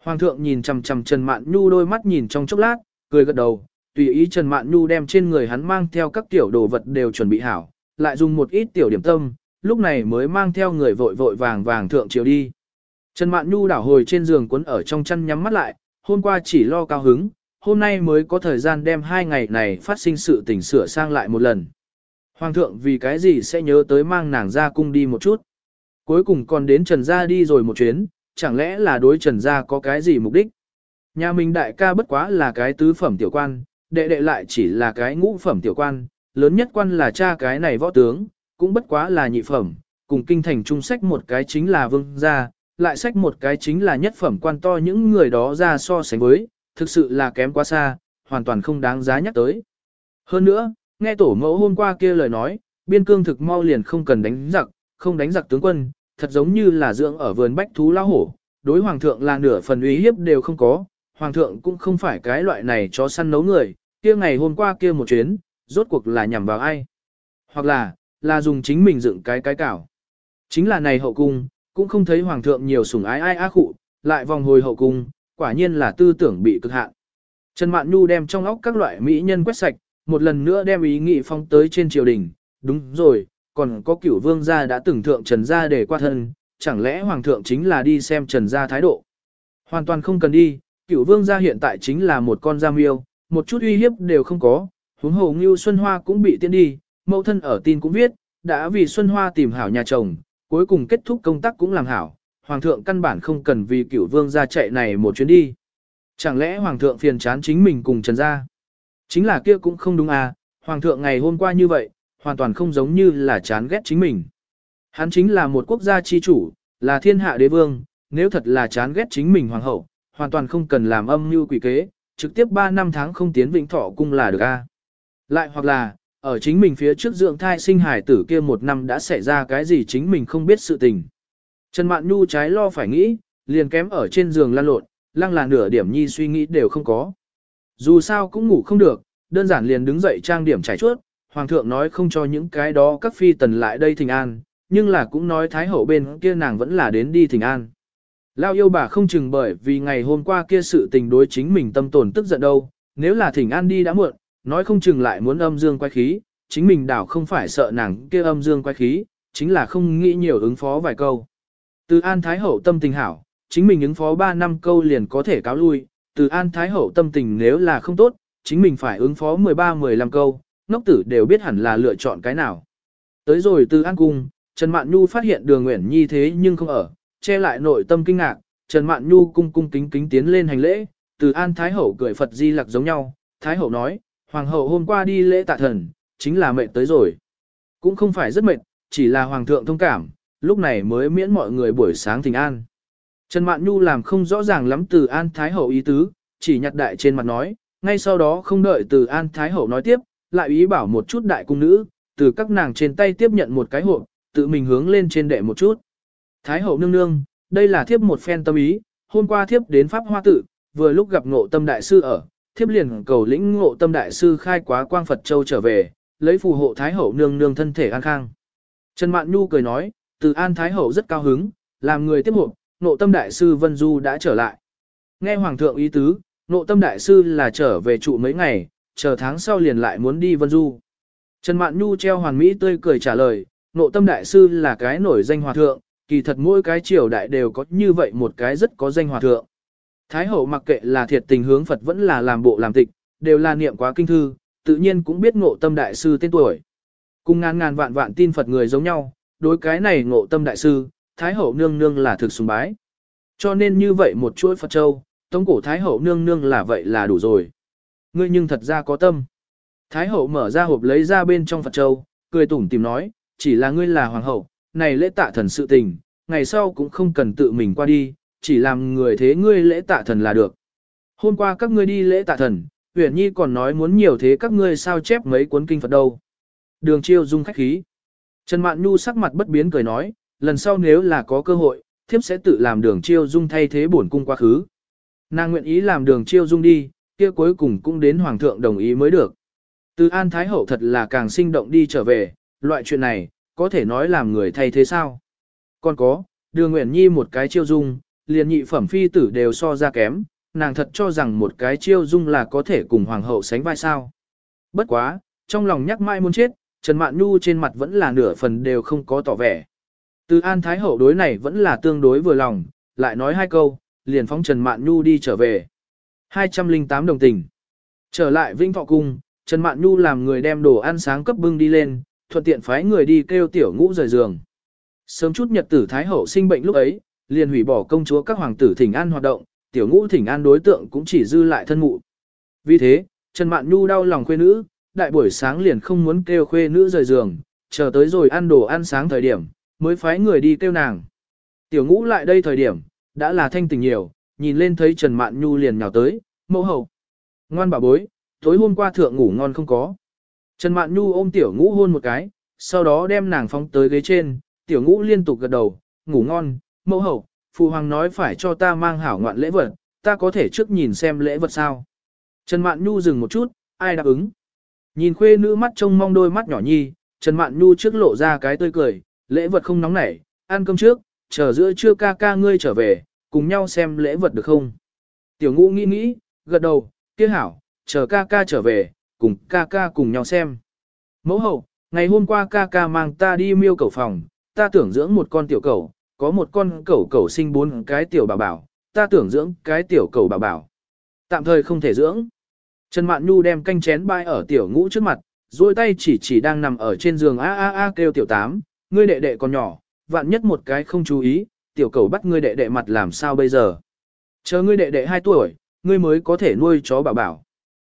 Hoàng thượng nhìn chằm chằm Trần Mạn Nhu đôi mắt nhìn trong chốc lát, cười gật đầu, tùy ý Trần Mạn Nhu đem trên người hắn mang theo các tiểu đồ vật đều chuẩn bị hảo, lại dùng một ít tiểu điểm tâm, lúc này mới mang theo người vội vội vàng vàng thượng chiều đi. Trần Mạn Nhu đảo hồi trên giường cuốn ở trong chăn nhắm mắt lại, hôm qua chỉ lo cao hứng, hôm nay mới có thời gian đem hai ngày này phát sinh sự tình sửa sang lại một lần. Hoàng thượng vì cái gì sẽ nhớ tới mang nàng ra cung đi một chút. Cuối cùng còn đến Trần Gia đi rồi một chuyến, chẳng lẽ là đối Trần Gia có cái gì mục đích. Nhà mình đại ca bất quá là cái tứ phẩm tiểu quan, đệ đệ lại chỉ là cái ngũ phẩm tiểu quan, lớn nhất quan là cha cái này võ tướng, cũng bất quá là nhị phẩm, cùng kinh thành trung sách một cái chính là vương gia, lại sách một cái chính là nhất phẩm quan to những người đó ra so sánh với, thực sự là kém quá xa, hoàn toàn không đáng giá nhắc tới. Hơn nữa, nghe tổ mẫu hôm qua kia lời nói, biên cương thực mau liền không cần đánh giặc, không đánh giặc tướng quân, thật giống như là dưỡng ở vườn bách thú lao hổ, đối hoàng thượng là nửa phần uy hiếp đều không có, hoàng thượng cũng không phải cái loại này cho săn nấu người, kia ngày hôm qua kia một chuyến, rốt cuộc là nhằm vào ai. Hoặc là, là dùng chính mình dựng cái cái cảo. Chính là này hậu cung, cũng không thấy hoàng thượng nhiều sủng ái ai á khụ, lại vòng hồi hậu cung, quả nhiên là tư tưởng bị cực hạn. Trần Mạn Nhu đem trong óc các loại mỹ nhân quét sạch, một lần nữa đem ý nghĩ phong tới trên triều đình, đúng rồi, còn có cửu vương gia đã từng thượng Trần gia để qua thân, chẳng lẽ hoàng thượng chính là đi xem Trần gia thái độ. Hoàn toàn không cần đi, cửu vương gia hiện tại chính là một con gia miêu, một chút uy hiếp đều không có, huống hồ Ngưu Xuân Hoa cũng bị tiễn đi, mẫu thân ở tin cũng viết, đã vì Xuân Hoa tìm hảo nhà chồng, cuối cùng kết thúc công tác cũng làm hảo, hoàng thượng căn bản không cần vì cửu vương gia chạy này một chuyến đi. Chẳng lẽ hoàng thượng phiền chán chính mình cùng trần gia? Chính là kia cũng không đúng à, hoàng thượng ngày hôm qua như vậy, hoàn toàn không giống như là chán ghét chính mình. Hắn chính là một quốc gia chi chủ, là thiên hạ đế vương, nếu thật là chán ghét chính mình hoàng hậu, hoàn toàn không cần làm âm mưu quỷ kế, trực tiếp 3 năm tháng không tiến vĩnh thọ cung là được a. À. Lại hoặc là, ở chính mình phía trước dưỡng thai sinh hải tử kia một năm đã xảy ra cái gì chính mình không biết sự tình. Trần Mạn Nhu trái lo phải nghĩ, liền kém ở trên giường lăn lộn, lăng là nửa điểm nhi suy nghĩ đều không có. Dù sao cũng ngủ không được, đơn giản liền đứng dậy trang điểm trải chuốt, hoàng thượng nói không cho những cái đó các phi tần lại đây thỉnh an, nhưng là cũng nói thái hậu bên kia nàng vẫn là đến đi thỉnh an. Lao yêu bà không chừng bởi vì ngày hôm qua kia sự tình đối chính mình tâm tồn tức giận đâu, nếu là thỉnh an đi đã muộn, nói không chừng lại muốn âm dương quay khí, chính mình đảo không phải sợ nàng kia âm dương quay khí, chính là không nghĩ nhiều ứng phó vài câu. Từ An Thái Hậu tâm tình hảo, chính mình ứng phó 3 năm câu liền có thể cáo lui, từ An Thái Hậu tâm tình nếu là không tốt, chính mình phải ứng phó 13-15 câu, ngốc tử đều biết hẳn là lựa chọn cái nào. Tới rồi từ An Cung, Trần Mạn Nhu phát hiện đường Nguyễn Nhi thế nhưng không ở, che lại nội tâm kinh ngạc, Trần Mạn Nhu cung cung kính kính tiến lên hành lễ, từ An Thái Hậu cười Phật Di Lặc giống nhau, Thái Hậu nói, Hoàng hậu hôm qua đi lễ tạ thần, chính là mệt tới rồi. Cũng không phải rất mệt, chỉ là Hoàng thượng thông cảm, lúc này mới miễn mọi người buổi sáng thỉnh an. Trần Mạn Nhu làm không rõ ràng lắm từ An Thái Hậu ý tứ, chỉ nhặt đại trên mặt nói, ngay sau đó không đợi từ An Thái Hậu nói tiếp, lại ý bảo một chút đại cung nữ, từ các nàng trên tay tiếp nhận một cái hộp, tự mình hướng lên trên đệ một chút. Thái Hậu nương nương, đây là thiếp một phen tâm ý, hôm qua thiếp đến Pháp Hoa Tự, vừa lúc gặp ngộ tâm đại sư ở, thiếp liền cầu lĩnh ngộ tâm đại sư khai quá quang Phật Châu trở về, lấy phù hộ Thái Hậu nương nương thân thể an khang. Trần Mạn Nhu cười nói, từ An Thái Hậu rất cao hứng, làm người tiếp hộ, ngộ tâm đại sư Vân Du đã trở lại. Nghe Hoàng thượng ý tứ, ngộ tâm đại sư là trở về trụ mấy ngày, chờ tháng sau liền lại muốn đi Vân Du. Trần Mạn Nhu treo hoàn mỹ tươi cười trả lời, ngộ tâm đại sư là cái nổi danh hòa thượng, kỳ thật mỗi cái triều đại đều có như vậy một cái rất có danh hòa thượng. Thái hậu mặc kệ là thiệt tình hướng Phật vẫn là làm bộ làm tịch, đều là niệm quá kinh thư, tự nhiên cũng biết ngộ tâm đại sư tên tuổi. Cùng ngàn ngàn vạn vạn tin Phật người giống nhau, đối cái này ngộ tâm đại sư, Thái hậu nương nương là thực sùng bái. Cho nên như vậy một chuỗi Phật châu, tống cổ Thái hậu nương nương là vậy là đủ rồi. Ngươi nhưng thật ra có tâm. Thái hậu mở ra hộp lấy ra bên trong Phật châu, cười tủm tìm nói, chỉ là ngươi là hoàng hậu, này lễ tạ thần sự tình, ngày sau cũng không cần tự mình qua đi, chỉ làm người thế ngươi lễ tạ thần là được. Hôm qua các ngươi đi lễ tạ thần, Huyền Nhi còn nói muốn nhiều thế các ngươi sao chép mấy cuốn kinh Phật đâu. Đường chiêu dung khách khí. Trần Mạn Nhu sắc mặt bất biến cười nói, lần sau nếu là có cơ hội, thiếp sẽ tự làm đường chiêu dung thay thế bổn cung quá khứ. Nàng nguyện ý làm đường chiêu dung đi, kia cuối cùng cũng đến hoàng thượng đồng ý mới được. Từ An Thái Hậu thật là càng sinh động đi trở về, loại chuyện này, có thể nói làm người thay thế sao. Còn có, đường Nguyễn Nhi một cái chiêu dung, liền nhị phẩm phi tử đều so ra kém, nàng thật cho rằng một cái chiêu dung là có thể cùng hoàng hậu sánh vai sao. Bất quá, trong lòng nhắc mãi muốn chết, Trần Mạn Nhu trên mặt vẫn là nửa phần đều không có tỏ vẻ. Từ An Thái Hậu đối này vẫn là tương đối vừa lòng, lại nói hai câu, liền phóng Trần Mạn Nhu đi trở về. 208 đồng tình. Trở lại Vinh Thọ Cung, Trần Mạn Nhu làm người đem đồ ăn sáng cấp bưng đi lên, thuận tiện phái người đi kêu tiểu ngũ rời giường. Sớm chút nhật tử Thái Hậu sinh bệnh lúc ấy, liền hủy bỏ công chúa các hoàng tử thỉnh an hoạt động, tiểu ngũ thỉnh an đối tượng cũng chỉ dư lại thân mụ. Vì thế, Trần Mạn Nhu đau lòng khuê nữ, đại buổi sáng liền không muốn kêu khuê nữ rời giường, chờ tới rồi ăn đồ ăn sáng thời điểm, mới phái người đi kêu nàng. Tiểu ngũ lại đây thời điểm, đã là thanh tình nhiều, nhìn lên thấy Trần Mạn Nhu liền nhào tới, mẫu hậu. Ngoan bà bối, tối hôm qua thượng ngủ ngon không có. Trần Mạn Nhu ôm tiểu ngũ hôn một cái, sau đó đem nàng phóng tới ghế trên, tiểu ngũ liên tục gật đầu, ngủ ngon, mẫu hậu, phụ hoàng nói phải cho ta mang hảo ngoạn lễ vật, ta có thể trước nhìn xem lễ vật sao. Trần Mạn Nhu dừng một chút, ai đáp ứng. Nhìn khuê nữ mắt trông mong đôi mắt nhỏ nhi, Trần Mạn Nhu trước lộ ra cái tươi cười, lễ vật không nóng nảy, ăn cơm trước, chờ giữa trưa ca ca ngươi trở về, cùng nhau xem lễ vật được không. Tiểu ngũ nghĩ nghĩ, gật đầu, kia hảo, chờ ca ca trở về, cùng ca ca cùng nhau xem. Mẫu hậu, ngày hôm qua ca ca mang ta đi miêu cầu phòng, ta tưởng dưỡng một con tiểu cầu, có một con cẩu cẩu sinh bốn cái tiểu bảo bảo, ta tưởng dưỡng cái tiểu cẩu bảo bảo. Tạm thời không thể dưỡng. Trần Mạn Nhu đem canh chén bay ở tiểu ngũ trước mặt, duỗi tay chỉ chỉ đang nằm ở trên giường a a a kêu tiểu tám, ngươi đệ đệ còn nhỏ, vạn nhất một cái không chú ý, tiểu cầu bắt ngươi đệ đệ mặt làm sao bây giờ. Chờ ngươi đệ đệ 2 tuổi, ngươi mới có thể nuôi chó bảo bảo.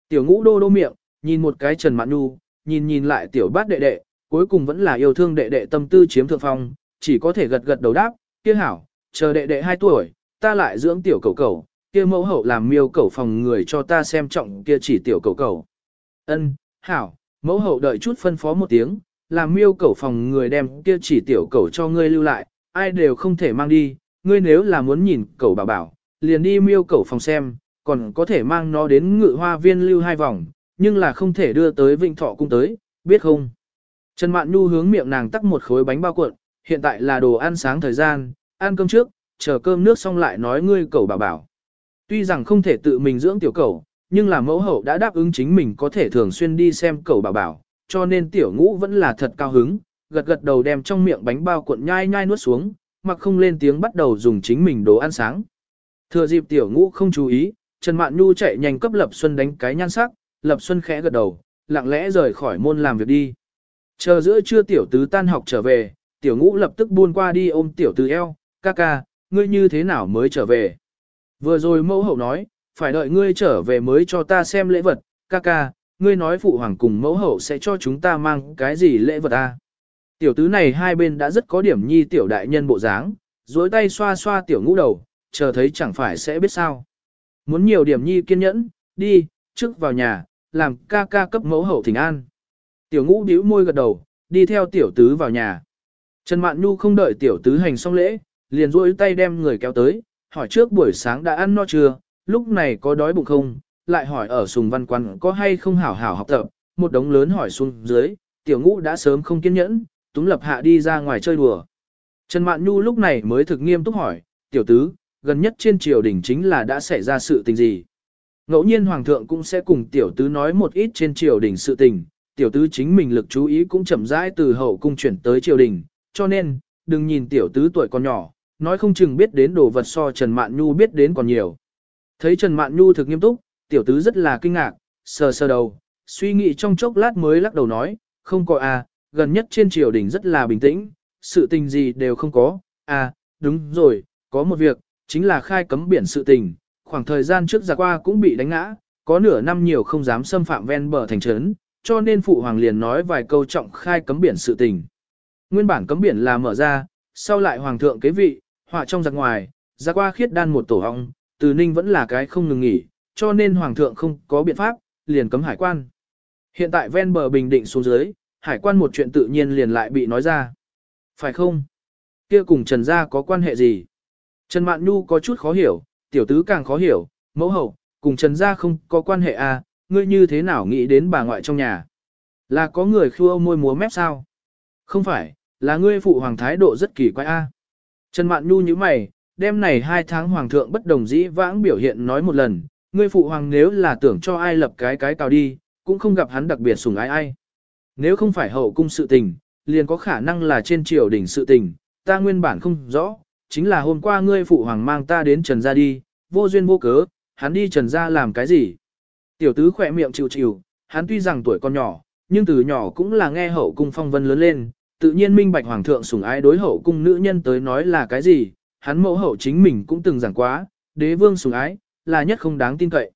Tiểu ngũ đô đô miệng, nhìn một cái Trần Mạn Nhu, nhìn nhìn lại tiểu bát đệ đệ, cuối cùng vẫn là yêu thương đệ đệ tâm tư chiếm thượng phong, chỉ có thể gật gật đầu đáp, kia hảo, chờ đệ đệ 2 tuổi, ta lại dưỡng tiểu cầu cầu, kia mẫu hậu làm miêu cầu phòng người cho ta xem trọng kia chỉ tiểu cầu cầu. Ân, hảo, mẫu hậu đợi chút phân phó một tiếng, làm miêu cầu phòng người đem kia chỉ tiểu cầu cho ngươi lưu lại, ai đều không thể mang đi, ngươi nếu là muốn nhìn cầu bảo bảo, liền đi miêu cầu phòng xem, còn có thể mang nó đến ngự hoa viên lưu hai vòng, nhưng là không thể đưa tới vịnh thọ cung tới, biết không? Trần Mạn Nhu hướng miệng nàng tắc một khối bánh bao cuộn, hiện tại là đồ ăn sáng thời gian, ăn cơm trước, chờ cơm nước xong lại nói ngươi cầu bảo bảo. Tuy rằng không thể tự mình dưỡng tiểu cầu, nhưng là mẫu hậu đã đáp ứng chính mình có thể thường xuyên đi xem cầu bảo bảo, cho nên tiểu ngũ vẫn là thật cao hứng, gật gật đầu đem trong miệng bánh bao cuộn nhai nhai nuốt xuống, mặc không lên tiếng bắt đầu dùng chính mình đồ ăn sáng. Thừa dịp tiểu ngũ không chú ý, Trần Mạn Nhu chạy nhanh cấp Lập Xuân đánh cái nhan sắc, Lập Xuân khẽ gật đầu, lặng lẽ rời khỏi môn làm việc đi. Chờ giữa trưa tiểu tứ tan học trở về, tiểu ngũ lập tức buôn qua đi ôm tiểu Tư eo, ca ca, ngươi như thế nào mới trở về. Vừa rồi mẫu hậu nói, phải đợi ngươi trở về mới cho ta xem lễ vật, ca ca, ngươi nói phụ hoàng cùng mẫu hậu sẽ cho chúng ta mang cái gì lễ vật à? Tiểu tứ này hai bên đã rất có điểm nhi tiểu đại nhân bộ dáng, duỗi tay xoa xoa tiểu ngũ đầu, chờ thấy chẳng phải sẽ biết sao. Muốn nhiều điểm nhi kiên nhẫn, đi, trước vào nhà, làm ca ca cấp mẫu hậu thỉnh an. Tiểu ngũ điếu môi gật đầu, đi theo tiểu tứ vào nhà. Trần Mạn Nhu không đợi tiểu tứ hành xong lễ, liền duỗi tay đem người kéo tới, hỏi trước buổi sáng đã ăn no chưa, lúc này có đói bụng không, lại hỏi ở sùng văn quán có hay không hảo hảo học tập, một đống lớn hỏi xuống dưới, tiểu ngũ đã sớm không kiên nhẫn, túng lập hạ đi ra ngoài chơi đùa. Trần Mạn Nhu lúc này mới thực nghiêm túc hỏi, tiểu tứ, gần nhất trên triều đình chính là đã xảy ra sự tình gì. Ngẫu nhiên Hoàng thượng cũng sẽ cùng tiểu tứ nói một ít trên triều đình sự tình, tiểu tứ chính mình lực chú ý cũng chậm rãi từ hậu cung chuyển tới triều đình, cho nên, đừng nhìn tiểu tứ tuổi còn nhỏ, nói không chừng biết đến đồ vật so Trần Mạn Nhu biết đến còn nhiều. Thấy Trần Mạn Nhu thực nghiêm túc, tiểu tứ rất là kinh ngạc, sờ sờ đầu, suy nghĩ trong chốc lát mới lắc đầu nói, không có à, gần nhất trên triều đình rất là bình tĩnh, sự tình gì đều không có, à, đúng rồi, có một việc, chính là khai cấm biển sự tình, khoảng thời gian trước ra qua cũng bị đánh ngã, có nửa năm nhiều không dám xâm phạm ven bờ thành trấn, cho nên phụ hoàng liền nói vài câu trọng khai cấm biển sự tình. Nguyên bản cấm biển là mở ra, sau lại hoàng thượng kế vị, họa trong giặc ngoài, ra qua khiết đan một tổ hong, từ ninh vẫn là cái không ngừng nghỉ, cho nên hoàng thượng không có biện pháp, liền cấm hải quan. Hiện tại ven bờ bình định xuống dưới, hải quan một chuyện tự nhiên liền lại bị nói ra. Phải không? Kia cùng Trần Gia có quan hệ gì? Trần Mạn Nhu có chút khó hiểu, tiểu tứ càng khó hiểu, mẫu hậu, cùng Trần Gia không có quan hệ à, ngươi như thế nào nghĩ đến bà ngoại trong nhà? Là có người khua môi múa mép sao? Không phải, là ngươi phụ hoàng thái độ rất kỳ quái a. Trần Mạn Nhu như mày, đêm này hai tháng hoàng thượng bất đồng dĩ vãng biểu hiện nói một lần, ngươi phụ hoàng nếu là tưởng cho ai lập cái cái cào đi, cũng không gặp hắn đặc biệt sủng ái ai. Nếu không phải hậu cung sự tình, liền có khả năng là trên triều đình sự tình, ta nguyên bản không rõ, chính là hôm qua ngươi phụ hoàng mang ta đến Trần gia đi, vô duyên vô cớ, hắn đi Trần gia làm cái gì? Tiểu tứ khỏe miệng chịu chịu, hắn tuy rằng tuổi còn nhỏ, nhưng từ nhỏ cũng là nghe hậu cung phong vân lớn lên, tự nhiên minh bạch hoàng thượng sủng ái đối hậu cung nữ nhân tới nói là cái gì, hắn mẫu hậu chính mình cũng từng giảng quá, đế vương sủng ái, là nhất không đáng tin cậy.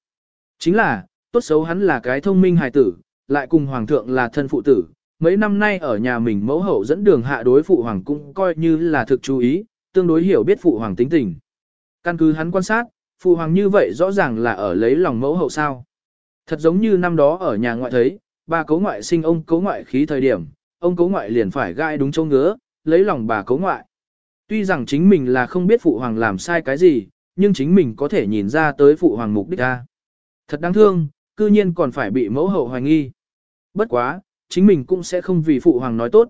Chính là, tốt xấu hắn là cái thông minh hài tử, lại cùng hoàng thượng là thân phụ tử, mấy năm nay ở nhà mình mẫu hậu dẫn đường hạ đối phụ hoàng cũng coi như là thực chú ý, tương đối hiểu biết phụ hoàng tính tình. Căn cứ hắn quan sát, phụ hoàng như vậy rõ ràng là ở lấy lòng mẫu hậu sao. Thật giống như năm đó ở nhà ngoại thấy, ba cấu ngoại sinh ông cấu ngoại khí thời điểm, ông cố ngoại liền phải gai đúng châu ngứa, lấy lòng bà cố ngoại. Tuy rằng chính mình là không biết phụ hoàng làm sai cái gì, nhưng chính mình có thể nhìn ra tới phụ hoàng mục đích ra. Thật đáng thương, cư nhiên còn phải bị mẫu hậu hoài nghi. Bất quá, chính mình cũng sẽ không vì phụ hoàng nói tốt.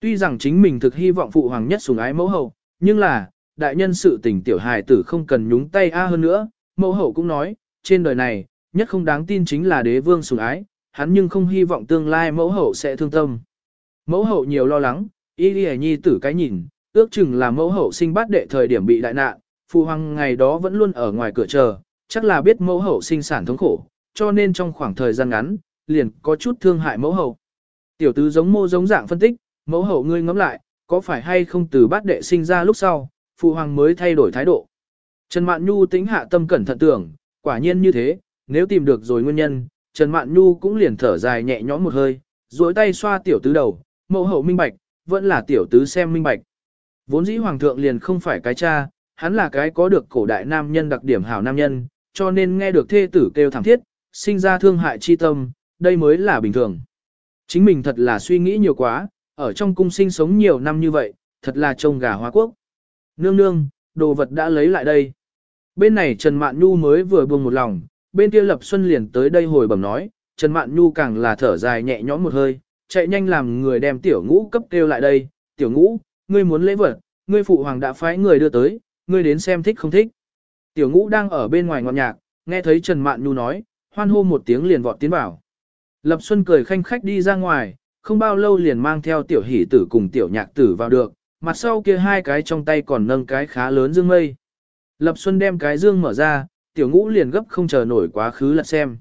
Tuy rằng chính mình thực hy vọng phụ hoàng nhất sủng ái mẫu hậu, nhưng là, đại nhân sự tình tiểu hài tử không cần nhúng tay a hơn nữa, mẫu hậu cũng nói, trên đời này, nhất không đáng tin chính là đế vương sủng ái, hắn nhưng không hy vọng tương lai mẫu hậu sẽ thương tâm. Mẫu hậu nhiều lo lắng, y đi nhi tử cái nhìn, ước chừng là mẫu hậu sinh bát đệ thời điểm bị đại nạn, phụ hoàng ngày đó vẫn luôn ở ngoài cửa chờ, chắc là biết mẫu hậu sinh sản thống khổ, cho nên trong khoảng thời gian ngắn, liền có chút thương hại mẫu hậu. Tiểu tứ giống mô giống dạng phân tích, mẫu hậu ngươi ngẫm lại, có phải hay không từ bát đệ sinh ra lúc sau, phụ hoàng mới thay đổi thái độ. Trần Mạn Nhu tính hạ tâm cẩn thận tưởng, quả nhiên như thế, nếu tìm được rồi nguyên nhân, Trần Mạn Nhu cũng liền thở dài nhẹ nhõm một hơi, duỗi tay xoa tiểu tứ đầu, mẫu hậu minh bạch, vẫn là tiểu tứ xem minh bạch. Vốn dĩ hoàng thượng liền không phải cái cha, hắn là cái có được cổ đại nam nhân đặc điểm hảo nam nhân, cho nên nghe được thê tử kêu thảm thiết, sinh ra thương hại chi tâm, đây mới là bình thường. Chính mình thật là suy nghĩ nhiều quá, ở trong cung sinh sống nhiều năm như vậy, thật là trông gà hoa quốc. Nương nương, đồ vật đã lấy lại đây. Bên này Trần Mạn Nhu mới vừa buông một lòng, bên kia Lập Xuân liền tới đây hồi bẩm nói, Trần Mạn Nhu càng là thở dài nhẹ nhõm một hơi, chạy nhanh làm người đem tiểu ngũ cấp kêu lại đây, tiểu ngũ, ngươi muốn lễ vật, ngươi phụ hoàng đã phái người đưa tới, ngươi đến xem thích không thích. Tiểu ngũ đang ở bên ngoài ngọn nhạc, nghe thấy Trần Mạn Nhu nói, hoan hô một tiếng liền vọt tiến vào. Lập Xuân cười khanh khách đi ra ngoài, không bao lâu liền mang theo tiểu hỷ tử cùng tiểu nhạc tử vào được, mặt sau kia hai cái trong tay còn nâng cái khá lớn dương mây. Lập Xuân đem cái dương mở ra, tiểu ngũ liền gấp không chờ nổi quá khứ lật xem.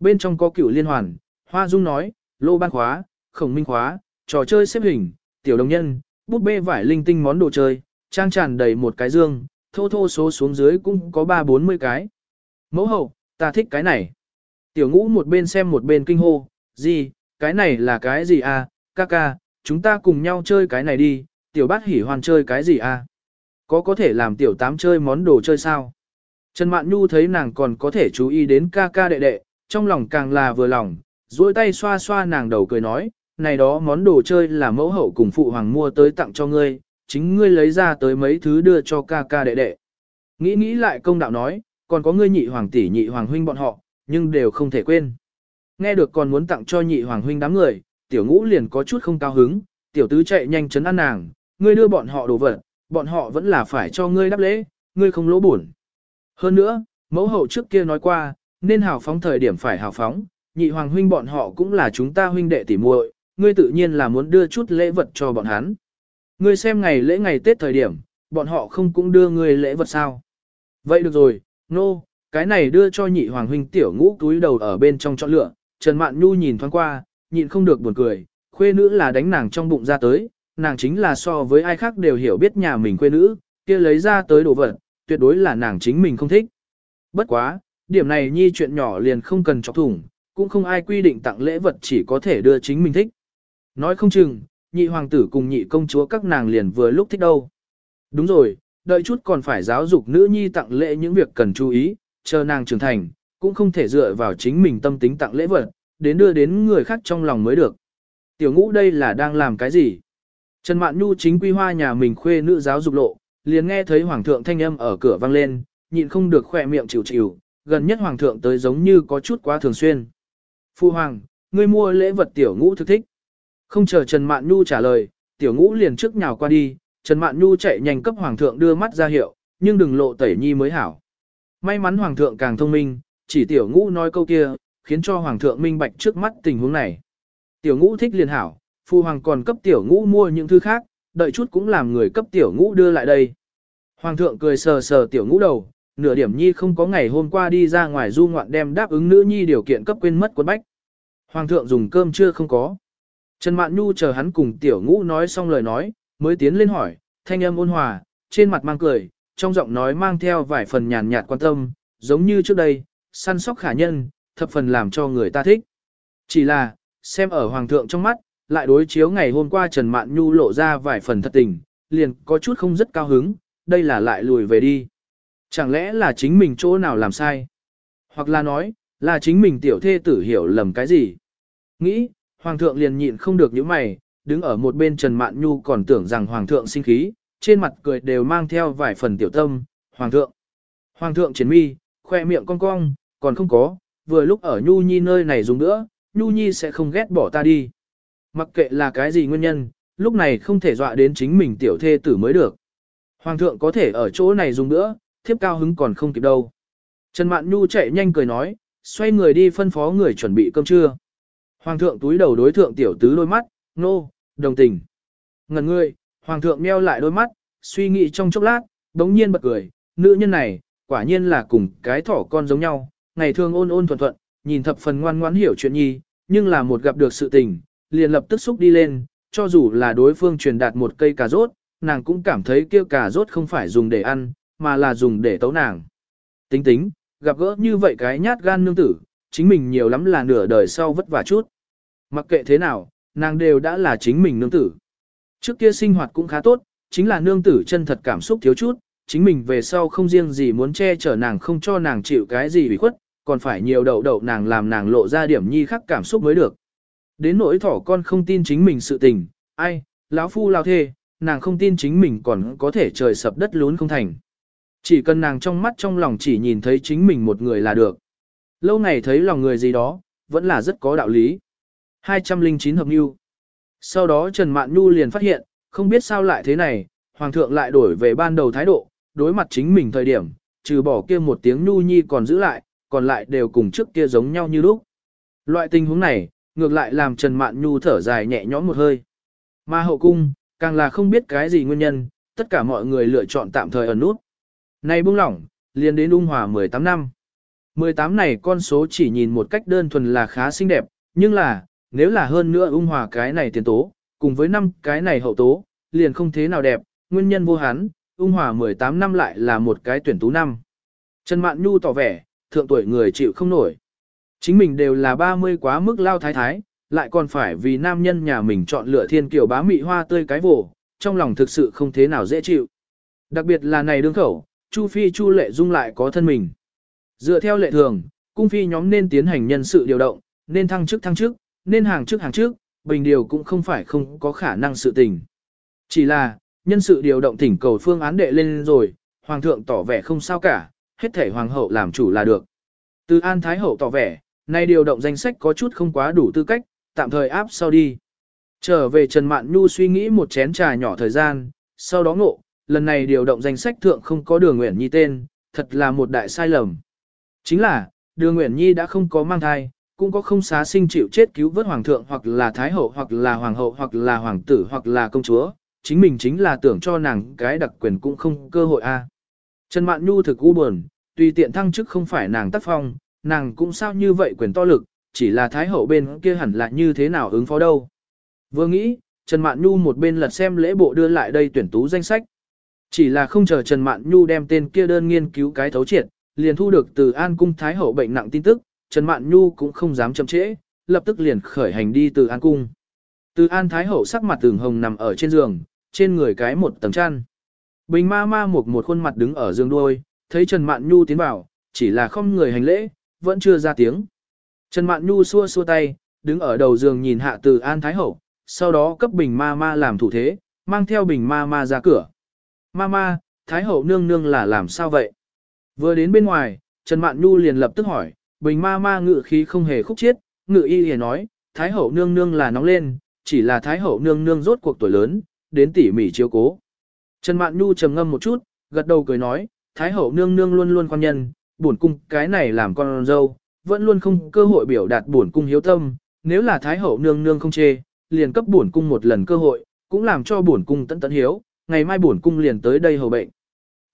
Bên trong có cửu liên hoàn, hoa dung nói, lô ban khóa, khổng minh khóa, trò chơi xếp hình, tiểu đồng nhân, bút bê vải linh tinh món đồ chơi, trang tràn đầy một cái dương, thô thô số xuống dưới cũng có ba bốn mươi cái. Mẫu hậu, ta thích cái này. Tiểu ngũ một bên xem một bên kinh hô, gì, cái này là cái gì à, ca ca, chúng ta cùng nhau chơi cái này đi, tiểu bát hỉ hoàn chơi cái gì à. Có có thể làm tiểu tám chơi món đồ chơi sao? Trần Mạn Nhu thấy nàng còn có thể chú ý đến ca ca đệ đệ, trong lòng càng là vừa lòng, duỗi tay xoa xoa nàng đầu cười nói, này đó món đồ chơi là mẫu hậu cùng phụ hoàng mua tới tặng cho ngươi, chính ngươi lấy ra tới mấy thứ đưa cho ca ca đệ đệ. Nghĩ nghĩ lại công đạo nói, còn có ngươi nhị hoàng tỷ nhị hoàng huynh bọn họ, nhưng đều không thể quên. Nghe được còn muốn tặng cho nhị hoàng huynh đám người, tiểu ngũ liền có chút không cao hứng, tiểu tứ chạy nhanh chấn an nàng, ngươi đưa bọn họ đồ vật, bọn họ vẫn là phải cho ngươi đáp lễ, ngươi không lỗ buồn. Hơn nữa, mẫu hậu trước kia nói qua, nên hào phóng thời điểm phải hào phóng, nhị hoàng huynh bọn họ cũng là chúng ta huynh đệ tỉ muội, ngươi tự nhiên là muốn đưa chút lễ vật cho bọn hắn. Ngươi xem ngày lễ ngày Tết thời điểm, bọn họ không cũng đưa ngươi lễ vật sao? Vậy được rồi, nô, no, cái này đưa cho nhị hoàng huynh tiểu ngũ túi đầu ở bên trong chọn lựa, Trần Mạn Nhu nhìn thoáng qua, nhịn không được buồn cười, khuê nữ là đánh nàng trong bụng ra tới, nàng chính là so với ai khác đều hiểu biết nhà mình khuê nữ, kia lấy ra tới đồ vật, tuyệt đối là nàng chính mình không thích. Bất quá, điểm này nhi chuyện nhỏ liền không cần chọc thủng, cũng không ai quy định tặng lễ vật chỉ có thể đưa chính mình thích. Nói không chừng, nhị hoàng tử cùng nhị công chúa các nàng liền vừa lúc thích đâu. Đúng rồi, đợi chút còn phải giáo dục nữ nhi tặng lễ những việc cần chú ý, chờ nàng trưởng thành, cũng không thể dựa vào chính mình tâm tính tặng lễ vật, đến đưa đến người khác trong lòng mới được. Tiểu ngũ đây là đang làm cái gì? Trần Mạn Nhu chính quy hoa nhà mình khuê nữ giáo dục lộ, liền nghe thấy hoàng thượng thanh âm ở cửa vang lên, nhịn không được khỏe miệng chịu chịu, gần nhất hoàng thượng tới giống như có chút quá thường xuyên. Phu hoàng, ngươi mua lễ vật tiểu ngũ thực thích. Không chờ Trần Mạn Nhu trả lời, tiểu ngũ liền trước nhào qua đi, Trần Mạn Nhu chạy nhanh cấp hoàng thượng đưa mắt ra hiệu, nhưng đừng lộ tẩy nhi mới hảo. May mắn hoàng thượng càng thông minh, chỉ tiểu ngũ nói câu kia, khiến cho hoàng thượng minh bạch trước mắt tình huống này. Tiểu ngũ thích liền hảo, phu hoàng còn cấp tiểu ngũ mua những thứ khác, đợi chút cũng làm người cấp tiểu ngũ đưa lại đây. Hoàng thượng cười sờ sờ tiểu ngũ đầu, nửa điểm nhi không có ngày hôm qua đi ra ngoài du ngoạn đem đáp ứng nữ nhi điều kiện cấp quên mất quân bách. Hoàng thượng dùng cơm chưa không có. Trần Mạn Nhu chờ hắn cùng tiểu ngũ nói xong lời nói, mới tiến lên hỏi, thanh âm ôn hòa, trên mặt mang cười, trong giọng nói mang theo vài phần nhàn nhạt quan tâm, giống như trước đây, săn sóc khả nhân, thập phần làm cho người ta thích. Chỉ là, xem ở hoàng thượng trong mắt, lại đối chiếu ngày hôm qua Trần Mạn Nhu lộ ra vài phần thật tình, liền có chút không rất cao hứng, đây là lại lùi về đi. Chẳng lẽ là chính mình chỗ nào làm sai? Hoặc là nói, là chính mình tiểu thê tử hiểu lầm cái gì? Nghĩ, hoàng thượng liền nhịn không được những mày, đứng ở một bên Trần Mạn Nhu còn tưởng rằng hoàng thượng sinh khí, trên mặt cười đều mang theo vài phần tiểu tâm, hoàng thượng. Hoàng thượng triển mi, khoe miệng cong cong, còn không có, vừa lúc ở Nhu Nhi nơi này dùng nữa, Nhu Nhi sẽ không ghét bỏ ta đi. Mặc kệ là cái gì nguyên nhân, lúc này không thể dọa đến chính mình tiểu thê tử mới được. Hoàng thượng có thể ở chỗ này dùng nữa, thiếp cao hứng còn không kịp đâu. Trần Mạn Nhu chạy nhanh cười nói, xoay người đi phân phó người chuẩn bị cơm trưa. Hoàng thượng túi đầu đối thượng tiểu tứ đôi mắt, nô, đồng tình. Ngần ngươi, hoàng thượng meo lại đôi mắt, suy nghĩ trong chốc lát, đống nhiên bật cười, nữ nhân này, quả nhiên là cùng cái thỏ con giống nhau, ngày thường ôn ôn thuận thuận, nhìn thập phần ngoan ngoãn hiểu chuyện nhi, nhưng là một gặp được sự tình, liền lập tức xúc đi lên, cho dù là đối phương truyền đạt một cây cà rốt, nàng cũng cảm thấy kia cà rốt không phải dùng để ăn, mà là dùng để tấu nàng. Tính tính, gặp gỡ như vậy cái nhát gan nương tử, chính mình nhiều lắm là nửa đời sau vất vả chút. Mặc kệ thế nào, nàng đều đã là chính mình nương tử. Trước kia sinh hoạt cũng khá tốt, chính là nương tử chân thật cảm xúc thiếu chút, chính mình về sau không riêng gì muốn che chở nàng không cho nàng chịu cái gì bị khuất, còn phải nhiều đậu đậu nàng làm nàng lộ ra điểm nhi khắc cảm xúc mới được. Đến nỗi thỏ con không tin chính mình sự tình, ai, lão phu lao thê, nàng không tin chính mình còn có thể trời sập đất lún không thành. Chỉ cần nàng trong mắt trong lòng chỉ nhìn thấy chính mình một người là được. Lâu ngày thấy lòng người gì đó, vẫn là rất có đạo lý. 209 hợp nhu. Sau đó Trần Mạn Nhu liền phát hiện, không biết sao lại thế này, Hoàng thượng lại đổi về ban đầu thái độ, đối mặt chính mình thời điểm, trừ bỏ kia một tiếng Nhu Nhi còn giữ lại, còn lại đều cùng trước kia giống nhau như lúc. Loại tình huống này, ngược lại làm Trần Mạn Nhu thở dài nhẹ nhõm một hơi. Mà hậu cung, càng là không biết cái gì nguyên nhân, tất cả mọi người lựa chọn tạm thời ở nút. nay buông lỏng, liền đến ung hòa 18 năm. 18 này con số chỉ nhìn một cách đơn thuần là khá xinh đẹp, nhưng là, nếu là hơn nữa ung hòa cái này tiền tố, cùng với năm cái này hậu tố, liền không thế nào đẹp, nguyên nhân vô hán, ung hòa 18 năm lại là một cái tuyển tú năm. Trần Mạn Nhu tỏ vẻ, thượng tuổi người chịu không nổi. Chính mình đều là 30 quá mức lao thái thái, lại còn phải vì nam nhân nhà mình chọn lựa thiên kiều bá mị hoa tươi cái vổ, trong lòng thực sự không thế nào dễ chịu. Đặc biệt là này đương khẩu, Chu Phi Chu Lệ Dung lại có thân mình. Dựa theo lệ thường, cung phi nhóm nên tiến hành nhân sự điều động, nên thăng chức thăng chức, nên hàng chức hàng chức, bình điều cũng không phải không có khả năng sự tình. Chỉ là, nhân sự điều động thỉnh cầu phương án đệ lên rồi, hoàng thượng tỏ vẻ không sao cả, hết thể hoàng hậu làm chủ là được. Từ An Thái hậu tỏ vẻ, nay điều động danh sách có chút không quá đủ tư cách, tạm thời áp sau đi. Trở về Trần Mạn Nhu suy nghĩ một chén trà nhỏ thời gian, sau đó ngộ, lần này điều động danh sách thượng không có đường nguyện nhi tên, thật là một đại sai lầm. Chính là, đường nguyễn nhi đã không có mang thai, cũng có không xá sinh chịu chết cứu vớt hoàng thượng hoặc là thái hậu hoặc là hoàng hậu hoặc là hoàng tử hoặc là công chúa, chính mình chính là tưởng cho nàng cái đặc quyền cũng không cơ hội a. Trần Mạn Nhu thực u buồn, tùy tiện thăng chức không phải nàng tác phong, nàng cũng sao như vậy quyền to lực, chỉ là thái hậu bên kia hẳn là như thế nào ứng phó đâu. Vừa nghĩ, Trần Mạn Nhu một bên lật xem lễ bộ đưa lại đây tuyển tú danh sách. Chỉ là không chờ Trần Mạn Nhu đem tên kia đơn nghiên cứu cái thấu triệt, liền thu được từ An Cung Thái Hậu bệnh nặng tin tức, Trần Mạn Nhu cũng không dám chậm trễ, lập tức liền khởi hành đi từ An Cung. Từ An Thái Hậu sắc mặt tường hồng nằm ở trên giường, trên người cái một tầng chăn. Bình ma ma một một khuôn mặt đứng ở giường đuôi, thấy Trần Mạn Nhu tiến vào, chỉ là không người hành lễ, vẫn chưa ra tiếng. Trần Mạn Nhu xua xua tay, đứng ở đầu giường nhìn hạ từ An Thái Hậu, sau đó cấp bình ma ma làm thủ thế, mang theo bình ma ma ra cửa. Ma ma, Thái Hậu nương nương là làm sao vậy? Vừa đến bên ngoài, Trần Mạn Nhu liền lập tức hỏi, bình ma ma ngự khí không hề khúc chiết, ngự y liền nói, Thái Hậu nương nương là nóng lên, chỉ là Thái Hậu nương nương rốt cuộc tuổi lớn, đến tỉ mỉ chiếu cố. Trần Mạn Nhu trầm ngâm một chút, gật đầu cười nói, Thái Hậu nương nương luôn luôn quan nhân, buồn cung cái này làm con dâu, vẫn luôn không cơ hội biểu đạt buồn cung hiếu tâm, nếu là Thái Hậu nương nương không chê, liền cấp buồn cung một lần cơ hội, cũng làm cho buồn cung tận tận hiếu, ngày mai buồn cung liền tới đây hầu bệnh.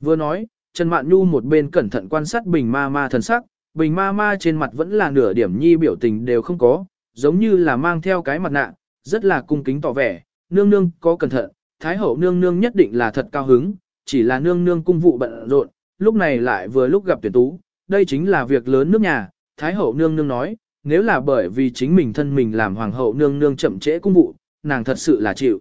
Vừa nói, Trần Mạn Nhu một bên cẩn thận quan sát bình ma ma thần sắc, bình ma ma trên mặt vẫn là nửa điểm nhi biểu tình đều không có, giống như là mang theo cái mặt nạ, rất là cung kính tỏ vẻ, nương nương có cẩn thận, thái hậu nương nương nhất định là thật cao hứng, chỉ là nương nương cung vụ bận rộn, lúc này lại vừa lúc gặp tuyển tú, đây chính là việc lớn nước nhà, thái hậu nương nương nói, nếu là bởi vì chính mình thân mình làm hoàng hậu nương nương chậm trễ cung vụ, nàng thật sự là chịu.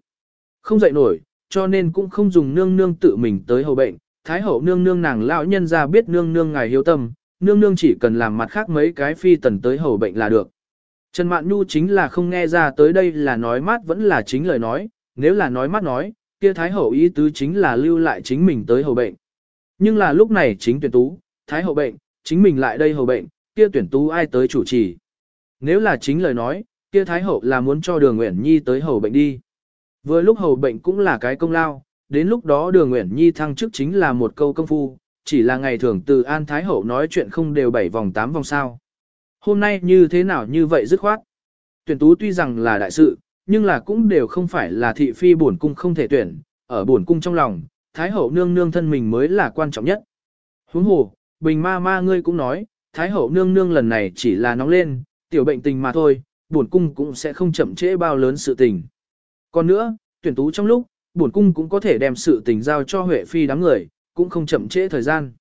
Không dậy nổi, cho nên cũng không dùng nương nương tự mình tới hầu bệnh, thái hậu nương nương nàng lão nhân ra biết nương nương ngài hiếu tâm, nương nương chỉ cần làm mặt khác mấy cái phi tần tới hầu bệnh là được. Trần Mạn Nhu chính là không nghe ra tới đây là nói mát vẫn là chính lời nói, nếu là nói mát nói, kia Thái Hậu ý tứ chính là lưu lại chính mình tới hầu bệnh. Nhưng là lúc này chính tuyển tú, Thái Hậu bệnh, chính mình lại đây hầu bệnh, kia tuyển tú ai tới chủ trì. Nếu là chính lời nói, kia Thái Hậu là muốn cho đường Nguyễn Nhi tới hầu bệnh đi. Vừa lúc hầu bệnh cũng là cái công lao, đến lúc đó đường Nguyễn Nhi thăng chức chính là một câu công phu, chỉ là ngày thường từ An Thái Hậu nói chuyện không đều bảy vòng tám vòng sao. Hôm nay như thế nào như vậy dứt khoát. Tuyển tú tuy rằng là đại sự, nhưng là cũng đều không phải là thị phi bổn cung không thể tuyển, ở bổn cung trong lòng, Thái Hậu nương nương thân mình mới là quan trọng nhất. Huống hồ, bình ma ma ngươi cũng nói, Thái Hậu nương nương lần này chỉ là nóng lên, tiểu bệnh tình mà thôi, bổn cung cũng sẽ không chậm trễ bao lớn sự tình. Còn nữa, tuyển tú trong lúc, bổn cung cũng có thể đem sự tình giao cho Huệ Phi đám người, cũng không chậm trễ thời gian.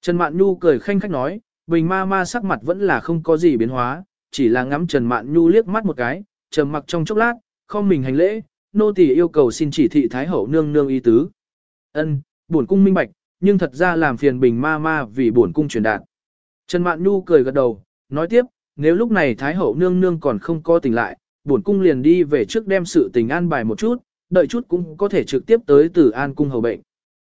Trần Mạn Nhu cười khanh khách nói, Bình ma ma sắc mặt vẫn là không có gì biến hóa, chỉ là ngắm Trần Mạn Nhu liếc mắt một cái, trầm mặc trong chốc lát, không mình hành lễ, nô tỳ yêu cầu xin chỉ thị Thái Hậu nương nương y tứ. Ân, bổn cung minh bạch, nhưng thật ra làm phiền Bình ma ma vì bổn cung truyền đạt. Trần Mạn Nhu cười gật đầu, nói tiếp, nếu lúc này Thái Hậu nương nương còn không có tỉnh lại, bổn cung liền đi về trước đem sự tình an bài một chút, đợi chút cũng có thể trực tiếp tới từ an cung hầu bệnh.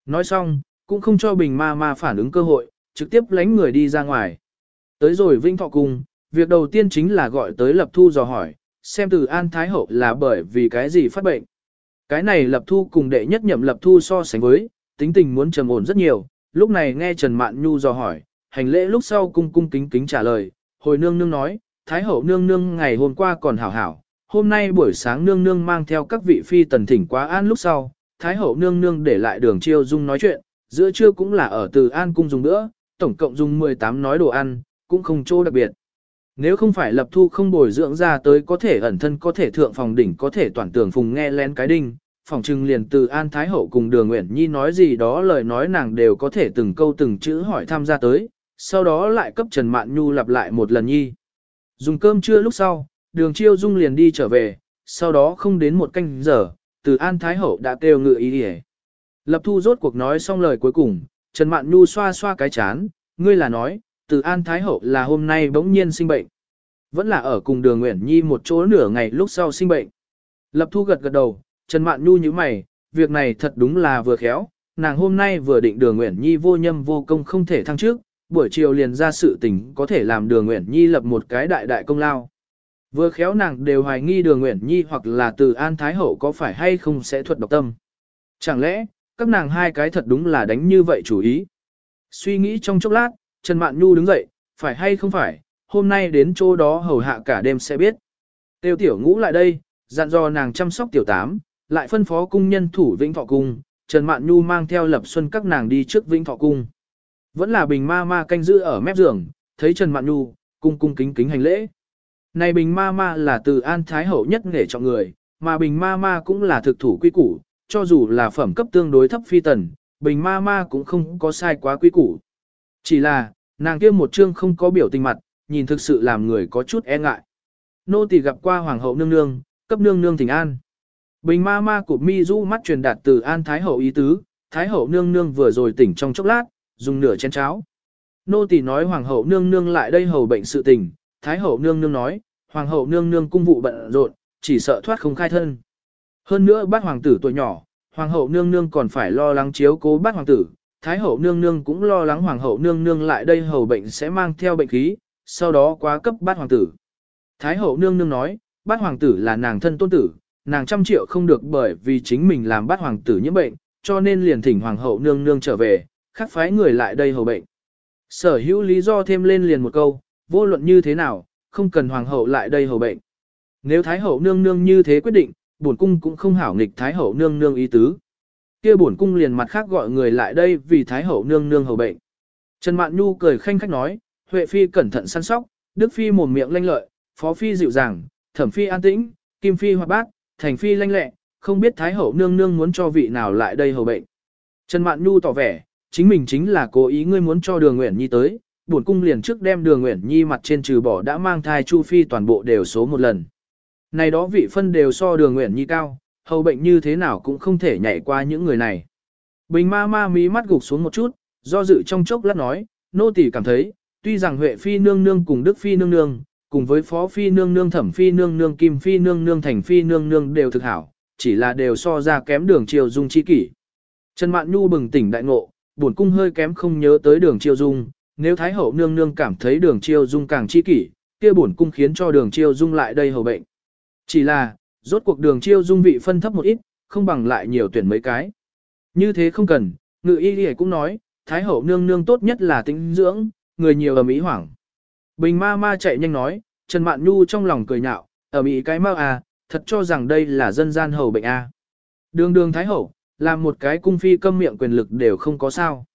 Nói xong, cũng không cho bình ma ma phản ứng cơ hội, trực tiếp lánh người đi ra ngoài. Tới rồi Vinh Thọ Cung, việc đầu tiên chính là gọi tới Lập Thu dò hỏi, xem từ An Thái Hậu là bởi vì cái gì phát bệnh. Cái này Lập Thu cùng đệ nhất nhậm Lập Thu so sánh với, tính tình muốn trầm ổn rất nhiều, lúc này nghe Trần Mạn Nhu dò hỏi, hành lễ lúc sau cung cung kính kính trả lời, hồi nương nương nói, Thái hậu nương nương ngày hôm qua còn hảo hảo, hôm nay buổi sáng nương nương mang theo các vị phi tần thỉnh quá an lúc sau, Thái hậu nương nương để lại đường chiêu dung nói chuyện, giữa trưa cũng là ở từ an cung dùng nữa, tổng cộng dùng 18 nói đồ ăn, cũng không chỗ đặc biệt. Nếu không phải lập thu không bồi dưỡng ra tới có thể ẩn thân có thể thượng phòng đỉnh có thể toàn tường phùng nghe lén cái đinh, phòng trưng liền từ An Thái Hậu cùng Đường Nguyễn Nhi nói gì đó lời nói nàng đều có thể từng câu từng chữ hỏi tham gia tới, sau đó lại cấp Trần Mạn Nhu lặp lại một lần nhi. Dùng cơm trưa lúc sau, đường chiêu dung liền đi trở về, sau đó không đến một canh giờ, từ An Thái Hậu đã kêu ngự ý đi Lập thu rốt cuộc nói xong lời cuối cùng, Trần Mạn Nhu xoa xoa cái chán, ngươi là nói, từ An Thái Hậu là hôm nay bỗng nhiên sinh bệnh. Vẫn là ở cùng đường Nguyễn Nhi một chỗ nửa ngày lúc sau sinh bệnh. Lập thu gật gật đầu, Trần Mạn Nhu như mày, việc này thật đúng là vừa khéo, nàng hôm nay vừa định đường Nguyễn Nhi vô nhâm vô công không thể thăng trước, buổi chiều liền ra sự tình có thể làm đường Nguyễn Nhi lập một cái đại đại công lao. Vừa khéo nàng đều hoài nghi đường Nguyễn Nhi hoặc là từ An Thái Hậu có phải hay không sẽ thuật độc tâm. Chẳng lẽ, các nàng hai cái thật đúng là đánh như vậy chủ ý. Suy nghĩ trong chốc lát, Trần Mạn Nhu đứng dậy, phải hay không phải, hôm nay đến chỗ đó hầu hạ cả đêm sẽ biết. Tiêu tiểu ngũ lại đây, dặn dò nàng chăm sóc tiểu tám, lại phân phó cung nhân thủ Vĩnh Thọ Cung, Trần Mạn Nhu mang theo Lập Xuân các nàng đi trước Vĩnh Thọ Cung. Vẫn là bình ma ma canh giữ ở mép giường, thấy Trần Mạn Nhu, cung cung kính kính hành lễ. Này bình ma ma là từ an thái hậu nhất nghề chọn người, mà bình ma ma cũng là thực thủ quy củ, cho dù là phẩm cấp tương đối thấp phi tần, bình ma ma cũng không có sai quá quy củ. Chỉ là, nàng kia một chương không có biểu tình mặt, nhìn thực sự làm người có chút e ngại. Nô tỳ gặp qua hoàng hậu nương nương, cấp nương nương thỉnh an. Bình ma ma của mi du mắt truyền đạt từ an thái hậu ý tứ, thái hậu nương nương vừa rồi tỉnh trong chốc lát, dùng nửa chén cháo. Nô tỳ nói hoàng hậu nương nương lại đây hầu bệnh sự tình, thái hậu nương nương nói, hoàng hậu nương nương cung vụ bận rộn, chỉ sợ thoát không khai thân. Hơn nữa bát hoàng tử tuổi nhỏ, hoàng hậu nương nương còn phải lo lắng chiếu cố bát hoàng tử, thái hậu nương nương cũng lo lắng hoàng hậu nương nương lại đây hầu bệnh sẽ mang theo bệnh khí, sau đó quá cấp bát hoàng tử. Thái hậu nương nương nói, bát hoàng tử là nàng thân tôn tử, nàng trăm triệu không được bởi vì chính mình làm bát hoàng tử nhiễm bệnh, cho nên liền thỉnh hoàng hậu nương nương trở về, khắc phái người lại đây hầu bệnh. Sở hữu lý do thêm lên liền một câu, vô luận như thế nào, không cần hoàng hậu lại đây hầu bệnh. Nếu thái hậu nương nương như thế quyết định, bổn cung cũng không hảo nghịch thái hậu nương nương ý tứ. Kia bổn cung liền mặt khác gọi người lại đây vì thái hậu nương nương hầu bệnh. Trần Mạn Nhu cười khanh khách nói, Huệ phi cẩn thận săn sóc, Đức phi mồm miệng lanh lợi, Phó phi dịu dàng, Thẩm phi an tĩnh, Kim phi hoạt bát, Thành phi lanh lẹ, không biết thái hậu nương nương muốn cho vị nào lại đây hầu bệnh. Trần Mạn Nhu tỏ vẻ, chính mình chính là cố ý ngươi muốn cho Đường Uyển Nhi tới, bổn cung liền trước đem Đường nguyện Nhi mặt trên trừ bỏ đã mang thai Chu phi toàn bộ đều số một lần. Này đó vị phân đều so Đường nguyện Nhi cao, hầu bệnh như thế nào cũng không thể nhảy qua những người này. Bình ma ma mí mắt gục xuống một chút, do dự trong chốc lát nói, nô tỳ cảm thấy, tuy rằng Huệ phi nương nương cùng Đức phi nương nương, cùng với Phó phi nương nương Thẩm phi nương nương Kim phi nương nương Thành phi nương nương đều thực hảo, chỉ là đều so ra kém đường triều dung chi kỷ. Trần Mạn Nhu bừng tỉnh đại ngộ, buồn cung hơi kém không nhớ tới đường triều dung, nếu Thái hậu nương nương cảm thấy đường chiêu dung càng chi kỷ, kia bổn cung khiến cho đường chiêu dung lại đây hầu bệnh. Chỉ là, rốt cuộc đường chiêu dung vị phân thấp một ít, không bằng lại nhiều tuyển mấy cái. Như thế không cần, ngự y đi cũng nói, Thái hậu nương nương tốt nhất là tính dưỡng, người nhiều ở Mỹ hoảng. Bình ma ma chạy nhanh nói, Trần Mạn Nhu trong lòng cười nhạo, ở Mỹ cái mau à, thật cho rằng đây là dân gian hầu bệnh à. Đường đường Thái hậu, làm một cái cung phi câm miệng quyền lực đều không có sao.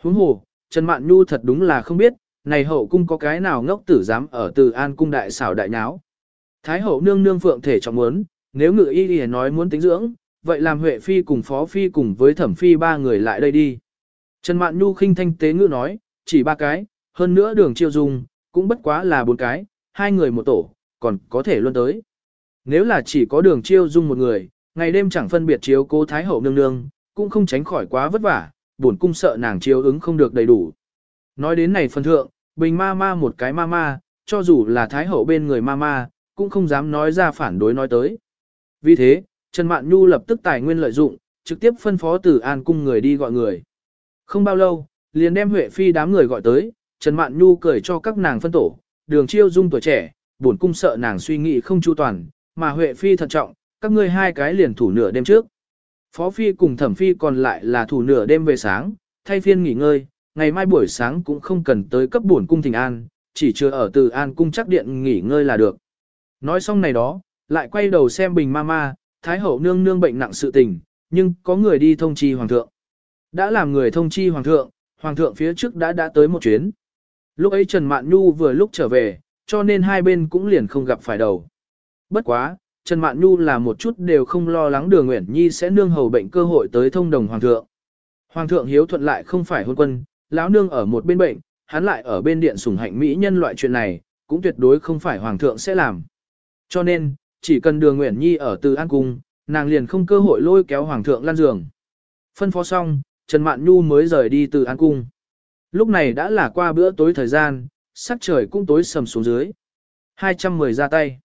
Huống hồ, Trần Mạn Nhu thật đúng là không biết, này hậu cung có cái nào ngốc tử dám ở từ an cung đại xảo đại nháo. Thái hậu nương nương phượng thể trọng muốn, nếu ngự y y nói muốn tính dưỡng, vậy làm Huệ Phi cùng Phó Phi cùng với Thẩm Phi ba người lại đây đi. Trần Mạn Nhu khinh thanh tế ngữ nói, chỉ ba cái, hơn nữa đường chiêu dung, cũng bất quá là bốn cái, hai người một tổ, còn có thể luôn tới. Nếu là chỉ có đường chiêu dung một người, ngày đêm chẳng phân biệt chiếu cố Thái Hậu nương nương, cũng không tránh khỏi quá vất vả, buồn cung sợ nàng chiếu ứng không được đầy đủ. Nói đến này phần thượng, bình ma ma một cái ma ma, cho dù là Thái Hậu bên người ma ma, cũng không dám nói ra phản đối nói tới. Vì thế, Trần Mạn Nhu lập tức tài nguyên lợi dụng, trực tiếp phân phó Tử An cung người đi gọi người. Không bao lâu, liền đem Huệ Phi đám người gọi tới, Trần Mạn Nhu cười cho các nàng phân tổ, đường chiêu dung tuổi trẻ, buồn cung sợ nàng suy nghĩ không chu toàn, mà Huệ Phi thận trọng, các ngươi hai cái liền thủ nửa đêm trước. Phó Phi cùng Thẩm Phi còn lại là thủ nửa đêm về sáng, thay phiên nghỉ ngơi, ngày mai buổi sáng cũng không cần tới cấp bổn cung thỉnh an, chỉ chưa ở từ an cung chắc điện nghỉ ngơi là được. Nói xong này đó, lại quay đầu xem bình ma ma, thái hậu nương nương bệnh nặng sự tình, nhưng có người đi thông chi hoàng thượng. Đã làm người thông chi hoàng thượng, hoàng thượng phía trước đã đã tới một chuyến. Lúc ấy Trần Mạn Nhu vừa lúc trở về, cho nên hai bên cũng liền không gặp phải đầu. Bất quá, Trần Mạn Nhu là một chút đều không lo lắng đường Uyển Nhi sẽ nương hầu bệnh cơ hội tới thông đồng hoàng thượng. Hoàng thượng hiếu thuận lại không phải hôn quân, lão nương ở một bên bệnh, hắn lại ở bên điện sủng hạnh mỹ nhân loại chuyện này, cũng tuyệt đối không phải hoàng thượng sẽ làm. Cho nên, chỉ cần đường Uyển Nhi ở từ an cung, nàng liền không cơ hội lôi kéo hoàng thượng lan giường. Phân phó xong, Trần Mạn Nhu mới rời đi từ an cung. Lúc này đã là qua bữa tối thời gian, sắc trời cũng tối sầm xuống dưới. 210 ra tay.